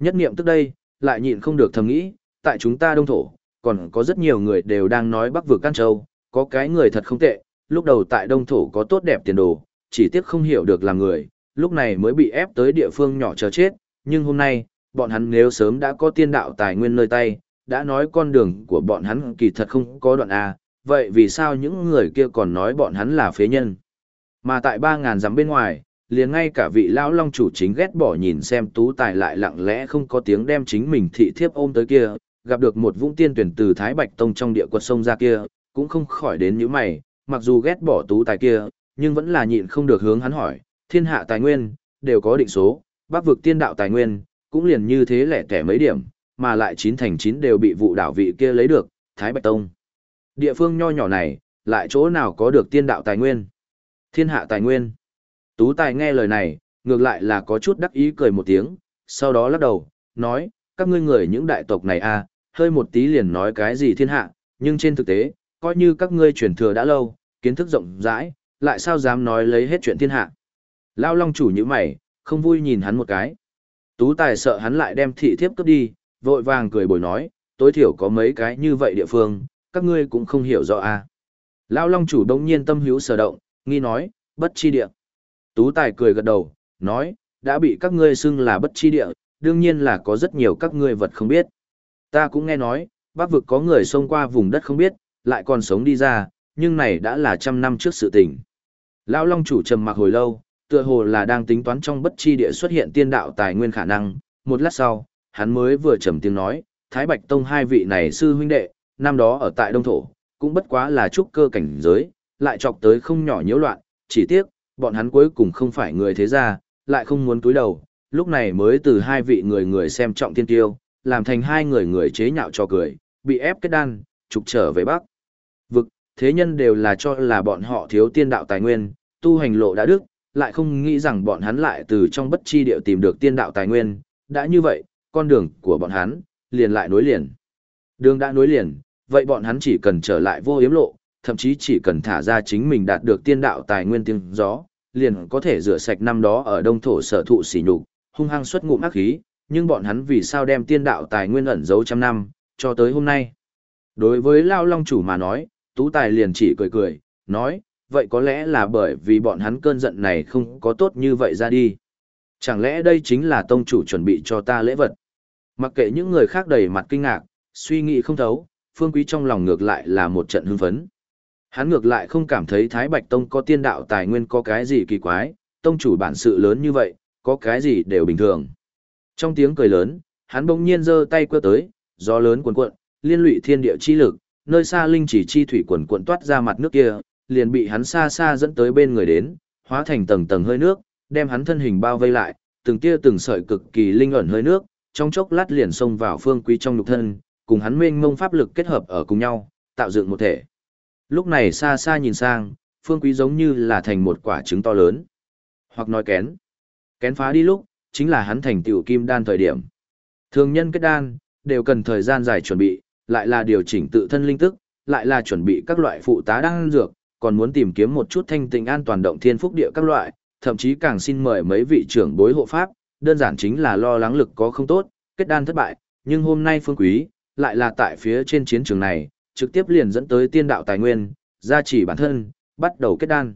Nhất niệm tức đây, lại nhịn không được thầm nghĩ, tại chúng ta đông thổ, còn có rất nhiều người đều đang nói bắc vực Can Châu, có cái người thật không tệ, lúc đầu tại đông thổ có tốt đẹp tiền đồ, chỉ tiếc không hiểu được là người, lúc này mới bị ép tới địa phương nhỏ chờ chết, nhưng hôm nay, bọn hắn nếu sớm đã có tiên đạo tài nguyên nơi tay, đã nói con đường của bọn hắn kỳ thật không có đoạn A, vậy vì sao những người kia còn nói bọn hắn là phế nhân? Mà tại 3.000 dặm bên ngoài, liền ngay cả vị lão long chủ chính ghét bỏ nhìn xem tú tài lại lặng lẽ không có tiếng đem chính mình thị thiếp ôm tới kia, gặp được một vũng tiên tuyển từ Thái Bạch Tông trong địa quật sông ra kia, cũng không khỏi đến những mày, mặc dù ghét bỏ tú tài kia, nhưng vẫn là nhịn không được hướng hắn hỏi, thiên hạ tài nguyên, đều có định số, bắc vực tiên đạo tài nguyên, cũng liền như thế lẻ tẻ mấy điểm, mà lại chín thành chín đều bị vụ đảo vị kia lấy được, Thái Bạch Tông. Địa phương nho nhỏ này, lại chỗ nào có được tiên đạo tài nguyên? Thiên hạ tài nguyên. Tú tài nghe lời này, ngược lại là có chút đắc ý cười một tiếng, sau đó lắc đầu, nói, các ngươi người những đại tộc này à, hơi một tí liền nói cái gì thiên hạ, nhưng trên thực tế, coi như các ngươi truyền thừa đã lâu, kiến thức rộng rãi, lại sao dám nói lấy hết chuyện thiên hạ. Lao Long chủ như mày, không vui nhìn hắn một cái. Tú tài sợ hắn lại đem thị thiếp cướp đi, vội vàng cười bồi nói, tối thiểu có mấy cái như vậy địa phương, các ngươi cũng không hiểu rõ à. Lao Long chủ đông nhiên tâm hữu sở động, nghi nói, bất chi địa. Tú tài cười gật đầu, nói, đã bị các ngươi xưng là bất chi địa, đương nhiên là có rất nhiều các ngươi vật không biết. Ta cũng nghe nói, bắc vực có người xông qua vùng đất không biết, lại còn sống đi ra, nhưng này đã là trăm năm trước sự tình. Lão Long chủ trầm mặc hồi lâu, tựa hồ là đang tính toán trong bất chi địa xuất hiện tiên đạo tài nguyên khả năng, một lát sau, hắn mới vừa trầm tiếng nói, Thái Bạch Tông hai vị này sư huynh đệ, năm đó ở tại Đông Thổ, cũng bất quá là trúc cơ cảnh giới, lại chọc tới không nhỏ nhiễu loạn, chỉ tiếc, bọn hắn cuối cùng không phải người thế gia, lại không muốn túi đầu, lúc này mới từ hai vị người người xem trọng thiên tiêu, làm thành hai người người chế nhạo cho cười, bị ép kết đan, trục trở về Bắc. Thế nhân đều là cho là bọn họ thiếu tiên đạo tài nguyên, tu hành lộ đã đức, lại không nghĩ rằng bọn hắn lại từ trong bất chi điệu tìm được tiên đạo tài nguyên, đã như vậy, con đường của bọn hắn, liền lại nối liền. Đường đã nối liền, vậy bọn hắn chỉ cần trở lại vô yếm lộ, thậm chí chỉ cần thả ra chính mình đạt được tiên đạo tài nguyên tiếng gió, liền có thể rửa sạch năm đó ở đông thổ sở thụ sỉ nhục, hung hăng xuất ngụm ác khí, nhưng bọn hắn vì sao đem tiên đạo tài nguyên ẩn giấu trăm năm, cho tới hôm nay. Đối với Lao Long chủ mà nói, Tú Tài liền chỉ cười cười, nói, vậy có lẽ là bởi vì bọn hắn cơn giận này không có tốt như vậy ra đi. Chẳng lẽ đây chính là tông chủ chuẩn bị cho ta lễ vật? Mặc kệ những người khác đầy mặt kinh ngạc, suy nghĩ không thấu, Phương Quý trong lòng ngược lại là một trận hưng phấn. Hắn ngược lại không cảm thấy Thái Bạch Tông có tiên đạo tài nguyên có cái gì kỳ quái, tông chủ bản sự lớn như vậy, có cái gì đều bình thường. Trong tiếng cười lớn, hắn bỗng nhiên giơ tay quơ tới, gió lớn cuồn cuộn, liên lụy thiên địa chi lực, nơi xa linh chỉ chi thủy quần cuộn toát ra mặt nước kia, liền bị hắn xa xa dẫn tới bên người đến, hóa thành tầng tầng hơi nước, đem hắn thân hình bao vây lại, từng tia từng sợi cực kỳ linh ẩn hơi nước, trong chốc lát liền xông vào phương quý trong nhục thân, cùng hắn mênh mông pháp lực kết hợp ở cùng nhau, tạo dựng một thể. Lúc này xa xa nhìn sang, phương quý giống như là thành một quả trứng to lớn. Hoặc nói kén. Kén phá đi lúc, chính là hắn thành tiểu kim đan thời điểm. Thường nhân kết đan, đều cần thời gian dài chuẩn bị, lại là điều chỉnh tự thân linh tức, lại là chuẩn bị các loại phụ tá đang dược, còn muốn tìm kiếm một chút thanh tịnh an toàn động thiên phúc địa các loại, thậm chí càng xin mời mấy vị trưởng bối hộ pháp, đơn giản chính là lo lắng lực có không tốt, kết đan thất bại, nhưng hôm nay phương quý, lại là tại phía trên chiến trường này, trực tiếp liền dẫn tới tiên đạo tài nguyên, gia chỉ bản thân, bắt đầu kết đan.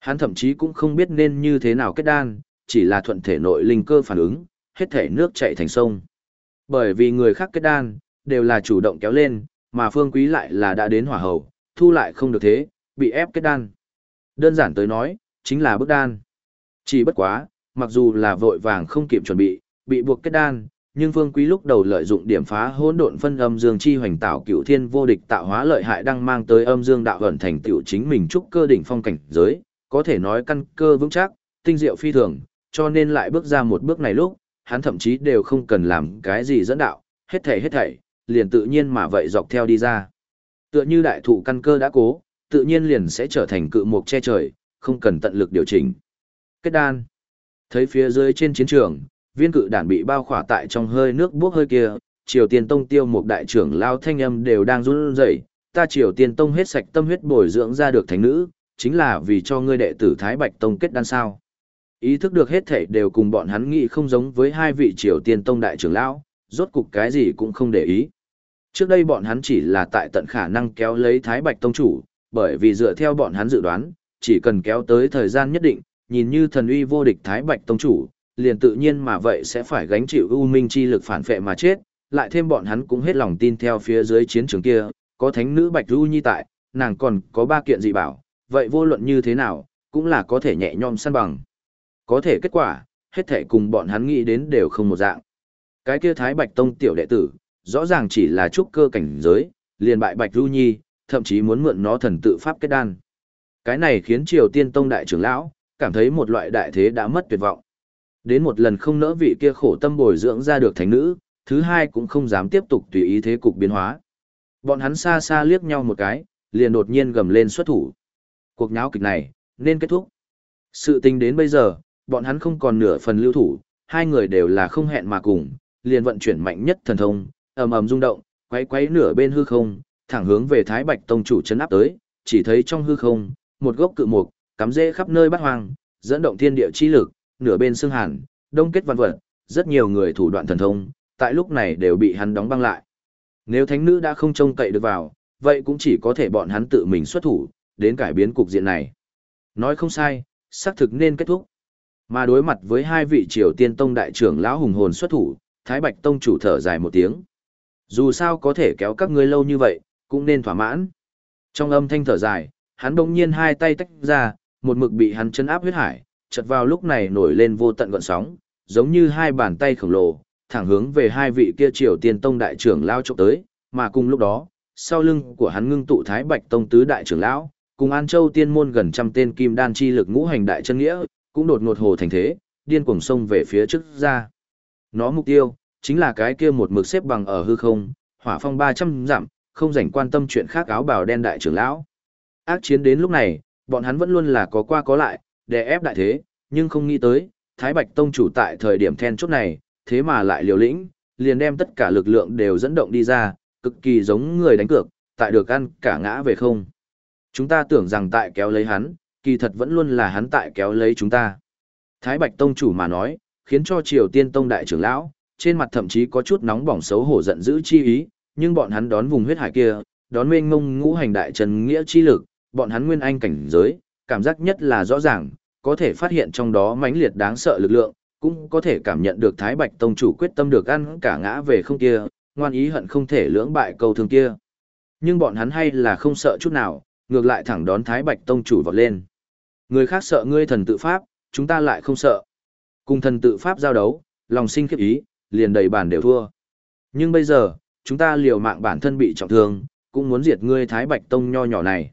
Hắn thậm chí cũng không biết nên như thế nào kết đan, chỉ là thuận thể nội linh cơ phản ứng, hết thể nước chảy thành sông. Bởi vì người khác kết đan, đều là chủ động kéo lên, mà phương quý lại là đã đến hỏa hầu, thu lại không được thế, bị ép kết đan. Đơn giản tới nói, chính là bức đan. Chỉ bất quá, mặc dù là vội vàng không kịp chuẩn bị, bị buộc kết đan, nhưng Phương Quý lúc đầu lợi dụng điểm phá hỗn độn phân âm dương chi hoành tạo cửu thiên vô địch tạo hóa lợi hại đang mang tới âm dương đạo ẩn thành tựu chính mình trúc cơ đỉnh phong cảnh giới, có thể nói căn cơ vững chắc, tinh diệu phi thường, cho nên lại bước ra một bước này lúc, hắn thậm chí đều không cần làm cái gì dẫn đạo, hết thảy hết thảy, liền tự nhiên mà vậy dọc theo đi ra. Tựa như đại thụ căn cơ đã cố, tự nhiên liền sẽ trở thành cự mục che trời, không cần tận lực điều chỉnh. Kết đan. Thấy phía dưới trên chiến trường, viên cự đản bị bao khỏa tại trong hơi nước buốc hơi kia, Triều Tiên Tông tiêu một đại trưởng lao thanh âm đều đang run rẩy, ta Triều Tiên Tông hết sạch tâm huyết bồi dưỡng ra được thánh nữ, chính là vì cho ngươi đệ tử Thái Bạch Tông kết đan sao. Ý thức được hết thể đều cùng bọn hắn nghĩ không giống với hai vị Triều Tiên Tông đại trưởng lão, rốt cục cái gì cũng không để ý. Trước đây bọn hắn chỉ là tại tận khả năng kéo lấy Thái Bạch Tông chủ, bởi vì dựa theo bọn hắn dự đoán, chỉ cần kéo tới thời gian nhất định, nhìn như thần uy vô địch Thái Bạch Tông chủ, liền tự nhiên mà vậy sẽ phải gánh chịu u minh chi lực phản phệ mà chết, lại thêm bọn hắn cũng hết lòng tin theo phía dưới chiến trường kia, có thánh nữ Bạch Du Nhi tại, nàng còn có ba kiện dị bảo, vậy vô luận như thế nào, cũng là có thể nhẹ nhõm săn bằng. Có thể kết quả, hết thể cùng bọn hắn nghĩ đến đều không một dạng. Cái kia Thái Bạch Tông tiểu đệ tử, rõ ràng chỉ là trúc cơ cảnh giới, liền bại Bạch Du Nhi, thậm chí muốn mượn nó thần tự pháp kết đan. Cái này khiến Triều Tiên Tông đại trưởng lão cảm thấy một loại đại thế đã mất tuyệt vọng. Đến một lần không nỡ vị kia khổ tâm bồi dưỡng ra được thánh nữ, thứ hai cũng không dám tiếp tục tùy ý thế cục biến hóa. Bọn hắn xa xa liếc nhau một cái, liền đột nhiên gầm lên xuất thủ. Cuộc nháo kịch này, nên kết thúc. Sự tình đến bây giờ, bọn hắn không còn nửa phần lưu thủ, hai người đều là không hẹn mà cùng, liền vận chuyển mạnh nhất thần thông, ầm ầm rung động, quấy quấy nửa bên hư không, thẳng hướng về Thái Bạch Tông chủ chấn áp tới, chỉ thấy trong hư không, một gốc cự mục, cắm rễ khắp nơi bát hoang, dẫn động thiên địa chi lực, nửa bên xương hàn, đông kết văn vật, rất nhiều người thủ đoạn thần thông, tại lúc này đều bị hắn đóng băng lại. Nếu thánh nữ đã không trông cậy được vào, vậy cũng chỉ có thể bọn hắn tự mình xuất thủ, đến cải biến cục diện này. Nói không sai, xác thực nên kết thúc. Mà đối mặt với hai vị triều tiên tông đại trưởng lão hùng hồn xuất thủ, Thái Bạch tông chủ thở dài một tiếng. Dù sao có thể kéo các ngươi lâu như vậy, cũng nên thỏa mãn. Trong âm thanh thở dài, hắn bỗng nhiên hai tay tách ra, một mực bị hắn chân áp huyết hải, chợt vào lúc này nổi lên vô tận gọn sóng, giống như hai bàn tay khổng lồ, thẳng hướng về hai vị kia triều tiên tông đại trưởng lao chụp tới, mà cùng lúc đó, sau lưng của hắn ngưng tụ thái bạch tông tứ đại trưởng lão, cùng An Châu tiên môn gần trăm tên kim đan chi lực ngũ hành đại chân nghĩa, cũng đột ngột hồ thành thế, điên cuồng xông về phía trước ra. Nó mục tiêu, chính là cái kia một mực xếp bằng ở hư không, hỏa phong 300 dặm, không rảnh quan tâm chuyện khác áo bào đen đại trưởng lão. Ác chiến đến lúc này, bọn hắn vẫn luôn là có qua có lại, để ép đại thế, nhưng không nghĩ tới, Thái Bạch Tông chủ tại thời điểm then chốt này, thế mà lại liều lĩnh, liền đem tất cả lực lượng đều dẫn động đi ra, cực kỳ giống người đánh cược, tại được ăn cả ngã về không. Chúng ta tưởng rằng tại kéo lấy hắn, kỳ thật vẫn luôn là hắn tại kéo lấy chúng ta. Thái Bạch Tông chủ mà nói, khiến cho Triều Tiên Tông đại trưởng lão, trên mặt thậm chí có chút nóng bỏng xấu hổ giận dữ chi ý, nhưng bọn hắn đón vùng huyết hải kia, đón mênh mông ngũ hành đại trần nghĩa chi lực, bọn hắn nguyên anh cảnh giới, cảm giác nhất là rõ ràng, có thể phát hiện trong đó mãnh liệt đáng sợ lực lượng, cũng có thể cảm nhận được Thái Bạch Tông chủ quyết tâm được ăn cả ngã về không kia, ngoan ý hận không thể lưỡng bại câu thương kia. Nhưng bọn hắn hay là không sợ chút nào, ngược lại thẳng đón Thái Bạch Tông chủ vọt lên. Người khác sợ ngươi thần tự pháp, chúng ta lại không sợ. Cùng thần tự pháp giao đấu, lòng sinh khiếp ý, liền đầy bản đều thua. Nhưng bây giờ, chúng ta liều mạng bản thân bị trọng thương, cũng muốn diệt ngươi Thái Bạch Tông nho nhỏ này.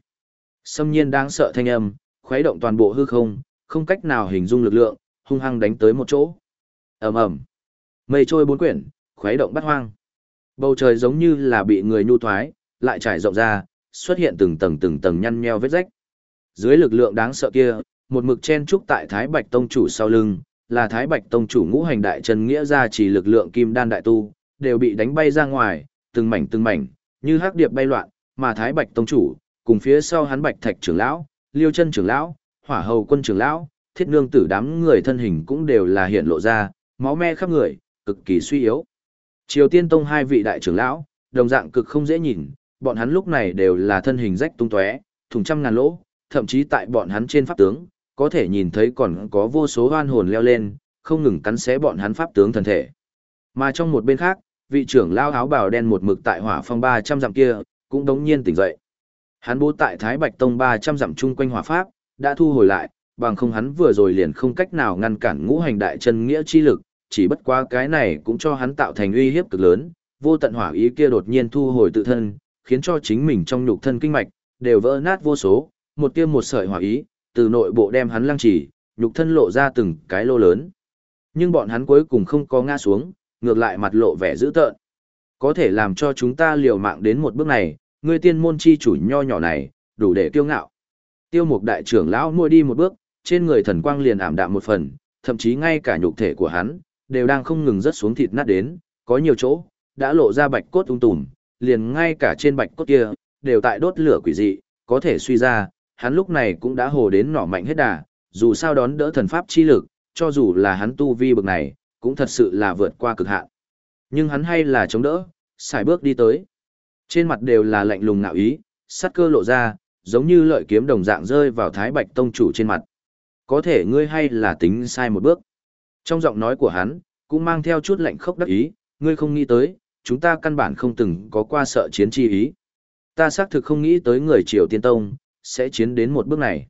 Xâm nhiên đáng sợ thanh âm, khuấy động toàn bộ hư không, không cách nào hình dung lực lượng, hung hăng đánh tới một chỗ. ầm ầm, mây trôi bốn quyển, khuấy động bắt hoang. Bầu trời giống như là bị người nhu thoái, lại trải rộng ra, xuất hiện từng tầng từng tầng nhăn nheo vết rách. Dưới lực lượng đáng sợ kia, một mực chen trúc tại Thái Bạch Tông chủ sau lưng, là Thái Bạch Tông chủ ngũ hành đại chân nghĩa ra chỉ lực lượng kim đan đại tu, đều bị đánh bay ra ngoài, từng mảnh từng mảnh, như hắc điệp bay loạn, mà Thái Bạch Tông chủ, cùng phía sau hắn Bạch Thạch trưởng lão, Liêu Chân trưởng lão, Hỏa Hầu quân trưởng lão, Thiết Nương tử đám người thân hình cũng đều là hiện lộ ra, máu me khắp người, cực kỳ suy yếu. Triều Tiên Tông hai vị đại trưởng lão, đồng dạng cực không dễ nhìn, bọn hắn lúc này đều là thân hình rách tung tóe, thùng trăm ngàn lỗ, thậm chí tại bọn hắn trên pháp tướng, có thể nhìn thấy còn có vô số oan hồn leo lên, không ngừng cắn xé bọn hắn pháp tướng thần thể. Mà trong một bên khác, vị trưởng lao áo bào đen một mực tại hỏa phong 300 dặm kia, cũng đống nhiên tỉnh dậy. Hắn bố tại Thái Bạch Tông 300 dặm chung quanh hỏa pháp, đã thu hồi lại, bằng không hắn vừa rồi liền không cách nào ngăn cản ngũ hành đại chân nghĩa chi lực, chỉ bất quá cái này cũng cho hắn tạo thành uy hiếp cực lớn, vô tận hỏa ý kia đột nhiên thu hồi tự thân, khiến cho chính mình trong nhục thân kinh mạch đều vỡ nát vô số, một tiêm một sợi hỏa ý, từ nội bộ đem hắn lăng trì, nhục thân lộ ra từng cái lô lớn. Nhưng bọn hắn cuối cùng không có ngã xuống, ngược lại mặt lộ vẻ dữ tợn. Có thể làm cho chúng ta liều mạng đến một bước này, người tiên môn chi chủ nho nhỏ này, đủ để kiêu ngạo. Tiêu mục đại trưởng lão nuôi đi một bước, trên người thần quang liền ảm đạm một phần, thậm chí ngay cả nhục thể của hắn, đều đang không ngừng rớt xuống thịt nát đến, có nhiều chỗ, đã lộ ra bạch cốt ung tùm, liền ngay cả trên bạch cốt kia, đều tại đốt lửa quỷ dị, có thể suy ra, hắn lúc này cũng đã hồ đến nỏ mạnh hết đà, dù sao đón đỡ thần pháp chi lực, cho dù là hắn tu vi bực này, cũng thật sự là vượt qua cực hạn. Nhưng hắn hay là chống đỡ, xài bước đi tới. Trên mặt đều là lạnh lùng ngạo ý, sát cơ lộ ra, giống như lợi kiếm đồng dạng rơi vào Thái Bạch Tông chủ trên mặt. Có thể ngươi hay là tính sai một bước. Trong giọng nói của hắn, cũng mang theo chút lạnh khốc đắc ý, ngươi không nghĩ tới, chúng ta căn bản không từng có qua sợ chiến chi ý. Ta xác thực không nghĩ tới người Triều Tiên Tông, sẽ chiến đến một bước này.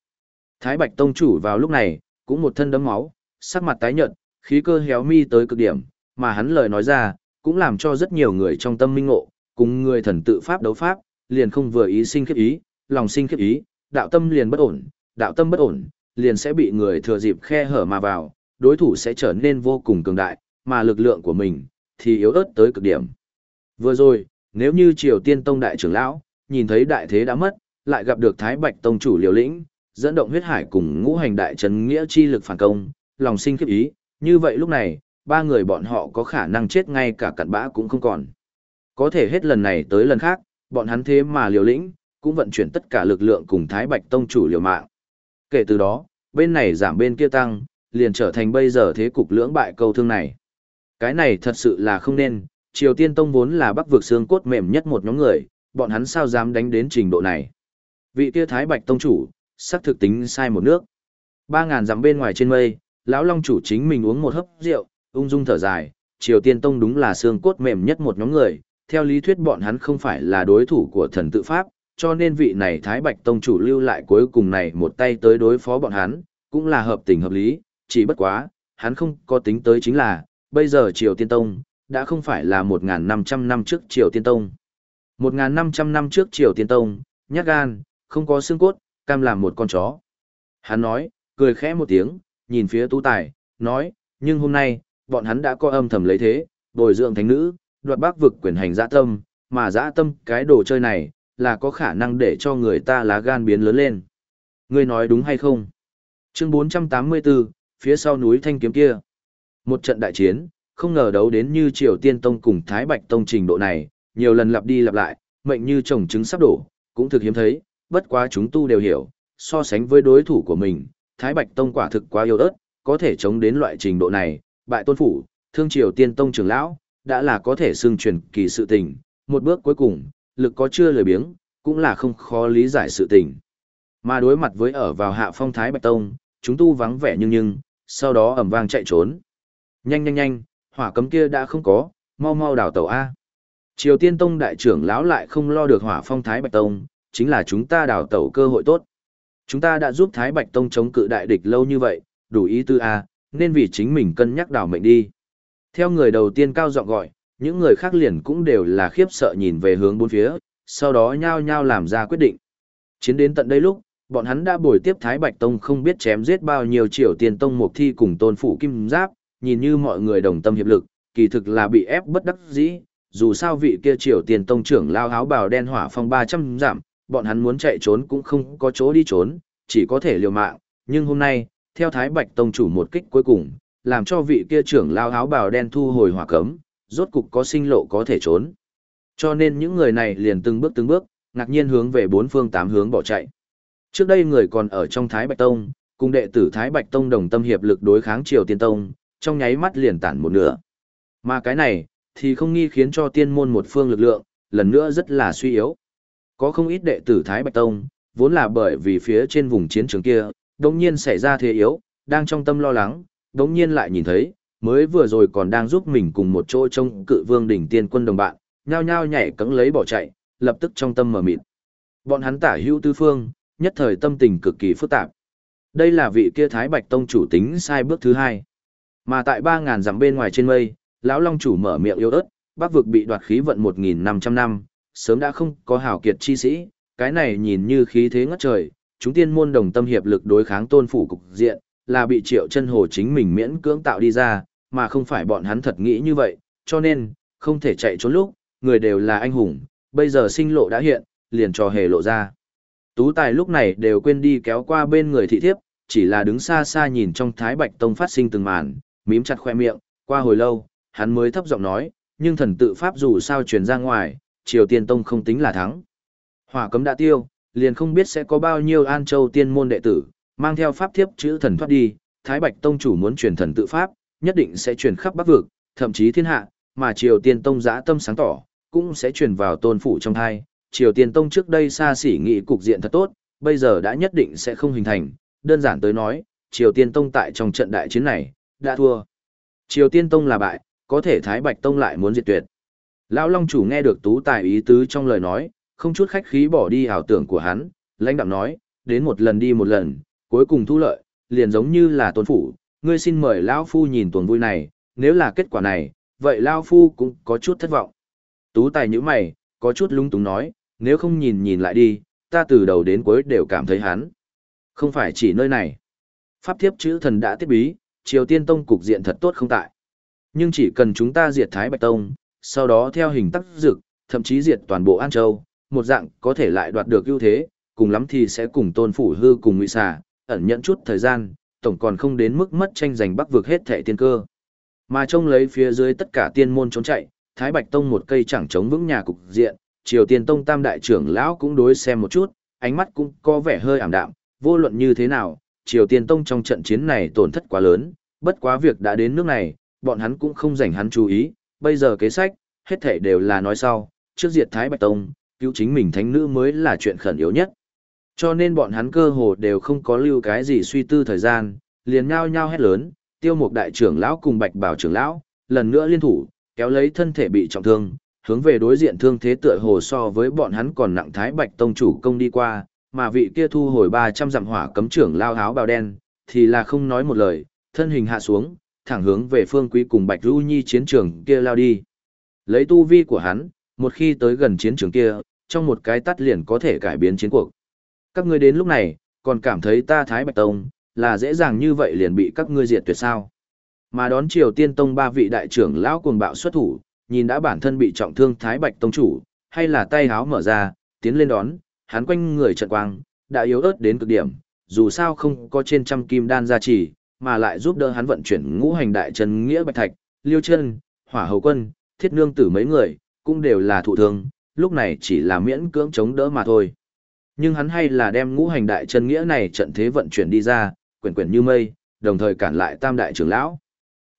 Thái Bạch Tông chủ vào lúc này, cũng một thân đấm máu, sắc mặt tái nhợt, khí cơ héo mi tới cực điểm, mà hắn lời nói ra, cũng làm cho rất nhiều người trong tâm minh ngộ, cùng người thần tự pháp đấu pháp, liền không vừa ý sinh khiếp ý, lòng sinh khiếp ý, đạo tâm liền bất ổn, đạo tâm bất ổn, liền sẽ bị người thừa dịp khe hở mà vào, đối thủ sẽ trở nên vô cùng cường đại, mà lực lượng của mình thì yếu ớt tới cực điểm. Vừa rồi, nếu như Triều Tiên Tông đại trưởng lão nhìn thấy đại thế đã mất, lại gặp được Thái Bạch Tông chủ liều lĩnh, dẫn động huyết hải cùng ngũ hành đại trấn nghĩa chi lực phản công, lòng sinh khiếp ý, như vậy lúc này, ba người bọn họ có khả năng chết ngay cả cặn bã cũng không còn. Có thể hết lần này tới lần khác, bọn hắn thế mà liều lĩnh, cũng vận chuyển tất cả lực lượng cùng Thái Bạch Tông chủ liều mạng. Kể từ đó, bên này giảm bên kia tăng, liền trở thành bây giờ thế cục lưỡng bại câu thương này. Cái này thật sự là không nên, Triều Tiên Tông vốn là bắc vực xương cốt mềm nhất một nhóm người, bọn hắn sao dám đánh đến trình độ này. Vị kia Thái Bạch Tông chủ, sắc thực tính sai một nước. Ba ngàn dặm bên ngoài trên mây, lão Long chủ chính mình uống một hớp rượu, ung dung thở dài, Triều Tiên Tông đúng là xương cốt mềm nhất một nhóm người, theo lý thuyết bọn hắn không phải là đối thủ của thần tự pháp, cho nên vị này Thái Bạch Tông chủ lưu lại cuối cùng này một tay tới đối phó bọn hắn, cũng là hợp tình hợp lý, chỉ bất quá, hắn không có tính tới chính là, bây giờ Triều Tiên Tông, đã không phải là 1.500 năm trước Triều Tiên Tông. 1.500 năm trước Triều Tiên Tông, nhát gan, không có xương cốt, cam làm một con chó. Hắn nói, cười khẽ một tiếng, nhìn phía tú tài, nói, nhưng hôm nay, bọn hắn đã có âm thầm lấy thế, bồi dưỡng thánh nữ, đoạt bác vực quyền hành dã tâm, mà dã tâm cái đồ chơi này, là có khả năng để cho người ta lá gan biến lớn lên. Ngươi nói đúng hay không? Chương 484, phía sau núi thanh kiếm kia. Một trận đại chiến, không ngờ đấu đến như Triều Tiên Tông cùng Thái Bạch Tông trình độ này, nhiều lần lặp đi lặp lại, mệnh như chồng trứng sắp đổ, cũng thực hiếm thấy, bất quá chúng tu đều hiểu, so sánh với đối thủ của mình, Thái Bạch Tông quả thực quá yếu ớt, có thể chống đến loại trình độ này, bại tôn phủ, thương Triều Tiên Tông trưởng lão, đã là có thể xưng truyền kỳ sự tình, một bước cuối cùng, lực có chưa lười biếng, cũng là không khó lý giải sự tình. Mà đối mặt với ở vào hạ phong Thái Bạch Tông, chúng tu vắng vẻ nhưng nhưng, sau đó ẩm vang chạy trốn. Nhanh nhanh nhanh, hỏa cấm kia đã không có, mau mau đào tàu A. Triều Tiên Tông đại trưởng lão lại không lo được hỏa phong Thái Bạch Tông, chính là chúng ta đào tẩu cơ hội tốt. Chúng ta đã giúp Thái Bạch Tông chống cự đại địch lâu như vậy, đủ ý tư A, nên vì chính mình cân nhắc đào mệnh đi. Theo người đầu tiên cao giọng gọi, những người khác liền cũng đều là khiếp sợ nhìn về hướng bốn phía, sau đó nhao nhao làm ra quyết định. Chiến đến tận đây lúc, bọn hắn đã bồi tiếp Thái Bạch Tông không biết chém giết bao nhiêu triều tiền tông mục thi cùng tôn phủ kim giáp, nhìn như mọi người đồng tâm hiệp lực, kỳ thực là bị ép bất đắc dĩ, dù sao vị kia triều tiền tông trưởng lao áo bào đen hỏa phong 300 giảm, bọn hắn muốn chạy trốn cũng không có chỗ đi trốn, chỉ có thể liều mạng, nhưng hôm nay, theo Thái Bạch Tông chủ một kích cuối cùng, làm cho vị kia trưởng lao áo bào đen thu hồi hỏa cấm, rốt cục có sinh lộ có thể trốn. Cho nên những người này liền từng bước từng bước, ngạc nhiên hướng về bốn phương tám hướng bỏ chạy. Trước đây người còn ở trong Thái Bạch Tông, cùng đệ tử Thái Bạch Tông đồng tâm hiệp lực đối kháng Triều Tiên Tông, trong nháy mắt liền tản một nửa. Mà cái này, thì không nghi khiến cho tiên môn một phương lực lượng, lần nữa rất là suy yếu. Có không ít đệ tử Thái Bạch Tông, vốn là bởi vì phía trên vùng chiến trường kia, đống nhiên xảy ra thế yếu, đang trong tâm lo lắng, đống nhiên lại nhìn thấy, mới vừa rồi còn đang giúp mình cùng một chỗ trong cự vương đỉnh tiên quân đồng bạn, nhao nhao nhảy cẫng lấy bỏ chạy, lập tức trong tâm mở mịt. Bọn hắn tả hữu tư phương, nhất thời tâm tình cực kỳ phức tạp. Đây là vị kia Thái Bạch Tông chủ tính sai bước thứ hai. Mà tại 3.000 dặm bên ngoài trên mây, lão Long chủ mở miệng yếu ớt, bắc vực bị đoạt khí vận 1.500 năm, sớm đã không có hảo kiệt chi sĩ, cái này nhìn như khí thế ngất trời, chúng tiên môn đồng tâm hiệp lực đối kháng tôn phủ cục diện, là bị triệu chân hồ chính mình miễn cưỡng tạo đi ra, mà không phải bọn hắn thật nghĩ như vậy, cho nên, không thể chạy trốn lúc, người đều là anh hùng, bây giờ sinh lộ đã hiện, liền cho hề lộ ra. Tú tài lúc này đều quên đi kéo qua bên người thị thiếp, chỉ là đứng xa xa nhìn trong thái bạch tông phát sinh từng màn, mím chặt khoe miệng, qua hồi lâu, hắn mới thấp giọng nói, nhưng thần tự pháp dù sao truyền ra ngoài, triều tiên tông không tính là thắng. Hỏa cấm đã tiêu, liền không biết sẽ có bao nhiêu an châu tiên môn đệ tử, mang theo pháp thiếp chữ thần thoát đi, thái bạch tông chủ muốn truyền thần tự pháp, nhất định sẽ truyền khắp bắc vực, thậm chí thiên hạ, mà triều tiên tông giã tâm sáng tỏ, cũng sẽ truyền vào tôn phủ trong hai. Triều Tiên Tông trước đây xa xỉ nghị cục diện thật tốt, bây giờ đã nhất định sẽ không hình thành, đơn giản tới nói, Triều Tiên Tông tại trong trận đại chiến này, đã thua. Triều Tiên Tông là bại, có thể Thái Bạch Tông lại muốn diệt tuyệt. Lão Long chủ nghe được tú tài ý tứ trong lời nói, không chút khách khí bỏ đi ảo tưởng của hắn, lãnh đạm nói, đến một lần đi một lần, cuối cùng thu lợi, liền giống như là tôn phủ, ngươi xin mời Lão Phu nhìn tuần vui này, nếu là kết quả này, vậy Lão Phu cũng có chút thất vọng. Tú tài nhíu mày, có chút lung túng nói, nếu không nhìn nhìn lại đi, ta từ đầu đến cuối đều cảm thấy hắn. Không phải chỉ nơi này. Pháp thiếp chữ thần đã tiết bí, Triều Tiên Tông cục diện thật tốt không tại. Nhưng chỉ cần chúng ta diệt Thái Bạch Tông, sau đó theo hình tắc dực, thậm chí diệt toàn bộ An Châu, một dạng có thể lại đoạt được ưu thế, cùng lắm thì sẽ cùng tôn phủ hư cùng ngụy xà, ẩn nhận chút thời gian, tổng còn không đến mức mất tranh giành bắc vực hết thẻ tiên cơ. Mà trông lấy phía dưới tất cả tiên môn trốn chạy, Thái Bạch Tông một cây chẳng chống vững nhà cục diện, Triều Tiên Tông tam đại trưởng lão cũng đối xem một chút, ánh mắt cũng có vẻ hơi ảm đạm, vô luận như thế nào, Triều Tiên Tông trong trận chiến này tổn thất quá lớn, bất quá việc đã đến nước này, bọn hắn cũng không dành hắn chú ý, bây giờ kế sách, hết thảy đều là nói sau, trước diệt Thái Bạch Tông, cứu chính mình thánh nữ mới là chuyện khẩn yếu nhất. Cho nên bọn hắn cơ hồ đều không có lưu cái gì suy tư thời gian, liền nhao nhao hét lớn, tiêu mục đại trưởng lão cùng bạch bảo trưởng lão, lần nữa liên thủ, kéo lấy thân thể bị trọng thương, hướng về đối diện thương thế tựa hồ so với bọn hắn còn nặng thái bạch tông chủ công đi qua, mà vị kia thu hồi 300 dặm hỏa cấm trưởng lao áo bào đen, thì là không nói một lời, thân hình hạ xuống, thẳng hướng về phương quý cùng bạch ru nhi chiến trường kia lao đi. Lấy tu vi của hắn, một khi tới gần chiến trường kia, trong một cái tắt liền có thể cải biến chiến cuộc. Các ngươi đến lúc này, còn cảm thấy ta Thái Bạch Tông, là dễ dàng như vậy liền bị các ngươi diệt tuyệt sao. Mà đón Triều Tiên Tông ba vị đại trưởng lão cuồng bạo xuất thủ, nhìn đã bản thân bị trọng thương Thái Bạch Tông chủ, hay là tay háo mở ra, tiến lên đón, hắn quanh người trận quang, đã yếu ớt đến cực điểm, dù sao không có trên trăm kim đan gia trì, mà lại giúp đỡ hắn vận chuyển ngũ hành đại chân nghĩa bạch thạch, liêu chân, hỏa hầu quân, thiết nương tử mấy người, cũng đều là thụ thương, lúc này chỉ là miễn cưỡng chống đỡ mà thôi. Nhưng hắn hay là đem ngũ hành đại chân nghĩa này trận thế vận chuyển đi ra, quyển quyển như mây, đồng thời cản lại tam đại trưởng lão.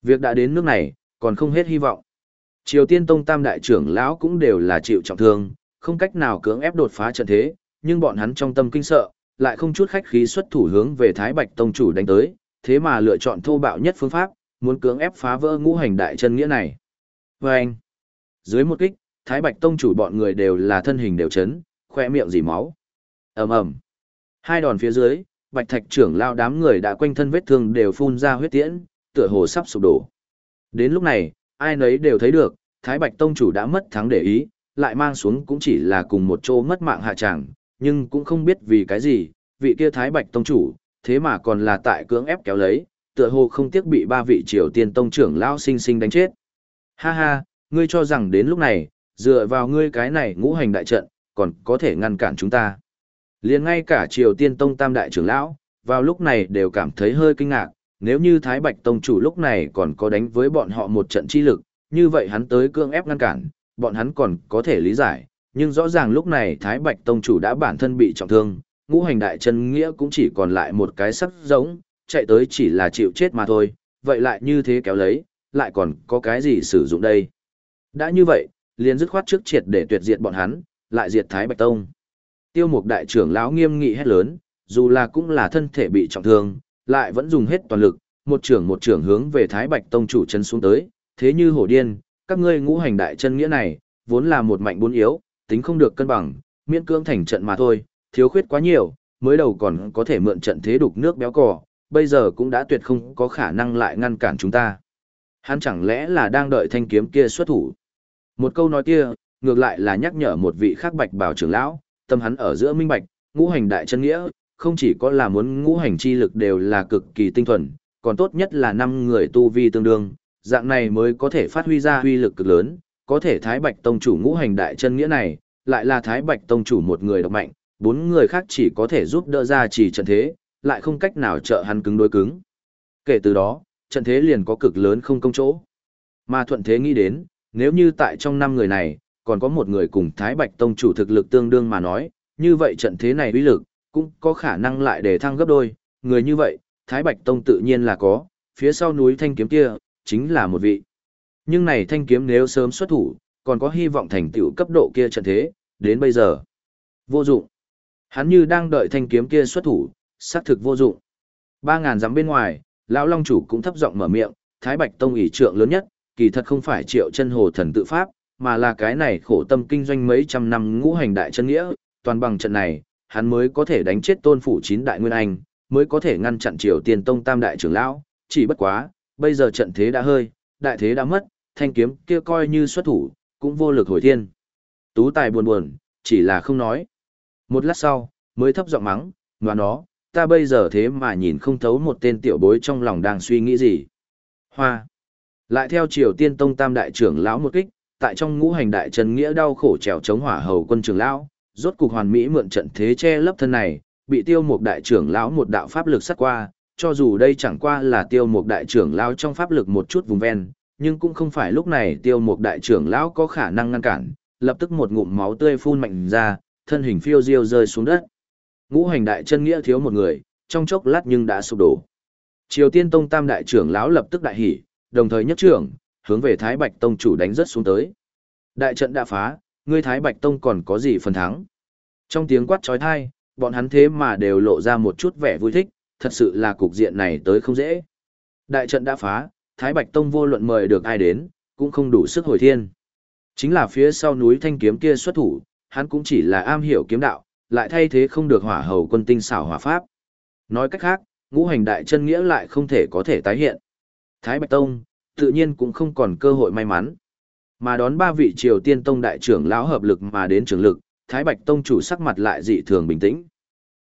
Việc đã đến nước này, còn không hết hy vọng. Triều Tiên Tông tam đại trưởng lão cũng đều là chịu trọng thương, không cách nào cưỡng ép đột phá trận thế, nhưng bọn hắn trong tâm kinh sợ, lại không chút khách khí xuất thủ hướng về Thái Bạch Tông chủ đánh tới, thế mà lựa chọn thô bạo nhất phương pháp, muốn cưỡng ép phá vỡ ngũ hành đại chân nghĩa này. Và anh, dưới một kích, Thái Bạch Tông chủ bọn người đều là thân hình đều chấn, khoe miệng dì máu. ầm ầm, hai đòn phía dưới, Bạch Thạch trưởng lao đám người đã quanh thân vết thương đều phun ra huyết tiễn, tựa hồ sắp sụp đổ. Đến lúc này, ai nấy đều thấy được, Thái Bạch Tông chủ đã mất thắng để ý, lại mang xuống cũng chỉ là cùng một chỗ mất mạng hạ tràng, nhưng cũng không biết vì cái gì, vị kia Thái Bạch Tông chủ, thế mà còn là tại cưỡng ép kéo lấy, tựa hồ không tiếc bị ba vị triều tiên tông trưởng lao sinh sinh đánh chết. Ha ha, ngươi cho rằng đến lúc này, dựa vào ngươi cái này ngũ hành đại trận, còn có thể ngăn cản chúng ta. liền ngay cả triều tiên tông tam đại trưởng lão, vào lúc này đều cảm thấy hơi kinh ngạc, nếu như Thái Bạch Tông chủ lúc này còn có đánh với bọn họ một trận chi lực, như vậy hắn tới cưỡng ép ngăn cản, bọn hắn còn có thể lý giải, nhưng rõ ràng lúc này Thái Bạch Tông chủ đã bản thân bị trọng thương, ngũ hành đại chân nghĩa cũng chỉ còn lại một cái sắc giống, chạy tới chỉ là chịu chết mà thôi, vậy lại như thế kéo lấy, lại còn có cái gì sử dụng đây. Đã như vậy, liền dứt khoát trước triệt để tuyệt diệt bọn hắn, lại diệt Thái Bạch Tông. Tiêu mục đại trưởng lão nghiêm nghị hét lớn, dù là cũng là thân thể bị trọng thương, lại vẫn dùng hết toàn lực, một trưởng một trưởng hướng về Thái Bạch Tông chủ chân xuống tới, thế như hổ điên, các ngươi ngũ hành đại chân nghĩa này, vốn là một mạnh bốn yếu, tính không được cân bằng, miễn cưỡng thành trận mà thôi, thiếu khuyết quá nhiều, mới đầu còn có thể mượn trận thế đục nước béo cò, bây giờ cũng đã tuyệt không có khả năng lại ngăn cản chúng ta. Hắn chẳng lẽ là đang đợi thanh kiếm kia xuất thủ? Một câu nói kia, ngược lại là nhắc nhở một vị khác bạch bảo trưởng lão, tâm hắn ở giữa minh bạch, ngũ hành đại chân nghĩa, không chỉ có là muốn ngũ hành chi lực đều là cực kỳ tinh thuần, còn tốt nhất là năm người tu vi tương đương, dạng này mới có thể phát huy ra huy lực cực lớn, có thể Thái Bạch Tông chủ ngũ hành đại chân nghĩa này, lại là Thái Bạch Tông chủ một người độc mạnh, bốn người khác chỉ có thể giúp đỡ ra chỉ trận thế, lại không cách nào trợ hắn cứng đối cứng. Kể từ đó, trận thế liền có cực lớn không công chỗ. Mà thuận thế nghĩ đến, nếu như tại trong năm người này, còn có một người cùng Thái Bạch Tông chủ thực lực tương đương mà nói, như vậy trận thế này uy lực, cũng có khả năng lại để thăng gấp đôi, người như vậy, Thái Bạch Tông tự nhiên là có, phía sau núi thanh kiếm kia, chính là một vị. Nhưng này thanh kiếm nếu sớm xuất thủ, còn có hy vọng thành tựu cấp độ kia trận thế, đến bây giờ. Vô dụng. Hắn như đang đợi thanh kiếm kia xuất thủ, xác thực vô dụng. Ba ngàn dặm bên ngoài, lão long chủ cũng thấp giọng mở miệng, Thái Bạch Tông ỷ trượng lớn nhất, kỳ thật không phải triệu chân hồ thần tự pháp, mà là cái này khổ tâm kinh doanh mấy trăm năm ngũ hành đại chân nghĩa, toàn bằng trận này, hắn mới có thể đánh chết tôn phủ chín đại nguyên anh, mới có thể ngăn chặn triều tiên tông tam đại trưởng lão, chỉ bất quá, bây giờ trận thế đã hơi, đại thế đã mất, thanh kiếm kia coi như xuất thủ, cũng vô lực hồi thiên. Tú tài buồn buồn, chỉ là không nói. Một lát sau, mới thấp giọng mắng, và nó, ta bây giờ thế mà nhìn không thấu một tên tiểu bối trong lòng đang suy nghĩ gì. Hoa. Lại theo triều tiên tông tam đại trưởng lão một kích, tại trong ngũ hành đại trần nghĩa đau khổ trèo chống hỏa hầu quân trưởng lão, rốt cục hoàn mỹ mượn trận thế che lấp thân này, bị tiêu một đại trưởng lão một đạo pháp lực sát qua, cho dù đây chẳng qua là tiêu một đại trưởng lão trong pháp lực một chút vùng ven, nhưng cũng không phải lúc này tiêu một đại trưởng lão có khả năng ngăn cản, lập tức một ngụm máu tươi phun mạnh ra, thân hình phiêu diêu rơi xuống đất. Ngũ hành đại chân nghĩa thiếu một người, trong chốc lát nhưng đã sụp đổ. Triều Tiên Tông Tam đại trưởng lão lập tức đại hỉ, đồng thời nhất trưởng, hướng về Thái Bạch Tông chủ đánh rất xuống tới. Đại trận đã phá, ngươi Thái Bạch Tông còn có gì phần thắng? Trong tiếng quát chói tai, bọn hắn thế mà đều lộ ra một chút vẻ vui thích, thật sự là cục diện này tới không dễ. Đại trận đã phá, Thái Bạch Tông vô luận mời được ai đến, cũng không đủ sức hồi thiên. Chính là phía sau núi thanh kiếm kia xuất thủ, hắn cũng chỉ là am hiểu kiếm đạo, lại thay thế không được hỏa hầu quân tinh xảo hỏa pháp. Nói cách khác, ngũ hành đại chân nghĩa lại không thể có thể tái hiện. Thái Bạch Tông, tự nhiên cũng không còn cơ hội may mắn. Mà đón ba vị Triều Tiên Tông đại trưởng lão hợp lực mà đến trưởng lực, Thái Bạch Tông chủ sắc mặt lại dị thường bình tĩnh.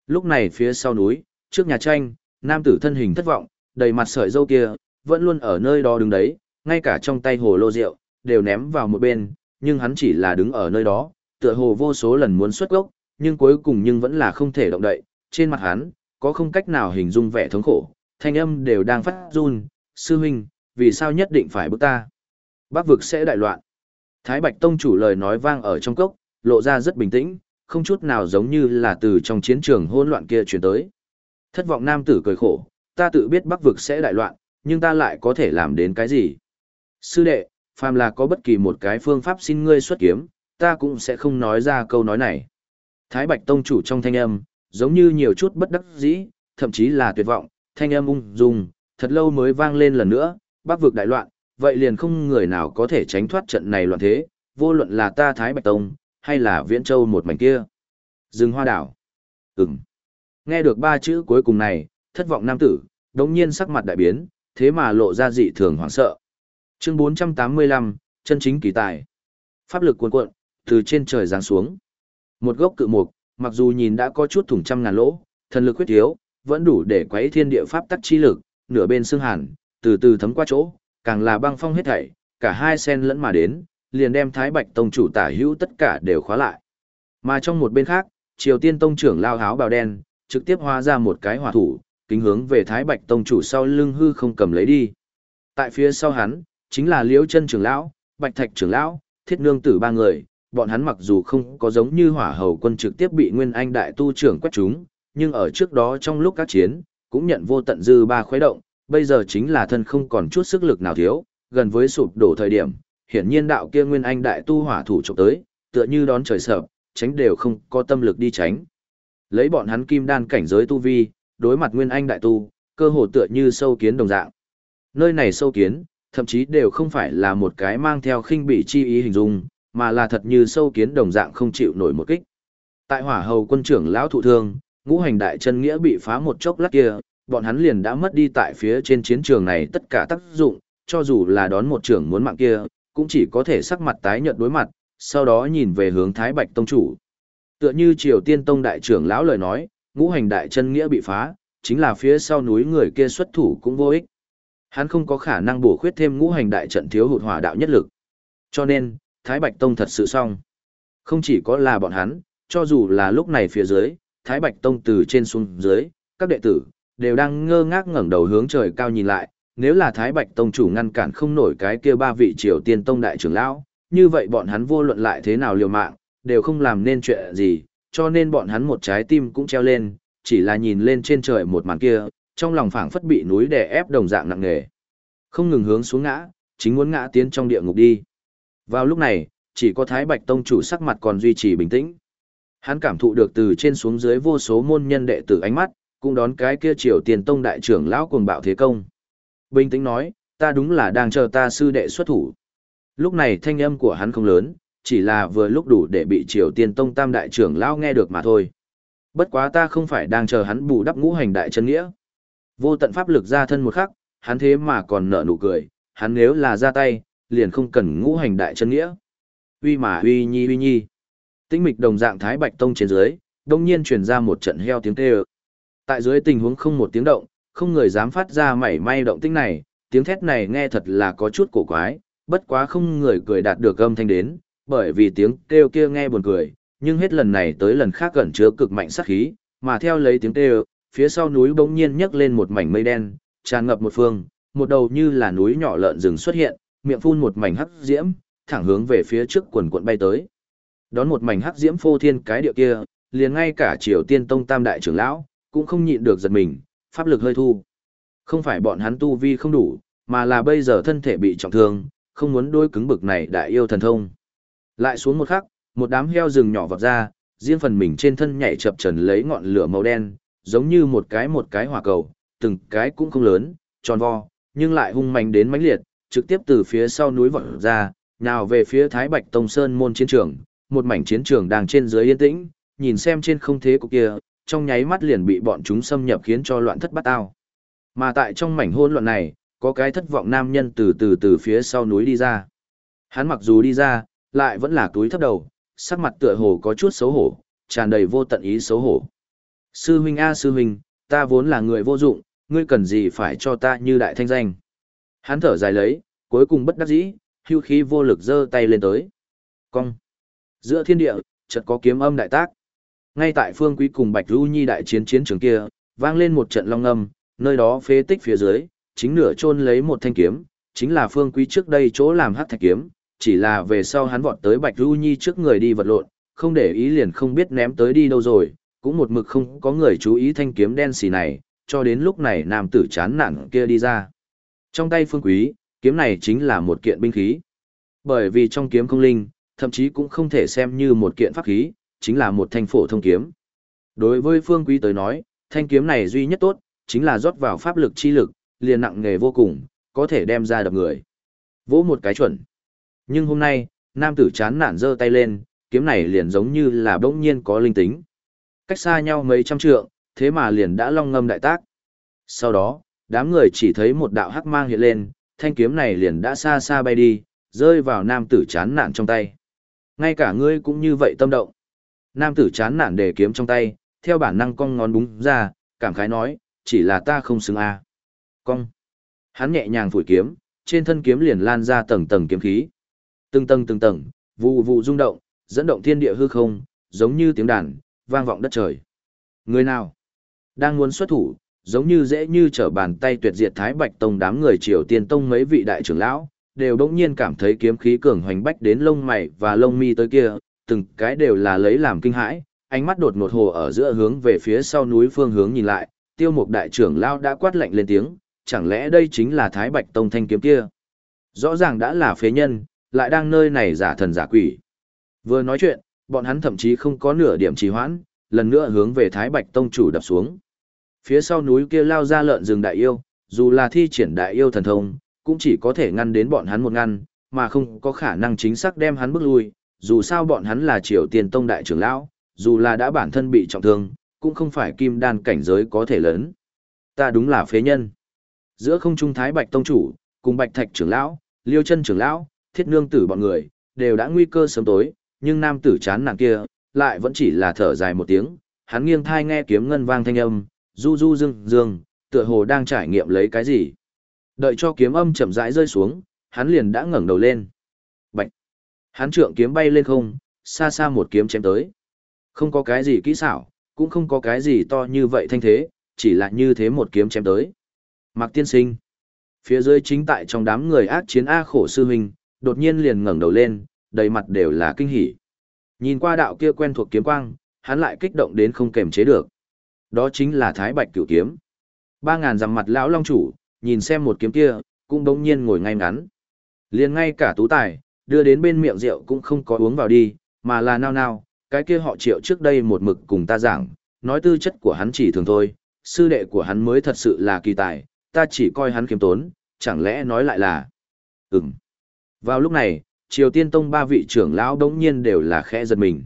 Lúc này phía sau núi, trước nhà tranh, nam tử thân hình thất vọng, đầy mặt sợi dâu kia, vẫn luôn ở nơi đó đứng đấy, ngay cả trong tay hồ lô rượu, đều ném vào một bên, nhưng hắn chỉ là đứng ở nơi đó, tựa hồ vô số lần muốn xuất gốc, nhưng cuối cùng nhưng vẫn là không thể động đậy, trên mặt hắn, có không cách nào hình dung vẻ thống khổ, thanh âm đều đang phát run, sư huynh, vì sao nhất định phải bức ta? Bắc vực sẽ đại loạn. Thái Bạch Tông chủ lời nói vang ở trong cốc, lộ ra rất bình tĩnh, không chút nào giống như là từ trong chiến trường hỗn loạn kia truyền tới. Thất vọng nam tử cười khổ, ta tự biết Bắc vực sẽ đại loạn, nhưng ta lại có thể làm đến cái gì? Sư đệ, phàm là có bất kỳ một cái phương pháp xin ngươi xuất kiếm, ta cũng sẽ không nói ra câu nói này. Thái Bạch Tông chủ trong thanh âm, giống như nhiều chút bất đắc dĩ, thậm chí là tuyệt vọng, thanh âm ung dung, thật lâu mới vang lên lần nữa, bắc vực đại loạn, vậy liền không người nào có thể tránh thoát trận này loạn thế, vô luận là ta Thái Bạch Tông, hay là Viễn Châu một mảnh kia. Dừng hoa đảo. Ừm. Nghe được ba chữ cuối cùng này, thất vọng nam tử, đống nhiên sắc mặt đại biến, thế mà lộ ra dị thường hoảng sợ. Chương 485, chân chính kỳ tài. Pháp lực cuồn cuộn, từ trên trời giáng xuống. Một gốc cự mục, mặc dù nhìn đã có chút thủng trăm ngàn lỗ, thần lực quyết thiếu, vẫn đủ để quấy thiên địa pháp tắc chi lực, nửa bên xương hàn, từ từ thấm qua chỗ, càng là băng phong hết thảy, cả hai sen lẫn mà đến, liền đem Thái Bạch Tông chủ tả hữu tất cả đều khóa lại. Mà trong một bên khác, Triều Tiên Tông trưởng lao háo bào đen, trực tiếp hóa ra một cái hỏa thủ, kính hướng về Thái Bạch Tông chủ sau lưng hư không cầm lấy đi. Tại phía sau hắn, chính là Liễu Chân trưởng lão, Bạch Thạch trưởng lão, Thiết Nương tử ba người, bọn hắn mặc dù không có giống như hỏa hầu quân trực tiếp bị Nguyên Anh đại tu trưởng quét chúng, nhưng ở trước đó trong lúc các chiến, cũng nhận vô tận dư ba khuấy động, bây giờ chính là thân không còn chút sức lực nào thiếu, gần với sụp đổ thời điểm, hiển nhiên đạo kia Nguyên Anh đại tu hỏa thủ chụp tới, tựa như đón trời sập, tránh đều không có tâm lực đi tránh. Lấy bọn hắn kim đan cảnh giới tu vi, đối mặt Nguyên Anh đại tu, cơ hồ tựa như sâu kiến đồng dạng. Nơi này sâu kiến, thậm chí đều không phải là một cái mang theo khinh bị chi ý hình dung, mà là thật như sâu kiến đồng dạng không chịu nổi một kích. Tại hỏa hầu quân trưởng lão thụ thương, ngũ hành đại chân nghĩa bị phá một chốc lát kia, bọn hắn liền đã mất đi tại phía trên chiến trường này tất cả tác dụng, cho dù là đón một trưởng muốn mạng kia, cũng chỉ có thể sắc mặt tái nhợt đối mặt, sau đó nhìn về hướng Thái Bạch Tông chủ. Tựa như Triều Tiên Tông đại trưởng lão lời nói, ngũ hành đại chân nghĩa bị phá, chính là phía sau núi người kia xuất thủ cũng vô ích. Hắn không có khả năng bổ khuyết thêm ngũ hành đại trận thiếu hụt hỏa đạo nhất lực. Cho nên, Thái Bạch Tông thật sự xong. Không chỉ có là bọn hắn, cho dù là lúc này phía dưới, Thái Bạch Tông từ trên xuống dưới, các đệ tử, đều đang ngơ ngác ngẩng đầu hướng trời cao nhìn lại, nếu là Thái Bạch Tông chủ ngăn cản không nổi cái kia ba vị triều tiên tông đại trưởng lão, như vậy bọn hắn vô luận lại thế nào liều mạng, đều không làm nên chuyện gì, cho nên bọn hắn một trái tim cũng treo lên, chỉ là nhìn lên trên trời một màn kia, trong lòng phảng phất bị núi đè ép đồng dạng nặng nề. Không ngừng hướng xuống ngã, chính muốn ngã tiến trong địa ngục đi. Vào lúc này, chỉ có Thái Bạch Tông chủ sắc mặt còn duy trì bình tĩnh. Hắn cảm thụ được từ trên xuống dưới vô số môn nhân đệ tử ánh mắt, cũng đón cái kia triều tiền tông đại trưởng lão cuồng bạo thế công. Bình tĩnh nói, ta đúng là đang chờ ta sư đệ xuất thủ. Lúc này thanh âm của hắn không lớn, chỉ là vừa lúc đủ để bị triều tiên tông tam đại trưởng lão nghe được mà thôi. Bất quá ta không phải đang chờ hắn bù đắp ngũ hành đại chân nghĩa. Vô tận pháp lực ra thân một khắc, hắn thế mà còn nở nụ cười, hắn nếu là ra tay, liền không cần ngũ hành đại chân nghĩa. Uy mà uy nhi uy nhi. Tĩnh mịch đồng dạng thái bạch tông trên dưới, đông nhiên truyền ra một trận heo tiếng kêu. Tại dưới tình huống không một tiếng động, không người dám phát ra mảy may động tĩnh này, tiếng thét này nghe thật là có chút cổ quái, bất quá không người cười đạt được âm thanh đến, bởi vì tiếng kêu kia nghe buồn cười, nhưng hết lần này tới lần khác gần chứa cực mạnh sát khí, mà theo lấy tiếng kêu, phía sau núi bỗng nhiên nhấc lên một mảnh mây đen, tràn ngập một phương, một đầu như là núi nhỏ lợn rừng xuất hiện, miệng phun một mảnh hắc diễm, thẳng hướng về phía trước quần cuộn bay tới. Đón một mảnh hắc diễm phô thiên cái địa kia, liền ngay cả Triều Tiên Tông Tam đại trưởng lão cũng không nhịn được giật mình, pháp lực hơi thu. Không phải bọn hắn tu vi không đủ, mà là bây giờ thân thể bị trọng thương, không muốn đôi cứng bực này đại yêu thần thông. Lại xuống một khắc, một đám heo rừng nhỏ vọt ra, riêng phần mình trên thân nhảy chập trần lấy ngọn lửa màu đen, giống như một cái một cái hỏa cầu, từng cái cũng không lớn, tròn vo, nhưng lại hung mạnh đến mãnh liệt, trực tiếp từ phía sau núi vọt ra, nào về phía Thái Bạch Tông Sơn môn chiến trường, một mảnh chiến trường đang trên dưới yên tĩnh, nhìn xem trên không thế của kia, trong nháy mắt liền bị bọn chúng xâm nhập khiến cho loạn thất bát ao. Mà tại trong mảnh hỗn loạn này, có cái thất vọng nam nhân từ từ từ phía sau núi đi ra. Hắn mặc dù đi ra, lại vẫn là túi thấp đầu, sắc mặt tựa hồ có chút xấu hổ, tràn đầy vô tận ý xấu hổ. Sư huynh a sư huynh, ta vốn là người vô dụng, ngươi cần gì phải cho ta như đại thanh danh. Hắn thở dài lấy, cuối cùng bất đắc dĩ, hưu khí vô lực giơ tay lên tới. Cong. Giữa thiên địa, chợt có kiếm âm đại tác. Ngay tại phương quý cùng Bạch Lưu Nhi đại chiến chiến trường kia, vang lên một trận long âm, nơi đó phế tích phía dưới, chính nửa chôn lấy một thanh kiếm, chính là phương quý trước đây chỗ làm hắc thạch kiếm, chỉ là về sau hắn vọt tới Bạch Lưu Nhi trước người đi vật lộn, không để ý liền không biết ném tới đi đâu rồi, cũng một mực không có người chú ý thanh kiếm đen xì này, cho đến lúc này nam tử chán nản kia đi ra. Trong tay phương quý, kiếm này chính là một kiện binh khí. Bởi vì trong kiếm không linh, thậm chí cũng không thể xem như một kiện pháp khí, chính là một thanh phổ thông kiếm. Đối với phương quý tới nói, thanh kiếm này duy nhất tốt, chính là rót vào pháp lực chi lực, liền nặng nghề vô cùng, có thể đem ra đập người. Vỗ một cái chuẩn. Nhưng hôm nay, nam tử chán nản giơ tay lên, kiếm này liền giống như là bỗng nhiên có linh tính. Cách xa nhau mấy trăm trượng, thế mà liền đã long ngâm đại tác. Sau đó, đám người chỉ thấy một đạo hắc mang hiện lên, thanh kiếm này liền đã xa xa bay đi, rơi vào nam tử chán nản trong tay. Ngay cả ngươi cũng như vậy tâm động. Nam tử chán nản để kiếm trong tay, theo bản năng cong ngón búng ra, cảm khái nói, chỉ là ta không xứng a. À. Cong. Hắn nhẹ nhàng phủi kiếm, trên thân kiếm liền lan ra tầng tầng kiếm khí. Từng tầng từng tầng, vụ vụ rung động, dẫn động thiên địa hư không, giống như tiếng đàn, vang vọng đất trời. Người nào đang muốn xuất thủ, giống như dễ như trở bàn tay tuyệt diệt Thái Bạch Tông đám người Triều Tiên Tông mấy vị đại trưởng lão, đều đống nhiên cảm thấy kiếm khí cường hoành bách đến lông mày và lông mi tới kia, từng cái đều là lấy làm kinh hãi, ánh mắt đột ngột hồ ở giữa hướng về phía sau núi phương hướng nhìn lại, tiêu mục đại trưởng lão đã quát lạnh lên tiếng, chẳng lẽ đây chính là Thái Bạch Tông thanh kiếm kia? Rõ ràng đã là phế nhân, lại đang nơi này giả thần giả quỷ. Vừa nói chuyện, bọn hắn thậm chí không có nửa điểm trì hoãn, lần nữa hướng về Thái Bạch Tông chủ đập xuống. Phía sau núi kia lao ra lợn rừng đại yêu, dù là thi triển đại yêu thần thông, cũng chỉ có thể ngăn đến bọn hắn một ngăn, mà không có khả năng chính xác đem hắn bước lui, dù sao bọn hắn là Triều Tiên Tông đại trưởng lão, dù là đã bản thân bị trọng thương, cũng không phải kim đan cảnh giới có thể lớn. Ta đúng là phế nhân. Giữa không trung Thái Bạch Tông chủ, cùng Bạch Thạch trưởng lão, Liêu Chân trưởng lão, Thiết Nương tử bọn người, đều đã nguy cơ sớm tối, nhưng nam tử chán nàng kia, lại vẫn chỉ là thở dài một tiếng, hắn nghiêng thai nghe kiếm ngân vang thanh âm, du du dương dương, tựa hồ đang trải nghiệm lấy cái gì. Đợi cho kiếm âm chậm rãi rơi xuống, hắn liền đã ngẩng đầu lên. Bạch! Hắn trượng kiếm bay lên không, xa xa một kiếm chém tới. Không có cái gì kỹ xảo, cũng không có cái gì to như vậy thanh thế, chỉ là như thế một kiếm chém tới. Mạc tiên sinh! Phía dưới chính tại trong đám người ác chiến A khổ sư huynh, đột nhiên liền ngẩng đầu lên, đầy mặt đều là kinh hỉ. Nhìn qua đạo kia quen thuộc kiếm quang, hắn lại kích động đến không kềm chế được. Đó chính là Thái Bạch Cửu kiếm. Ba ngàn dặm mặt lão long chủ, nhìn xem một kiếm kia, cũng đống nhiên ngồi ngay ngắn. Liền ngay cả tú tài, đưa đến bên miệng rượu cũng không có uống vào đi, mà là nao nao, cái kia họ triệu trước đây một mực cùng ta giảng, nói tư chất của hắn chỉ thường thôi, sư đệ của hắn mới thật sự là kỳ tài, ta chỉ coi hắn kiếm tốn, chẳng lẽ nói lại là... Ừm. Vào lúc này, Triều Tiên Tông ba vị trưởng lão đống nhiên đều là khẽ giật mình.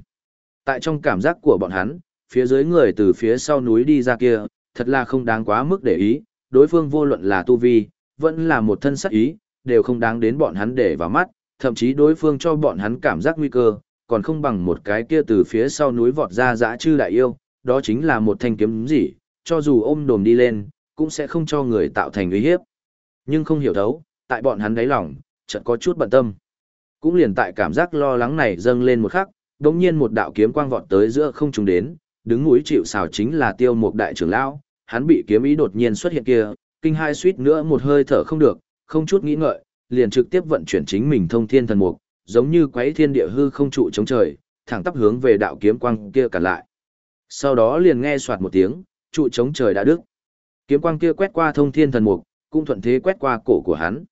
Tại trong cảm giác của bọn hắn, phía dưới người từ phía sau núi đi ra kia, thật là không đáng quá mức để ý, đối phương vô luận là tu vi, vẫn là một thân sắc ý, đều không đáng đến bọn hắn để vào mắt, thậm chí đối phương cho bọn hắn cảm giác nguy cơ, còn không bằng một cái kia từ phía sau núi vọt ra dã chư đại yêu, đó chính là một thanh kiếm gì, cho dù ôm đồm đi lên, cũng sẽ không cho người tạo thành uy hiếp. Nhưng không hiểu thấu, tại bọn hắn đáy lòng, chợt có chút bận tâm. Cũng liền tại cảm giác lo lắng này dâng lên một khắc, đột nhiên một đạo kiếm quang vọt tới giữa không trung đến, đứng núi chịu sào chính là Tiêu Mục đại trưởng lão, hắn bị kiếm ý đột nhiên xuất hiện kia, kinh hai suýt nữa một hơi thở không được, không chút nghĩ ngợi, liền trực tiếp vận chuyển chính mình thông thiên thần mục, giống như quấy thiên địa hư không trụ chống trời, thẳng tắp hướng về đạo kiếm quang kia cả lại. Sau đó liền nghe soạt một tiếng, trụ chống trời đã đứt. Kiếm quang kia quét qua thông thiên thần mục, cũng thuận thế quét qua cổ của hắn.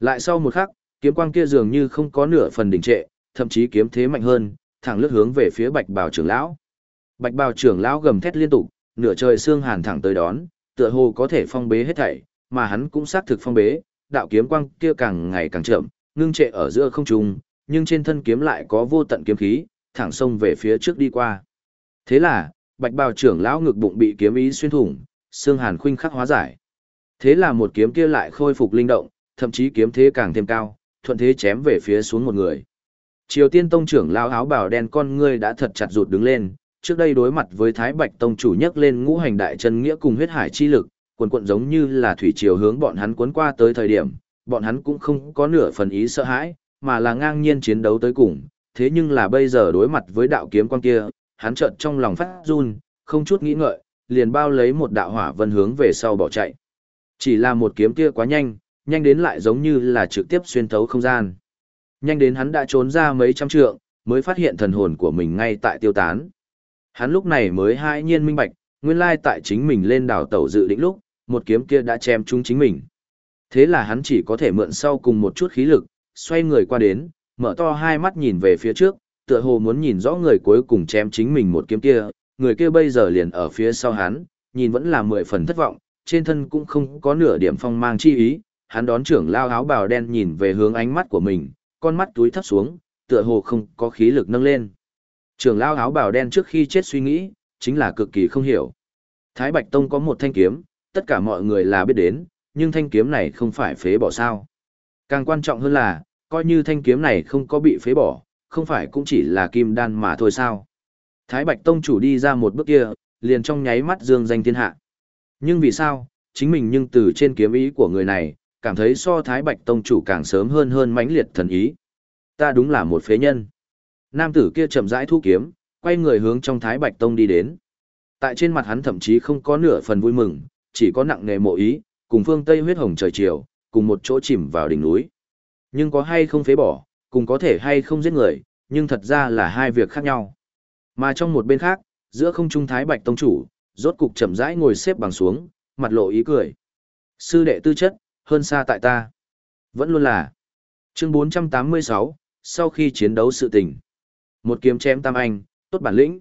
Lại sau một khắc, kiếm quang kia dường như không có nửa phần đình trệ, thậm chí kiếm thế mạnh hơn, thẳng lướt hướng về phía Bạch Bào trưởng lão. Bạch Bào trưởng lão gầm thét liên tục, nửa trời xương hàn thẳng tới đón, tựa hồ có thể phong bế hết thảy, mà hắn cũng xác thực phong bế, đạo kiếm quang kia càng ngày càng chậm, ngưng trệ ở giữa không trung, nhưng trên thân kiếm lại có vô tận kiếm khí, thẳng xông về phía trước đi qua. Thế là, Bạch Bào trưởng lão ngực bụng bị kiếm ý xuyên thủng, xương hàn khuynh khắc hóa giải. Thế là một kiếm kia lại khôi phục linh động, thậm chí kiếm thế càng thêm cao, thuận thế chém về phía xuống một người. Triều Tiên Tông trưởng lão áo bào đen con ngươi đã thật chặt rụt đứng lên, trước đây đối mặt với Thái Bạch Tông chủ nhấc lên ngũ hành đại chân nghĩa cùng huyết hải chi lực, quần cuộn giống như là thủy triều hướng bọn hắn cuốn qua tới thời điểm, bọn hắn cũng không có nửa phần ý sợ hãi, mà là ngang nhiên chiến đấu tới cùng, thế nhưng là bây giờ đối mặt với đạo kiếm quan kia, hắn chợt trong lòng phát run, không chút nghĩ ngợi, liền bao lấy một đạo hỏa vân hướng về sau bỏ chạy. Chỉ là một kiếm kia quá nhanh, nhanh đến lại giống như là trực tiếp xuyên thấu không gian. Nhanh đến hắn đã trốn ra mấy trăm trượng, mới phát hiện thần hồn của mình ngay tại tiêu tán. Hắn lúc này mới hai nhiên minh bạch, nguyên lai tại chính mình lên đảo tàu dự định lúc, một kiếm kia đã chém trúng chính mình. Thế là hắn chỉ có thể mượn sau cùng một chút khí lực, xoay người qua đến, mở to hai mắt nhìn về phía trước, tựa hồ muốn nhìn rõ người cuối cùng chém chính mình một kiếm kia, người kia bây giờ liền ở phía sau hắn, nhìn vẫn là mười phần thất vọng, trên thân cũng không có nửa điểm phong mang chi ý, hắn đón trưởng lao áo bào đen nhìn về hướng ánh mắt của mình, con mắt túi thấp xuống, tựa hồ không có khí lực nâng lên. Trưởng lao áo bào đen trước khi chết suy nghĩ, chính là cực kỳ không hiểu. Thái Bạch Tông có một thanh kiếm, tất cả mọi người là biết đến, nhưng thanh kiếm này không phải phế bỏ sao. Càng quan trọng hơn là, coi như thanh kiếm này không có bị phế bỏ, không phải cũng chỉ là kim đan mà thôi sao. Thái Bạch Tông chủ đi ra một bước kia, liền trong nháy mắt dương danh thiên hạ. Nhưng vì sao, chính mình nhưng từ trên kiếm ý của người này, cảm thấy so Thái Bạch Tông chủ càng sớm hơn hơn mãnh liệt thần ý. Ta đúng là một phế nhân. Nam tử kia chậm rãi thu kiếm, quay người hướng trong Thái Bạch Tông đi đến. Tại trên mặt hắn thậm chí không có nửa phần vui mừng, chỉ có nặng nề mộ ý, cùng phương Tây huyết hồng trời chiều, cùng một chỗ chìm vào đỉnh núi. Nhưng có hay không phế bỏ, cùng có thể hay không giết người, nhưng thật ra là hai việc khác nhau. Mà trong một bên khác, giữa không trung Thái Bạch Tông chủ, rốt cục chậm rãi ngồi xếp bằng xuống, mặt lộ ý cười. Sư đệ tư chất, hơn xa tại ta. Vẫn luôn là. Chương 486, sau khi chiến đấu sự tình. Một kiếm chém tam anh, tốt bản lĩnh.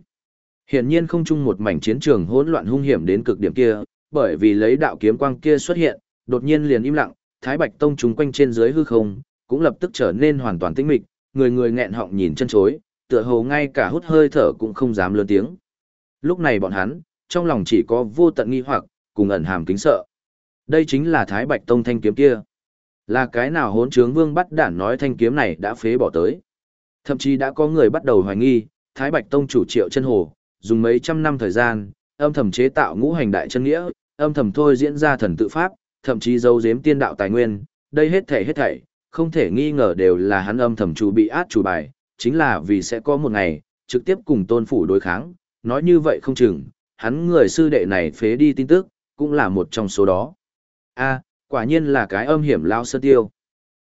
Hiển nhiên không chung một mảnh chiến trường hỗn loạn hung hiểm đến cực điểm kia, bởi vì lấy đạo kiếm quang kia xuất hiện, đột nhiên liền im lặng, Thái Bạch Tông chúng quanh trên dưới hư không, cũng lập tức trở nên hoàn toàn tĩnh mịch, người người nghẹn họng nhìn chân chối, tựa hồ ngay cả hút hơi thở cũng không dám lớn tiếng. Lúc này bọn hắn, trong lòng chỉ có vô tận nghi hoặc, cùng ẩn hàm kính sợ. Đây chính là Thái Bạch Tông thanh kiếm kia. Là cái nào hỗn trướng vương bắt đản nói thanh kiếm này đã phế bỏ tới. Thậm chí đã có người bắt đầu hoài nghi, Thái Bạch Tông chủ triệu chân hồ, dùng mấy trăm năm thời gian, âm thầm chế tạo ngũ hành đại chân nghĩa, âm thầm thôi diễn ra thần tự pháp, thậm chí giấu giếm tiên đạo tài nguyên, đây hết thảy hết thảy, không thể nghi ngờ đều là hắn âm thầm chủ bị át chủ bài, chính là vì sẽ có một ngày, trực tiếp cùng tôn phủ đối kháng, nói như vậy không chừng, hắn người sư đệ này phế đi tin tức, cũng là một trong số đó. a quả nhiên là cái âm hiểm lao sơ tiêu.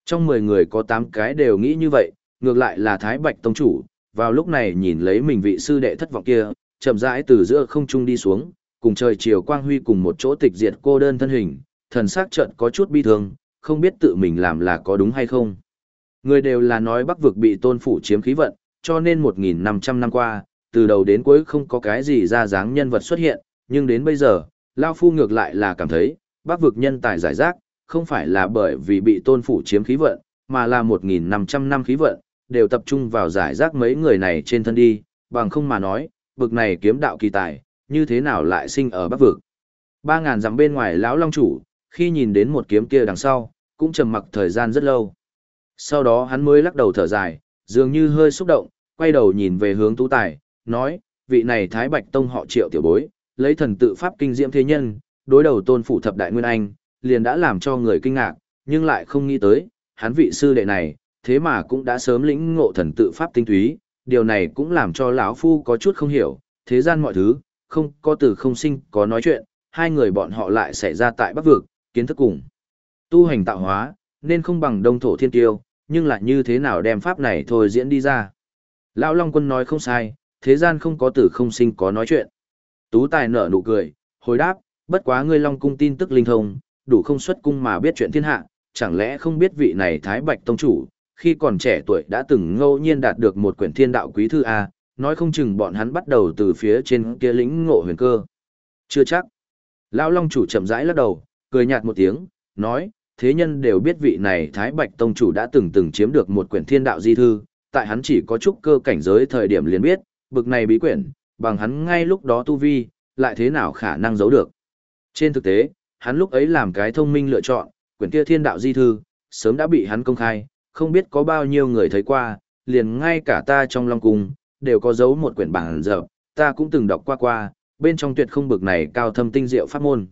Trong 10 người có 8 cái đều nghĩ như vậy, ngược lại là Thái Bạch Tông Chủ, vào lúc này nhìn lấy mình vị sư đệ thất vọng kia, chậm rãi từ giữa không trung đi xuống, cùng trời chiều quang huy cùng một chỗ tịch diệt cô đơn thân hình, thần sắc trận có chút bi thương, không biết tự mình làm là có đúng hay không. Người đều là nói bắc vực bị tôn phủ chiếm khí vận, cho nên 1.500 năm qua, từ đầu đến cuối không có cái gì ra dáng nhân vật xuất hiện, nhưng đến bây giờ, Lao Phu ngược lại là cảm thấy, bắc vực nhân tài giải rác, không phải là bởi vì bị tôn phủ chiếm khí vận, mà là 1.500 năm khí vận, đều tập trung vào giải rác mấy người này trên thân đi, bằng không mà nói, bực này kiếm đạo kỳ tài, như thế nào lại sinh ở bắc vực. 3.000 dặm bên ngoài lão long chủ, khi nhìn đến một kiếm kia đằng sau, cũng trầm mặc thời gian rất lâu. Sau đó hắn mới lắc đầu thở dài, dường như hơi xúc động, quay đầu nhìn về hướng tú tài, nói, vị này Thái Bạch Tông họ triệu tiểu bối, lấy thần tự pháp kinh diễm thế nhân, đối đầu tôn phủ thập đại nguyên anh, liền đã làm cho người kinh ngạc, nhưng lại không nghĩ tới, hắn vị sư đệ này, thế mà cũng đã sớm lĩnh ngộ thần tự pháp tinh túy, điều này cũng làm cho lão phu có chút không hiểu, thế gian mọi thứ, không có từ không sinh, có nói chuyện, hai người bọn họ lại xảy ra tại Bắc vực, kiến thức cùng. Tu hành tạo hóa, nên không bằng đông thổ thiên tiêu, nhưng lại như thế nào đem pháp này thôi diễn đi ra. Lão Long Quân nói không sai, thế gian không có từ không sinh có nói chuyện. Tú Tài nở nụ cười, hồi đáp, bất quá ngươi Long Cung tin tức linh thông, đủ không xuất cung mà biết chuyện thiên hạ, chẳng lẽ không biết vị này Thái Bạch Tông Chủ, khi còn trẻ tuổi đã từng ngẫu nhiên đạt được một quyển thiên đạo quý thư A, nói không chừng bọn hắn bắt đầu từ phía trên kia lĩnh ngộ huyền cơ. Chưa chắc. Lão Long Chủ chậm rãi lắc đầu, cười nhạt một tiếng, nói, thế nhân đều biết vị này Thái Bạch Tông Chủ đã từng từng chiếm được một quyển thiên đạo di thư, tại hắn chỉ có chút cơ cảnh giới thời điểm liền biết, bực này bí quyển, bằng hắn ngay lúc đó tu vi, lại thế nào khả năng giấu được. Trên thực tế, hắn lúc ấy làm cái thông minh lựa chọn, quyển kia thiên đạo di thư, sớm đã bị hắn công khai, không biết có bao nhiêu người thấy qua, liền ngay cả ta trong Long Cung, đều có giấu một quyển bản dở, ta cũng từng đọc qua qua, bên trong tuyệt không bực này cao thâm tinh diệu pháp môn.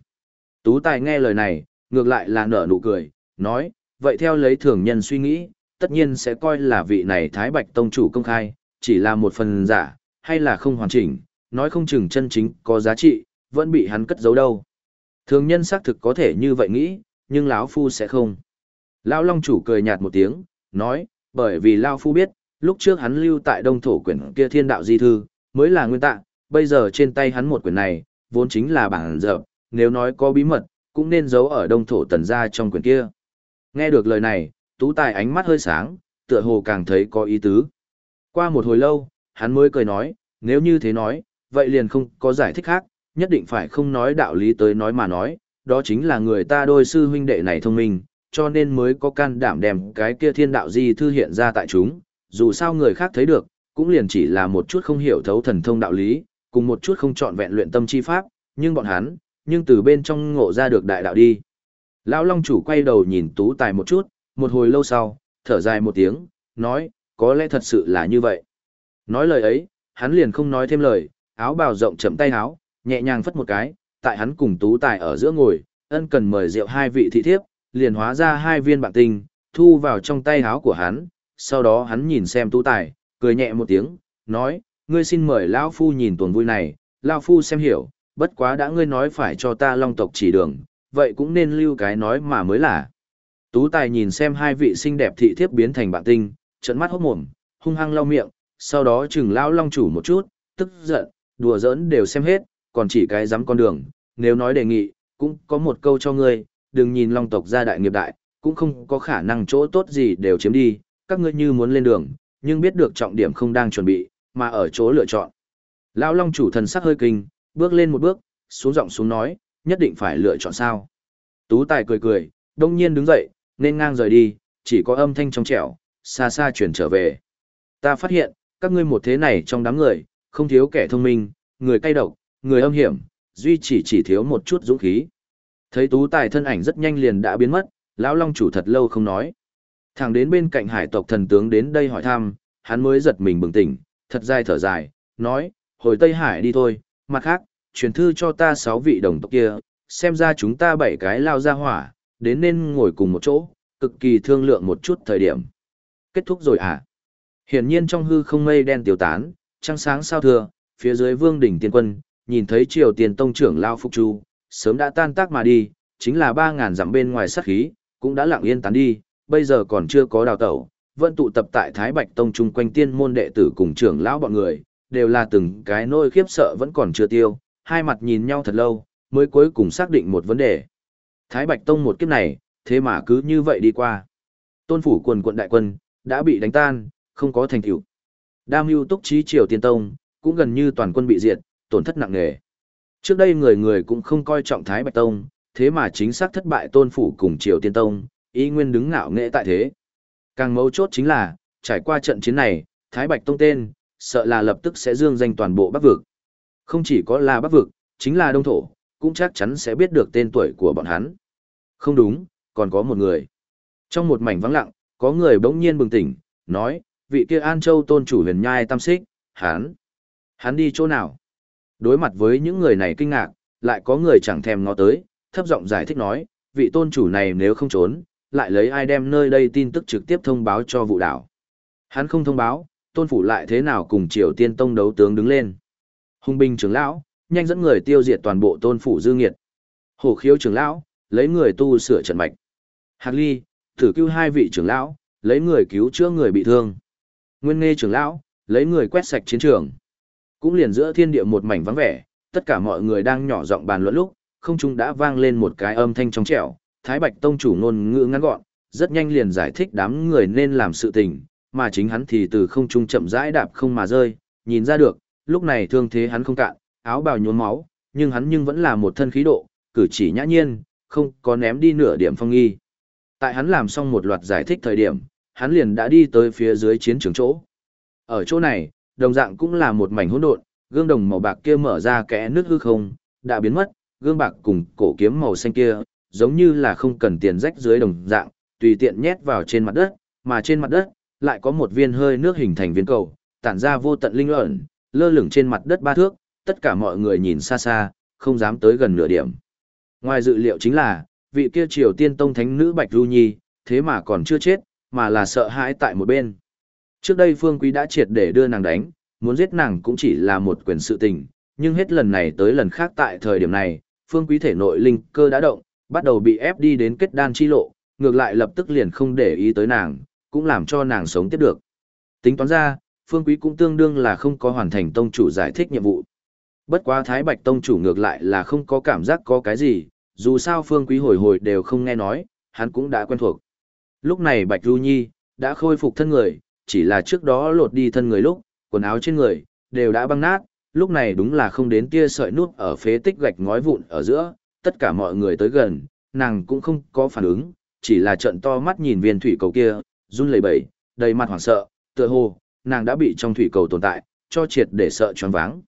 Tú Tài nghe lời này, ngược lại là nở nụ cười, nói, vậy theo lấy thường nhân suy nghĩ, tất nhiên sẽ coi là vị này Thái Bạch Tông chủ công khai, chỉ là một phần giả, hay là không hoàn chỉnh, nói không chừng chân chính có giá trị, vẫn bị hắn cất giấu đâu. Thường nhân xác thực có thể như vậy nghĩ, nhưng lão phu sẽ không. Lão Long chủ cười nhạt một tiếng, nói, bởi vì lão phu biết, lúc trước hắn lưu tại đông thổ quyển kia thiên đạo di thư, mới là nguyên tạng, bây giờ trên tay hắn một quyển này, vốn chính là bản dập, nếu nói có bí mật, cũng nên giấu ở đông thổ tần gia trong quyển kia. Nghe được lời này, tú tài ánh mắt hơi sáng, tựa hồ càng thấy có ý tứ. Qua một hồi lâu, hắn mới cười nói, nếu như thế nói, vậy liền không có giải thích khác, nhất định phải không nói đạo lý tới nói mà nói, đó chính là người ta đôi sư huynh đệ này thông minh, cho nên mới có can đảm đem cái kia thiên đạo di thư hiện ra tại chúng, dù sao người khác thấy được, cũng liền chỉ là một chút không hiểu thấu thần thông đạo lý, cùng một chút không chọn vẹn luyện tâm chi pháp, nhưng bọn hắn, nhưng từ bên trong ngộ ra được đại đạo đi. Lão Long chủ quay đầu nhìn Tú Tài một chút, một hồi lâu sau, thở dài một tiếng, nói, có lẽ thật sự là như vậy. Nói lời ấy, hắn liền không nói thêm lời, áo bào rộng chậm tay áo, nhẹ nhàng phất một cái, tại hắn cùng Tú Tài ở giữa ngồi, ân cần mời rượu hai vị thị thiếp, liền hóa ra hai viên bạc tinh, thu vào trong tay áo của hắn, sau đó hắn nhìn xem Tú Tài, cười nhẹ một tiếng, nói, ngươi xin mời lão phu nhìn tuần vui này, lão phu xem hiểu, bất quá đã ngươi nói phải cho ta long tộc chỉ đường, vậy cũng nên lưu cái nói mà mới là. Tú Tài nhìn xem hai vị xinh đẹp thị thiếp biến thành bạc tinh, trận mắt hốt mồm, hung hăng lau miệng, sau đó chừng lão long chủ một chút, tức giận, đùa giỡn đều xem hết, còn chỉ cái dám con đường, nếu nói đề nghị, cũng có một câu cho ngươi, đừng nhìn long tộc gia đại nghiệp đại, cũng không có khả năng chỗ tốt gì đều chiếm đi, các ngươi như muốn lên đường, nhưng biết được trọng điểm không đang chuẩn bị, mà ở chỗ lựa chọn. Lão long chủ thần sắc hơi kinh, bước lên một bước, xuống giọng xuống nói, nhất định phải lựa chọn sao. Tú tài cười cười, đông nhiên đứng dậy, nên ngang rời đi, chỉ có âm thanh trong trẻo, xa xa chuyển trở về. Ta phát hiện, các ngươi một thế này trong đám người, không thiếu kẻ thông minh, người cay độc, người âm hiểm, duy chỉ chỉ thiếu một chút dũng khí. Thấy tú tài thân ảnh rất nhanh liền đã biến mất, lão long chủ thật lâu không nói. Thẳng đến bên cạnh hải tộc thần tướng đến đây hỏi thăm, hắn mới giật mình bừng tỉnh, thật dài thở dài, nói, hồi Tây Hải đi thôi, mặt khác, truyền thư cho ta sáu vị đồng tộc kia, xem ra chúng ta bảy cái lao ra hỏa, đến nên ngồi cùng một chỗ, cực kỳ thương lượng một chút thời điểm. Kết thúc rồi à? Hiển nhiên trong hư không mây đen tiêu tán, trăng sáng sao thừa, phía dưới vương đỉnh tiên quân, nhìn thấy triều tiền tông trưởng lao phục Chu, sớm đã tan tác mà đi, chính là ba ngàn dặm bên ngoài sát khí, cũng đã lặng yên tán đi, bây giờ còn chưa có đào tẩu, vẫn tụ tập tại Thái Bạch Tông chung quanh tiên môn đệ tử cùng trưởng lão bọn người, đều là từng cái nỗi khiếp sợ vẫn còn chưa tiêu, hai mặt nhìn nhau thật lâu, mới cuối cùng xác định một vấn đề. Thái Bạch Tông một kiếp này, thế mà cứ như vậy đi qua. Tôn phủ quần quận đại quân, đã bị đánh tan, không có thành tựu. Đam hưu túc trí triều tiên tông, cũng gần như toàn quân bị diệt, tổn thất nặng nề. Trước đây người người cũng không coi trọng Thái Bạch Tông, thế mà chính xác thất bại tôn phủ cùng triều tiên tông, ý nguyên đứng ngạo nghệ tại thế. Càng mấu chốt chính là, trải qua trận chiến này, Thái Bạch Tông tên, sợ là lập tức sẽ dương danh toàn bộ Bắc Vực. Không chỉ có là Bắc Vực, chính là Đông Thổ, cũng chắc chắn sẽ biết được tên tuổi của bọn hắn. Không đúng, còn có một người. Trong một mảnh vắng lặng, có người bỗng nhiên bừng tỉnh, nói, vị kia An Châu tôn chủ huyền nhai tam xích, hắn, hắn đi chỗ nào? Đối mặt với những người này kinh ngạc, lại có người chẳng thèm ngó tới, thấp giọng giải thích nói, vị tôn chủ này nếu không trốn, lại lấy ai đem nơi đây tin tức trực tiếp thông báo cho vụ đảo. Hắn không thông báo, tôn phủ lại thế nào cùng triều tiên tông đấu tướng đứng lên. Hùng binh trưởng lão, nhanh dẫn người tiêu diệt toàn bộ tôn phủ dư nghiệt. Hổ khiếu trưởng lão, lấy người tu sửa trận mạch. Hạc ly, thử cứu hai vị trưởng lão, lấy người cứu chữa người bị thương. Nguyên nghe trưởng lão, lấy người quét sạch chiến trường. Cũng liền giữa thiên địa một mảnh vắng vẻ, tất cả mọi người đang nhỏ giọng bàn luận lúc, không trung đã vang lên một cái âm thanh trong trẻo, Thái Bạch Tông chủ ngôn ngữ ngắn gọn, rất nhanh liền giải thích đám người nên làm sự tình, mà chính hắn thì từ không trung chậm rãi đạp không mà rơi, nhìn ra được, lúc này thương thế hắn không cạn, áo bào nhuốm máu, nhưng hắn nhưng vẫn là một thân khí độ, cử chỉ nhã nhiên, không có ném đi nửa điểm phong nghi. Tại hắn làm xong một loạt giải thích thời điểm, hắn liền đã đi tới phía dưới chiến trường chỗ. Ở chỗ này, đồng dạng cũng là một mảnh hỗn độn, gương đồng màu bạc kia mở ra kẽ nước hư không, đã biến mất, gương bạc cùng cổ kiếm màu xanh kia, giống như là không cần tiền rách dưới đồng dạng, tùy tiện nhét vào trên mặt đất, mà trên mặt đất lại có một viên hơi nước hình thành viên cầu, tản ra vô tận linh ẩn, lơ lửng trên mặt đất ba thước, tất cả mọi người nhìn xa xa, không dám tới gần nửa điểm. Ngoài dự liệu chính là, vị kia Triều Tiên Tông Thánh nữ Bạch Du Nhi, thế mà còn chưa chết, mà là sợ hãi tại một bên. Trước đây Phương Quý đã triệt để đưa nàng đánh, muốn giết nàng cũng chỉ là một quyền sự tình, nhưng hết lần này tới lần khác tại thời điểm này, Phương Quý thể nội linh cơ đã động, bắt đầu bị ép đi đến kết đan chi lộ, ngược lại lập tức liền không để ý tới nàng, cũng làm cho nàng sống tiếp được. Tính toán ra, Phương Quý cũng tương đương là không có hoàn thành tông chủ giải thích nhiệm vụ. Bất quá Thái Bạch tông chủ ngược lại là không có cảm giác có cái gì, dù sao Phương Quý hồi hồi đều không nghe nói, hắn cũng đã quen thuộc. Lúc này Bạch Du Nhi đã khôi phục thân người, chỉ là trước đó lột đi thân người lúc, quần áo trên người đều đã băng nát, lúc này đúng là không đến tia sợi nút ở phế tích gạch ngói vụn ở giữa, tất cả mọi người tới gần, nàng cũng không có phản ứng, chỉ là trận to mắt nhìn viên thủy cầu kia, run lẩy bẩy, đầy mặt hoảng sợ, tựa hồ nàng đã bị trong thủy cầu tồn tại, cho triệt để sợ choáng váng.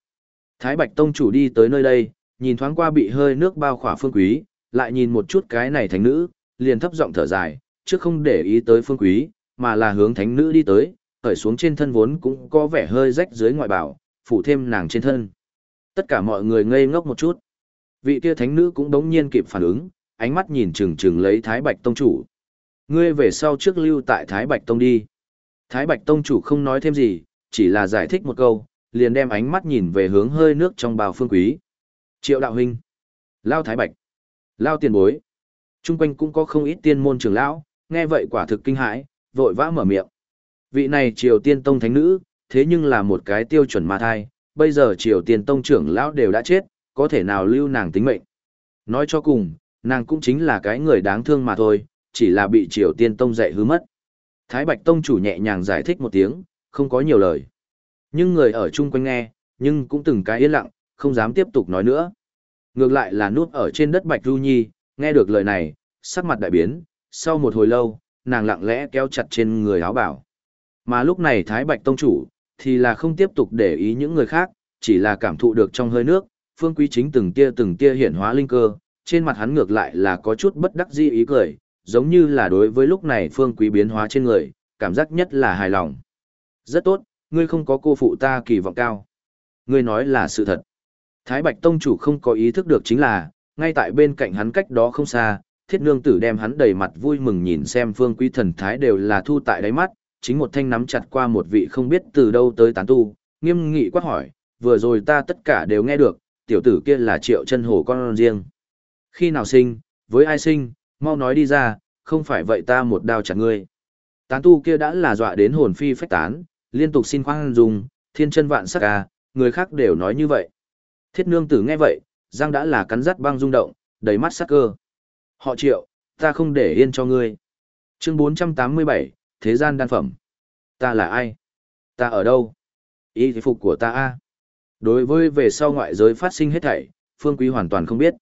Thái Bạch tông chủ đi tới nơi đây, nhìn thoáng qua bị hơi nước bao khỏa Phương Quý, lại nhìn một chút cái này thánh nữ, liền thấp giọng thở dài, trước không để ý tới Phương Quý, mà là hướng thánh nữ đi tới, khởi xuống trên thân vốn cũng có vẻ hơi rách dưới ngoại bảo, phủ thêm nàng trên thân. Tất cả mọi người ngây ngốc một chút. Vị kia thánh nữ cũng đống nhiên kịp phản ứng, ánh mắt nhìn chừng chừng lấy Thái Bạch Tông chủ. Ngươi về sau trước lưu tại Thái Bạch Tông đi. Thái Bạch Tông chủ không nói thêm gì, chỉ là giải thích một câu, liền đem ánh mắt nhìn về hướng hơi nước trong bào phương quý. Triệu đạo huynh. Lao Thái Bạch. Lao tiền bối. Trung quanh cũng có không ít tiên môn trưởng lão, nghe vậy quả thực kinh hãi, vội vã mở miệng. Vị này Triều Tiên Tông thánh nữ, thế nhưng là một cái tiêu chuẩn ma thai, bây giờ Triều Tiên Tông trưởng lão đều đã chết, có thể nào lưu nàng tính mệnh. Nói cho cùng, nàng cũng chính là cái người đáng thương mà thôi, chỉ là bị Triều Tiên Tông dạy hư mất. Thái Bạch Tông chủ nhẹ nhàng giải thích một tiếng, không có nhiều lời. Nhưng người ở chung quanh nghe, nhưng cũng từng cái yên lặng, không dám tiếp tục nói nữa. Ngược lại là nuốt ở trên đất Bạch Du Nhi, nghe được lời này, sắc mặt đại biến, sau một hồi lâu, nàng lặng lẽ kéo chặt trên người áo bảo. Mà lúc này Thái Bạch Tông chủ, thì là không tiếp tục để ý những người khác, chỉ là cảm thụ được trong hơi nước, phương quý chính từng tia từng tia hiển hóa linh cơ, trên mặt hắn ngược lại là có chút bất đắc dĩ ý cười, giống như là đối với lúc này phương quý biến hóa trên người, cảm giác nhất là hài lòng. Rất tốt, ngươi không có cô phụ ta kỳ vọng cao. Ngươi nói là sự thật. Thái Bạch Tông chủ không có ý thức được chính là, ngay tại bên cạnh hắn cách đó không xa, thiết nương tử đem hắn đầy mặt vui mừng nhìn xem phương quý thần thái đều là thu tại đáy mắt, chính một thanh nắm chặt qua một vị không biết từ đâu tới tán tu, nghiêm nghị quát hỏi, vừa rồi ta tất cả đều nghe được, tiểu tử kia là triệu chân hồ con riêng. Khi nào sinh, với ai sinh, mau nói đi ra, không phải vậy ta một đao chặt ngươi. Tán tu kia đã là dọa đến hồn phi phách tán, liên tục xin khoan dùng, thiên chân vạn sắc ca, người khác đều nói như vậy. Thiết nương tử nghe vậy, răng đã là cắn rắt băng rung động, đầy mắt sắc cơ. Họ triệu, ta không để yên cho ngươi. Chương 487, Thế gian đan phẩm. Ta là ai? Ta ở đâu? Ý phục của ta a Đối với về sau ngoại giới phát sinh hết thảy, Phương Quý hoàn toàn không biết.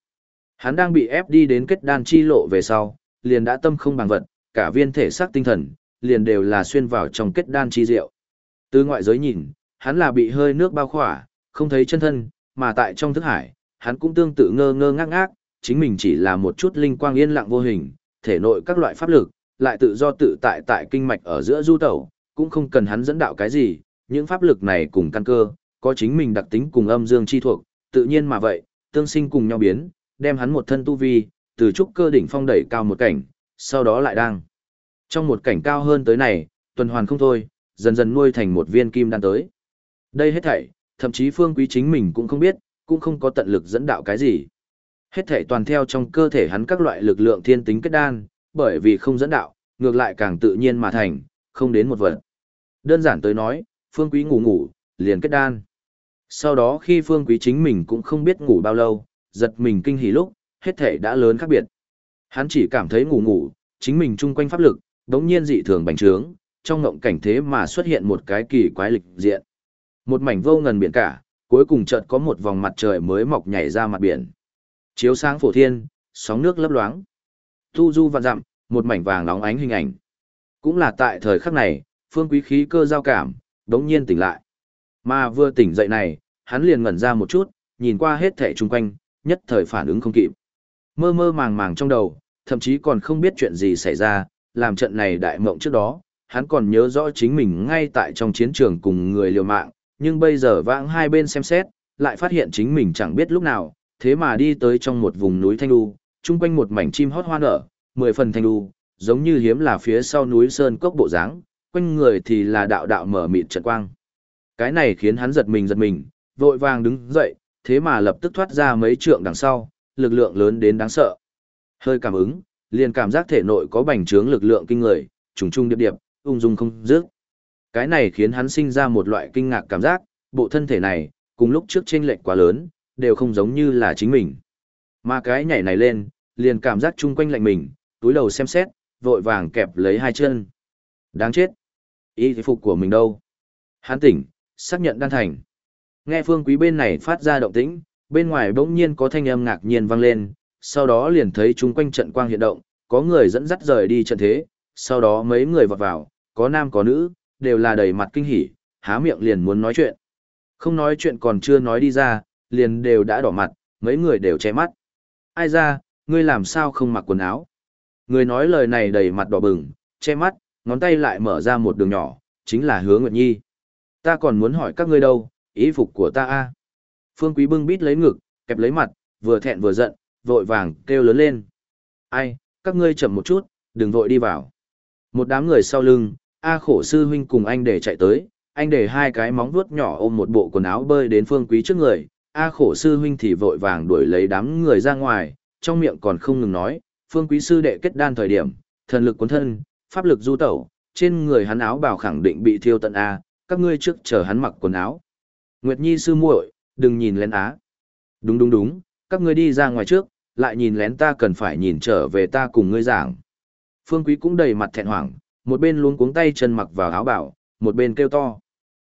Hắn đang bị ép đi đến kết đan chi lộ về sau, liền đã tâm không bằng vật, cả viên thể xác tinh thần, liền đều là xuyên vào trong kết đan chi diệu. Từ ngoại giới nhìn, hắn là bị hơi nước bao khỏa, không thấy chân thân, mà tại trong thức hải, hắn cũng tương tự ngơ ngơ ngác ngác, chính mình chỉ là một chút linh quang yên lặng vô hình, thể nội các loại pháp lực, lại tự do tự tại tại kinh mạch ở giữa du tẩu, cũng không cần hắn dẫn đạo cái gì, những pháp lực này cùng căn cơ, có chính mình đặc tính cùng âm dương chi thuộc, tự nhiên mà vậy, tương sinh cùng nhau biến, đem hắn một thân tu vi, từ trúc cơ đỉnh phong đẩy cao một cảnh, sau đó lại đang. Trong một cảnh cao hơn tới này, tuần hoàn không thôi, dần dần nuôi thành một viên kim đan tới. Đây hết thảy, thậm chí phương quý chính mình cũng không biết, cũng không có tận lực dẫn đạo cái gì. Hết thể toàn theo trong cơ thể hắn các loại lực lượng thiên tính kết đan, bởi vì không dẫn đạo, ngược lại càng tự nhiên mà thành, không đến một vật. Đơn giản tới nói, phương quý ngủ ngủ, liền kết đan. Sau đó khi phương quý chính mình cũng không biết ngủ bao lâu, giật mình kinh hỉ lúc, hết thể đã lớn khác biệt. Hắn chỉ cảm thấy ngủ ngủ, chính mình chung quanh pháp lực, đống nhiên dị thường bành trướng, trong ngộng cảnh thế mà xuất hiện một cái kỳ quái lịch diện. Một mảnh vô ngần biển cả, cuối cùng chợt có một vòng mặt trời mới mọc nhảy ra mặt biển. Chiếu sáng phổ thiên, sóng nước lấp loáng. Tu du vạn dặm, một mảnh vàng nóng ánh hình ảnh. Cũng là tại thời khắc này, phương quý khí cơ giao cảm, đống nhiên tỉnh lại. Mà vừa tỉnh dậy này, hắn liền ngẩn ra một chút, nhìn qua hết thẻ chung quanh, nhất thời phản ứng không kịp. Mơ mơ màng màng trong đầu, thậm chí còn không biết chuyện gì xảy ra, làm trận này đại mộng trước đó, hắn còn nhớ rõ chính mình ngay tại trong chiến trường cùng người liều mạng, nhưng bây giờ vãng hai bên xem xét, lại phát hiện chính mình chẳng biết lúc nào, thế mà đi tới trong một vùng núi thanh đu, chung quanh một mảnh chim hót hoa nở, mười phần thanh đu, giống như hiếm là phía sau núi sơn cốc bộ dáng, quanh người thì là đạo đạo mở mịt trận quang. Cái này khiến hắn giật mình giật mình, vội vàng đứng dậy, thế mà lập tức thoát ra mấy trượng đằng sau, lực lượng lớn đến đáng sợ. Hơi cảm ứng, liền cảm giác thể nội có bành trướng lực lượng kinh người, trùng trung điệp điệp, ung dung không dứt. Cái này khiến hắn sinh ra một loại kinh ngạc cảm giác, bộ thân thể này, cùng lúc trước chênh lệch quá lớn, đều không giống như là chính mình. Mà cái nhảy này lên, liền cảm giác chung quanh lạnh mình, túi đầu xem xét, vội vàng kẹp lấy hai chân. Đáng chết. Ý phục của mình đâu? Hán tỉnh, xác nhận đan thành. Nghe phương quý bên này phát ra động tĩnh, bên ngoài bỗng nhiên có thanh âm ngạc nhiên vang lên, sau đó liền thấy chung quanh trận quang hiện động, có người dẫn dắt rời đi trận thế, sau đó mấy người vọt vào, có nam có nữ, đều là đầy mặt kinh hỉ, há miệng liền muốn nói chuyện. Không nói chuyện còn chưa nói đi ra, liền đều đã đỏ mặt, mấy người đều che mắt. Ai ra, ngươi làm sao không mặc quần áo? Người nói lời này đầy mặt đỏ bừng, che mắt, ngón tay lại mở ra một đường nhỏ, chính là hứa Nguyệt Nhi. Ta còn muốn hỏi các ngươi đâu, ý phục của ta a Phương Quý bưng bít lấy ngực, kẹp lấy mặt, vừa thẹn vừa giận, vội vàng kêu lớn lên. Ai, các ngươi chậm một chút, đừng vội đi vào. Một đám người sau lưng, A khổ sư huynh cùng anh để chạy tới, anh để hai cái móng vuốt nhỏ ôm một bộ quần áo bơi đến phương quý trước người, A khổ sư huynh thì vội vàng đuổi lấy đám người ra ngoài, trong miệng còn không ngừng nói, phương quý sư đệ kết đan thời điểm, thần lực cuốn thân, pháp lực du tẩu, trên người hắn áo bảo khẳng định bị thiêu tận A, các ngươi trước chờ hắn mặc quần áo. Nguyệt Nhi sư muội, đừng nhìn lén á. Đúng đúng đúng, các ngươi đi ra ngoài trước, lại nhìn lén ta cần phải nhìn trở về ta cùng ngươi giảng. Phương Quý cũng đầy mặt thẹn hoảng, một bên luống cuống tay chân mặc vào áo bảo, một bên kêu to.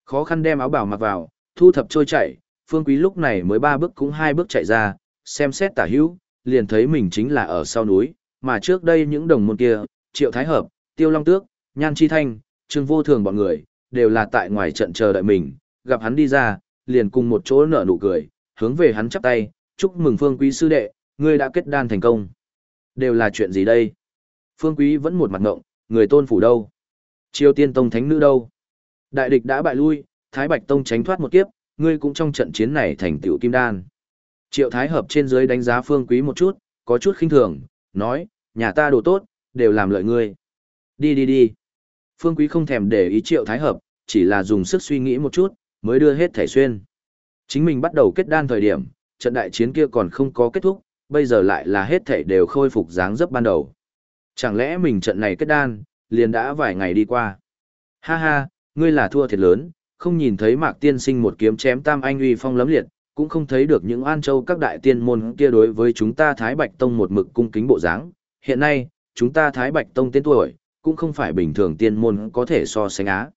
Khó khăn đem áo bảo mặc vào, thu thập trôi chảy. Phương Quý lúc này mới ba bước cũng hai bước chạy ra, xem xét tả hữu, liền thấy mình chính là ở sau núi, mà trước đây những đồng môn kia, Triệu Thái Hợp, Tiêu Long Tước, Nhan Chi Thanh, Trương Vô Thường bọn người, đều là tại ngoài trận chờ đợi mình, gặp hắn đi ra, liền cùng một chỗ nở nụ cười, hướng về hắn chắp tay, chúc mừng Phương Quý sư đệ, ngươi đã kết đan thành công. Đều là chuyện gì đây? Phương Quý vẫn một mặt ngộng, người tôn phủ đâu? Triều tiên tông thánh nữ đâu? Đại địch đã bại lui, Thái Bạch Tông tránh thoát một kiếp, ngươi cũng trong trận chiến này thành tựu kim đan. Triệu Thái Hợp trên dưới đánh giá Phương Quý một chút, có chút khinh thường, nói, nhà ta đồ tốt, đều làm lợi ngươi. Đi đi đi. Phương Quý không thèm để ý Triệu Thái Hợp, chỉ là dùng sức suy nghĩ một chút, mới đưa hết thẻ xuyên. Chính mình bắt đầu kết đan thời điểm, trận đại chiến kia còn không có kết thúc, bây giờ lại là hết thảy đều khôi phục dáng dấp ban đầu. Chẳng lẽ mình trận này kết đan, liền đã vài ngày đi qua. Ha ha, ngươi là thua thiệt lớn, không nhìn thấy mạc tiên sinh một kiếm chém tam anh uy phong lấm liệt, cũng không thấy được những an châu các đại tiên môn kia đối với chúng ta Thái Bạch Tông một mực cung kính bộ dáng. Hiện nay, chúng ta Thái Bạch Tông tên tuổi, cũng không phải bình thường tiên môn có thể so sánh á.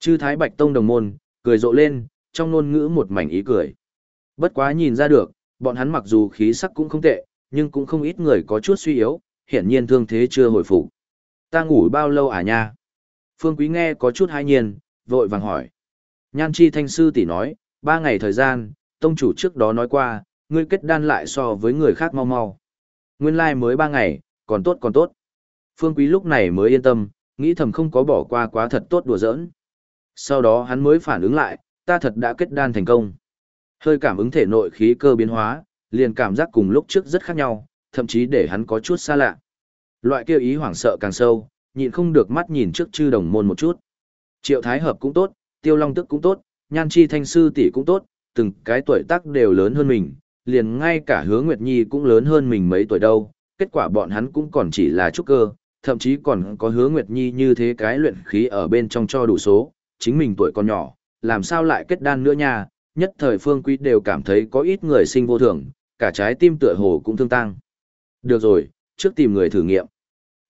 Chư Thái Bạch Tông đồng môn, cười rộ lên, trong ngôn ngữ một mảnh ý cười. Bất quá nhìn ra được, bọn hắn mặc dù khí sắc cũng không tệ, nhưng cũng không ít người có chút suy yếu, hiển nhiên thương thế chưa hồi phục. Ta ngủ bao lâu à nha? Phương Quý nghe có chút hai nhiên, vội vàng hỏi. Nhan chi thanh sư tỷ nói, ba ngày thời gian, tông chủ trước đó nói qua, ngươi kết đan lại so với người khác mau mau. Nguyên lai like mới ba ngày, còn tốt còn tốt. Phương Quý lúc này mới yên tâm, nghĩ thầm không có bỏ qua quá thật tốt đùa giỡn. Sau đó hắn mới phản ứng lại, ta thật đã kết đan thành công. Hơi cảm ứng thể nội khí cơ biến hóa, liền cảm giác cùng lúc trước rất khác nhau, thậm chí để hắn có chút xa lạ. Loại kia ý hoảng sợ càng sâu, nhịn không được mắt nhìn trước chư đồng môn một chút. Triệu Thái Hợp cũng tốt, Tiêu Long Tức cũng tốt, Nhan Chi Thanh Sư tỷ cũng tốt, từng cái tuổi tác đều lớn hơn mình, liền ngay cả Hứa Nguyệt Nhi cũng lớn hơn mình mấy tuổi đâu, kết quả bọn hắn cũng còn chỉ là trúc cơ, thậm chí còn có Hứa Nguyệt Nhi như thế cái luyện khí ở bên trong cho đủ số, chính mình tuổi còn nhỏ, làm sao lại kết đan nữa nha, nhất thời phương quý đều cảm thấy có ít người sinh vô thường, cả trái tim tựa hồ cũng thương tăng. Được rồi, trước tìm người thử nghiệm.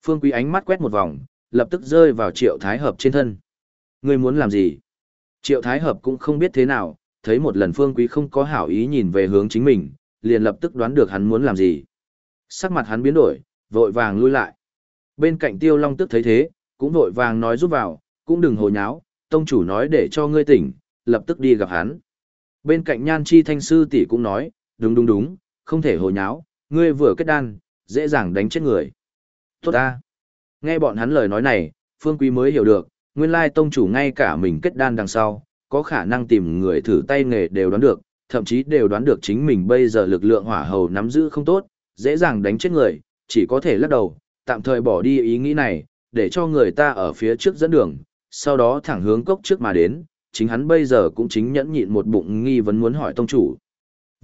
Phương quý ánh mắt quét một vòng, lập tức rơi vào triệu thái hợp trên thân. Ngươi muốn làm gì? Triệu thái hợp cũng không biết thế nào, thấy một lần phương quý không có hảo ý nhìn về hướng chính mình, liền lập tức đoán được hắn muốn làm gì. Sắc mặt hắn biến đổi, vội vàng lui lại. Bên cạnh tiêu long tức thấy thế, cũng vội vàng nói giúp vào, cũng đừng hồ nháo, tông chủ nói để cho ngươi tỉnh, lập tức đi gặp hắn. Bên cạnh nhan chi thanh sư tỷ cũng nói, đúng đúng đúng, không thể hồ nháo, ngươi vừa kết đan, dễ dàng đánh chết người. Tốt ta. Nghe bọn hắn lời nói này, Phương Quý mới hiểu được, nguyên lai tông chủ ngay cả mình kết đan đằng sau, có khả năng tìm người thử tay nghề đều đoán được, thậm chí đều đoán được chính mình bây giờ lực lượng hỏa hầu nắm giữ không tốt, dễ dàng đánh chết người, chỉ có thể lắc đầu, tạm thời bỏ đi ý nghĩ này, để cho người ta ở phía trước dẫn đường, sau đó thẳng hướng cốc trước mà đến, chính hắn bây giờ cũng chính nhẫn nhịn một bụng nghi vấn muốn hỏi tông chủ.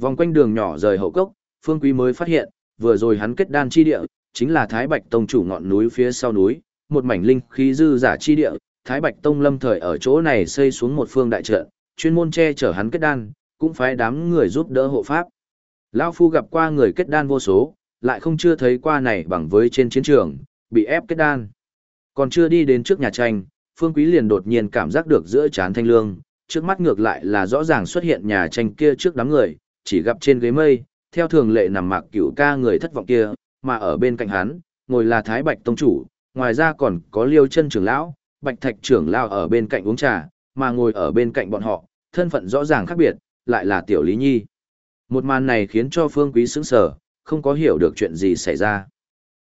Vòng quanh đường nhỏ rời hậu cốc, Phương Quý mới phát hiện, vừa rồi hắn kết đan chi địa, chính là Thái Bạch Tông chủ ngọn núi phía sau núi, một mảnh linh khí dư giả chi địa, Thái Bạch Tông lâm thời ở chỗ này xây xuống một phương đại trận, chuyên môn che chở hắn kết đan, cũng phải đám người giúp đỡ hộ pháp. Lão Phu gặp qua người kết đan vô số, lại không chưa thấy qua này bằng với trên chiến trường, bị ép kết đan. Còn chưa đi đến trước nhà tranh, Phương Quý liền đột nhiên cảm giác được giữa chán thanh lương, trước mắt ngược lại là rõ ràng xuất hiện nhà tranh kia trước đám người, chỉ gặp trên ghế mây, theo thường lệ nằm mạc cửu ca người thất vọng kia, mà ở bên cạnh hắn, ngồi là Thái Bạch Tông Chủ, ngoài ra còn có Liêu chân trưởng lão, Bạch Thạch trưởng lão ở bên cạnh uống trà, mà ngồi ở bên cạnh bọn họ, thân phận rõ ràng khác biệt, lại là Tiểu Lý Nhi. Một màn này khiến cho Phương Quý sững sờ, không có hiểu được chuyện gì xảy ra.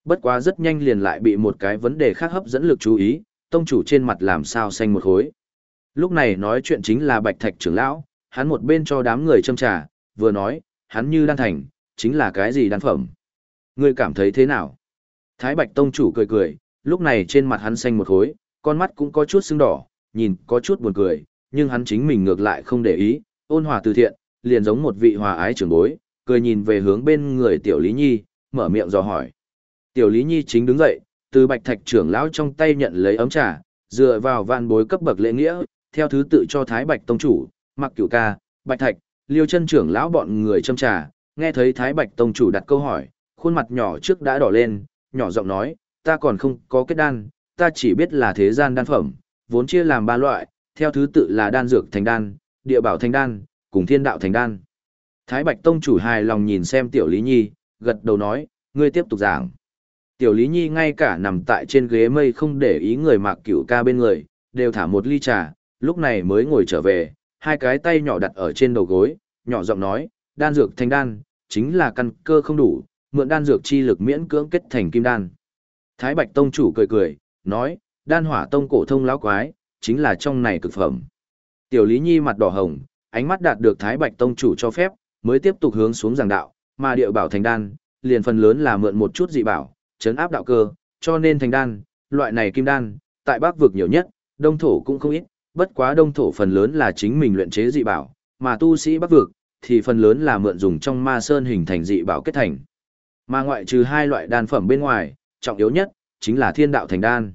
Bất quá rất nhanh liền lại bị một cái vấn đề khác hấp dẫn lực chú ý, tông chủ trên mặt làm sao xanh một khối. Lúc này nói chuyện chính là Bạch Thạch trưởng lão, hắn một bên cho đám người châm trà, vừa nói, hắn như đan thành, chính là cái gì đan phẩm. Ngươi cảm thấy thế nào? Thái Bạch tông chủ cười cười, lúc này trên mặt hắn xanh một khối, con mắt cũng có chút sưng đỏ, nhìn có chút buồn cười, nhưng hắn chính mình ngược lại không để ý, ôn hòa từ thiện, liền giống một vị hòa ái trưởng bối, cười nhìn về hướng bên người Tiểu Lý Nhi, mở miệng dò hỏi. Tiểu Lý Nhi chính đứng dậy, từ bạch thạch trưởng lão trong tay nhận lấy ấm trà, dựa vào vạn bối cấp bậc lễ nghĩa, theo thứ tự cho Thái Bạch Tông Chủ, Mặc Cửu Ca, Bạch Thạch, Liêu chân trưởng lão bọn người châm trà, nghe thấy Thái Bạch Tông Chủ đặt câu hỏi, khuôn mặt nhỏ trước đã đỏ lên, nhỏ giọng nói, ta còn không có kết đan, ta chỉ biết là thế gian đan phẩm, vốn chia làm ba loại, theo thứ tự là đan dược thành đan, địa bảo thành đan, cùng thiên đạo thành đan. Thái Bạch Tông chủ hài lòng nhìn xem Tiểu Lý Nhi, gật đầu nói, ngươi tiếp tục giảng. Tiểu Lý Nhi ngay cả nằm tại trên ghế mây không để ý người mạc cửu ca bên người, đều thả một ly trà, lúc này mới ngồi trở về, hai cái tay nhỏ đặt ở trên đầu gối, nhỏ giọng nói, đan dược thành đan, chính là căn cơ không đủ, mượn đan dược chi lực miễn cưỡng kết thành kim đan. Thái Bạch Tông chủ cười cười, nói, đan hỏa tông cổ thông lão quái, chính là trong này cực phẩm. Tiểu Lý Nhi mặt đỏ hồng, ánh mắt đạt được Thái Bạch Tông chủ cho phép, mới tiếp tục hướng xuống giảng đạo, mà địa bảo thành đan, liền phần lớn là mượn một chút dị bảo, chấn áp đạo cơ, cho nên thành đan, loại này kim đan, tại Bắc vực nhiều nhất, đông thổ cũng không ít, bất quá đông thổ phần lớn là chính mình luyện chế dị bảo, mà tu sĩ Bắc vực thì phần lớn là mượn dùng trong ma sơn hình thành dị bảo kết thành. Mà ngoại trừ hai loại đan phẩm bên ngoài, trọng yếu nhất chính là thiên đạo thành đan.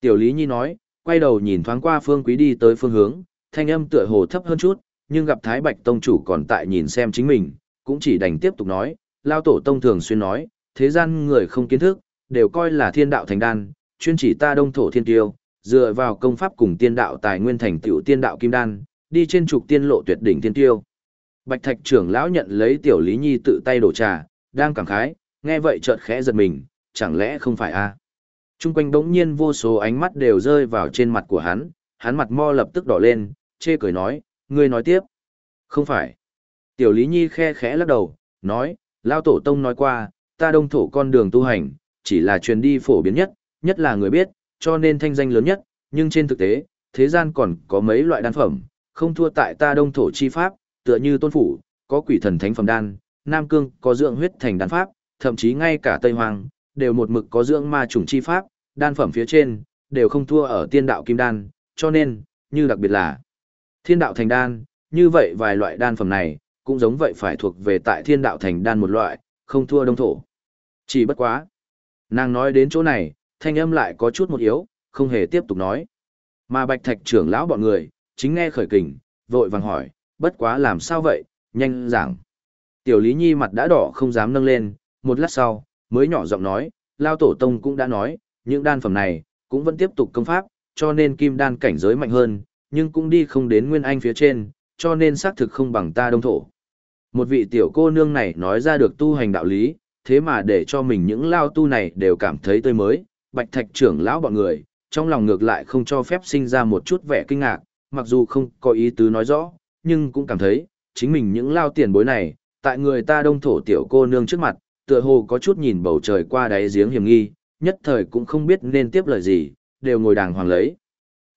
Tiểu Lý Nhi nói, quay đầu nhìn thoáng qua Phương Quý đi tới phương hướng, thanh âm tựa hồ thấp hơn chút, nhưng gặp Thái Bạch Tông chủ còn tại nhìn xem chính mình, cũng chỉ đành tiếp tục nói, Lao Tổ Tông thường xuyên nói, thế gian người không kiến thức, đều coi là thiên đạo thành đan, chuyên chỉ ta đông thổ thiên tiêu, dựa vào công pháp cùng tiên đạo tài nguyên thành tiểu tiên đạo kim đan, đi trên trục tiên lộ tuyệt đỉnh thiên tiêu. Bạch Thạch trưởng lão nhận lấy tiểu Lý Nhi tự tay đổ trà, đang cảm khái, nghe vậy chợt khẽ giật mình, chẳng lẽ không phải a? Trung quanh đống nhiên vô số ánh mắt đều rơi vào trên mặt của hắn, hắn mặt mo lập tức đỏ lên, chê cười nói, ngươi nói tiếp. Không phải. Tiểu Lý Nhi khe khẽ lắc đầu, nói, Lao Tổ Tông nói qua, ta đông thổ con đường tu hành, chỉ là truyền đi phổ biến nhất, nhất là người biết, cho nên thanh danh lớn nhất, nhưng trên thực tế, thế gian còn có mấy loại đan phẩm, không thua tại ta đông thổ chi pháp, tựa như tôn phủ, có quỷ thần thánh phẩm đan, Nam Cương có dưỡng huyết thành đan pháp, thậm chí ngay cả Tây Hoàng, đều một mực có dưỡng ma trùng chi pháp, đan phẩm phía trên, đều không thua ở tiên đạo kim đan, cho nên, như đặc biệt là thiên đạo thành đan, như vậy vài loại đan phẩm này, cũng giống vậy phải thuộc về tại thiên đạo thành đan một loại, không thua đông thổ. Chỉ bất quá. Nàng nói đến chỗ này, thanh âm lại có chút một yếu, không hề tiếp tục nói. Mà bạch thạch trưởng lão bọn người, chính nghe khởi kình, vội vàng hỏi, bất quá làm sao vậy, nhanh giảng. Tiểu Lý Nhi mặt đã đỏ không dám nâng lên, một lát sau, mới nhỏ giọng nói, Lao Tổ Tông cũng đã nói, những đan phẩm này, cũng vẫn tiếp tục công pháp, cho nên kim đan cảnh giới mạnh hơn, nhưng cũng đi không đến Nguyên Anh phía trên, cho nên xác thực không bằng ta đông thổ. Một vị tiểu cô nương này nói ra được tu hành đạo lý, thế mà để cho mình những lao tu này đều cảm thấy tươi mới, bạch thạch trưởng lão bọn người, trong lòng ngược lại không cho phép sinh ra một chút vẻ kinh ngạc, mặc dù không có ý tứ nói rõ, nhưng cũng cảm thấy, chính mình những lao tiền bối này, tại người ta đông thổ tiểu cô nương trước mặt, tựa hồ có chút nhìn bầu trời qua đáy giếng hiểm nghi, nhất thời cũng không biết nên tiếp lời gì, đều ngồi đàng hoàng lấy.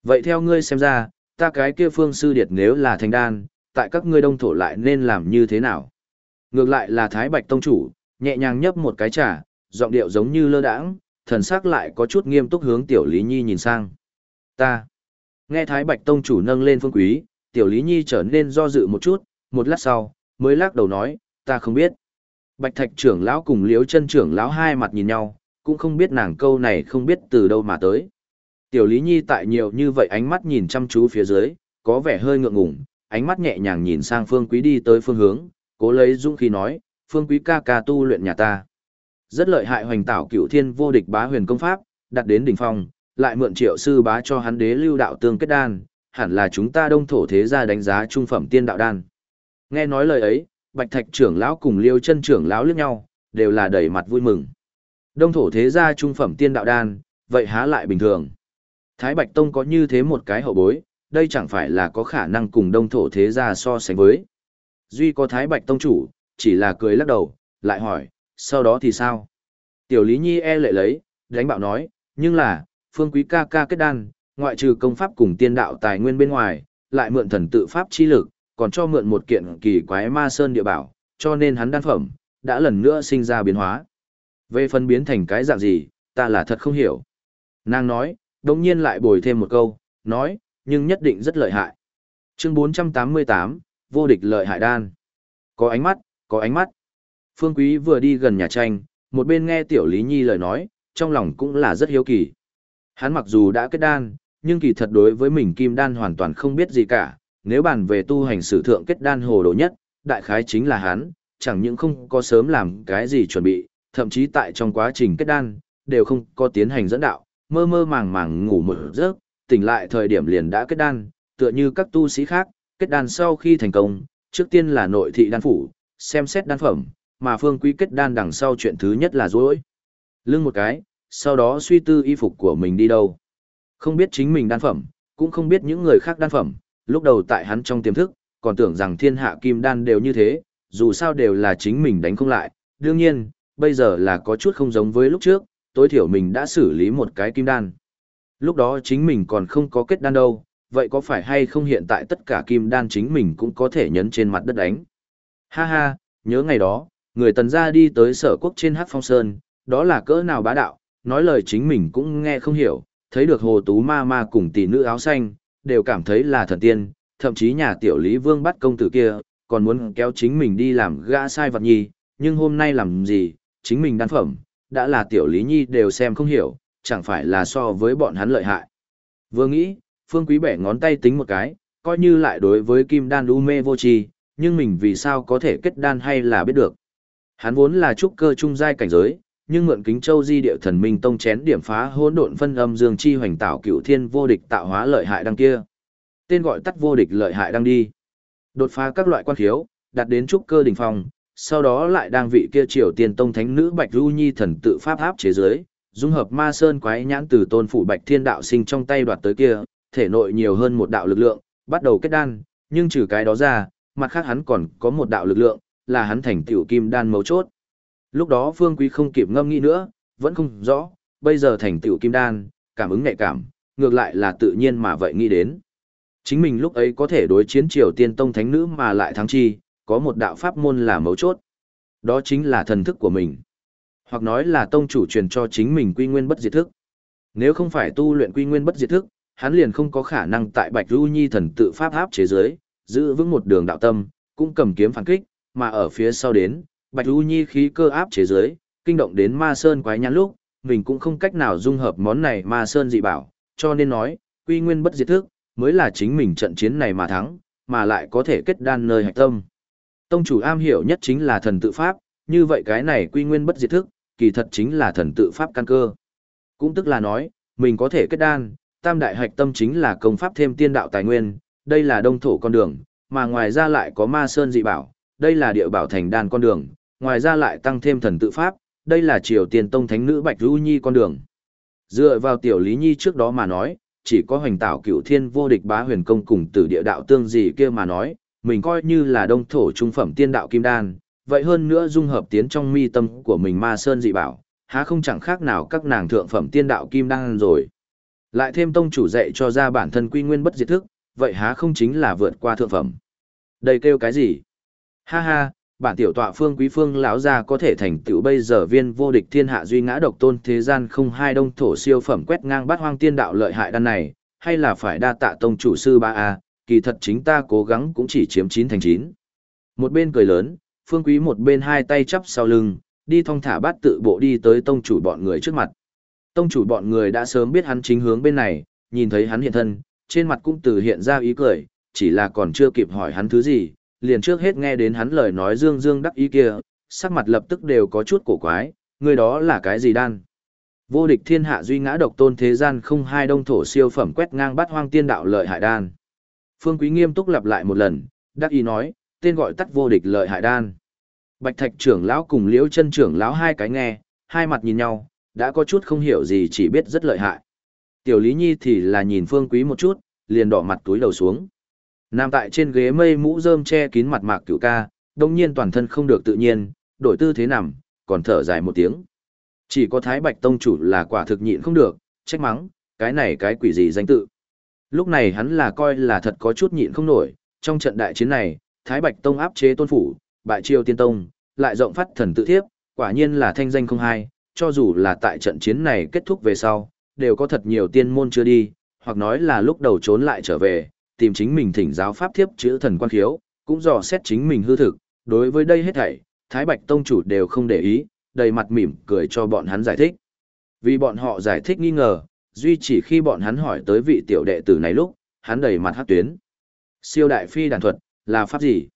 Vậy theo ngươi xem ra, ta cái kia phương sư điệt nếu là thành đan, tại các ngươi đông thổ lại nên làm như thế nào? Ngược lại là Thái Bạch Tông Chủ, nhẹ nhàng nhấp một cái trà, giọng điệu giống như lơ đãng, thần sắc lại có chút nghiêm túc hướng Tiểu Lý Nhi nhìn sang. Ta. Nghe Thái Bạch Tông chủ nâng lên phương quý, Tiểu Lý Nhi trở nên do dự một chút, một lát sau, mới lắc đầu nói, ta không biết. Bạch Thạch trưởng lão cùng Liễu chân trưởng lão hai mặt nhìn nhau, cũng không biết nàng câu này không biết từ đâu mà tới. Tiểu Lý Nhi tại nhiều như vậy ánh mắt nhìn chăm chú phía dưới, có vẻ hơi ngượng ngùng, ánh mắt nhẹ nhàng nhìn sang Phương Quý đi tới phương hướng, cố lấy dũng khí nói, Phương Quý ca ca tu luyện nhà ta. Rất lợi hại hoành tạo cựu thiên vô địch bá huyền công pháp, đặt đến đỉnh phong, lại mượn triệu sư bá cho hắn đế lưu đạo tương kết đan, hẳn là chúng ta đông thổ thế gia đánh giá trung phẩm tiên đạo đan. Nghe nói lời ấy, Bạch Thạch trưởng lão cùng Liêu chân trưởng lão liếc nhau, đều là đầy mặt vui mừng. Đông thổ thế gia trung phẩm tiên đạo đan, vậy há lại bình thường. Thái Bạch Tông có như thế một cái hậu bối, đây chẳng phải là có khả năng cùng đông thổ thế gia so sánh với. Duy có Thái Bạch Tông chủ, chỉ là cười lắc đầu, lại hỏi, sau đó thì sao? Tiểu Lý Nhi e lệ lấy, đánh bạo nói, nhưng là, phương quý ca ca kết đan, ngoại trừ công pháp cùng tiên đạo tài nguyên bên ngoài, lại mượn thần tự pháp chi lực, còn cho mượn một kiện kỳ quái ma sơn địa bảo, cho nên hắn đan phẩm, đã lần nữa sinh ra biến hóa. Về phân biến thành cái dạng gì, ta là thật không hiểu. Nàng nói, đồng nhiên lại bồi thêm một câu, nói, nhưng nhất định rất lợi hại. Chương 488, vô địch lợi hại đan. Có ánh mắt, có ánh mắt. Phương Quý vừa đi gần nhà tranh, một bên nghe Tiểu Lý Nhi lời nói, trong lòng cũng là rất hiếu kỳ. Hắn mặc dù đã kết đan, nhưng kỳ thật đối với mình kim đan hoàn toàn không biết gì cả, nếu bàn về tu hành sử thượng kết đan hồ đồ nhất, đại khái chính là hắn, chẳng những không có sớm làm cái gì chuẩn bị, thậm chí tại trong quá trình kết đan, đều không có tiến hành dẫn đạo, mơ mơ màng màng ngủ một giấc, tỉnh lại thời điểm liền đã kết đan, tựa như các tu sĩ khác, kết đan sau khi thành công, trước tiên là nội thị đan phủ, xem xét đan phẩm, mà phương quý kết đan đằng sau chuyện thứ nhất là dối. Lưng một cái, sau đó suy tư y phục của mình đi đâu. Không biết chính mình đan phẩm, cũng không biết những người khác đan phẩm, lúc đầu tại hắn trong tiềm thức, còn tưởng rằng thiên hạ kim đan đều như thế, dù sao đều là chính mình đánh không lại. Đương nhiên, bây giờ là có chút không giống với lúc trước, tối thiểu mình đã xử lý một cái kim đan. Lúc đó chính mình còn không có kết đan đâu, vậy có phải hay không hiện tại tất cả kim đan chính mình cũng có thể nhấn trên mặt đất đánh. Ha ha, nhớ ngày đó, người tần gia đi tới sở quốc trên hát phong sơn, đó là cỡ nào bá đạo, nói lời chính mình cũng nghe không hiểu, thấy được hồ tú ma ma cùng tỷ nữ áo xanh, đều cảm thấy là thần tiên, thậm chí nhà tiểu lý vương bắt công tử kia, còn muốn kéo chính mình đi làm gã sai vật nhi, nhưng hôm nay làm gì, chính mình đan phẩm, đã là tiểu lý nhi đều xem không hiểu, chẳng phải là so với bọn hắn lợi hại. Vừa nghĩ, phương quý bẻ ngón tay tính một cái, coi như lại đối với kim đan u mê vô tri nhưng mình vì sao có thể kết đan hay là biết được. Hắn vốn là trúc cơ trung giai cảnh giới, nhưng mượn kính châu di địa thần minh tông chén điểm phá hỗn độn phân âm dương chi hoành tạo cựu thiên vô địch tạo hóa lợi hại đăng kia. Tên gọi tắt vô địch lợi hại đăng đi. Đột phá các loại quan khiếu, đạt đến trúc cơ đỉnh phong, sau đó lại đang vị kia triều tiên tông thánh nữ Bạch Du Nhi thần tự pháp áp chế giới, dung hợp ma sơn quái nhãn từ tôn phủ Bạch Thiên đạo sinh trong tay đoạt tới kia, thể nội nhiều hơn một đạo lực lượng, bắt đầu kết đan, nhưng trừ cái đó ra, mặt khác hắn còn có một đạo lực lượng, là hắn thành tiểu kim đan mấu chốt. Lúc đó Phương Quý không kịp ngâm nghĩ nữa, vẫn không rõ, bây giờ thành tiểu kim đan, cảm ứng nhạy cảm, ngược lại là tự nhiên mà vậy nghĩ đến. Chính mình lúc ấy có thể đối chiến triều tiên tông thánh nữ mà lại thắng chi, có một đạo pháp môn là mấu chốt. Đó chính là thần thức của mình. Hoặc nói là tông chủ truyền cho chính mình quy nguyên bất diệt thức. Nếu không phải tu luyện quy nguyên bất diệt thức, hắn liền không có khả năng tại Bạch Du Nhi thần tự pháp áp chế giới, giữ vững một đường đạo tâm, cũng cầm kiếm phản kích, mà ở phía sau đến, Bạch u Nhi khí cơ áp chế giới, kinh động đến Ma Sơn quái nhãn lúc, mình cũng không cách nào dung hợp món này Ma Sơn dị bảo, cho nên nói, quy nguyên bất diệt thức, mới là chính mình trận chiến này mà thắng, mà lại có thể kết đan nơi hạch tâm. Tông chủ am hiểu nhất chính là thần tự pháp, như vậy cái này quy nguyên bất diệt thức, kỳ thật chính là thần tự pháp căn cơ. Cũng tức là nói, mình có thể kết đan, tam đại hạch tâm chính là công pháp thêm tiên đạo tài nguyên, đây là đông thổ con đường, mà ngoài ra lại có ma sơn dị bảo, đây là địa bảo thành đan con đường, ngoài ra lại tăng thêm thần tự pháp, đây là triều tiền tông thánh nữ Bạch Du Nhi con đường. Dựa vào tiểu Lý Nhi trước đó mà nói, chỉ có hoành tạo cựu thiên vô địch bá huyền công cùng tử địa đạo tương gì kia mà nói, mình coi như là đông thổ trung phẩm tiên đạo kim đan, vậy hơn nữa dung hợp tiến trong mi tâm của mình ma sơn dị bảo, há không chẳng khác nào các nàng thượng phẩm tiên đạo kim đan rồi. Lại thêm tông chủ dạy cho ra bản thân quy nguyên bất diệt thức, vậy há không chính là vượt qua thượng phẩm. Đây kêu cái gì? Ha ha, bản tiểu tọa phương quý phương lão gia có thể thành tựu bây giờ viên vô địch thiên hạ duy ngã độc tôn thế gian không hai đông thổ siêu phẩm quét ngang bát hoang tiên đạo lợi hại đan này, hay là phải đa tạ tông chủ sư ba a, kỳ thật chính ta cố gắng cũng chỉ chiếm chín thành chín. Một bên cười lớn, phương quý một bên hai tay chắp sau lưng, đi thong thả bát tự bộ đi tới tông chủ bọn người trước mặt. Tông chủ bọn người đã sớm biết hắn chính hướng bên này, nhìn thấy hắn hiện thân, trên mặt cũng từ hiện ra ý cười, chỉ là còn chưa kịp hỏi hắn thứ gì, liền trước hết nghe đến hắn lời nói dương dương đắc ý kia, sắc mặt lập tức đều có chút cổ quái, người đó là cái gì đan? Vô địch thiên hạ duy ngã độc tôn thế gian không hai đông thổ siêu phẩm quét ngang bắt hoang tiên đạo lợi hại đan. Phương Quý nghiêm túc lặp lại một lần, đắc ý nói, tên gọi tắt vô địch lợi hại đan. Bạch Thạch trưởng lão cùng Liễu Chân trưởng lão hai cái nghe, hai mặt nhìn nhau, đã có chút không hiểu gì chỉ biết rất lợi hại. Tiểu Lý Nhi thì là nhìn Phương Quý một chút, liền đỏ mặt túi đầu xuống. Nằm tại trên ghế mây mũ rơm che kín mặt mạc cửu ca, đông nhiên toàn thân không được tự nhiên, đổi tư thế nằm, còn thở dài một tiếng. Chỉ có Thái Bạch Tông chủ là quả thực nhịn không được, trách mắng, cái này cái quỷ gì danh tự. Lúc này hắn là coi là thật có chút nhịn không nổi, trong trận đại chiến này, Thái Bạch Tông áp chế tôn phủ, bại triều tiên tông, lại rộng phát thần tự thiếp, quả nhiên là thanh danh không hai, cho dù là tại trận chiến này kết thúc về sau, đều có thật nhiều tiên môn chưa đi, hoặc nói là lúc đầu trốn lại trở về, tìm chính mình thỉnh giáo pháp thiếp chữ thần quan khiếu, cũng dò xét chính mình hư thực, đối với đây hết thảy, Thái Bạch Tông chủ đều không để ý, đầy mặt mỉm cười cho bọn hắn giải thích. Vì bọn họ giải thích nghi ngờ, duy chỉ khi bọn hắn hỏi tới vị tiểu đệ tử này lúc, hắn đầy mặt hát tuyến. Siêu đại phi đàn thuật, là pháp gì?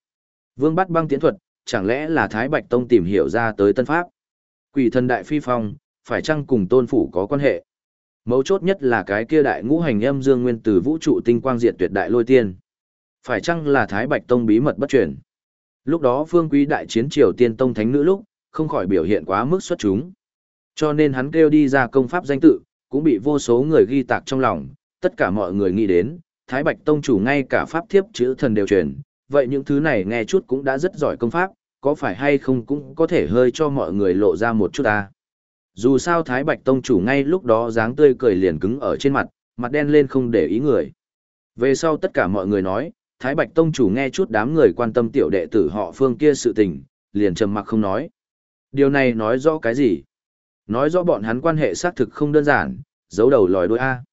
Vương bắt băng tiến thuật, chẳng lẽ là Thái Bạch Tông tìm hiểu ra tới tân pháp? Quỷ thần đại phi phong, phải chăng cùng tôn phủ có quan hệ? Mấu chốt nhất là cái kia đại ngũ hành âm dương nguyên từ vũ trụ tinh quang diệt tuyệt đại lôi tiên. Phải chăng là Thái Bạch Tông bí mật bất truyền? Lúc đó Phương Quý đại chiến Triều Tiên Tông thánh nữ lúc, không khỏi biểu hiện quá mức xuất chúng. Cho nên hắn kêu đi ra công pháp danh tự, cũng bị vô số người ghi tạc trong lòng, tất cả mọi người nghĩ đến, Thái Bạch Tông chủ ngay cả pháp thiếp chữ thần đều truyền, vậy những thứ này nghe chút cũng đã rất giỏi công pháp, có phải hay không cũng có thể hơi cho mọi người lộ ra một chút ta. Dù sao Thái Bạch Tông chủ ngay lúc đó dáng tươi cười liền cứng ở trên mặt, mặt đen lên không để ý người. Về sau tất cả mọi người nói, Thái Bạch Tông chủ nghe chút đám người quan tâm tiểu đệ tử họ phương kia sự tình, liền trầm mặc không nói. Điều này nói rõ cái gì? Nói rõ bọn hắn quan hệ xác thực không đơn giản, giấu đầu lòi đuôi A.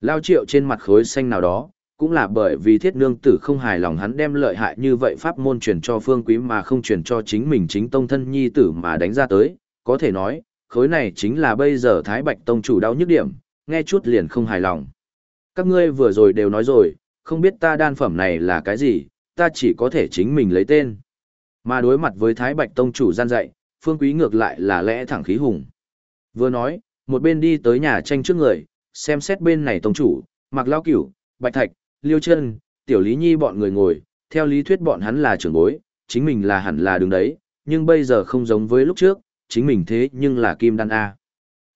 Lao triệu trên mặt khối xanh nào đó, cũng là bởi vì thiết nương tử không hài lòng hắn đem lợi hại như vậy pháp môn truyền cho phương quý mà không truyền cho chính mình chính tông thân nhi tử mà đánh ra tới, có thể nói, khối này chính là bây giờ Thái Bạch Tông chủ đau nhức điểm, nghe chút liền không hài lòng. Các ngươi vừa rồi đều nói rồi, không biết ta đan phẩm này là cái gì, ta chỉ có thể chính mình lấy tên. Mà đối mặt với Thái Bạch Tông chủ gian dạy, phương quý ngược lại là lẽ thẳng khí hùng. Vừa nói, một bên đi tới nhà tranh trước người, xem xét bên này tông chủ, mặc lao cửu, bạch thạch, liêu Trân tiểu lý nhi bọn người ngồi, theo lý thuyết bọn hắn là trưởng bối, chính mình là hẳn là đứng đấy, nhưng bây giờ không giống với lúc trước, chính mình thế nhưng là kim đan A.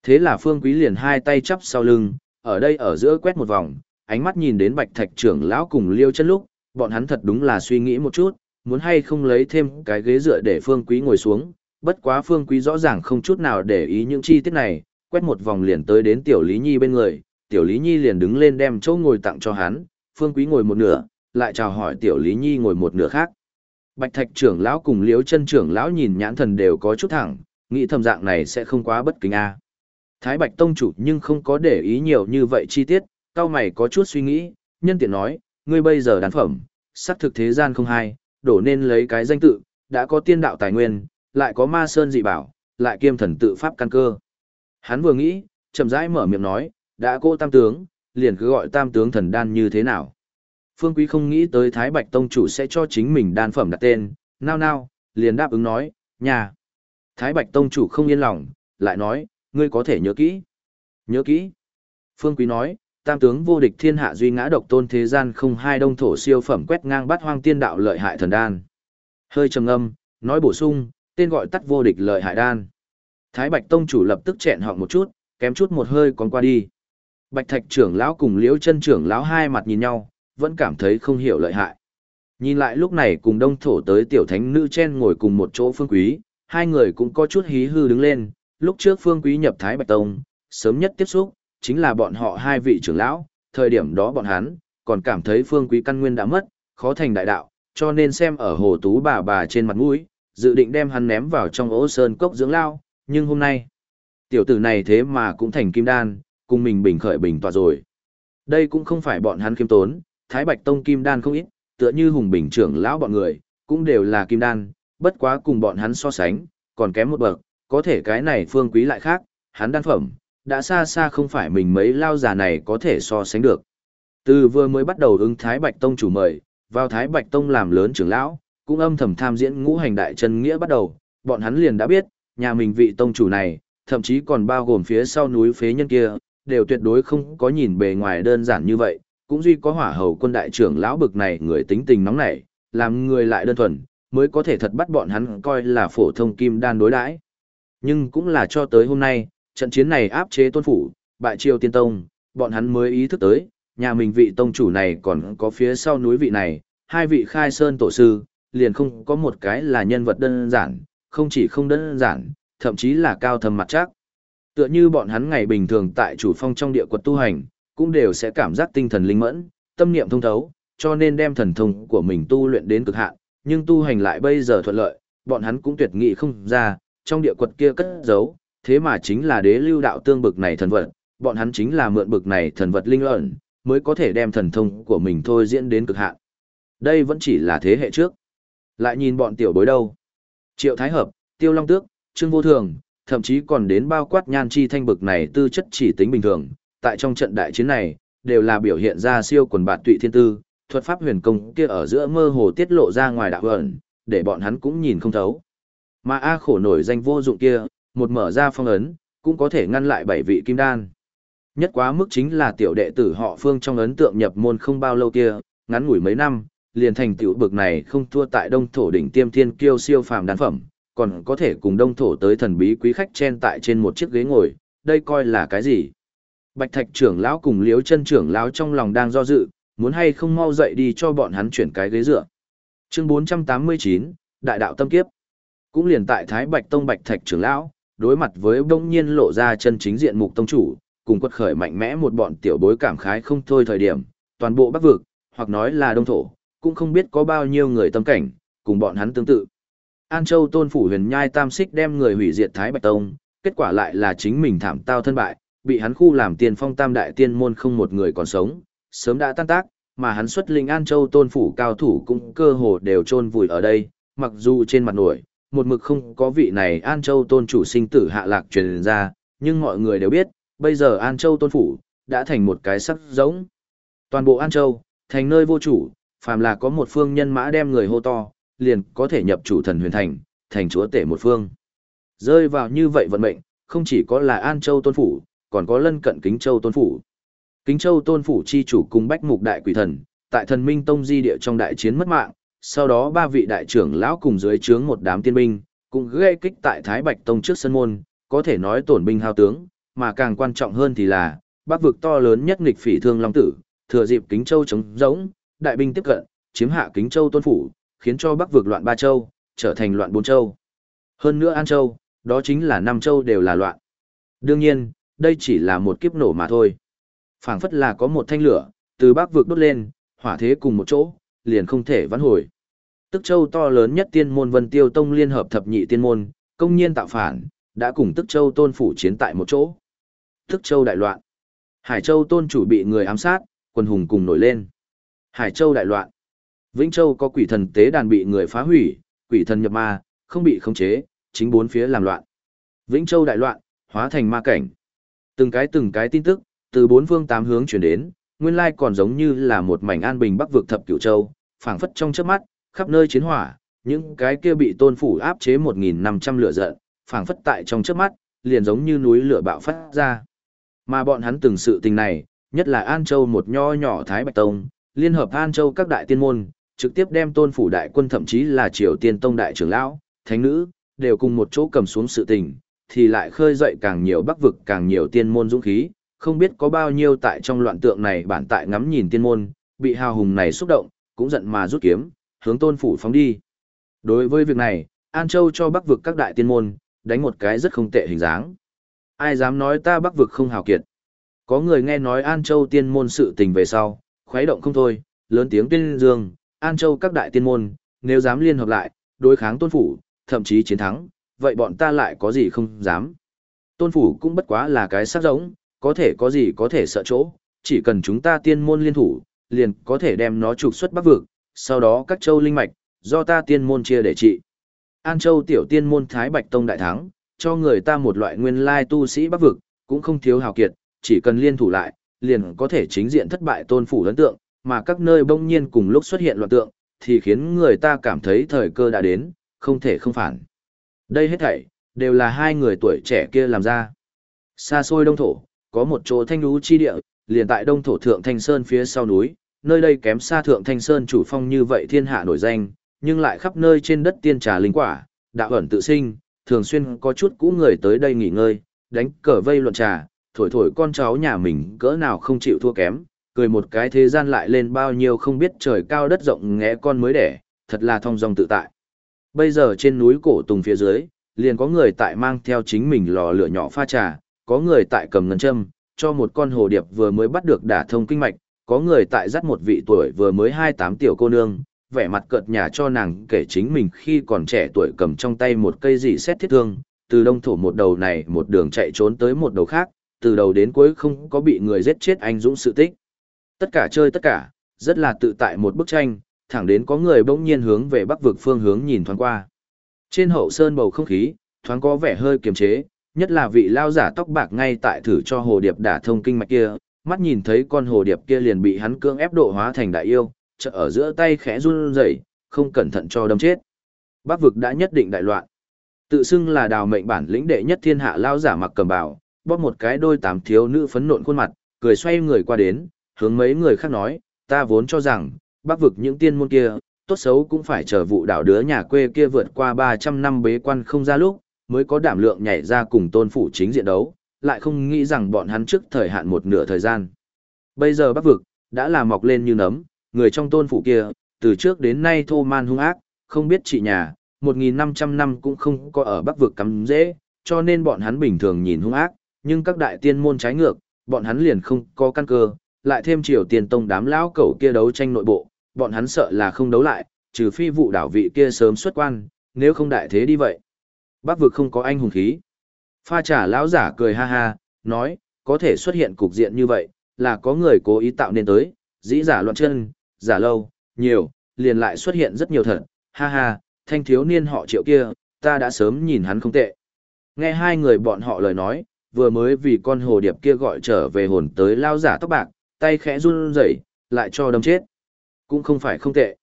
Thế là phương quý liền hai tay chắp sau lưng, ở đây ở giữa quét một vòng, ánh mắt nhìn đến bạch thạch trưởng lão cùng liêu chân lúc, bọn hắn thật đúng là suy nghĩ một chút, muốn hay không lấy thêm cái ghế dựa để phương quý ngồi xuống, bất quá phương quý rõ ràng không chút nào để ý những chi tiết này, quét một vòng liền tới đến tiểu lý nhi bên người, tiểu lý nhi liền đứng lên đem chỗ ngồi tặng cho hắn, phương quý ngồi một nửa, lại chào hỏi tiểu lý nhi ngồi một nửa khác. Bạch thạch trưởng lão cùng liếu chân trưởng lão nhìn nhãn thần đều có chút thẳng, nghĩ thầm dạng này sẽ không quá bất kính a. Thái Bạch tông chủ nhưng không có để ý nhiều như vậy chi tiết, cao mày có chút suy nghĩ, nhân tiện nói, ngươi bây giờ đán phẩm, sắc thực thế gian không hay, đổ nên lấy cái danh tự, đã có tiên đạo tài nguyên, lại có ma sơn dị bảo, lại kiêm thần tự pháp căn cơ. Hắn vừa nghĩ, chậm rãi mở miệng nói, đã cô tam tướng, liền cứ gọi tam tướng thần đan như thế nào. Phương Quý không nghĩ tới Thái Bạch Tông chủ sẽ cho chính mình đan phẩm đặt tên, nao nao, liền đáp ứng nói, nhà. Thái Bạch Tông chủ không yên lòng, lại nói, ngươi có thể nhớ kỹ. Nhớ kỹ. Phương Quý nói, tam tướng vô địch thiên hạ duy ngã độc tôn thế gian không hai đông thổ siêu phẩm quét ngang bắt hoang tiên đạo lợi hại thần đan. Hơi trầm âm, nói bổ sung, tên gọi tắt vô địch lợi hại đan. Thái Bạch Tông chủ lập tức chẹn họng một chút, kém chút một hơi còn qua đi. Bạch Thạch trưởng lão cùng Liễu Chân trưởng lão hai mặt nhìn nhau, vẫn cảm thấy không hiểu lợi hại. Nhìn lại lúc này cùng đông thổ tới tiểu thánh nữ chen ngồi cùng một chỗ phương quý, hai người cũng có chút hí hư đứng lên, lúc trước phương quý nhập Thái Bạch Tông, sớm nhất tiếp xúc, chính là bọn họ hai vị trưởng lão, thời điểm đó bọn hắn, còn cảm thấy phương quý căn nguyên đã mất, khó thành đại đạo, cho nên xem ở hồ tú bà bà trên mặt mũi, dự định đem hắn ném vào trong ố sơn cốc dưỡng lao, nhưng hôm nay, tiểu tử này thế mà cũng thành kim đan, cùng mình bình khởi bình tọa rồi. Đây cũng không phải bọn hắn kiêm tốn, Thái Bạch Tông kim đan không ít, tựa như hùng bình trưởng lão bọn người, cũng đều là kim đan, bất quá cùng bọn hắn so sánh, còn kém một bậc, có thể cái này phương quý lại khác, hắn đan phẩm, đã xa xa không phải mình mấy lao già này có thể so sánh được. Từ vừa mới bắt đầu ứng Thái Bạch Tông chủ mời, vào Thái Bạch Tông làm lớn trưởng lão, cũng âm thầm tham diễn ngũ hành đại chân nghĩa bắt đầu, bọn hắn liền đã biết, nhà mình vị tông chủ này, thậm chí còn bao gồm phía sau núi phế nhân kia, đều tuyệt đối không có nhìn bề ngoài đơn giản như vậy, cũng duy có hỏa hầu quân đại trưởng lão bực này người tính tình nóng nảy, làm người lại đơn thuần, mới có thể thật bắt bọn hắn coi là phổ thông kim đan đối đãi. Nhưng cũng là cho tới hôm nay, trận chiến này áp chế tôn phủ, bại triều tiên tông, bọn hắn mới ý thức tới, nhà mình vị tông chủ này còn có phía sau núi vị này, hai vị khai sơn tổ sư, liền không có một cái là nhân vật đơn giản, không chỉ không đơn giản, thậm chí là cao thầm mặt chắc. Tựa như bọn hắn ngày bình thường tại chủ phong trong địa quật tu hành, cũng đều sẽ cảm giác tinh thần linh mẫn, tâm niệm thông thấu, cho nên đem thần thông của mình tu luyện đến cực hạn, nhưng tu hành lại bây giờ thuận lợi, bọn hắn cũng tuyệt nghị không ra, trong địa quật kia cất giấu, thế mà chính là đế lưu đạo tương bực này thần vật, bọn hắn chính là mượn bực này thần vật linh ẩn, mới có thể đem thần thông của mình thôi diễn đến cực hạn. Đây vẫn chỉ là thế hệ trước. Lại nhìn bọn tiểu bối đâu. Triệu Thái Hợp, Tiêu Long Tước, Trương Vô Thường, thậm chí còn đến bao quát nhan chi thanh bực này tư chất chỉ tính bình thường, tại trong trận đại chiến này, đều là biểu hiện ra siêu quần bạt tụy thiên tư, thuật pháp huyền công kia ở giữa mơ hồ tiết lộ ra ngoài đạo ẩn, để bọn hắn cũng nhìn không thấu. Mà A khổ nổi danh vô dụng kia, một mở ra phong ấn, cũng có thể ngăn lại bảy vị kim đan. Nhất quá mức chính là tiểu đệ tử họ Phương trong ấn tượng nhập môn không bao lâu kia, ngắn ngủi mấy năm, liền thành tiểu bực này không thua tại đông thổ đỉnh tiêm thiên kiêu siêu phàm đan phẩm, còn có thể cùng đông thổ tới thần bí quý khách chen tại trên một chiếc ghế ngồi, đây coi là cái gì? Bạch Thạch trưởng lão cùng Liếu chân trưởng lão trong lòng đang do dự, muốn hay không mau dậy đi cho bọn hắn chuyển cái ghế dựa. Chương 489, Đại đạo tâm kiếp. Cũng liền tại Thái Bạch Tông Bạch Thạch trưởng lão, đối mặt với đông nhiên lộ ra chân chính diện mục tông chủ, cùng quật khởi mạnh mẽ một bọn tiểu bối cảm khái không thôi thời điểm, toàn bộ Bắc vực, hoặc nói là đông thổ, cũng không biết có bao nhiêu người tâm cảnh, cùng bọn hắn tương tự. An Châu tôn phủ huyền nhai tam xích đem người hủy diệt Thái Bạch Tông, kết quả lại là chính mình thảm tao thân bại, bị hắn khu làm tiền phong tam đại tiên môn không một người còn sống, sớm đã tan tác, mà hắn xuất linh An Châu tôn phủ cao thủ cũng cơ hồ đều chôn vùi ở đây, mặc dù trên mặt nổi, một mực không có vị này An Châu tôn chủ sinh tử hạ lạc truyền ra, nhưng mọi người đều biết, bây giờ An Châu tôn phủ, đã thành một cái sắc giống. Toàn bộ An Châu, thành nơi vô chủ, phàm là có một phương nhân mã đem người hô to, liền có thể nhập chủ thần huyền thành, thành chúa tể một phương. Rơi vào như vậy vận mệnh, không chỉ có là An Châu tôn phủ, còn có lân cận Kính Châu tôn phủ. Kính Châu tôn phủ chi chủ cùng bách mục đại quỷ thần, tại thần minh tông di địa trong đại chiến mất mạng, sau đó ba vị đại trưởng lão cùng dưới trướng một đám tiên binh, cũng gây kích tại Thái Bạch Tông trước sân môn, có thể nói tổn binh hao tướng, mà càng quan trọng hơn thì là, bắc vực to lớn nhất nghịch phỉ thương long tử, thừa dịp Kính Châu chống giống, đại binh tiếp cận, chiếm hạ Kính Châu tôn phủ, khiến cho bắc vực loạn ba châu, trở thành loạn bốn châu. Hơn nữa An Châu, đó chính là năm châu đều là loạn. Đương nhiên, đây chỉ là một kiếp nổ mà thôi phảng phất là có một thanh lửa, từ bắc vực đốt lên, hỏa thế cùng một chỗ, liền không thể vãn hồi. Tức châu to lớn nhất tiên môn Vân Tiêu Tông liên hợp thập nhị tiên môn, công nhiên tạo phản, đã cùng Tức châu tôn phủ chiến tại một chỗ. Tức châu đại loạn. Hải châu tôn chủ bị người ám sát, quân hùng cùng nổi lên. Hải châu đại loạn. Vĩnh châu có quỷ thần tế đàn bị người phá hủy, quỷ thần nhập ma, không bị khống chế, chính bốn phía làm loạn. Vĩnh châu đại loạn, hóa thành ma cảnh. Từng cái từng cái tin tức, từ bốn phương tám hướng chuyển đến, nguyên lai còn giống như là một mảnh an bình bắc vực thập cửu châu, phảng phất trong chớp mắt, khắp nơi chiến hỏa, những cái kia bị tôn phủ áp chế 1.500 lửa giận, phảng phất tại trong chớp mắt, liền giống như núi lửa bạo phát ra. Mà bọn hắn từng sự tình này, nhất là An Châu một nho nhỏ Thái Bạch Tông, liên hợp An Châu các đại tiên môn, trực tiếp đem tôn phủ đại quân thậm chí là triều tiên tông đại trưởng lão, thánh nữ, đều cùng một chỗ cầm xuống sự tình, thì lại khơi dậy càng nhiều bắc vực càng nhiều tiên môn dũng khí, không biết có bao nhiêu tại trong loạn tượng này bản tại ngắm nhìn tiên môn, bị hào hùng này xúc động, cũng giận mà rút kiếm, hướng tôn phủ phóng đi. Đối với việc này, An Châu cho bắc vực các đại tiên môn, đánh một cái rất không tệ hình dáng. Ai dám nói ta bắc vực không hào kiệt. Có người nghe nói An Châu tiên môn sự tình về sau, khuấy động không thôi, lớn tiếng tuyên dương, An Châu các đại tiên môn, nếu dám liên hợp lại, đối kháng tôn phủ, thậm chí chiến thắng, vậy bọn ta lại có gì không dám. Tôn phủ cũng bất quá là cái sắc giống, có thể có gì có thể sợ chỗ, chỉ cần chúng ta tiên môn liên thủ, liền có thể đem nó trục xuất bắc vực, sau đó các châu linh mạch, do ta tiên môn chia để trị. An Châu tiểu tiên môn Thái Bạch Tông đại thắng, cho người ta một loại nguyên lai tu sĩ bắc vực, cũng không thiếu hào kiệt, chỉ cần liên thủ lại, liền có thể chính diện thất bại tôn phủ lớn tượng, mà các nơi bỗng nhiên cùng lúc xuất hiện loạn tượng, thì khiến người ta cảm thấy thời cơ đã đến, không thể không phản. Đây hết thảy, đều là hai người tuổi trẻ kia làm ra. Xa xôi đông thổ, có một chỗ thanh lũ chi địa, liền tại đông thổ thượng thanh sơn phía sau núi, nơi đây kém xa thượng thanh sơn chủ phong như vậy thiên hạ nổi danh, nhưng lại khắp nơi trên đất tiên trà linh quả, đạo ẩn tự sinh, thường xuyên có chút cũ người tới đây nghỉ ngơi, đánh cờ vây luận trà, thổi thổi con cháu nhà mình cỡ nào không chịu thua kém, cười một cái thế gian lại lên bao nhiêu không biết trời cao đất rộng ngẽ con mới đẻ, thật là thong dong tự tại. Bây giờ trên núi cổ tùng phía dưới, liền có người tại mang theo chính mình lò lửa nhỏ pha trà, có người tại cầm ngân châm, cho một con hồ điệp vừa mới bắt được đả thông kinh mạch, có người tại dắt một vị tuổi vừa mới 28 tiểu cô nương, vẻ mặt cợt nhà cho nàng kể chính mình khi còn trẻ tuổi cầm trong tay một cây dị xét thiết thương, từ đông thổ một đầu này một đường chạy trốn tới một đầu khác, từ đầu đến cuối không có bị người giết chết anh dũng sự tích. Tất cả chơi tất cả, rất là tự tại một bức tranh, thẳng đến có người bỗng nhiên hướng về bắc vực phương hướng nhìn thoáng qua. Trên hậu sơn bầu không khí, thoáng có vẻ hơi kiềm chế, nhất là vị lao giả tóc bạc ngay tại thử cho hồ điệp đả thông kinh mạch kia, mắt nhìn thấy con hồ điệp kia liền bị hắn cưỡng ép độ hóa thành đại yêu, chợ ở giữa tay khẽ run rẩy, không cẩn thận cho đâm chết. Bắc vực đã nhất định đại loạn. Tự xưng là đào mệnh bản lĩnh đệ nhất thiên hạ lao giả mặc cầm bào, bóp một cái đôi tám thiếu nữ phấn nộn khuôn mặt, cười xoay người qua đến, hướng mấy người khác nói, ta vốn cho rằng, bắc vực những tiên môn kia, tốt xấu cũng phải chờ vụ đảo đứa nhà quê kia vượt qua 300 năm bế quan không ra lúc, mới có đảm lượng nhảy ra cùng tôn phủ chính diện đấu, lại không nghĩ rằng bọn hắn trước thời hạn một nửa thời gian. Bây giờ bắc vực, đã là mọc lên như nấm, người trong tôn phủ kia, từ trước đến nay thô man hung ác, không biết trị nhà, 1.500 năm cũng không có ở bắc vực cắm dễ, cho nên bọn hắn bình thường nhìn hung ác, nhưng các đại tiên môn trái ngược, bọn hắn liền không có căn cơ, lại thêm triều tiền tông đám lão cẩu kia đấu tranh nội bộ, bọn hắn sợ là không đấu lại, trừ phi vụ đảo vị kia sớm xuất quan, nếu không đại thế đi vậy. Bắc vực không có anh hùng khí. Pha trả lão giả cười ha ha, nói, có thể xuất hiện cục diện như vậy, là có người cố ý tạo nên tới, dĩ giả loạn chân, giả lâu, nhiều, liền lại xuất hiện rất nhiều thật, ha ha, thanh thiếu niên họ triệu kia, ta đã sớm nhìn hắn không tệ. Nghe hai người bọn họ lời nói, vừa mới vì con hồ điệp kia gọi trở về hồn tới lao giả tóc bạc, tay khẽ run rẩy, lại cho đâm chết. Cũng không phải không tệ.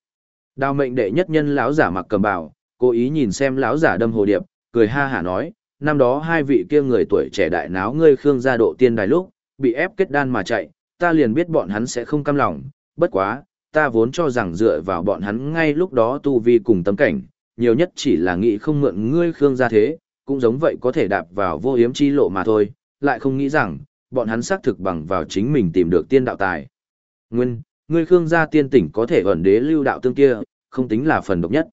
Đào mệnh đệ nhất nhân lão giả mặc cầm bào, cố ý nhìn xem lão giả đâm hồ điệp, cười ha hả nói, năm đó hai vị kia người tuổi trẻ đại náo ngươi khương gia độ tiên đài lúc, bị ép kết đan mà chạy, ta liền biết bọn hắn sẽ không cam lòng, bất quá, ta vốn cho rằng dựa vào bọn hắn ngay lúc đó tu vi cùng tâm cảnh, nhiều nhất chỉ là nghĩ không mượn ngươi khương gia thế, cũng giống vậy có thể đạp vào vô hiếm chi lộ mà thôi, lại không nghĩ rằng, bọn hắn xác thực bằng vào chính mình tìm được tiên đạo tài. Nguyên, ngươi khương gia tiên tỉnh có thể ẩn đế lưu đạo tương kia, không tính là phần độc nhất.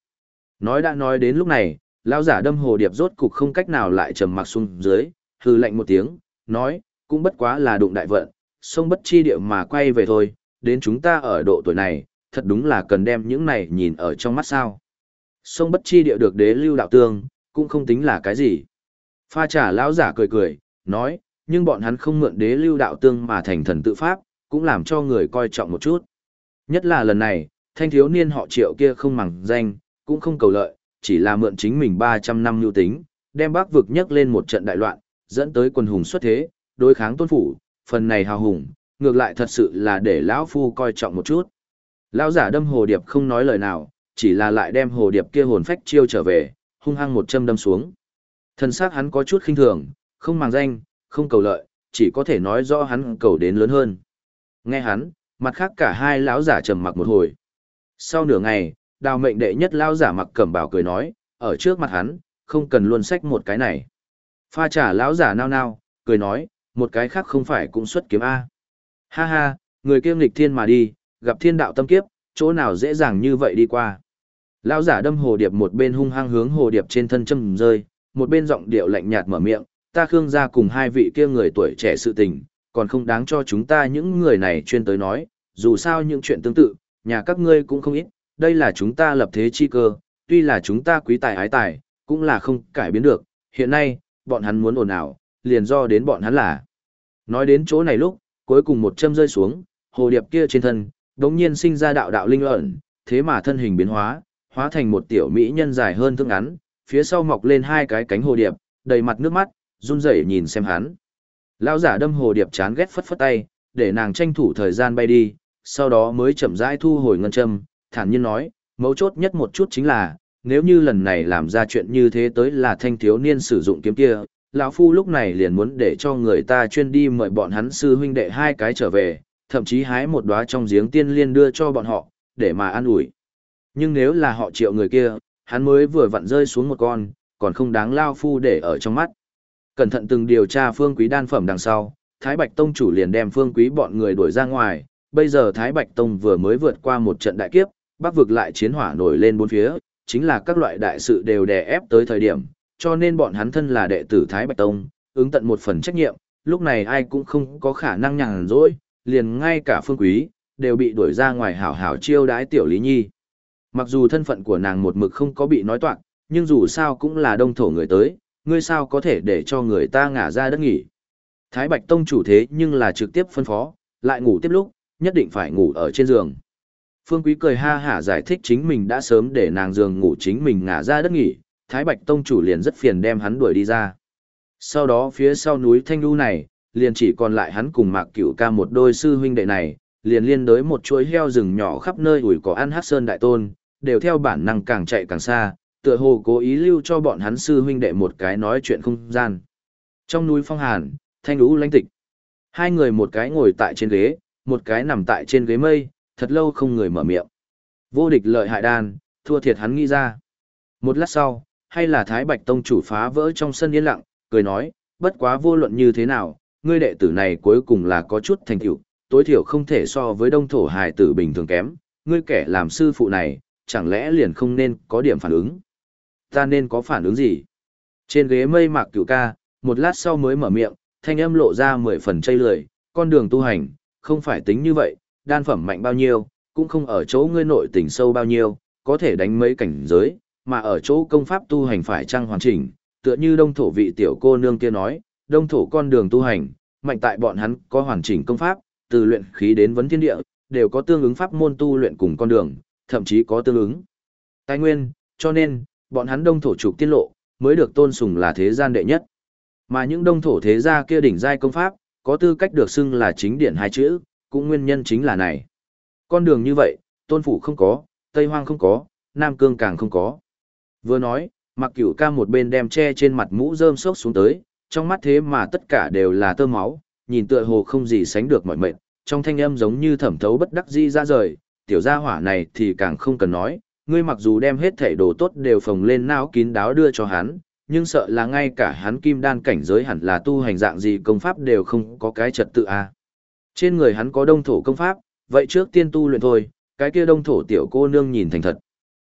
Nói đã nói đến lúc này, lão giả đâm hồ điệp rốt cục không cách nào lại trầm mặc xuống dưới, hư lạnh một tiếng, nói, cũng bất quá là đụng đại vận, sông bất chi địa mà quay về thôi, đến chúng ta ở độ tuổi này, thật đúng là cần đem những này nhìn ở trong mắt sao. Sông bất chi địa được đế lưu đạo tương, cũng không tính là cái gì. Pha trả lão giả cười cười, nói, nhưng bọn hắn không mượn đế lưu đạo tương mà thành thần tự pháp, cũng làm cho người coi trọng một chút. Nhất là lần này, thanh thiếu niên họ triệu kia không màng danh, cũng không cầu lợi, chỉ là mượn chính mình 300 năm lưu tính, đem bác vực nhấc lên một trận đại loạn, dẫn tới quần hùng xuất thế, đối kháng tôn phủ, phần này hào hùng, ngược lại thật sự là để lão phu coi trọng một chút. Lão giả đâm hồ điệp không nói lời nào, chỉ là lại đem hồ điệp kia hồn phách chiêu trở về, hung hăng một châm đâm xuống. Thân xác hắn có chút khinh thường, không màng danh, không cầu lợi, chỉ có thể nói rõ hắn cầu đến lớn hơn. Nghe hắn, mặt khác cả hai lão giả trầm mặc một hồi. Sau nửa ngày, đào mệnh đệ nhất lão giả mặc cẩm bào cười nói, ở trước mặt hắn, không cần luôn sách một cái này. Pha trả lão giả nao nao, cười nói, một cái khác không phải cũng xuất kiếm A. Ha ha, người kiêm lịch thiên mà đi, gặp thiên đạo tâm kiếp, chỗ nào dễ dàng như vậy đi qua. Lão giả đâm hồ điệp một bên hung hăng hướng hồ điệp trên thân châm rơi, một bên giọng điệu lạnh nhạt mở miệng, ta khương gia cùng hai vị kia người tuổi trẻ sự tình, còn không đáng cho chúng ta những người này chuyên tới nói, dù sao những chuyện tương tự, nhà các ngươi cũng không ít, đây là chúng ta lập thế chi cơ, tuy là chúng ta quý tài ái tài, cũng là không cải biến được, hiện nay, bọn hắn muốn ồn ào, liền do đến bọn hắn là. Nói đến chỗ này lúc, cuối cùng một châm rơi xuống, hồ điệp kia trên thân, đống nhiên sinh ra đạo đạo linh ẩn, thế mà thân hình biến hóa, hóa thành một tiểu mỹ nhân dài hơn thước ngắn, phía sau mọc lên hai cái cánh hồ điệp, đầy mặt nước mắt, run rẩy nhìn xem hắn. Lão giả đâm hồ điệp chán ghét phất phất tay, để nàng tranh thủ thời gian bay đi, sau đó mới chậm rãi thu hồi ngân châm, thản nhiên nói, mấu chốt nhất một chút chính là, nếu như lần này làm ra chuyện như thế tới là thanh thiếu niên sử dụng kiếm kia, lão phu lúc này liền muốn để cho người ta chuyên đi mời bọn hắn sư huynh đệ hai cái trở về, thậm chí hái một đóa trong giếng tiên liên đưa cho bọn họ, để mà an ủi. Nhưng nếu là họ triệu người kia, hắn mới vừa vặn rơi xuống một con, còn không đáng lao phu để ở trong mắt. Cẩn thận từng điều tra phương quý đan phẩm đằng sau, Thái Bạch Tông chủ liền đem phương quý bọn người đuổi ra ngoài, bây giờ Thái Bạch Tông vừa mới vượt qua một trận đại kiếp, bắc vực lại chiến hỏa nổi lên bốn phía, chính là các loại đại sự đều đè ép tới thời điểm, cho nên bọn hắn thân là đệ tử Thái Bạch Tông, ứng tận một phần trách nhiệm, lúc này ai cũng không có khả năng nhàn rỗi, liền ngay cả phương quý, đều bị đuổi ra ngoài hảo hảo chiêu đái tiểu Lý Nhi. Mặc dù thân phận của nàng một mực không có bị nói toạc, nhưng dù sao cũng là đông thổ người tới, ngươi sao có thể để cho người ta ngả ra đất nghỉ. Thái Bạch Tông chủ thế nhưng là trực tiếp phân phó, lại ngủ tiếp lúc, nhất định phải ngủ ở trên giường. Phương Quý cười ha hả giải thích chính mình đã sớm để nàng giường ngủ chính mình ngả ra đất nghỉ, Thái Bạch Tông chủ liền rất phiền đem hắn đuổi đi ra. Sau đó phía sau núi Thanh Đu này, liền chỉ còn lại hắn cùng Mạc Cửu ca một đôi sư huynh đệ này, liền liên đối một chuỗi heo rừng nhỏ khắp nơi ủi có ăn hát sơn đại tôn, đều theo bản năng càng chạy càng xa, tựa hồ cố ý lưu cho bọn hắn sư huynh đệ một cái nói chuyện không gian. Trong núi Phong Hàn, Thanh Đu lãnh tịch. Hai người một cái ngồi tại trên ghế, một cái nằm tại trên ghế mây, thật lâu không người mở miệng. Vô địch lợi hại đan, thua thiệt hắn nghĩ ra. Một lát sau, hay là Thái Bạch Tông chủ phá vỡ trong sân yên lặng, cười nói, bất quá vô luận như thế nào, ngươi đệ tử này cuối cùng là có chút thành tựu, tối thiểu không thể so với đông thổ hài tử bình thường kém, ngươi kẻ làm sư phụ này, chẳng lẽ liền không nên có điểm phản ứng. Ta nên có phản ứng gì? Trên ghế mây mạc cửu ca, một lát sau mới mở miệng, thanh âm lộ ra mười phần chây lười, con đường tu hành, không phải tính như vậy, đan phẩm mạnh bao nhiêu, cũng không ở chỗ ngươi nội tình sâu bao nhiêu, có thể đánh mấy cảnh giới, mà ở chỗ công pháp tu hành phải trăng hoàn chỉnh, tựa như đông thổ vị tiểu cô nương kia nói, đông thổ con đường tu hành, mạnh tại bọn hắn có hoàn chỉnh công pháp, từ luyện khí đến vấn thiên địa, đều có tương ứng pháp môn tu luyện cùng con đường, thậm chí có tương ứng tài nguyên, cho nên, bọn hắn đông thổ trục tiên lộ, mới được tôn sùng là thế gian đệ nhất. Mà những đông thổ thế gia kia đỉnh giai công pháp, có tư cách được xưng là chính điển hai chữ, cũng nguyên nhân chính là này. Con đường như vậy, tôn phủ không có, tây hoang không có, nam cương càng không có. Vừa nói, mặc cửu ca một bên đem che trên mặt mũ rơm sốc xuống tới, trong mắt thế mà tất cả đều là tơ máu, nhìn tựa hồ không gì sánh được mọi mệnh, trong thanh âm giống như thẩm thấu bất đắc di ra rời, tiểu gia hỏa này thì càng không cần nói, ngươi mặc dù đem hết thảy đồ tốt đều phồng lên não kín đáo đưa cho hắn, nhưng sợ là ngay cả hắn kim đan cảnh giới hẳn là tu hành dạng gì công pháp đều không có cái trật tự a. Trên người hắn có đông thổ công pháp, vậy trước tiên tu luyện thôi, cái kia đông thổ tiểu cô nương nhìn thành thật.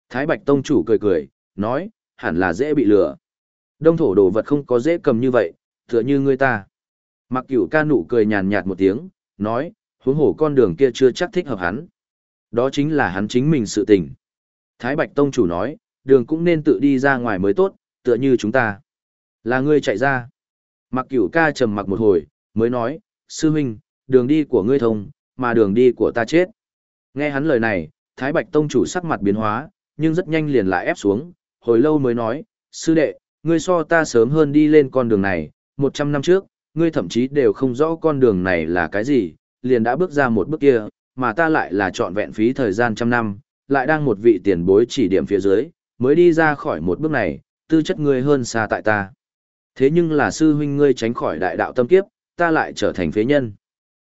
Thái Bạch Tông chủ cười cười, nói, hẳn là dễ bị lừa. Đông thổ đồ vật không có dễ cầm như vậy, tựa như ngươi ta. Mặc cửu ca nụ cười nhàn nhạt một tiếng, nói, huống hổ con đường kia chưa chắc thích hợp hắn. Đó chính là hắn chính mình sự tình. Thái Bạch Tông chủ nói, đường cũng nên tự đi ra ngoài mới tốt, tựa như chúng ta. Là ngươi chạy ra. Mặc cửu ca trầm mặc một hồi, mới nói, sư huynh, đường đi của ngươi thông, mà đường đi của ta chết. Nghe hắn lời này, Thái Bạch Tông chủ sắc mặt biến hóa, nhưng rất nhanh liền lại ép xuống, hồi lâu mới nói, sư đệ, ngươi so ta sớm hơn đi lên con đường này, 100 năm trước, ngươi thậm chí đều không rõ con đường này là cái gì, liền đã bước ra một bước kia, mà ta lại là chọn vẹn phí thời gian trăm năm, lại đang một vị tiền bối chỉ điểm phía dưới, mới đi ra khỏi một bước này, tư chất ngươi hơn xa tại ta. Thế nhưng là sư huynh ngươi tránh khỏi đại đạo tâm kiếp, ta lại trở thành phế nhân.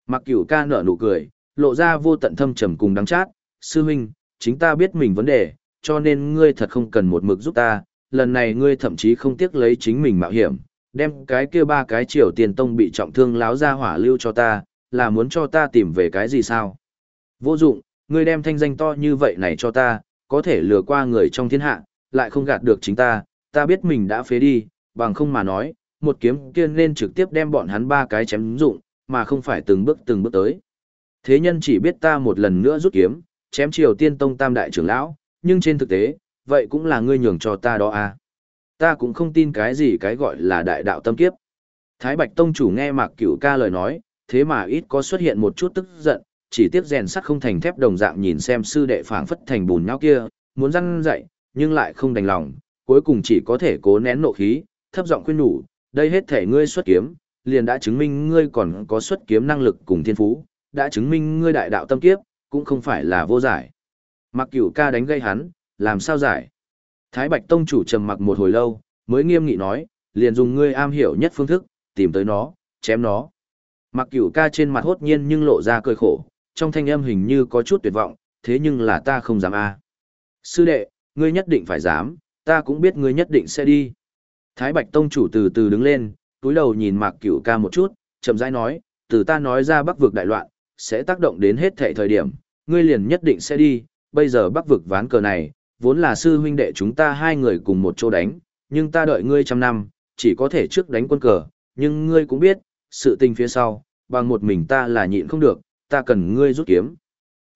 Mặc cửu ca nở nụ cười, lộ ra vô tận thâm trầm cùng đắng chát, sư huynh, chính ta biết mình vấn đề, cho nên ngươi thật không cần một mực giúp ta, lần này ngươi thậm chí không tiếc lấy chính mình mạo hiểm, đem cái kia ba cái triều tiền tông bị trọng thương láo ra hỏa lưu cho ta, là muốn cho ta tìm về cái gì sao? Vô dụng, ngươi đem thanh danh to như vậy này cho ta, có thể lừa qua người trong thiên hạ, lại không gạt được chính ta, ta biết mình đã phế đi, bằng không mà nói, một kiếm kia nên trực tiếp đem bọn hắn ba cái chém dụng, mà không phải từng bước từng bước tới. Thế nhân chỉ biết ta một lần nữa rút kiếm, chém triều tiên tông tam đại trưởng lão, nhưng trên thực tế, vậy cũng là ngươi nhường cho ta đó à. Ta cũng không tin cái gì cái gọi là đại đạo tâm kiếp. Thái Bạch Tông chủ nghe Mạc Cửu ca lời nói, thế mà ít có xuất hiện một chút tức giận, chỉ tiếc rèn sắt không thành thép đồng dạng nhìn xem sư đệ phảng phất thành bùn nhau kia, muốn răn dậy, nhưng lại không đành lòng, cuối cùng chỉ có thể cố nén nộ khí, thấp giọng khuyên nhủ, đây hết thể ngươi xuất kiếm, liền đã chứng minh ngươi còn có xuất kiếm năng lực cùng thiên phú, đã chứng minh ngươi đại đạo tâm kiếp, cũng không phải là vô giải. Mặc cửu ca đánh gây hắn, làm sao giải? Thái Bạch Tông chủ trầm mặc một hồi lâu, mới nghiêm nghị nói, liền dùng ngươi am hiểu nhất phương thức, tìm tới nó, chém nó. Mặc cửu ca trên mặt hốt nhiên nhưng lộ ra cười khổ, trong thanh âm hình như có chút tuyệt vọng, thế nhưng là ta không dám a. Sư đệ, ngươi nhất định phải dám, ta cũng biết ngươi nhất định sẽ đi. Thái Bạch Tông chủ từ từ đứng lên, túi đầu nhìn Mạc Cửu ca một chút, chậm rãi nói, từ ta nói ra bắc vực đại loạn, sẽ tác động đến hết thảy thời điểm, ngươi liền nhất định sẽ đi, bây giờ bắc vực ván cờ này, vốn là sư huynh đệ chúng ta hai người cùng một chỗ đánh, nhưng ta đợi ngươi trăm năm, chỉ có thể trước đánh quân cờ, nhưng ngươi cũng biết, sự tình phía sau, bằng một mình ta là nhịn không được, ta cần ngươi rút kiếm.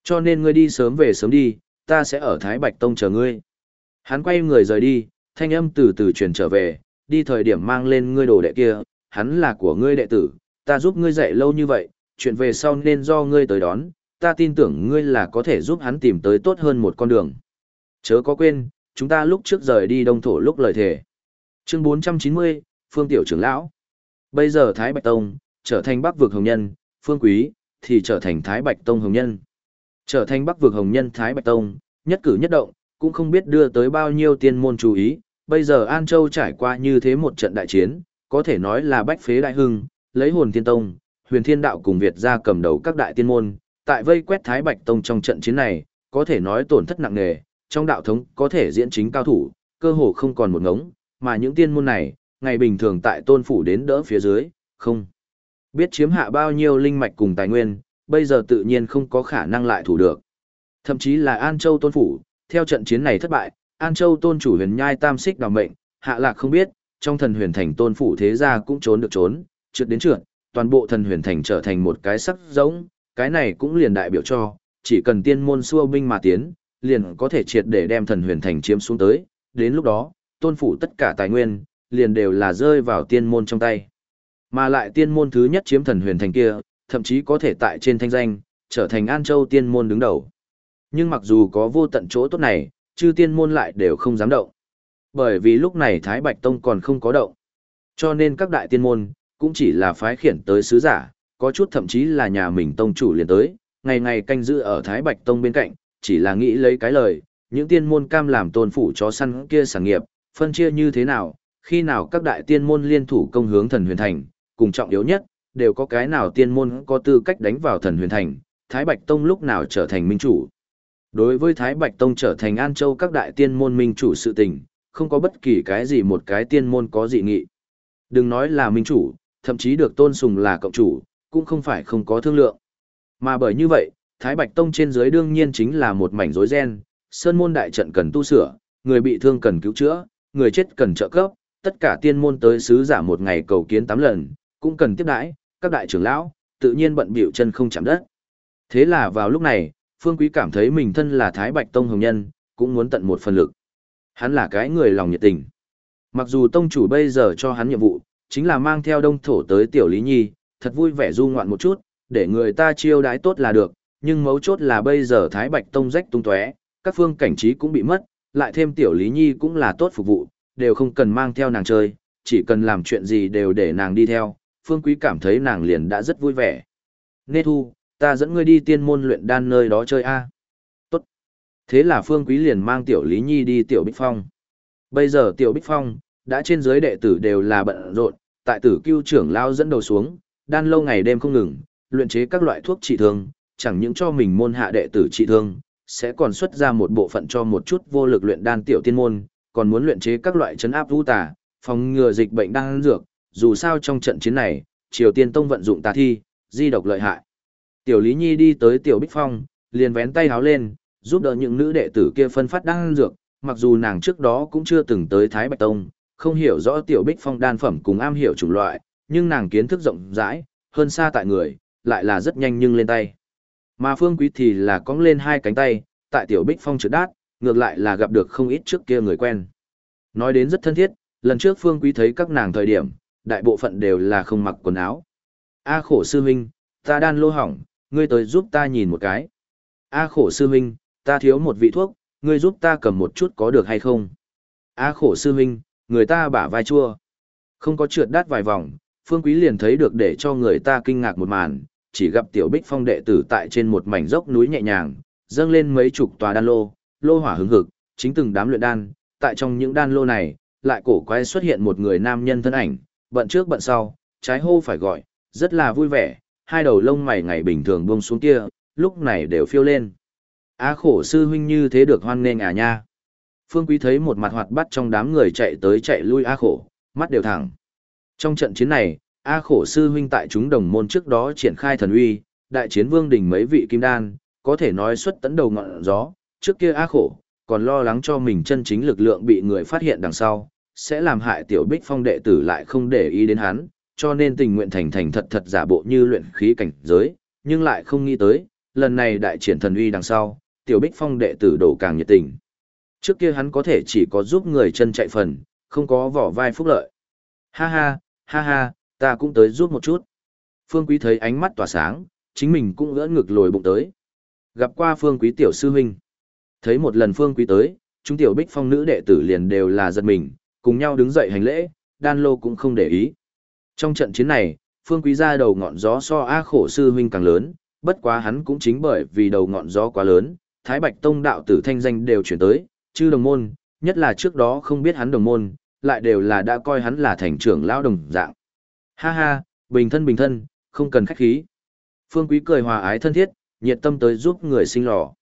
Cho nên ngươi đi sớm về sớm đi, ta sẽ ở Thái Bạch Tông chờ ngươi. Hắn quay người rời đi, thanh âm từ từ truyền trở về, đi thời điểm mang lên ngươi đồ đệ kia, hắn là của ngươi đệ tử, ta giúp ngươi dạy lâu như vậy, chuyện về sau nên do ngươi tới đón, ta tin tưởng ngươi là có thể giúp hắn tìm tới tốt hơn một con đường. Chớ có quên, chúng ta lúc trước rời đi đông thổ lúc lời thề. Chương 490, Phương Tiểu trưởng lão. Bây giờ Thái Bạch Tông, trở thành bắc vực hồng nhân, Phương Quý, thì trở thành Thái Bạch Tông hồng nhân. Trở thành bắc vực hồng nhân Thái Bạch Tông, nhất cử nhất động, cũng không biết đưa tới bao nhiêu tiên môn chú ý. Bây giờ An Châu trải qua như thế một trận đại chiến, có thể nói là bách phế đại hưng, lấy hồn thiên tông, huyền thiên đạo cùng Việt ra cầm đầu các đại tiên môn, tại vây quét Thái Bạch Tông trong trận chiến này, có thể nói tổn thất nặng nề, trong đạo thống có thể diễn chính cao thủ, cơ hồ không còn một ngống, mà những tiên môn này, ngày bình thường tại tôn phủ đến đỡ phía dưới, không biết chiếm hạ bao nhiêu linh mạch cùng tài nguyên, bây giờ tự nhiên không có khả năng lại thủ được. Thậm chí là An Châu tôn phủ, theo trận chiến này thất bại, An Châu tôn chủ huyền nhai tam xích đào mệnh, hạ lạc không biết, trong thần huyền thành tôn phủ thế gia cũng trốn được trốn, trượt đến trượt, toàn bộ thần huyền thành trở thành một cái sắc giống, cái này cũng liền đại biểu cho, chỉ cần tiên môn xua binh mà tiến, liền có thể triệt để đem thần huyền thành chiếm xuống tới, đến lúc đó, tôn phủ tất cả tài nguyên, liền đều là rơi vào tiên môn trong tay. Mà lại tiên môn thứ nhất chiếm thần huyền thành kia, thậm chí có thể tại trên thanh danh, trở thành An Châu tiên môn đứng đầu. Nhưng mặc dù có vô tận chỗ tốt này, chư tiên môn lại đều không dám động. Bởi vì lúc này Thái Bạch Tông còn không có động. Cho nên các đại tiên môn, cũng chỉ là phái khiển tới sứ giả, có chút thậm chí là nhà mình tông chủ liền tới, ngày ngày canh giữ ở Thái Bạch Tông bên cạnh, chỉ là nghĩ lấy cái lời, những tiên môn cam làm tôn phủ chó săn kia sản nghiệp, phân chia như thế nào, khi nào các đại tiên môn liên thủ công hướng thần huyền thành, cùng trọng yếu nhất, đều có cái nào tiên môn có tư cách đánh vào thần huyền thành, Thái Bạch Tông lúc nào trở thành minh chủ. Đối với Thái Bạch Tông trở thành An Châu các đại tiên môn minh chủ sự tình, không có bất kỳ cái gì một cái tiên môn có dị nghị. Đừng nói là minh chủ, thậm chí được tôn sùng là cộng chủ, cũng không phải không có thương lượng. Mà bởi như vậy, Thái Bạch Tông trên dưới đương nhiên chính là một mảnh rối ren, sơn môn đại trận cần tu sửa, người bị thương cần cứu chữa, người chết cần trợ cấp, tất cả tiên môn tới sứ giả một ngày cầu kiến 8 lần, cũng cần tiếp đãi, các đại trưởng lão, tự nhiên bận biểu chân không chạm đất. Thế là vào lúc này, Phương Quý cảm thấy mình thân là Thái Bạch Tông hồng nhân, cũng muốn tận một phần lực. Hắn là cái người lòng nhiệt tình. Mặc dù tông chủ bây giờ cho hắn nhiệm vụ, chính là mang theo đông thổ tới tiểu Lý Nhi, thật vui vẻ du ngoạn một chút, để người ta chiêu đãi tốt là được, nhưng mấu chốt là bây giờ Thái Bạch Tông rách tung tóe, các phương cảnh trí cũng bị mất, lại thêm tiểu Lý Nhi cũng là tốt phục vụ, đều không cần mang theo nàng chơi, chỉ cần làm chuyện gì đều để nàng đi theo, Phương Quý cảm thấy nàng liền đã rất vui vẻ. Nê Thu, ta dẫn ngươi đi tiên môn luyện đan nơi đó chơi a. Tốt. Thế là Phương Quý liền mang tiểu Lý Nhi đi tiểu Bích Phong. Bây giờ tiểu Bích Phong, đã trên dưới đệ tử đều là bận rộn, tại tử cưu trưởng lao dẫn đầu xuống, đan lâu ngày đêm không ngừng, luyện chế các loại thuốc trị thương, chẳng những cho mình môn hạ đệ tử trị thương, sẽ còn xuất ra một bộ phận cho một chút vô lực luyện đan tiểu tiên môn, còn muốn luyện chế các loại chấn áp vũ tà, phòng ngừa dịch bệnh đang dược, dù sao trong trận chiến này, Triều Tiên Tông vận dụng tà thi, di độc lợi hại. Tiểu Lý Nhi đi tới Tiểu Bích Phong, liền vén tay háo lên, giúp đỡ những nữ đệ tử kia phân phát đan dược, mặc dù nàng trước đó cũng chưa từng tới Thái Bạch Tông, không hiểu rõ Tiểu Bích Phong đan phẩm cùng am hiểu chủng loại, nhưng nàng kiến thức rộng rãi, hơn xa tại người, lại là rất nhanh nhưng lên tay. Mà Phương Quý thì là cong lên hai cánh tay, tại Tiểu Bích Phong trượt đát, ngược lại là gặp được không ít trước kia người quen. Nói đến rất thân thiết, Lần trước Phương Quý thấy các nàng thời điểm, đại bộ phận đều là không mặc quần áo. A khổ sư huynh, ta đan lô hỏng, ngươi tới giúp ta nhìn một cái. A khổ sư huynh, ta thiếu một vị thuốc, ngươi giúp ta cầm một chút có được hay không? A khổ sư huynh, người ta bả vai chua. Không có trượt đát vài vòng, Phương Quý liền thấy được để cho người ta kinh ngạc một màn, chỉ gặp tiểu bích phong đệ tử tại trên một mảnh dốc núi nhẹ nhàng, dâng lên mấy chục tòa đan lô, lô hỏa hứng hực, chính từng đám luyện đan, tại trong những đan lô này, lại cổ quái xuất hiện một người nam nhân thân ảnh, bận trước bận sau, trái hô phải gọi, rất là vui vẻ, hai đầu lông mày ngày bình thường buông xuống kia, lúc này đều phiêu lên. Á khổ sư huynh như thế được hoan nghênh à nha. Phương Quý thấy một mặt hoạt bắt trong đám người chạy tới chạy lui A khổ, mắt đều thẳng. Trong trận chiến này, A khổ sư huynh tại chúng đồng môn trước đó triển khai thần uy, đại chiến vương đỉnh mấy vị kim đan, có thể nói xuất tấn đầu ngọn gió, trước kia A khổ, còn lo lắng cho mình chân chính lực lượng bị người phát hiện đằng sau, sẽ làm hại tiểu bích phong đệ tử lại không để ý đến hắn, cho nên tình nguyện thành thành thật thật giả bộ như luyện khí cảnh giới, nhưng lại không nghĩ tới, lần này đại triển thần uy đằng sau, tiểu bích phong đệ tử đổ càng nhiệt tình. Trước kia hắn có thể chỉ có giúp người chân chạy phần, không có vỏ vai phúc lợi. Ha ha, ha ha, ta cũng tới giúp một chút. Phương Quý thấy ánh mắt tỏa sáng, chính mình cũng gỡ ngực lồi bụng tới. Gặp qua Phương Quý tiểu sư huynh. Thấy một lần Phương Quý tới, chúng tiểu bích phong nữ đệ tử liền đều là giật mình, cùng nhau đứng dậy hành lễ, đan lô cũng không để ý. Trong trận chiến này, Phương Quý ra đầu ngọn gió so A khổ sư huynh càng lớn, bất quá hắn cũng chính bởi vì đầu ngọn gió quá lớn, Thái Bạch Tông đạo tử thanh danh đều chuyển tới, chư đồng môn, nhất là trước đó không biết hắn đồng môn, lại đều là đã coi hắn là thành trưởng lão đồng dạng. Ha ha, bình thân bình thân, không cần khách khí. Phương Quý cười hòa ái thân thiết, nhiệt tâm tới giúp người sinh lò.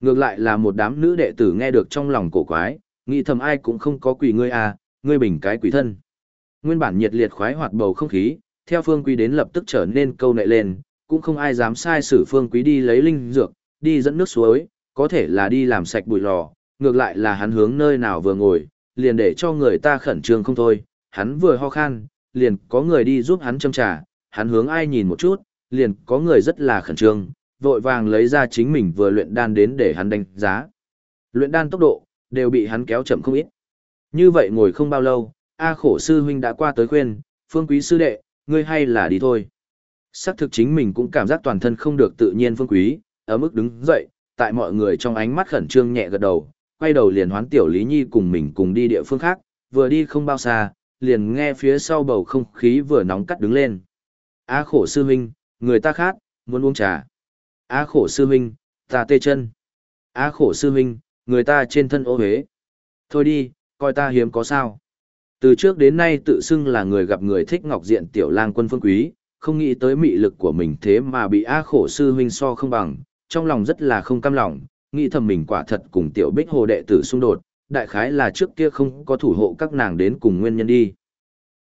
Ngược lại là một đám nữ đệ tử nghe được trong lòng cổ quái, nghĩ thầm ai cũng không có quỷ ngươi à, ngươi bình cái quỷ thân. Nguyên bản nhiệt liệt khoái hoạt bầu không khí, theo Phương Quý đến lập tức trở nên câu nệ lên, cũng không ai dám sai sử Phương Quý đi lấy linh dược, đi dẫn nước suối, có thể là đi làm sạch bụi lò, ngược lại là hắn hướng nơi nào vừa ngồi, liền để cho người ta khẩn trương không thôi, hắn vừa ho khan, liền có người đi giúp hắn châm trà, hắn hướng ai nhìn một chút, liền có người rất là khẩn trương, vội vàng lấy ra chính mình vừa luyện đan đến để hắn đánh giá. Luyện đan tốc độ, đều bị hắn kéo chậm không ít. Như vậy ngồi không bao lâu, A khổ sư huynh đã qua tới khuyên, phương quý sư đệ, ngươi hay là đi thôi. Sắc thực chính mình cũng cảm giác toàn thân không được tự nhiên phương quý, ở mức đứng dậy, tại mọi người trong ánh mắt khẩn trương nhẹ gật đầu, quay đầu liền hoán tiểu Lý Nhi cùng mình cùng đi địa phương khác, vừa đi không bao xa, liền nghe phía sau bầu không khí vừa nóng cắt đứng lên. A khổ sư huynh, người ta khát, muốn uống trà. A khổ sư huynh, ta tê chân. A khổ sư huynh, người ta trên thân ô hế. Thôi đi, coi ta hiếm có sao. Từ trước đến nay tự xưng là người gặp người thích ngọc diện tiểu lang quân phương quý, không nghĩ tới mị lực của mình thế mà bị A khổ sư huynh so không bằng, trong lòng rất là không cam lòng, nghĩ thầm mình quả thật cùng tiểu bích hồ đệ tử xung đột, đại khái là trước kia không có thủ hộ các nàng đến cùng nguyên nhân đi.